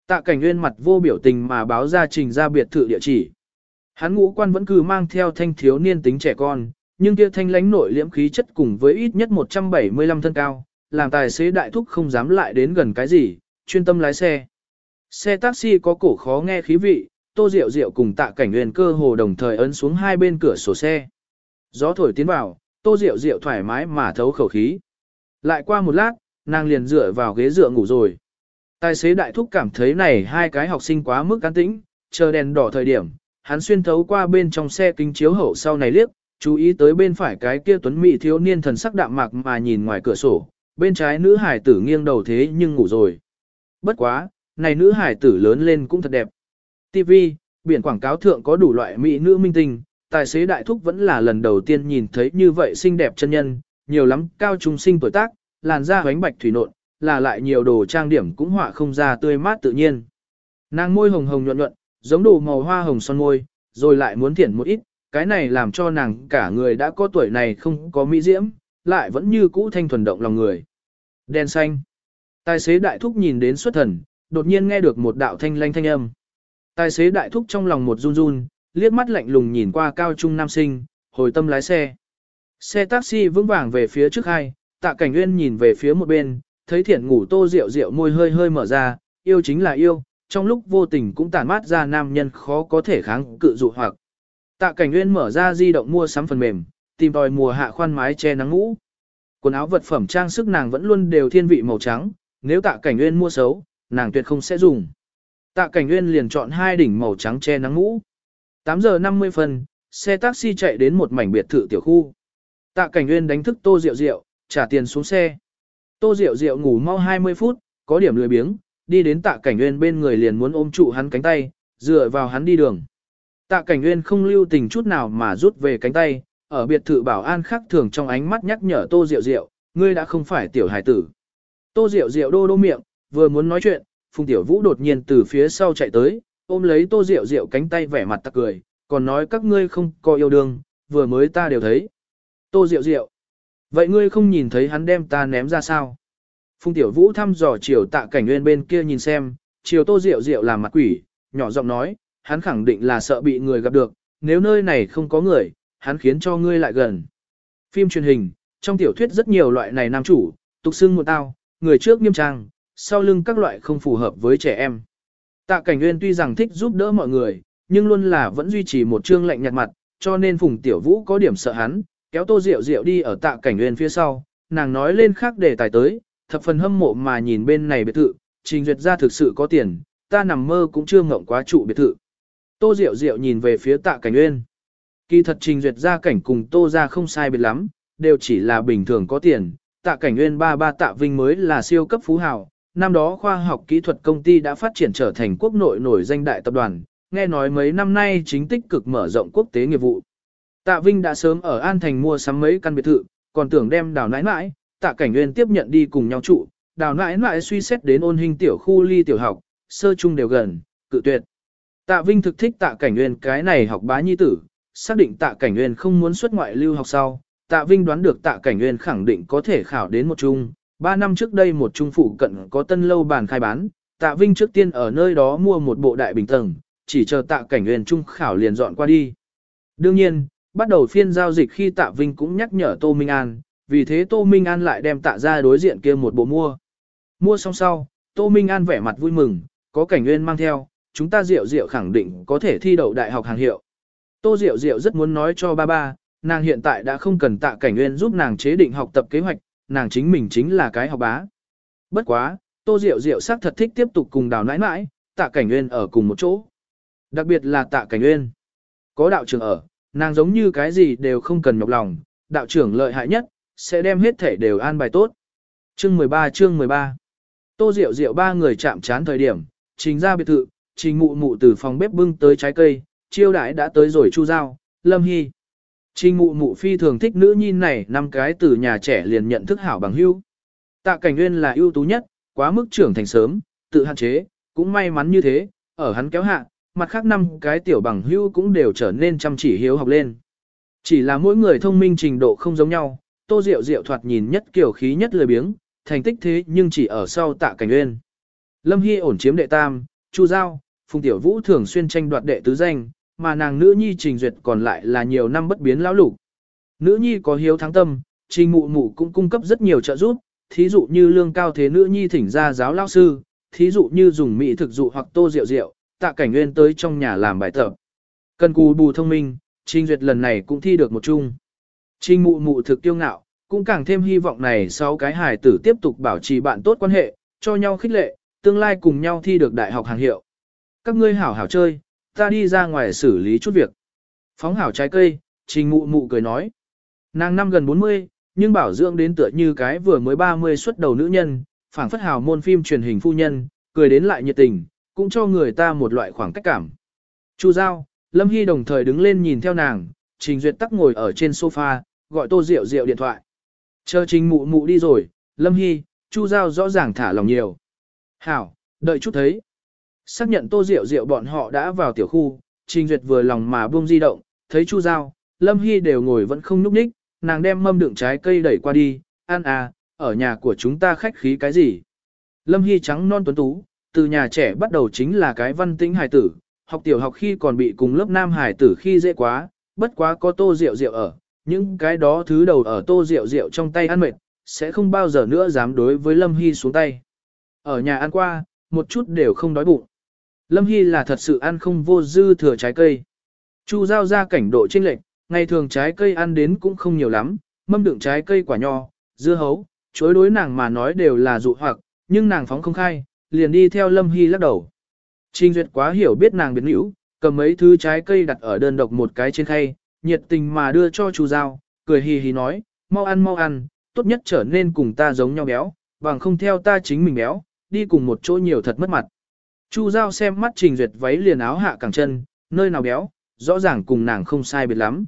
Tạ cảnh nguyên mặt vô biểu tình mà báo ra trình ra biệt thự địa chỉ. Hắn ngũ quan vẫn cứ mang theo thanh thiếu niên tính trẻ con, nhưng kia thanh lãnh nội liễm khí chất cùng với ít nhất 175 thân cao, làm tài xế đại thúc không dám lại đến gần cái gì, chuyên tâm lái xe. Xe taxi có cổ khó nghe khí vị, tô rượu rượu cùng tạ cảnh nguyên cơ hồ đồng thời ấn xuống hai bên cửa sổ xe. Gió thổi tiến vào, tô rượu rượu thoải mái mà thấu khẩu khí. Lại qua một lát, nàng liền dựa vào ghế dựa ngủ rồi. Tài xế đại thúc cảm thấy này hai cái học sinh quá mức cán tĩnh, chờ đèn đỏ thời điểm, hắn xuyên thấu qua bên trong xe kính chiếu hậu sau này liếc, chú ý tới bên phải cái kia tuấn mỹ thiếu niên thần sắc đạm mạc mà nhìn ngoài cửa sổ, bên trái nữ hải tử nghiêng đầu thế nhưng ngủ rồi. Bất quá, này nữ hải tử lớn lên cũng thật đẹp. TV, biển quảng cáo thượng có đủ loại mỹ nữ minh tinh, tài xế đại thúc vẫn là lần đầu tiên nhìn thấy như vậy xinh đẹp chân nhân, nhiều lắm cao trung sinh tuổi tác, làn da hoánh bạch thủy nộn, là lại nhiều đồ trang điểm cũng họa không ra tươi mát tự nhiên. Nàng môi hồng hồng nhuận nhuận, giống đồ màu hoa hồng son môi, rồi lại muốn thiển một ít, cái này làm cho nàng cả người đã có tuổi này không có mỹ diễm, lại vẫn như cũ thanh thuần động lòng người. Đen xanh. Tài xế đại thúc nhìn đến xuất thần, đột nhiên nghe được một đạo thanh lanh thanh âm. Tài xế đại thúc trong lòng một run run, liếc mắt lạnh lùng nhìn qua cao trung nam sinh, hồi tâm lái xe. Xe taxi vững vàng về phía trước hai, tạ cảnh nguyên nhìn về phía một bên, thấy thiện ngủ tô rượu rượu môi hơi hơi mở ra, yêu chính là yêu, trong lúc vô tình cũng tản mát ra nam nhân khó có thể kháng cự dụ hoặc. Tạ cảnh nguyên mở ra di động mua sắm phần mềm, tìm tòi mùa hạ khoan mái che nắng ngũ. Quần áo vật phẩm trang sức nàng vẫn luôn đều thiên vị màu trắng, nếu tạ cảnh nguyên mua xấu, nàng tuyệt không sẽ dùng. Tạ cảnh nguyên liền chọn hai đỉnh màu trắng che nắng ngũ. 8 giờ 50 phân, xe taxi chạy đến một mảnh biệt thự tiểu khu. Tạ cảnh nguyên đánh thức tô rượu rượu, trả tiền xuống xe. Tô rượu rượu ngủ mau 20 phút, có điểm lười biếng, đi đến tạ cảnh nguyên bên người liền muốn ôm trụ hắn cánh tay, dựa vào hắn đi đường. Tạ cảnh nguyên không lưu tình chút nào mà rút về cánh tay, ở biệt thự bảo an khắc thường trong ánh mắt nhắc nhở tô diệu diệu ngươi đã không phải tiểu hải tử. Tô diệu diệu đô đô miệng, vừa muốn nói chuyện, phùng tiểu vũ đột nhiên từ phía sau chạy tới, ôm lấy tô diệu diệu cánh tay vẻ mặt tặc cười, còn nói các ngươi không có yêu đương, vừa mới ta đều thấy. Tô diệu diệu Vậy ngươi không nhìn thấy hắn đem ta ném ra sao? Phùng tiểu vũ thăm dò chiều tạ cảnh nguyên bên kia nhìn xem, chiều tô diệu diệu làm mặt quỷ, nhỏ giọng nói, hắn khẳng định là sợ bị người gặp được, nếu nơi này không có người, hắn khiến cho ngươi lại gần. Phim truyền hình, trong tiểu thuyết rất nhiều loại này nam chủ, tục xưng một tao, người trước nghiêm trang, sau lưng các loại không phù hợp với trẻ em. Tạ Cảnh Nguyên tuy rằng thích giúp đỡ mọi người, nhưng luôn là vẫn duy trì một trương lạnh nhạt mặt, cho nên Phùng Tiểu Vũ có điểm sợ hắn, kéo Tô Diệu Diệu đi ở Tạ Cảnh Nguyên phía sau, nàng nói lên khác đề tài tới, thập phần hâm mộ mà nhìn bên này biệt thự, trình duyệt ra thực sự có tiền, ta nằm mơ cũng chưa ngộng quá trụ biệt thự. Tô Diệu Diệu nhìn về phía Tạ Cảnh Nguyên. Kỳ thật trình duyệt ra cảnh cùng Tô ra không sai biệt lắm, đều chỉ là bình thường có tiền, Tạ Cảnh Nguyên ba ba Tạ Vinh mới là siêu cấp phú hào, năm đó khoa học kỹ thuật công ty đã phát triển trở thành quốc nội nổi danh đại tập đoàn, nghe nói mấy năm nay chính tích cực mở rộng quốc tế nghiệp vụ. Tạ Vinh đã sớm ở An Thành mua sắm mấy căn biệt thự, còn tưởng đem đào nãi nãi, tạ cảnh nguyên tiếp nhận đi cùng nhau trụ, đào nãi nãi suy xét đến ôn hình tiểu khu ly tiểu học, sơ chung đều gần, cự tuyệt. Tạ Vinh thực thích tạ cảnh nguyên cái này học bá nhi tử, xác định tạ cảnh nguyên không muốn xuất ngoại lưu học sau, tạ Vinh đoán được tạ cảnh nguyên khẳng định có thể khảo đến một trung, Ba năm trước đây một trung phụ cận có tân lâu bàn khai bán, tạ Vinh trước tiên ở nơi đó mua một bộ đại bình tầng, chỉ chờ tạ cảnh nguyên trung khảo liền dọn qua đi. Đương nhiên, bắt đầu phiên giao dịch khi tạ Vinh cũng nhắc nhở Tô Minh An, vì thế Tô Minh An lại đem tạ ra đối diện kia một bộ mua. Mua xong sau, Tô Minh An vẻ mặt vui mừng, có cảnh nguyên mang theo, chúng ta rượu rượu khẳng định có thể thi đậu đại học hàng hiệu. Tô Diệu Diệu rất muốn nói cho ba ba, nàng hiện tại đã không cần tạ cảnh nguyên giúp nàng chế định học tập kế hoạch, nàng chính mình chính là cái học bá. Bất quá, Tô Diệu Diệu xác thật thích tiếp tục cùng đào nãi nãi, tạ cảnh nguyên ở cùng một chỗ. Đặc biệt là tạ cảnh nguyên. Có đạo trưởng ở, nàng giống như cái gì đều không cần nhọc lòng, đạo trưởng lợi hại nhất, sẽ đem hết thể đều an bài tốt. Chương 13 chương 13 Tô Diệu Diệu ba người chạm chán thời điểm, trình ra biệt thự, trình mụ mụ từ phòng bếp bưng tới trái cây, chiêu đãi đã tới rồi chu giao, lâm hy. Trình mụ mụ phi thường thích nữ nhi này năm cái từ nhà trẻ liền nhận thức hảo bằng hữu. Tạ cảnh nguyên là ưu tú nhất, quá mức trưởng thành sớm, tự hạn chế, cũng may mắn như thế, ở hắn kéo hạ, mặt khác năm cái tiểu bằng hữu cũng đều trở nên chăm chỉ hiếu học lên. Chỉ là mỗi người thông minh trình độ không giống nhau, tô diệu diệu thoạt nhìn nhất kiểu khí nhất lười biếng, thành tích thế nhưng chỉ ở sau tạ cảnh nguyên. Lâm Hy ổn chiếm đệ tam, Chu Giao, Phùng Tiểu Vũ thường xuyên tranh đoạt đệ tứ danh, mà nàng nữ nhi trình duyệt còn lại là nhiều năm bất biến lão lục. Nữ nhi có hiếu thắng tâm, trình mụ mụ cũng cung cấp rất nhiều trợ giúp, thí dụ như lương cao thế nữ nhi thỉnh ra giáo lao sư, thí dụ như dùng mỹ thực dụ hoặc tô rượu rượu, tạ cảnh nguyên tới trong nhà làm bài tập. Cần cù bù thông minh, trình duyệt lần này cũng thi được một chung. Trình mụ mụ thực tiêu ngạo, cũng càng thêm hy vọng này sau cái hài tử tiếp tục bảo trì bạn tốt quan hệ, cho nhau khích lệ, tương lai cùng nhau thi được đại học hàng hiệu. Các ngươi hảo hảo chơi, ta đi ra ngoài xử lý chút việc. Phóng hảo trái cây, trình mụ mụ cười nói. Nàng năm gần 40, nhưng bảo dưỡng đến tựa như cái vừa mới 30 xuất đầu nữ nhân, phảng phất hào môn phim truyền hình phu nhân, cười đến lại nhiệt tình, cũng cho người ta một loại khoảng cách cảm. Chu Giao, Lâm Hy đồng thời đứng lên nhìn theo nàng, Trình Duyệt tắc ngồi ở trên sofa, gọi Tô Diệu Diệu điện thoại. Chờ Trình mụ mụ đi rồi, Lâm Hy, Chu Giao rõ ràng thả lòng nhiều. Hảo, đợi chút thấy. Xác nhận Tô Diệu Diệu bọn họ đã vào tiểu khu, Trình Duyệt vừa lòng mà buông di động, thấy Chu Giao, Lâm Hy đều ngồi vẫn không núp ních, nàng đem mâm đựng trái cây đẩy qua đi, ăn à, ở nhà của chúng ta khách khí cái gì. Lâm Hy trắng non tuấn tú, từ nhà trẻ bắt đầu chính là cái văn tĩnh hài tử, học tiểu học khi còn bị cùng lớp nam hài tử khi dễ quá, bất quá có tô rượu rượu ở, những cái đó thứ đầu ở tô rượu rượu trong tay ăn mệt, sẽ không bao giờ nữa dám đối với Lâm Hy xuống tay. Ở nhà ăn qua, một chút đều không đói bụng. Lâm Hy là thật sự ăn không vô dư thừa trái cây. Chu giao ra cảnh độ chênh lệch, ngày thường trái cây ăn đến cũng không nhiều lắm, mâm đựng trái cây quả nho, dưa hấu, chối đối nàng mà nói đều là dụ hoặc, nhưng nàng phóng không khai, liền đi theo Lâm Hy lắc đầu. Trình Duyệt quá hiểu biết nàng biến hữu, cầm mấy thứ trái cây đặt ở đơn độc một cái trên khay, nhiệt tình mà đưa cho Chu Giao, cười hì hì nói, mau ăn mau ăn, tốt nhất trở nên cùng ta giống nhau béo, bằng không theo ta chính mình béo, đi cùng một chỗ nhiều thật mất mặt. Chu Giao xem mắt Trình Duyệt váy liền áo hạ cẳng chân, nơi nào béo, rõ ràng cùng nàng không sai biệt lắm.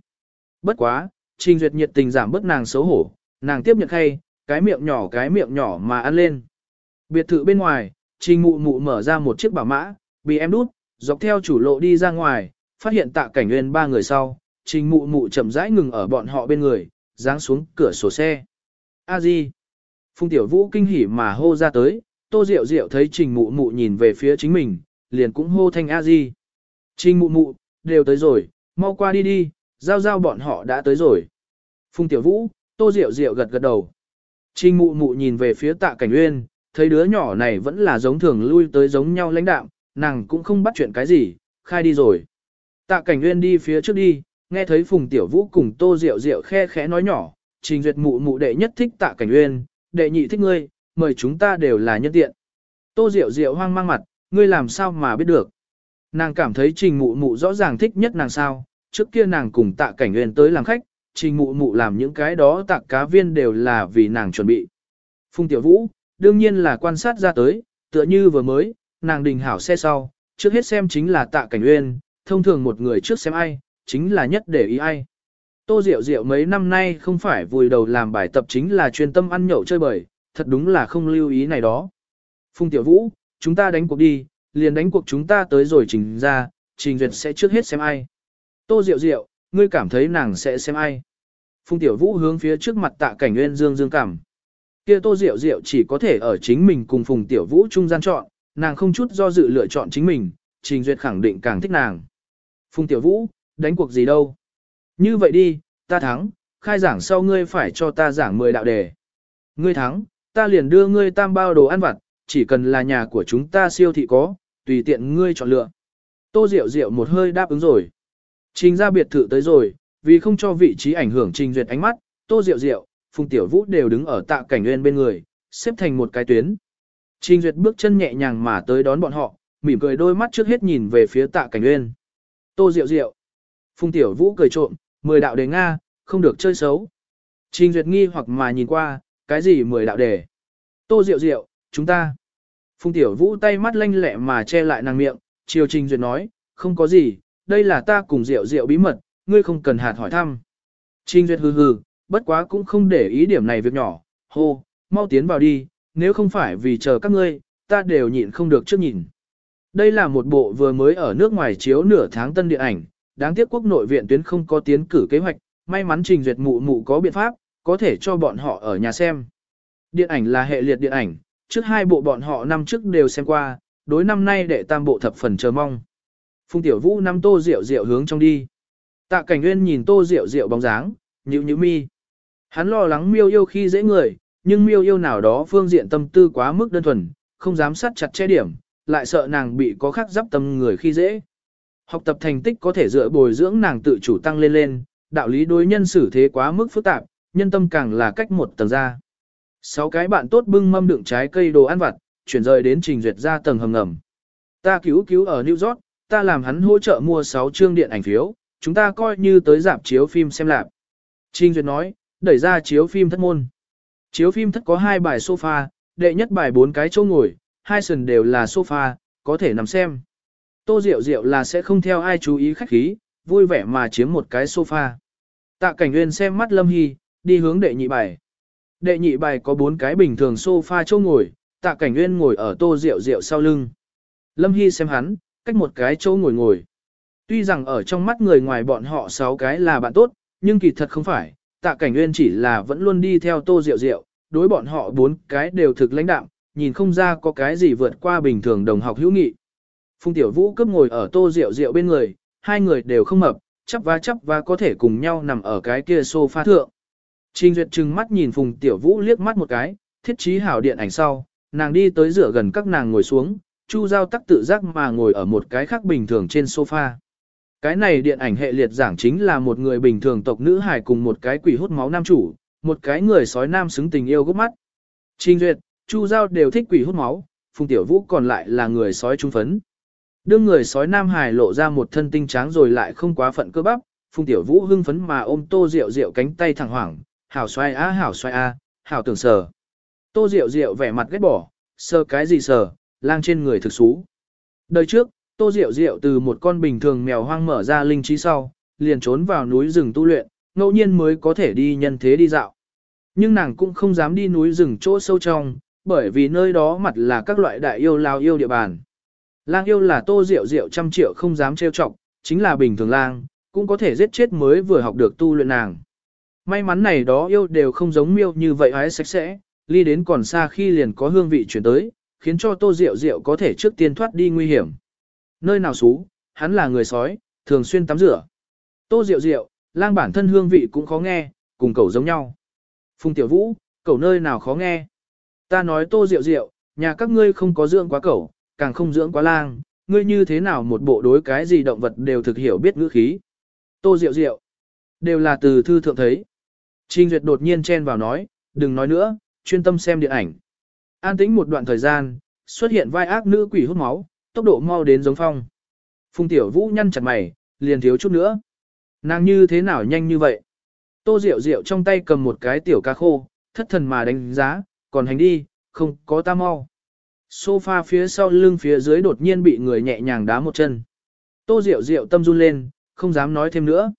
Bất quá, Trình Duyệt nhiệt tình giảm bớt nàng xấu hổ, nàng tiếp nhận khay, cái miệng nhỏ cái miệng nhỏ mà ăn lên. Biệt thự bên ngoài, Trình Mụ Mụ mở ra một chiếc bảo mã, bị em đút, dọc theo chủ lộ đi ra ngoài, phát hiện tạ cảnh nguyên ba người sau, Trình Mụ Mụ chậm rãi ngừng ở bọn họ bên người, giáng xuống cửa sổ xe. A Di. Phùng Tiểu Vũ kinh hỉ mà hô ra tới, Tô Diệu Diệu thấy Trình Mụ Mụ nhìn về phía chính mình, liền cũng hô thanh A Di. Trình Mụ Mụ, đều tới rồi, mau qua đi đi, giao giao bọn họ đã tới rồi. Phùng Tiểu Vũ, Tô Diệu Diệu gật gật đầu. Trình Mụ Mụ nhìn về phía Tạ Cảnh Uyên, thấy đứa nhỏ này vẫn là giống thường lui tới giống nhau lãnh đạm, nàng cũng không bắt chuyện cái gì, khai đi rồi. Tạ Cảnh Uyên đi phía trước đi, nghe thấy Phùng Tiểu Vũ cùng Tô Diệu Diệu khe khẽ nói nhỏ, Trình Duyệt Mụ Mụ đệ nhất thích Tạ Cảnh Uyên, đệ nhị thích ngươi, mời chúng ta đều là nhân tiện. Tô Diệu Diệu hoang mang mặt, ngươi làm sao mà biết được. Nàng cảm thấy Trình Mụ Mụ rõ ràng thích nhất nàng sao, trước kia nàng cùng tạ cảnh nguyên tới làm khách, trình mụ mụ làm những cái đó tạ cá viên đều là vì nàng chuẩn bị. Phùng Tiểu Vũ, đương nhiên là quan sát ra tới, tựa như vừa mới, nàng đình hảo xe sau, trước hết xem chính là tạ cảnh nguyên, thông thường một người trước xem ai, chính là nhất để ý ai. Tô Diệu Diệu mấy năm nay không phải vùi đầu làm bài tập chính là chuyên tâm ăn nhậu chơi bời, thật đúng là không lưu ý này đó. Phùng Tiểu Vũ, chúng ta đánh cuộc đi, liền đánh cuộc chúng ta tới rồi trình ra, trình duyệt sẽ trước hết xem ai. Tô Diệu Diệu, ngươi cảm thấy nàng sẽ xem ai? Phùng Tiểu Vũ hướng phía trước mặt tạ cảnh nguyên dương dương cảm. Kia Tô Diệu Diệu chỉ có thể ở chính mình cùng Phùng Tiểu Vũ trung gian chọn, nàng không chút do dự lựa chọn chính mình, Trình Duyệt khẳng định càng thích nàng. Phùng Tiểu Vũ, đánh cuộc gì đâu? Như vậy đi, ta thắng, khai giảng sau ngươi phải cho ta giảng 10 đạo đề. Ngươi thắng, ta liền đưa ngươi tam bao đồ ăn vặt, chỉ cần là nhà của chúng ta siêu thị có, tùy tiện ngươi chọn lựa. Tô Diệu Diệu một hơi đáp ứng rồi. Trình ra biệt thự tới rồi, vì không cho vị trí ảnh hưởng trình duyệt ánh mắt, tô diệu diệu, phùng tiểu vũ đều đứng ở tạ cảnh nguyên bên người, xếp thành một cái tuyến. Trình duyệt bước chân nhẹ nhàng mà tới đón bọn họ, mỉm cười đôi mắt trước hết nhìn về phía tạ cảnh nguyên. Tô diệu diệu, Phùng tiểu vũ cười trộm, mười đạo đề Nga, không được chơi xấu. Trình duyệt nghi hoặc mà nhìn qua, cái gì mười đạo đề. Tô diệu diệu chúng ta. Phùng Tiểu Vũ tay mắt lanh lẹ mà che lại nàng miệng, Triều Trình Duyệt nói, không có gì, đây là ta cùng Diệu Diệu bí mật, ngươi không cần hạt hỏi thăm. Trình Duyệt hừ hừ, bất quá cũng không để ý điểm này việc nhỏ, hô, mau tiến vào đi, nếu không phải vì chờ các ngươi, ta đều nhịn không được trước nhìn. Đây là một bộ vừa mới ở nước ngoài chiếu nửa tháng tân điện ảnh, đáng tiếc quốc nội viện tuyến không có tiến cử kế hoạch, may mắn trình duyệt mụ mụ có biện pháp, có thể cho bọn họ ở nhà xem. Điện ảnh là hệ liệt điện ảnh, trước hai bộ bọn họ năm trước đều xem qua, đối năm nay đệ tam bộ thập phần chờ mong. Phùng Tiểu Vũ năm tô rượu rượu hướng trong đi. Tạ Cảnh Nguyên nhìn tô rượu rượu bóng dáng, nhíu nhíu mi. Hắn lo lắng miêu yêu khi dễ người, nhưng miêu yêu nào đó phương diện tâm tư quá mức đơn thuần, không dám sát chặt che điểm, lại sợ nàng bị có khác giáp tâm người khi dễ. Học tập thành tích có thể dựa bồi dưỡng nàng tự chủ tăng lên lên, đạo lý đối nhân xử thế quá mức phức tạp, nhân tâm càng là cách một tầng ra. Sáu cái bạn tốt bưng mâm đựng trái cây đồ ăn vặt, chuyển rời đến trình duyệt ra tầng hầm ngầm. Ta cứu cứu ở New York, ta làm hắn hỗ trợ mua 6 chương điện ảnh phiếu, chúng ta coi như tới dạp chiếu phim xem lạp. Trình duyệt nói, đẩy ra chiếu phim thất môn. Chiếu phim thất có hai bài sofa, đệ nhất bài bốn cái chỗ ngồi, hai sườn đều là sofa, có thể nằm xem. Tô Diệu Diệu là sẽ không theo ai chú ý khách khí, vui vẻ mà chiếm một cái sofa. Tạ Cảnh Nguyên xem mắt Lâm Hy, đi hướng đệ nhị bài. Đệ nhị bài có bốn cái bình thường sofa chỗ ngồi, Tạ Cảnh Nguyên ngồi ở Tô Diệu Diệu sau lưng. Lâm Hy xem hắn, cách một cái chỗ ngồi ngồi. Tuy rằng ở trong mắt người ngoài bọn họ sáu cái là bạn tốt, nhưng kỳ thật không phải, Tạ Cảnh Nguyên chỉ là vẫn luôn đi theo Tô Diệu Diệu, đối bọn họ bốn cái đều thực lãnh đạm, nhìn không ra có cái gì vượt qua bình thường đồng học hữu nghị. Phùng Tiểu Vũ cướp ngồi ở tô rượu rượu bên người, hai người đều không mập, chắp và chắp và có thể cùng nhau nằm ở cái kia sofa thượng. Trình Duyệt trừng mắt nhìn Phùng Tiểu Vũ liếc mắt một cái, thiết trí hảo điện ảnh sau, nàng đi tới rửa gần các nàng ngồi xuống, Chu Giao tắc tự giác mà ngồi ở một cái khác bình thường trên sofa. Cái này điện ảnh hệ liệt giảng chính là một người bình thường tộc nữ hài cùng một cái quỷ hút máu nam chủ, một cái người sói nam xứng tình yêu gốc mắt. Trình Duyệt, Chu Giao đều thích quỷ hút máu, Phùng Tiểu Vũ còn lại là người sói trung phấn. Đương người sói Nam Hải lộ ra một thân tinh tráng rồi lại không quá phận cơ bắp, Phùng Tiểu Vũ hưng phấn mà ôm Tô Diệu Diệu cánh tay thẳng hoảng, hảo xoay á hảo xoay a, hảo tưởng sờ. Tô Diệu Diệu vẻ mặt ghét bỏ, sờ cái gì sờ, lang trên người thực xú. Đời trước, Tô Diệu Diệu từ một con bình thường mèo hoang mở ra linh trí sau, liền trốn vào núi rừng tu luyện, ngẫu nhiên mới có thể đi nhân thế đi dạo. Nhưng nàng cũng không dám đi núi rừng chỗ sâu trong, bởi vì nơi đó mặt là các loại đại yêu lao yêu địa bàn. Lang yêu là tô Diệu Diệu trăm triệu không dám trêu chọc, chính là bình thường lang, cũng có thể giết chết mới vừa học được tu luyện nàng. May mắn này đó yêu đều không giống miêu như vậy hái sạch sẽ, ly đến còn xa khi liền có hương vị chuyển tới, khiến cho tô rượu rượu có thể trước tiên thoát đi nguy hiểm. Nơi nào xú, hắn là người sói, thường xuyên tắm rửa. Tô rượu rượu, lang bản thân hương vị cũng khó nghe, cùng cậu giống nhau. Phùng tiểu vũ, cậu nơi nào khó nghe. Ta nói tô rượu rượu, nhà các ngươi không có dưỡng quá cẩu, càng không dưỡng quá lang, ngươi như thế nào một bộ đối cái gì động vật đều thực hiểu biết ngữ khí. Tô rượu rượu, đều là từ thư thượng thấy. Trình Duyệt đột nhiên chen vào nói, đừng nói nữa, chuyên tâm xem điện ảnh. An tĩnh một đoạn thời gian, xuất hiện vai ác nữ quỷ hút máu, tốc độ mau đến giống phong. Phùng Tiểu Vũ nhăn chặt mày, liền thiếu chút nữa. Nàng như thế nào nhanh như vậy? Tô Diệu Diệu trong tay cầm một cái tiểu cá khô, thất thần mà đánh giá, còn hành đi, không có ta mau. Sofa phía sau lưng phía dưới đột nhiên bị người nhẹ nhàng đá một chân. Tô Diệu Diệu tâm run lên, không dám nói thêm nữa.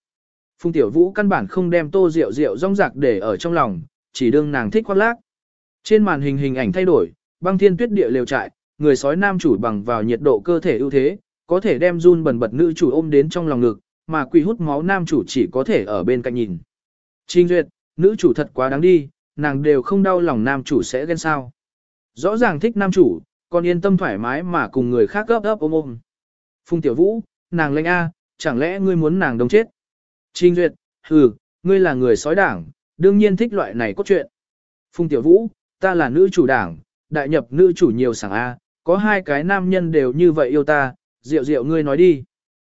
Phùng Tiểu Vũ căn bản không đem Tô Diệu Diệu rong rạc để ở trong lòng, chỉ đương nàng thích khoác lác. Trên màn hình hình ảnh thay đổi, băng thiên tuyết địa liều trại, người sói nam chủ bằng vào nhiệt độ cơ thể ưu thế, có thể đem run bẩn bật nữ chủ ôm đến trong lòng ngực, mà quỷ hút máu nam chủ chỉ có thể ở bên cạnh nhìn. Trinh Duyệt, nữ chủ thật quá đáng đi, nàng đều không đau lòng nam chủ sẽ ghen sao. Rõ ràng thích nam chủ, còn yên tâm thoải mái mà cùng người khác gấp gấp ôm ôm. Phùng Tiểu Vũ, nàng lệnh A, chẳng lẽ ngươi muốn nàng đông chết? Trình Duyệt, hừ, ngươi là người sói đảng, đương nhiên thích loại này cốt truyện. Phùng Tiểu Vũ, ta là nữ chủ đảng, đại nhập nữ chủ nhiều sảng A, có hai cái nam nhân đều như vậy yêu ta, rượu rượu ngươi nói đi.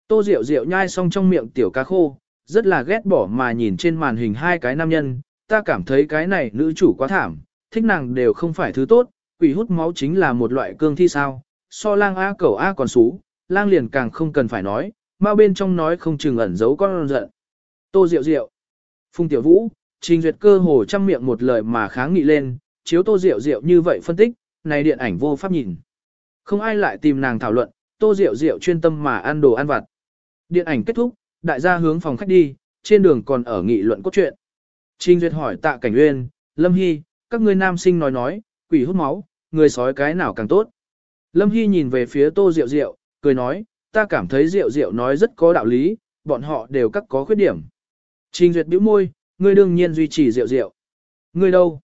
Tô rượu rượu nhai xong trong miệng tiểu cá khô, rất là ghét bỏ mà nhìn trên màn hình hai cái nam nhân, ta cảm thấy cái này nữ chủ quá thảm, thích nàng đều không phải thứ tốt, quỷ hút máu chính là một loại cương thi sao, so lang A cẩu A còn xú, lang liền càng không cần phải nói, mà bên trong nói không chừng ẩn giấu con giận. Tô Diệu Diệu, Phùng Tiểu Vũ, Trình Duyệt cơ hồ trăm miệng một lời mà kháng nghị lên, chiếu Tô Diệu Diệu như vậy phân tích, này điện ảnh vô pháp nhìn. Không ai lại tìm nàng thảo luận, tô Diệu Diệu chuyên tâm mà ăn đồ ăn vặt. Điện ảnh kết thúc, đại gia hướng phòng khách đi, trên đường còn ở nghị luận cốt truyện. Trình Duyệt hỏi tạ cảnh uyên, Lâm Hy, các ngươi nam sinh nói nói, quỷ hút máu, người sói cái nào càng tốt. Lâm Hy nhìn về phía tô Diệu Diệu, cười nói, ta cảm thấy Diệu Diệu nói rất có đạo lý, bọn họ đều các có khuyết điểm. Trình Duyệt bĩu môi, ngươi đương nhiên duy trì rượu rượu. Ngươi đâu?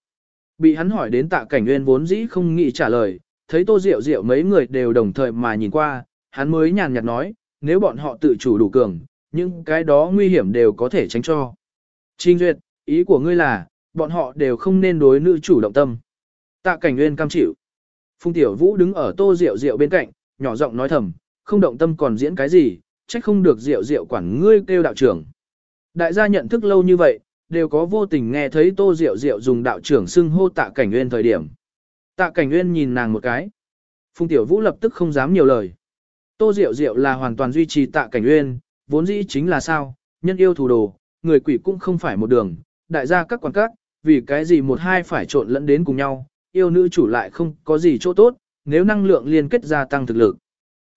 Bị hắn hỏi đến tạ cảnh nguyên vốn dĩ không nghĩ trả lời, thấy tô rượu rượu mấy người đều đồng thời mà nhìn qua, hắn mới nhàn nhạt nói, nếu bọn họ tự chủ đủ cường, những cái đó nguy hiểm đều có thể tránh cho. Trình Duyệt, ý của ngươi là, bọn họ đều không nên đối nữ chủ động tâm. Tạ cảnh nguyên cam chịu. Phung Tiểu Vũ đứng ở tô rượu rượu bên cạnh, nhỏ giọng nói thầm, không động tâm còn diễn cái gì, trách không được rượu rượu quản ngươi kêu đạo trưởng. Đại gia nhận thức lâu như vậy, đều có vô tình nghe thấy tô Diệu Diệu dùng đạo trưởng xưng hô tạ cảnh nguyên thời điểm. Tạ cảnh nguyên nhìn nàng một cái. Phùng Tiểu Vũ lập tức không dám nhiều lời. Tô Diệu Diệu là hoàn toàn duy trì tạ cảnh nguyên, vốn dĩ chính là sao, nhân yêu thủ đồ, người quỷ cũng không phải một đường, đại gia các quan các, vì cái gì một hai phải trộn lẫn đến cùng nhau, yêu nữ chủ lại không có gì chỗ tốt, nếu năng lượng liên kết gia tăng thực lực.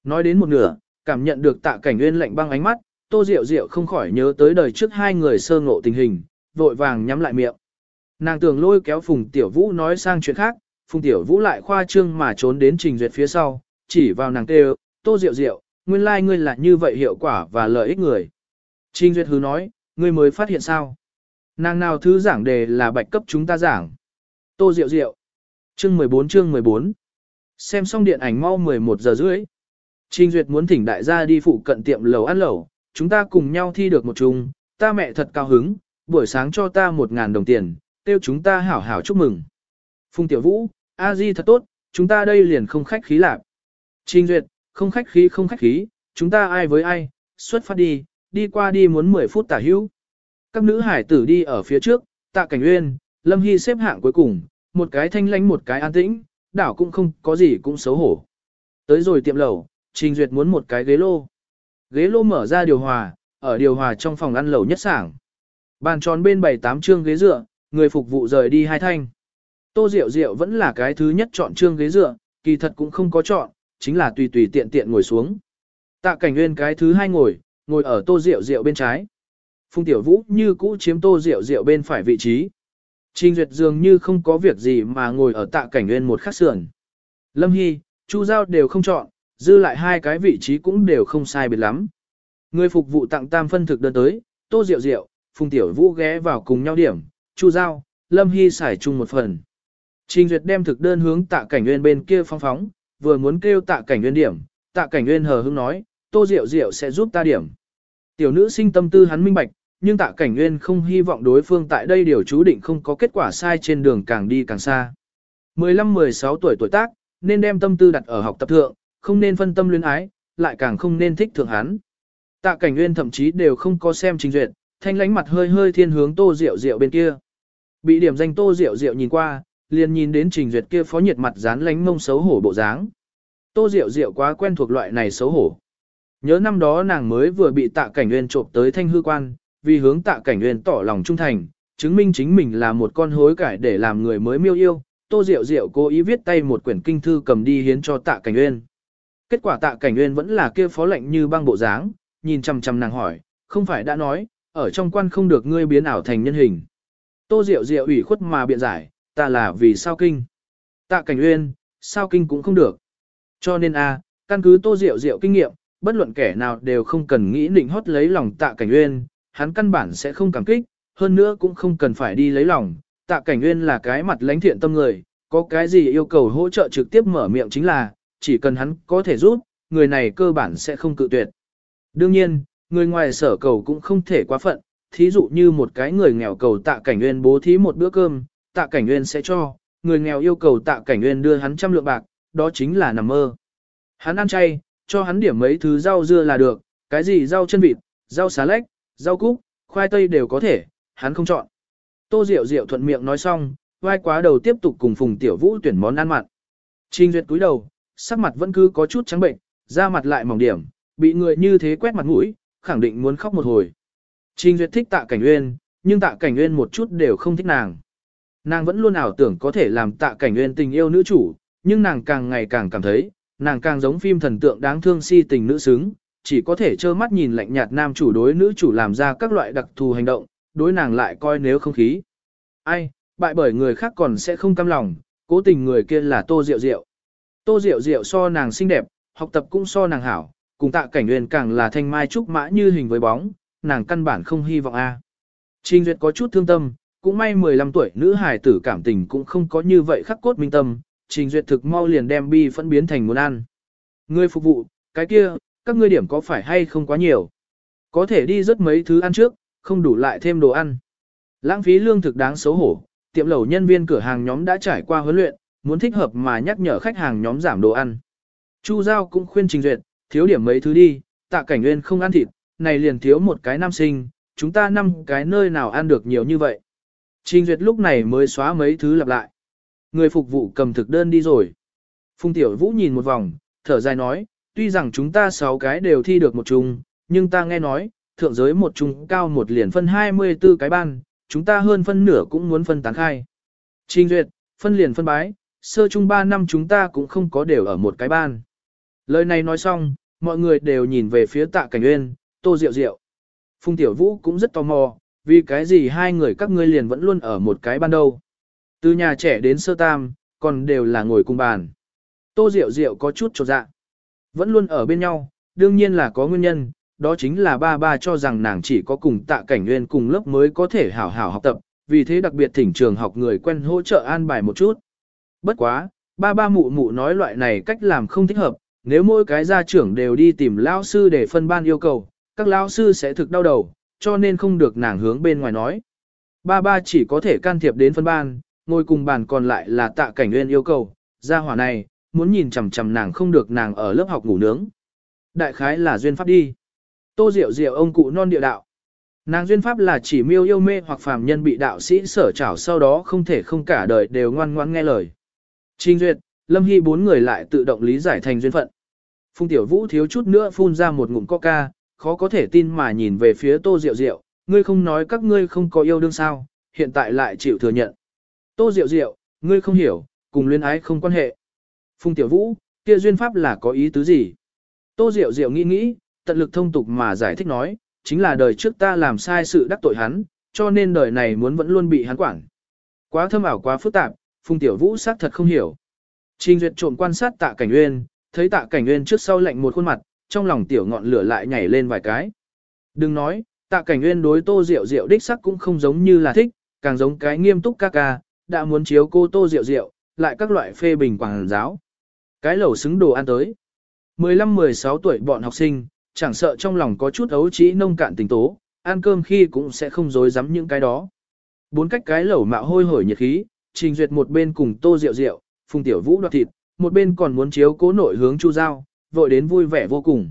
Nói đến một nửa, cảm nhận được tạ cảnh nguyên lạnh băng ánh mắt, tô Diệu Diệu không khỏi nhớ tới đời trước hai người sơ ngộ tình hình, vội vàng nhắm lại miệng. Nàng tưởng lôi kéo Phùng Tiểu Vũ nói sang chuyện khác, Phùng Tiểu Vũ lại khoa trương mà trốn đến trình duyệt phía sau, chỉ vào nàng kêu, tô Diệu Diệu, nguyên lai like ngươi là như vậy hiệu quả và lợi ích người. Trình duyệt hứ nói, ngươi mới phát hiện sao? Nàng nào thứ giảng đề là bạch cấp chúng ta giảng. Tô Diệu Diệu, Chương 14 chương 14. Xem xong điện ảnh mau 11 giờ rưỡi. Trình duyệt muốn thỉnh đại gia đi phụ cận tiệm lầu ăn lẩu, chúng ta cùng nhau thi được một chung, ta mẹ thật cao hứng, buổi sáng cho ta một ngàn đồng tiền, tiêu chúng ta hảo hảo chúc mừng. Phùng Tiểu Vũ, a di thật tốt, chúng ta đây liền không khách khí lạc. Trình Duyệt, không khách khí không khách khí, chúng ta ai với ai, xuất phát đi, đi qua đi muốn 10 phút tả hữu. Các nữ hải tử đi ở phía trước, tạ cảnh uyên, Lâm Hy xếp hạng cuối cùng, một cái thanh lánh một cái an tĩnh, đảo cũng không có gì cũng xấu hổ. Tới rồi tiệm lẩu, Trình Duyệt muốn một cái ghế lô. Ghế lô mở ra điều hòa, ở điều hòa trong phòng ăn lẩu nhất sảng. Bàn tròn bên bảy tám trương ghế dựa, người phục vụ rời đi hai thanh. Tô Diệu Diệu vẫn là cái thứ nhất chọn trương ghế dựa, kỳ thật cũng không có chọn, chính là tùy tùy tiện tiện ngồi xuống. Tạ Cảnh Nguyên cái thứ hai ngồi, ngồi ở Tô Diệu Diệu bên trái. Phùng Tiểu Vũ như cũ chiếm Tô Diệu Diệu bên phải vị trí. Trình Duyệt dường như không có việc gì mà ngồi ở Tạ Cảnh Nguyên một khắc sườn. Lâm Hy, Chu Giao đều không chọn, dư lại hai cái vị trí cũng đều không sai biệt lắm. Người phục vụ tặng tam phân thực đơn tới, Tô Diệu Diệu, Phùng Tiểu Vũ ghé vào cùng nhau điểm, Chu Giao, Lâm Hy xài chung một phần. Trình Duyệt đem thực đơn hướng tạ cảnh nguyên bên kia phong phóng, vừa muốn kêu tạ cảnh nguyên điểm, tạ cảnh nguyên hờ hững nói, Tô Diệu Diệu sẽ giúp ta điểm. Tiểu nữ sinh tâm tư hắn minh bạch, nhưng tạ cảnh nguyên không hy vọng đối phương tại đây điều chú định không có kết quả sai trên đường càng đi càng xa. 15-16 tuổi tuổi tác, nên đem tâm tư đặt ở học tập thượng, không nên phân tâm luyến ái, lại càng không nên thích thượng hắn. Tạ cảnh nguyên thậm chí đều không có xem trình duyệt, thanh lánh mặt hơi hơi thiên hướng tô Diệu Diệu bên kia. Bị điểm danh tô Diệu Diệu nhìn qua, liền nhìn đến trình duyệt kia phó nhiệt mặt dán lánh mông xấu hổ bộ dáng. Tô Diệu Diệu quá quen thuộc loại này xấu hổ. Nhớ năm đó nàng mới vừa bị tạ cảnh nguyên trộm tới thanh hư quan, vì hướng tạ cảnh nguyên tỏ lòng trung thành, chứng minh chính mình là một con hối cải để làm người mới miêu yêu. Tô Diệu Diệu cố ý viết tay một quyển kinh thư cầm đi hiến cho Tạ Cảnh Nguyên. Kết quả Tạ Cảnh Nguyên vẫn là kia phó lệnh như băng bộ dáng, nhìn chằm chằm nàng hỏi, không phải đã nói, ở trong quan không được ngươi biến ảo thành nhân hình. Tô Diệu Diệu ủy khuất mà biện giải, ta là vì sao kinh. Tạ Cảnh Uyên, sao kinh cũng không được. Cho nên a, căn cứ Tô Diệu Diệu kinh nghiệm, bất luận kẻ nào đều không cần nghĩ định hót lấy lòng Tạ Cảnh Uyên, hắn căn bản sẽ không cảm kích, hơn nữa cũng không cần phải đi lấy lòng. Tạ Cảnh Uyên là cái mặt lãnh thiện tâm người, có cái gì yêu cầu hỗ trợ trực tiếp mở miệng chính là, chỉ cần hắn có thể giúp, người này cơ bản sẽ không cự tuyệt. Đương nhiên, người ngoài sở cầu cũng không thể quá phận, thí dụ như một cái người nghèo cầu tạ cảnh nguyên bố thí một bữa cơm, tạ cảnh nguyên sẽ cho, người nghèo yêu cầu tạ cảnh nguyên đưa hắn trăm lượng bạc, đó chính là nằm mơ. Hắn ăn chay, cho hắn điểm mấy thứ rau dưa là được, cái gì rau chân vịt, rau xá lách, rau cúc, khoai tây đều có thể, hắn không chọn. Tô Diệu Diệu thuận miệng nói xong, vai quá đầu tiếp tục cùng Phùng Tiểu Vũ tuyển món ăn mặn. Trình duyệt cúi đầu, sắc mặt vẫn cứ có chút trắng bệnh, da mặt lại mỏng điểm, bị người như thế quét mặt mũi, khẳng định muốn khóc một hồi. Trình Duyệt thích tạ cảnh uyên, nhưng tạ cảnh uyên một chút đều không thích nàng. Nàng vẫn luôn ảo tưởng có thể làm tạ cảnh uyên tình yêu nữ chủ, nhưng nàng càng ngày càng cảm thấy, nàng càng giống phim thần tượng đáng thương si tình nữ xứng, chỉ có thể trơ mắt nhìn lạnh nhạt nam chủ đối nữ chủ làm ra các loại đặc thù hành động, đối nàng lại coi nếu không khí. Ai, bại bởi người khác còn sẽ không cam lòng, cố tình người kia là Tô Diệu Diệu. Tô Diệu Diệu so nàng xinh đẹp, học tập cũng so nàng hảo, cùng tạ cảnh nguyên càng là thanh mai trúc mã như hình với bóng, nàng căn bản không hy vọng a. Trình Duyệt có chút thương tâm, cũng may 15 tuổi nữ hài tử cảm tình cũng không có như vậy khắc cốt minh tâm, Trình Duyệt thực mau liền đem bi phẫn biến thành muốn ăn. Người phục vụ, cái kia, các ngươi điểm có phải hay không quá nhiều? Có thể đi rất mấy thứ ăn trước, không đủ lại thêm đồ ăn. Lãng phí lương thực đáng xấu hổ, tiệm lẩu nhân viên cửa hàng nhóm đã trải qua huấn luyện, muốn thích hợp mà nhắc nhở khách hàng nhóm giảm đồ ăn. Chu Giao cũng khuyên Trình Duyệt, thiếu điểm mấy thứ đi, tạ cảnh nguyên không ăn thịt, này liền thiếu một cái nam sinh, chúng ta năm cái nơi nào ăn được nhiều như vậy. Trình Duyệt lúc này mới xóa mấy thứ lặp lại. Người phục vụ cầm thực đơn đi rồi. Phung Tiểu Vũ nhìn một vòng, thở dài nói, tuy rằng chúng ta sáu cái đều thi được một chung, nhưng ta nghe nói, thượng giới một chung cao một liền phân 24 cái ban, chúng ta hơn phân nửa cũng muốn phân tán khai. Trình Duyệt, phân liền phân bái, sơ chung 3 năm chúng ta cũng không có đều ở một cái ban. Lời này nói xong, mọi người đều nhìn về phía tạ cảnh uyên, tô diệu diệu. Phung Tiểu Vũ cũng rất tò mò, vì cái gì hai người các ngươi liền vẫn luôn ở một cái ban đâu. Từ nhà trẻ đến sơ tam, còn đều là ngồi cùng bàn. Tô Diệu Diệu có chút trột dạ. Vẫn luôn ở bên nhau, đương nhiên là có nguyên nhân, đó chính là ba ba cho rằng nàng chỉ có cùng tạ cảnh nguyên cùng lớp mới có thể hảo hảo học tập, vì thế đặc biệt thỉnh trường học người quen hỗ trợ an bài một chút. Bất quá, ba ba mụ mụ nói loại này cách làm không thích hợp, nếu mỗi cái gia trưởng đều đi tìm lao sư để phân ban yêu cầu, các lao sư sẽ thực đau đầu, cho nên không được nàng hướng bên ngoài nói. Ba ba chỉ có thể can thiệp đến phân ban, ngồi cùng bàn còn lại là tạ cảnh nguyên yêu cầu, gia hỏa này, muốn nhìn chằm chằm nàng không được nàng ở lớp học ngủ nướng. Đại khái là duyên pháp đi. Tô Diệu Diệu ông cụ non địa đạo. Nàng duyên pháp là chỉ miêu yêu mê hoặc phàm nhân bị đạo sĩ sở trảo sau đó không thể không cả đời đều ngoan ngoãn nghe lời. Trình duyệt, Lâm Hy bốn người lại tự động lý giải thành duyên phận. Phung Tiểu Vũ thiếu chút nữa phun ra một ngụm coca, khó có thể tin mà nhìn về phía Tô Diệu Diệu, ngươi không nói các ngươi không có yêu đương sao, hiện tại lại chịu thừa nhận. Tô Diệu Diệu, ngươi không hiểu, cùng luyến ái không quan hệ. Phung Tiểu Vũ, kia duyên pháp là có ý tứ gì? Tô Diệu Diệu nghĩ nghĩ, tận lực thông tục mà giải thích nói, chính là đời trước ta làm sai sự đắc tội hắn, cho nên đời này muốn vẫn luôn bị hắn quản. Quá thâm ảo quá phức tạp, Phùng Tiểu Vũ xác thật không hiểu. Trình Duyệt trộm quan sát Tạ Cảnh Uyên, thấy Tạ Cảnh Uyên trước sau lạnh một khuôn mặt, trong lòng tiểu ngọn lửa lại nhảy lên vài cái. Đừng nói, Tạ Cảnh Uyên đối Tô Diệu Diệu đích sắc cũng không giống như là thích, càng giống cái nghiêm túc ca ca, đã muốn chiếu cô Tô Diệu Diệu, lại các loại phê bình quảng giáo. Cái lẩu xứng đồ ăn tới. 15-16 tuổi bọn học sinh, chẳng sợ trong lòng có chút ấu trí nông cạn tình tố, ăn cơm khi cũng sẽ không dối dám những cái đó. Bốn cách cái lẩu mạo hôi hổi nhiệt khí, trình duyệt một bên cùng tô rượu rượu, phùng tiểu vũ đoạt thịt, một bên còn muốn chiếu cố nội hướng chu giao, vội đến vui vẻ vô cùng.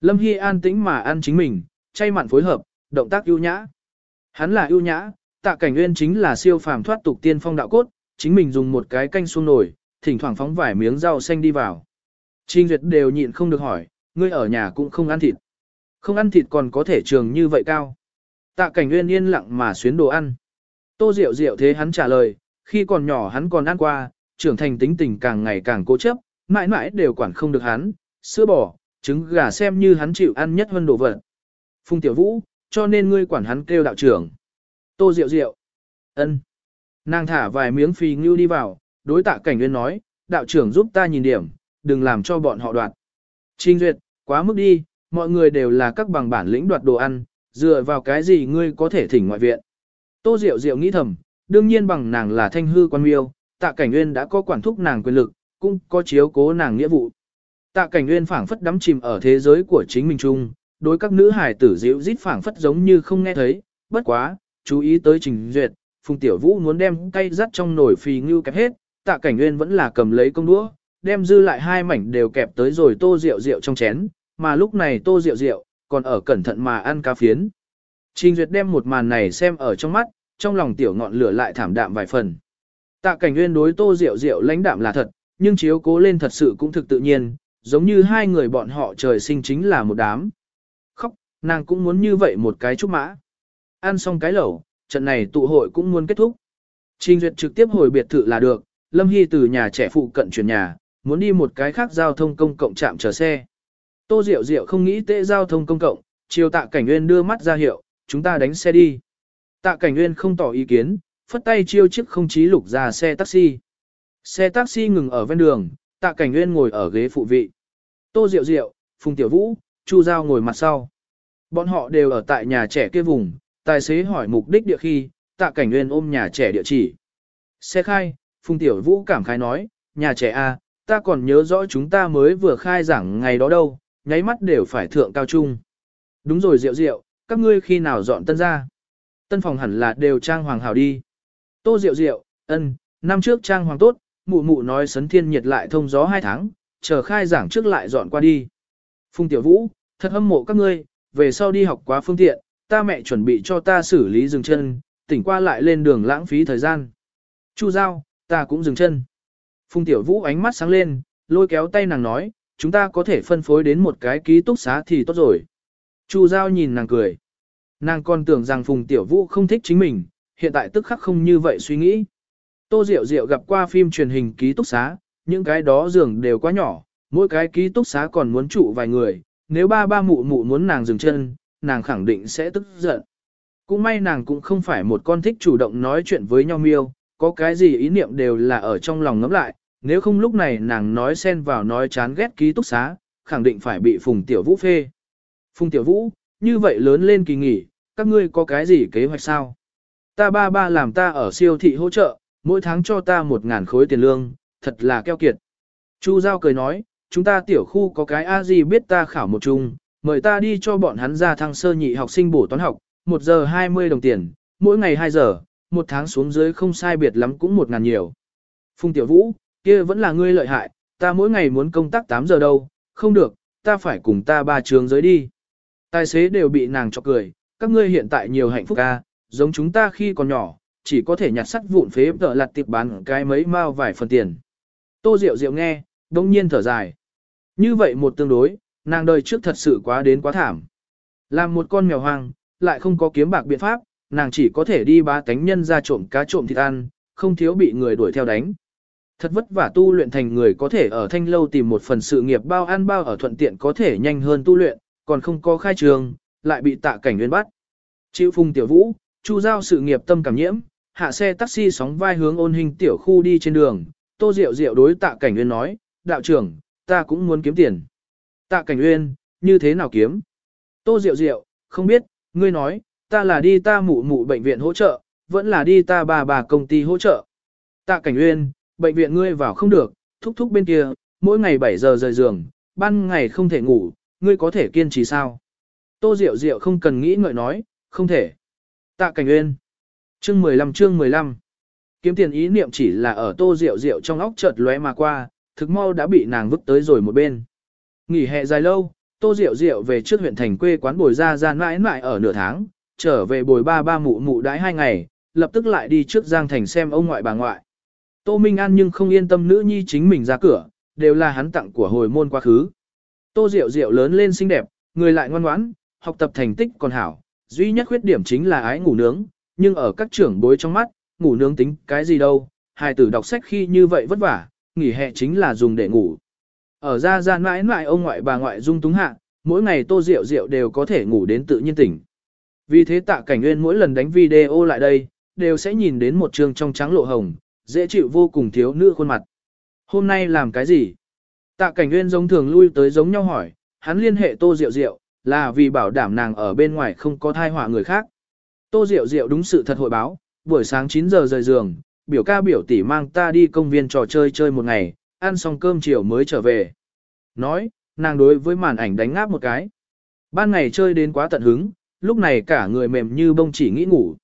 Lâm Hy an tĩnh mà ăn chính mình, chay mặn phối hợp, động tác ưu nhã. Hắn là ưu nhã, tạ cảnh nguyên chính là siêu phàm thoát tục tiên phong đạo cốt, chính mình dùng một cái canh xuống nổi, thỉnh thoảng phóng vài miếng rau xanh đi vào. Trình duyệt đều nhịn không được hỏi, ngươi ở nhà cũng không ăn thịt. Không ăn thịt còn có thể trường như vậy cao. Tạ cảnh nguyên yên lặng mà xuyến đồ ăn. Tô Diệu Diệu thế hắn trả lời, khi còn nhỏ hắn còn ăn qua, trưởng thành tính tình càng ngày càng cố chấp, mãi mãi đều quản không được hắn, sữa bò, trứng gà xem như hắn chịu ăn nhất hơn đồ vật. Phùng Tiểu Vũ, cho nên ngươi quản hắn kêu đạo trưởng. Tô Diệu Diệu. ân. Nàng thả vài miếng phi ngưu đi vào, đối tạ cảnh nguyên nói, đạo trưởng giúp ta nhìn điểm, đừng làm cho bọn họ đoạt. Trình duyệt, quá mức đi, mọi người đều là các bằng bản lĩnh đoạt đồ ăn, dựa vào cái gì ngươi có thể thỉnh ngoại viện. Tô Diệu Diệu nghĩ thầm, đương nhiên bằng nàng là thanh hư quan miêu, tạ cảnh nguyên đã có quản thúc nàng quyền lực, cũng có chiếu cố nàng nghĩa vụ. Tạ cảnh nguyên phảng phất đắm chìm ở thế giới của chính mình chung, đối các nữ hải tử dịu rít phảng phất giống như không nghe thấy, bất quá, chú ý tới trình duyệt, Phùng Tiểu Vũ muốn đem tay dắt trong nồi phì ngưu kẹp hết, tạ cảnh nguyên vẫn là cầm lấy công đũa, đem dư lại hai mảnh đều kẹp tới rồi tô rượu rượu trong chén, mà lúc này tô rượu rượu, còn ở cẩn thận mà ăn cá phiến. Trình Duyệt đem một màn này xem ở trong mắt, trong lòng tiểu ngọn lửa lại thảm đạm vài phần. Tạ cảnh nguyên đối tô rượu rượu lãnh đạm là thật, nhưng chiếu cố lên thật sự cũng thực tự nhiên, giống như hai người bọn họ trời sinh chính là một đám. Khóc, nàng cũng muốn như vậy một cái chút mã. Ăn xong cái lẩu, trận này tụ hội cũng muốn kết thúc. Trình Duyệt trực tiếp hồi biệt thự là được, Lâm Hy từ nhà trẻ phụ cận chuyển nhà, muốn đi một cái khác giao thông công cộng trạm chờ xe. Tô Diệu Diệu không nghĩ tệ giao thông công cộng, chiều tạ cảnh nguyên đưa mắt ra hiệu, chúng ta đánh xe đi. Tạ cảnh nguyên không tỏ ý kiến, phất tay chiêu chiếc không chí lục ra xe taxi. Xe taxi ngừng ở ven đường, tạ cảnh nguyên ngồi ở ghế phụ vị. Tô Diệu Diệu, Phùng Tiểu Vũ, Chu Giao ngồi mặt sau. Bọn họ đều ở tại nhà trẻ kia vùng, tài xế hỏi mục đích địa khi, tạ cảnh nguyên ôm nhà trẻ địa chỉ. Xe khai, Phùng Tiểu Vũ cảm khái nói, nhà trẻ A, ta còn nhớ rõ chúng ta mới vừa khai giảng ngày đó đâu, nháy mắt đều phải thượng cao trung. Đúng rồi Diệu Diệu, các ngươi khi nào dọn tân ra? Tân phòng hẳn là đều trang hoàng hảo đi. Tô Diệu Diệu, ân, năm trước trang hoàng tốt, mụ mụ nói sấn thiên nhiệt lại thông gió hai tháng, chờ khai giảng trước lại dọn qua đi. Phùng Tiểu Vũ, thật hâm mộ các ngươi, về sau đi học quá phương tiện, ta mẹ chuẩn bị cho ta xử lý dừng chân, tỉnh qua lại lên đường lãng phí thời gian. Chu Giao, ta cũng dừng chân. Phùng Tiểu Vũ ánh mắt sáng lên, lôi kéo tay nàng nói, chúng ta có thể phân phối đến một cái ký túc xá thì tốt rồi. Chu Giao nhìn nàng cười. Nàng còn tưởng rằng Phùng Tiểu Vũ không thích chính mình, hiện tại tức khắc không như vậy suy nghĩ. Tô Diệu Diệu gặp qua phim truyền hình ký túc xá, những cái đó giường đều quá nhỏ, mỗi cái ký túc xá còn muốn trụ vài người, nếu ba ba mụ mụ muốn nàng dừng chân, nàng khẳng định sẽ tức giận. Cũng may nàng cũng không phải một con thích chủ động nói chuyện với nhau miêu, có cái gì ý niệm đều là ở trong lòng ngấm lại, nếu không lúc này nàng nói xen vào nói chán ghét ký túc xá, khẳng định phải bị Phùng Tiểu Vũ phê. Phùng Tiểu Vũ, như vậy lớn lên kỳ nghỉ, các ngươi có cái gì kế hoạch sao? Ta ba ba làm ta ở siêu thị hỗ trợ, mỗi tháng cho ta một ngàn khối tiền lương, thật là keo kiệt. Chu Giao cười nói, chúng ta tiểu khu có cái a gì biết ta khảo một chung, mời ta đi cho bọn hắn ra thăng sơ nhị học sinh bổ toán học, 1 giờ 20 đồng tiền, mỗi ngày 2 giờ, một tháng xuống dưới không sai biệt lắm cũng một ngàn nhiều. Phùng Tiểu Vũ, kia vẫn là ngươi lợi hại, ta mỗi ngày muốn công tác 8 giờ đâu, không được, ta phải cùng ta ba trường giới đi. Tài xế đều bị nàng cho cười, các ngươi hiện tại nhiều hạnh phúc ca, giống chúng ta khi còn nhỏ, chỉ có thể nhặt sắt vụn phế tợ lặt tiệp bán cái mấy mao vài phần tiền. Tô Diệu Diệu nghe, đông nhiên thở dài. Như vậy một tương đối, nàng đời trước thật sự quá đến quá thảm. Làm một con mèo hoang, lại không có kiếm bạc biện pháp, nàng chỉ có thể đi bá tánh nhân ra trộm cá trộm thịt ăn, không thiếu bị người đuổi theo đánh. Thật vất vả tu luyện thành người có thể ở thanh lâu tìm một phần sự nghiệp bao ăn bao ở thuận tiện có thể nhanh hơn tu luyện, còn không có khai trường, lại bị tạ cảnh nguyên bắt. Chịu phùng tiểu vũ, chu giao sự nghiệp tâm cảm nhiễm, hạ xe taxi sóng vai hướng ôn hình tiểu khu đi trên đường, tô diệu diệu đối tạ cảnh nguyên nói, đạo trưởng, ta cũng muốn kiếm tiền. Tạ cảnh nguyên, như thế nào kiếm? Tô diệu diệu, không biết, ngươi nói, ta là đi ta mụ mụ bệnh viện hỗ trợ, vẫn là đi ta bà bà công ty hỗ trợ. Tạ cảnh nguyên, bệnh viện ngươi vào không được, thúc thúc bên kia, mỗi ngày 7 giờ rời giường, ban ngày không thể ngủ, ngươi có thể kiên trì sao? Tô Diệu Diệu không cần nghĩ ngợi nói, không thể. Tạ Cảnh Uyên. Chương 15 chương 15. Kiếm tiền ý niệm chỉ là ở Tô Diệu Diệu trong óc chợt lóe mà qua, thực mau đã bị nàng vứt tới rồi một bên. Nghỉ hè dài lâu, Tô Diệu Diệu về trước huyện thành quê quán bồi ra ra mãi mãi ở nửa tháng, trở về bồi ba ba mụ mụ đãi hai ngày, lập tức lại đi trước Giang Thành xem ông ngoại bà ngoại. Tô Minh An nhưng không yên tâm nữ nhi chính mình ra cửa, đều là hắn tặng của hồi môn quá khứ. Tô Diệu Diệu lớn lên xinh đẹp, người lại ngoan ngoãn, học tập thành tích còn hảo, duy nhất khuyết điểm chính là ái ngủ nướng, nhưng ở các trưởng bối trong mắt, ngủ nướng tính cái gì đâu, hài tử đọc sách khi như vậy vất vả, nghỉ hè chính là dùng để ngủ. Ở ra ra mãi mãi ông ngoại bà ngoại dung túng hạ, mỗi ngày Tô Diệu Diệu đều có thể ngủ đến tự nhiên tỉnh. Vì thế tạ cảnh nguyên mỗi lần đánh video lại đây, đều sẽ nhìn đến một trường trong trắng lộ hồng, dễ chịu vô cùng thiếu nữ khuôn mặt. Hôm nay làm cái gì? Tạ cảnh nguyên giống thường lui tới giống nhau hỏi, hắn liên hệ tô rượu rượu, là vì bảo đảm nàng ở bên ngoài không có thai họa người khác. Tô rượu rượu đúng sự thật hội báo, buổi sáng 9 giờ rời giường, biểu ca biểu tỷ mang ta đi công viên trò chơi chơi một ngày, ăn xong cơm chiều mới trở về. Nói, nàng đối với màn ảnh đánh ngáp một cái. Ban ngày chơi đến quá tận hứng, lúc này cả người mềm như bông chỉ nghĩ ngủ.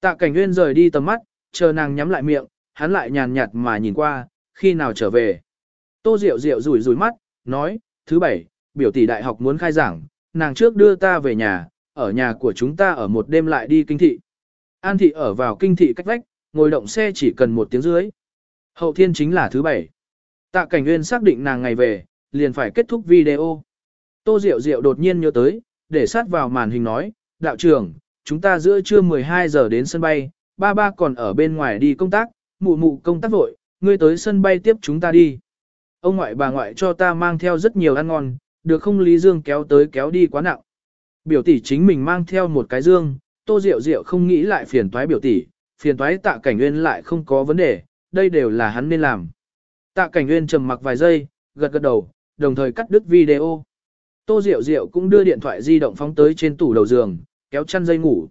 Tạ cảnh nguyên rời đi tầm mắt, chờ nàng nhắm lại miệng, hắn lại nhàn nhạt mà nhìn qua, khi nào trở về. Tô Diệu Diệu rủi rủi mắt, nói, thứ bảy, biểu tỷ đại học muốn khai giảng, nàng trước đưa ta về nhà, ở nhà của chúng ta ở một đêm lại đi kinh thị. An thị ở vào kinh thị cách vách, ngồi động xe chỉ cần một tiếng dưới. Hậu thiên chính là thứ bảy. Tạ Cảnh Nguyên xác định nàng ngày về, liền phải kết thúc video. Tô Diệu Diệu đột nhiên nhớ tới, để sát vào màn hình nói, đạo trưởng, chúng ta giữa trưa 12 giờ đến sân bay, ba ba còn ở bên ngoài đi công tác, mụ mụ công tác vội, ngươi tới sân bay tiếp chúng ta đi ông ngoại bà ngoại cho ta mang theo rất nhiều ăn ngon, được không Lý Dương kéo tới kéo đi quá nặng. Biểu tỷ chính mình mang theo một cái dương, tô rượu rượu không nghĩ lại phiền toái biểu tỷ, phiền toái tạ cảnh nguyên lại không có vấn đề, đây đều là hắn nên làm. Tạ cảnh nguyên trầm mặc vài giây, gật gật đầu, đồng thời cắt đứt video. Tô Diệu Diệu cũng đưa điện thoại di động phóng tới trên tủ đầu giường, kéo chăn dây ngủ.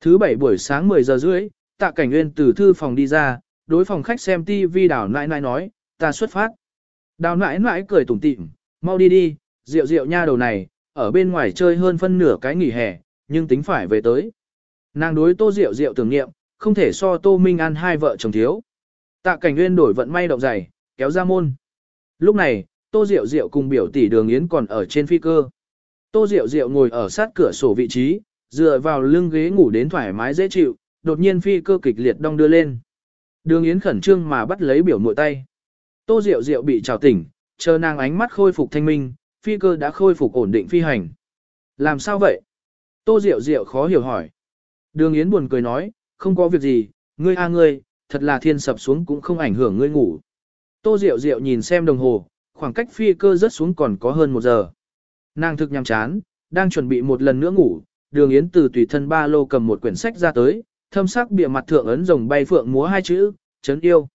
Thứ bảy buổi sáng 10 giờ rưỡi, tạ cảnh nguyên từ thư phòng đi ra, đối phòng khách xem TV đảo nãi nãi nói, ta xuất phát. Đào nãi nãi cười tủm tỉm, mau đi đi, Diệu Diệu nha đầu này, ở bên ngoài chơi hơn phân nửa cái nghỉ hè, nhưng tính phải về tới. Nàng đối Tô Diệu Diệu tưởng nghiệm, không thể so Tô Minh An hai vợ chồng thiếu. Tạ cảnh nguyên đổi vận may động dày, kéo ra môn. Lúc này, Tô Diệu Diệu cùng biểu tỷ đường Yến còn ở trên phi cơ. Tô Diệu Diệu ngồi ở sát cửa sổ vị trí, dựa vào lưng ghế ngủ đến thoải mái dễ chịu, đột nhiên phi cơ kịch liệt đong đưa lên. Đường Yến khẩn trương mà bắt lấy biểu muội tay. Tô Diệu Diệu bị trào tỉnh, chờ nàng ánh mắt khôi phục thanh minh, phi cơ đã khôi phục ổn định phi hành. Làm sao vậy? Tô Diệu Diệu khó hiểu hỏi. Đường Yến buồn cười nói, không có việc gì, ngươi a ngươi, thật là thiên sập xuống cũng không ảnh hưởng ngươi ngủ. Tô Diệu Diệu nhìn xem đồng hồ, khoảng cách phi cơ rớt xuống còn có hơn một giờ. Nàng thực nhằm chán, đang chuẩn bị một lần nữa ngủ, đường yến từ tùy thân ba lô cầm một quyển sách ra tới, thâm sắc bìa mặt thượng ấn rồng bay phượng múa hai chữ, chấn yêu.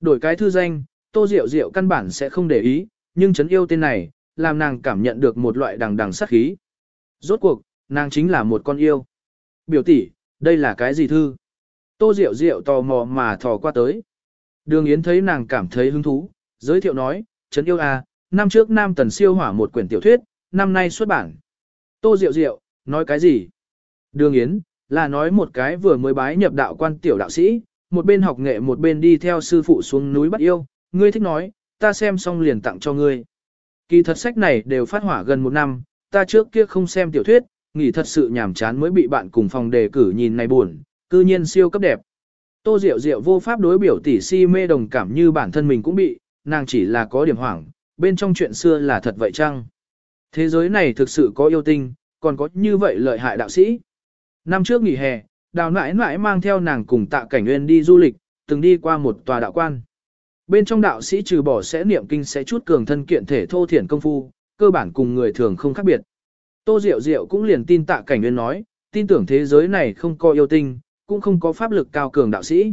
Đổi cái thư danh, tô diệu diệu căn bản sẽ không để ý, nhưng chấn yêu tên này, làm nàng cảm nhận được một loại đằng đằng sát khí. Rốt cuộc, nàng chính là một con yêu. Biểu tỷ, đây là cái gì thư? Tô Diệu Diệu tò mò mà thò qua tới. Đường Yến thấy nàng cảm thấy hứng thú, giới thiệu nói, Trấn Yêu A, năm trước Nam Tần siêu hỏa một quyển tiểu thuyết, năm nay xuất bản. Tô Diệu Diệu, nói cái gì? Đường Yến, là nói một cái vừa mới bái nhập đạo quan tiểu đạo sĩ, một bên học nghệ một bên đi theo sư phụ xuống núi bắt yêu, ngươi thích nói, ta xem xong liền tặng cho ngươi. Kỳ thật sách này đều phát hỏa gần một năm, ta trước kia không xem tiểu thuyết, nghỉ thật sự nhàm chán mới bị bạn cùng phòng đề cử nhìn này buồn, cư nhiên siêu cấp đẹp. Tô Diệu Diệu vô pháp đối biểu tỷ si mê đồng cảm như bản thân mình cũng bị, nàng chỉ là có điểm hoảng, bên trong chuyện xưa là thật vậy chăng? Thế giới này thực sự có yêu tinh, còn có như vậy lợi hại đạo sĩ. Năm trước nghỉ hè, đào nãi nãi mang theo nàng cùng tạ cảnh nguyên đi du lịch, từng đi qua một tòa đạo quan. Bên trong đạo sĩ trừ bỏ sẽ niệm kinh sẽ chút cường thân kiện thể thô thiển công phu, cơ bản cùng người thường không khác biệt. Tô Diệu Diệu cũng liền tin tạ cảnh nguyên nói, tin tưởng thế giới này không có yêu tinh, cũng không có pháp lực cao cường đạo sĩ.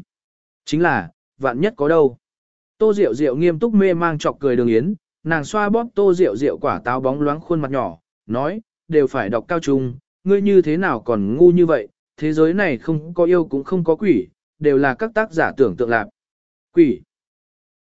Chính là, vạn nhất có đâu. Tô Diệu Diệu nghiêm túc mê mang chọc cười đường yến, nàng xoa bóp Tô Diệu Diệu quả táo bóng loáng khuôn mặt nhỏ, nói, đều phải đọc cao trung, ngươi như thế nào còn ngu như vậy, thế giới này không có yêu cũng không có quỷ, đều là các tác giả tưởng tượng lạc. Quỷ.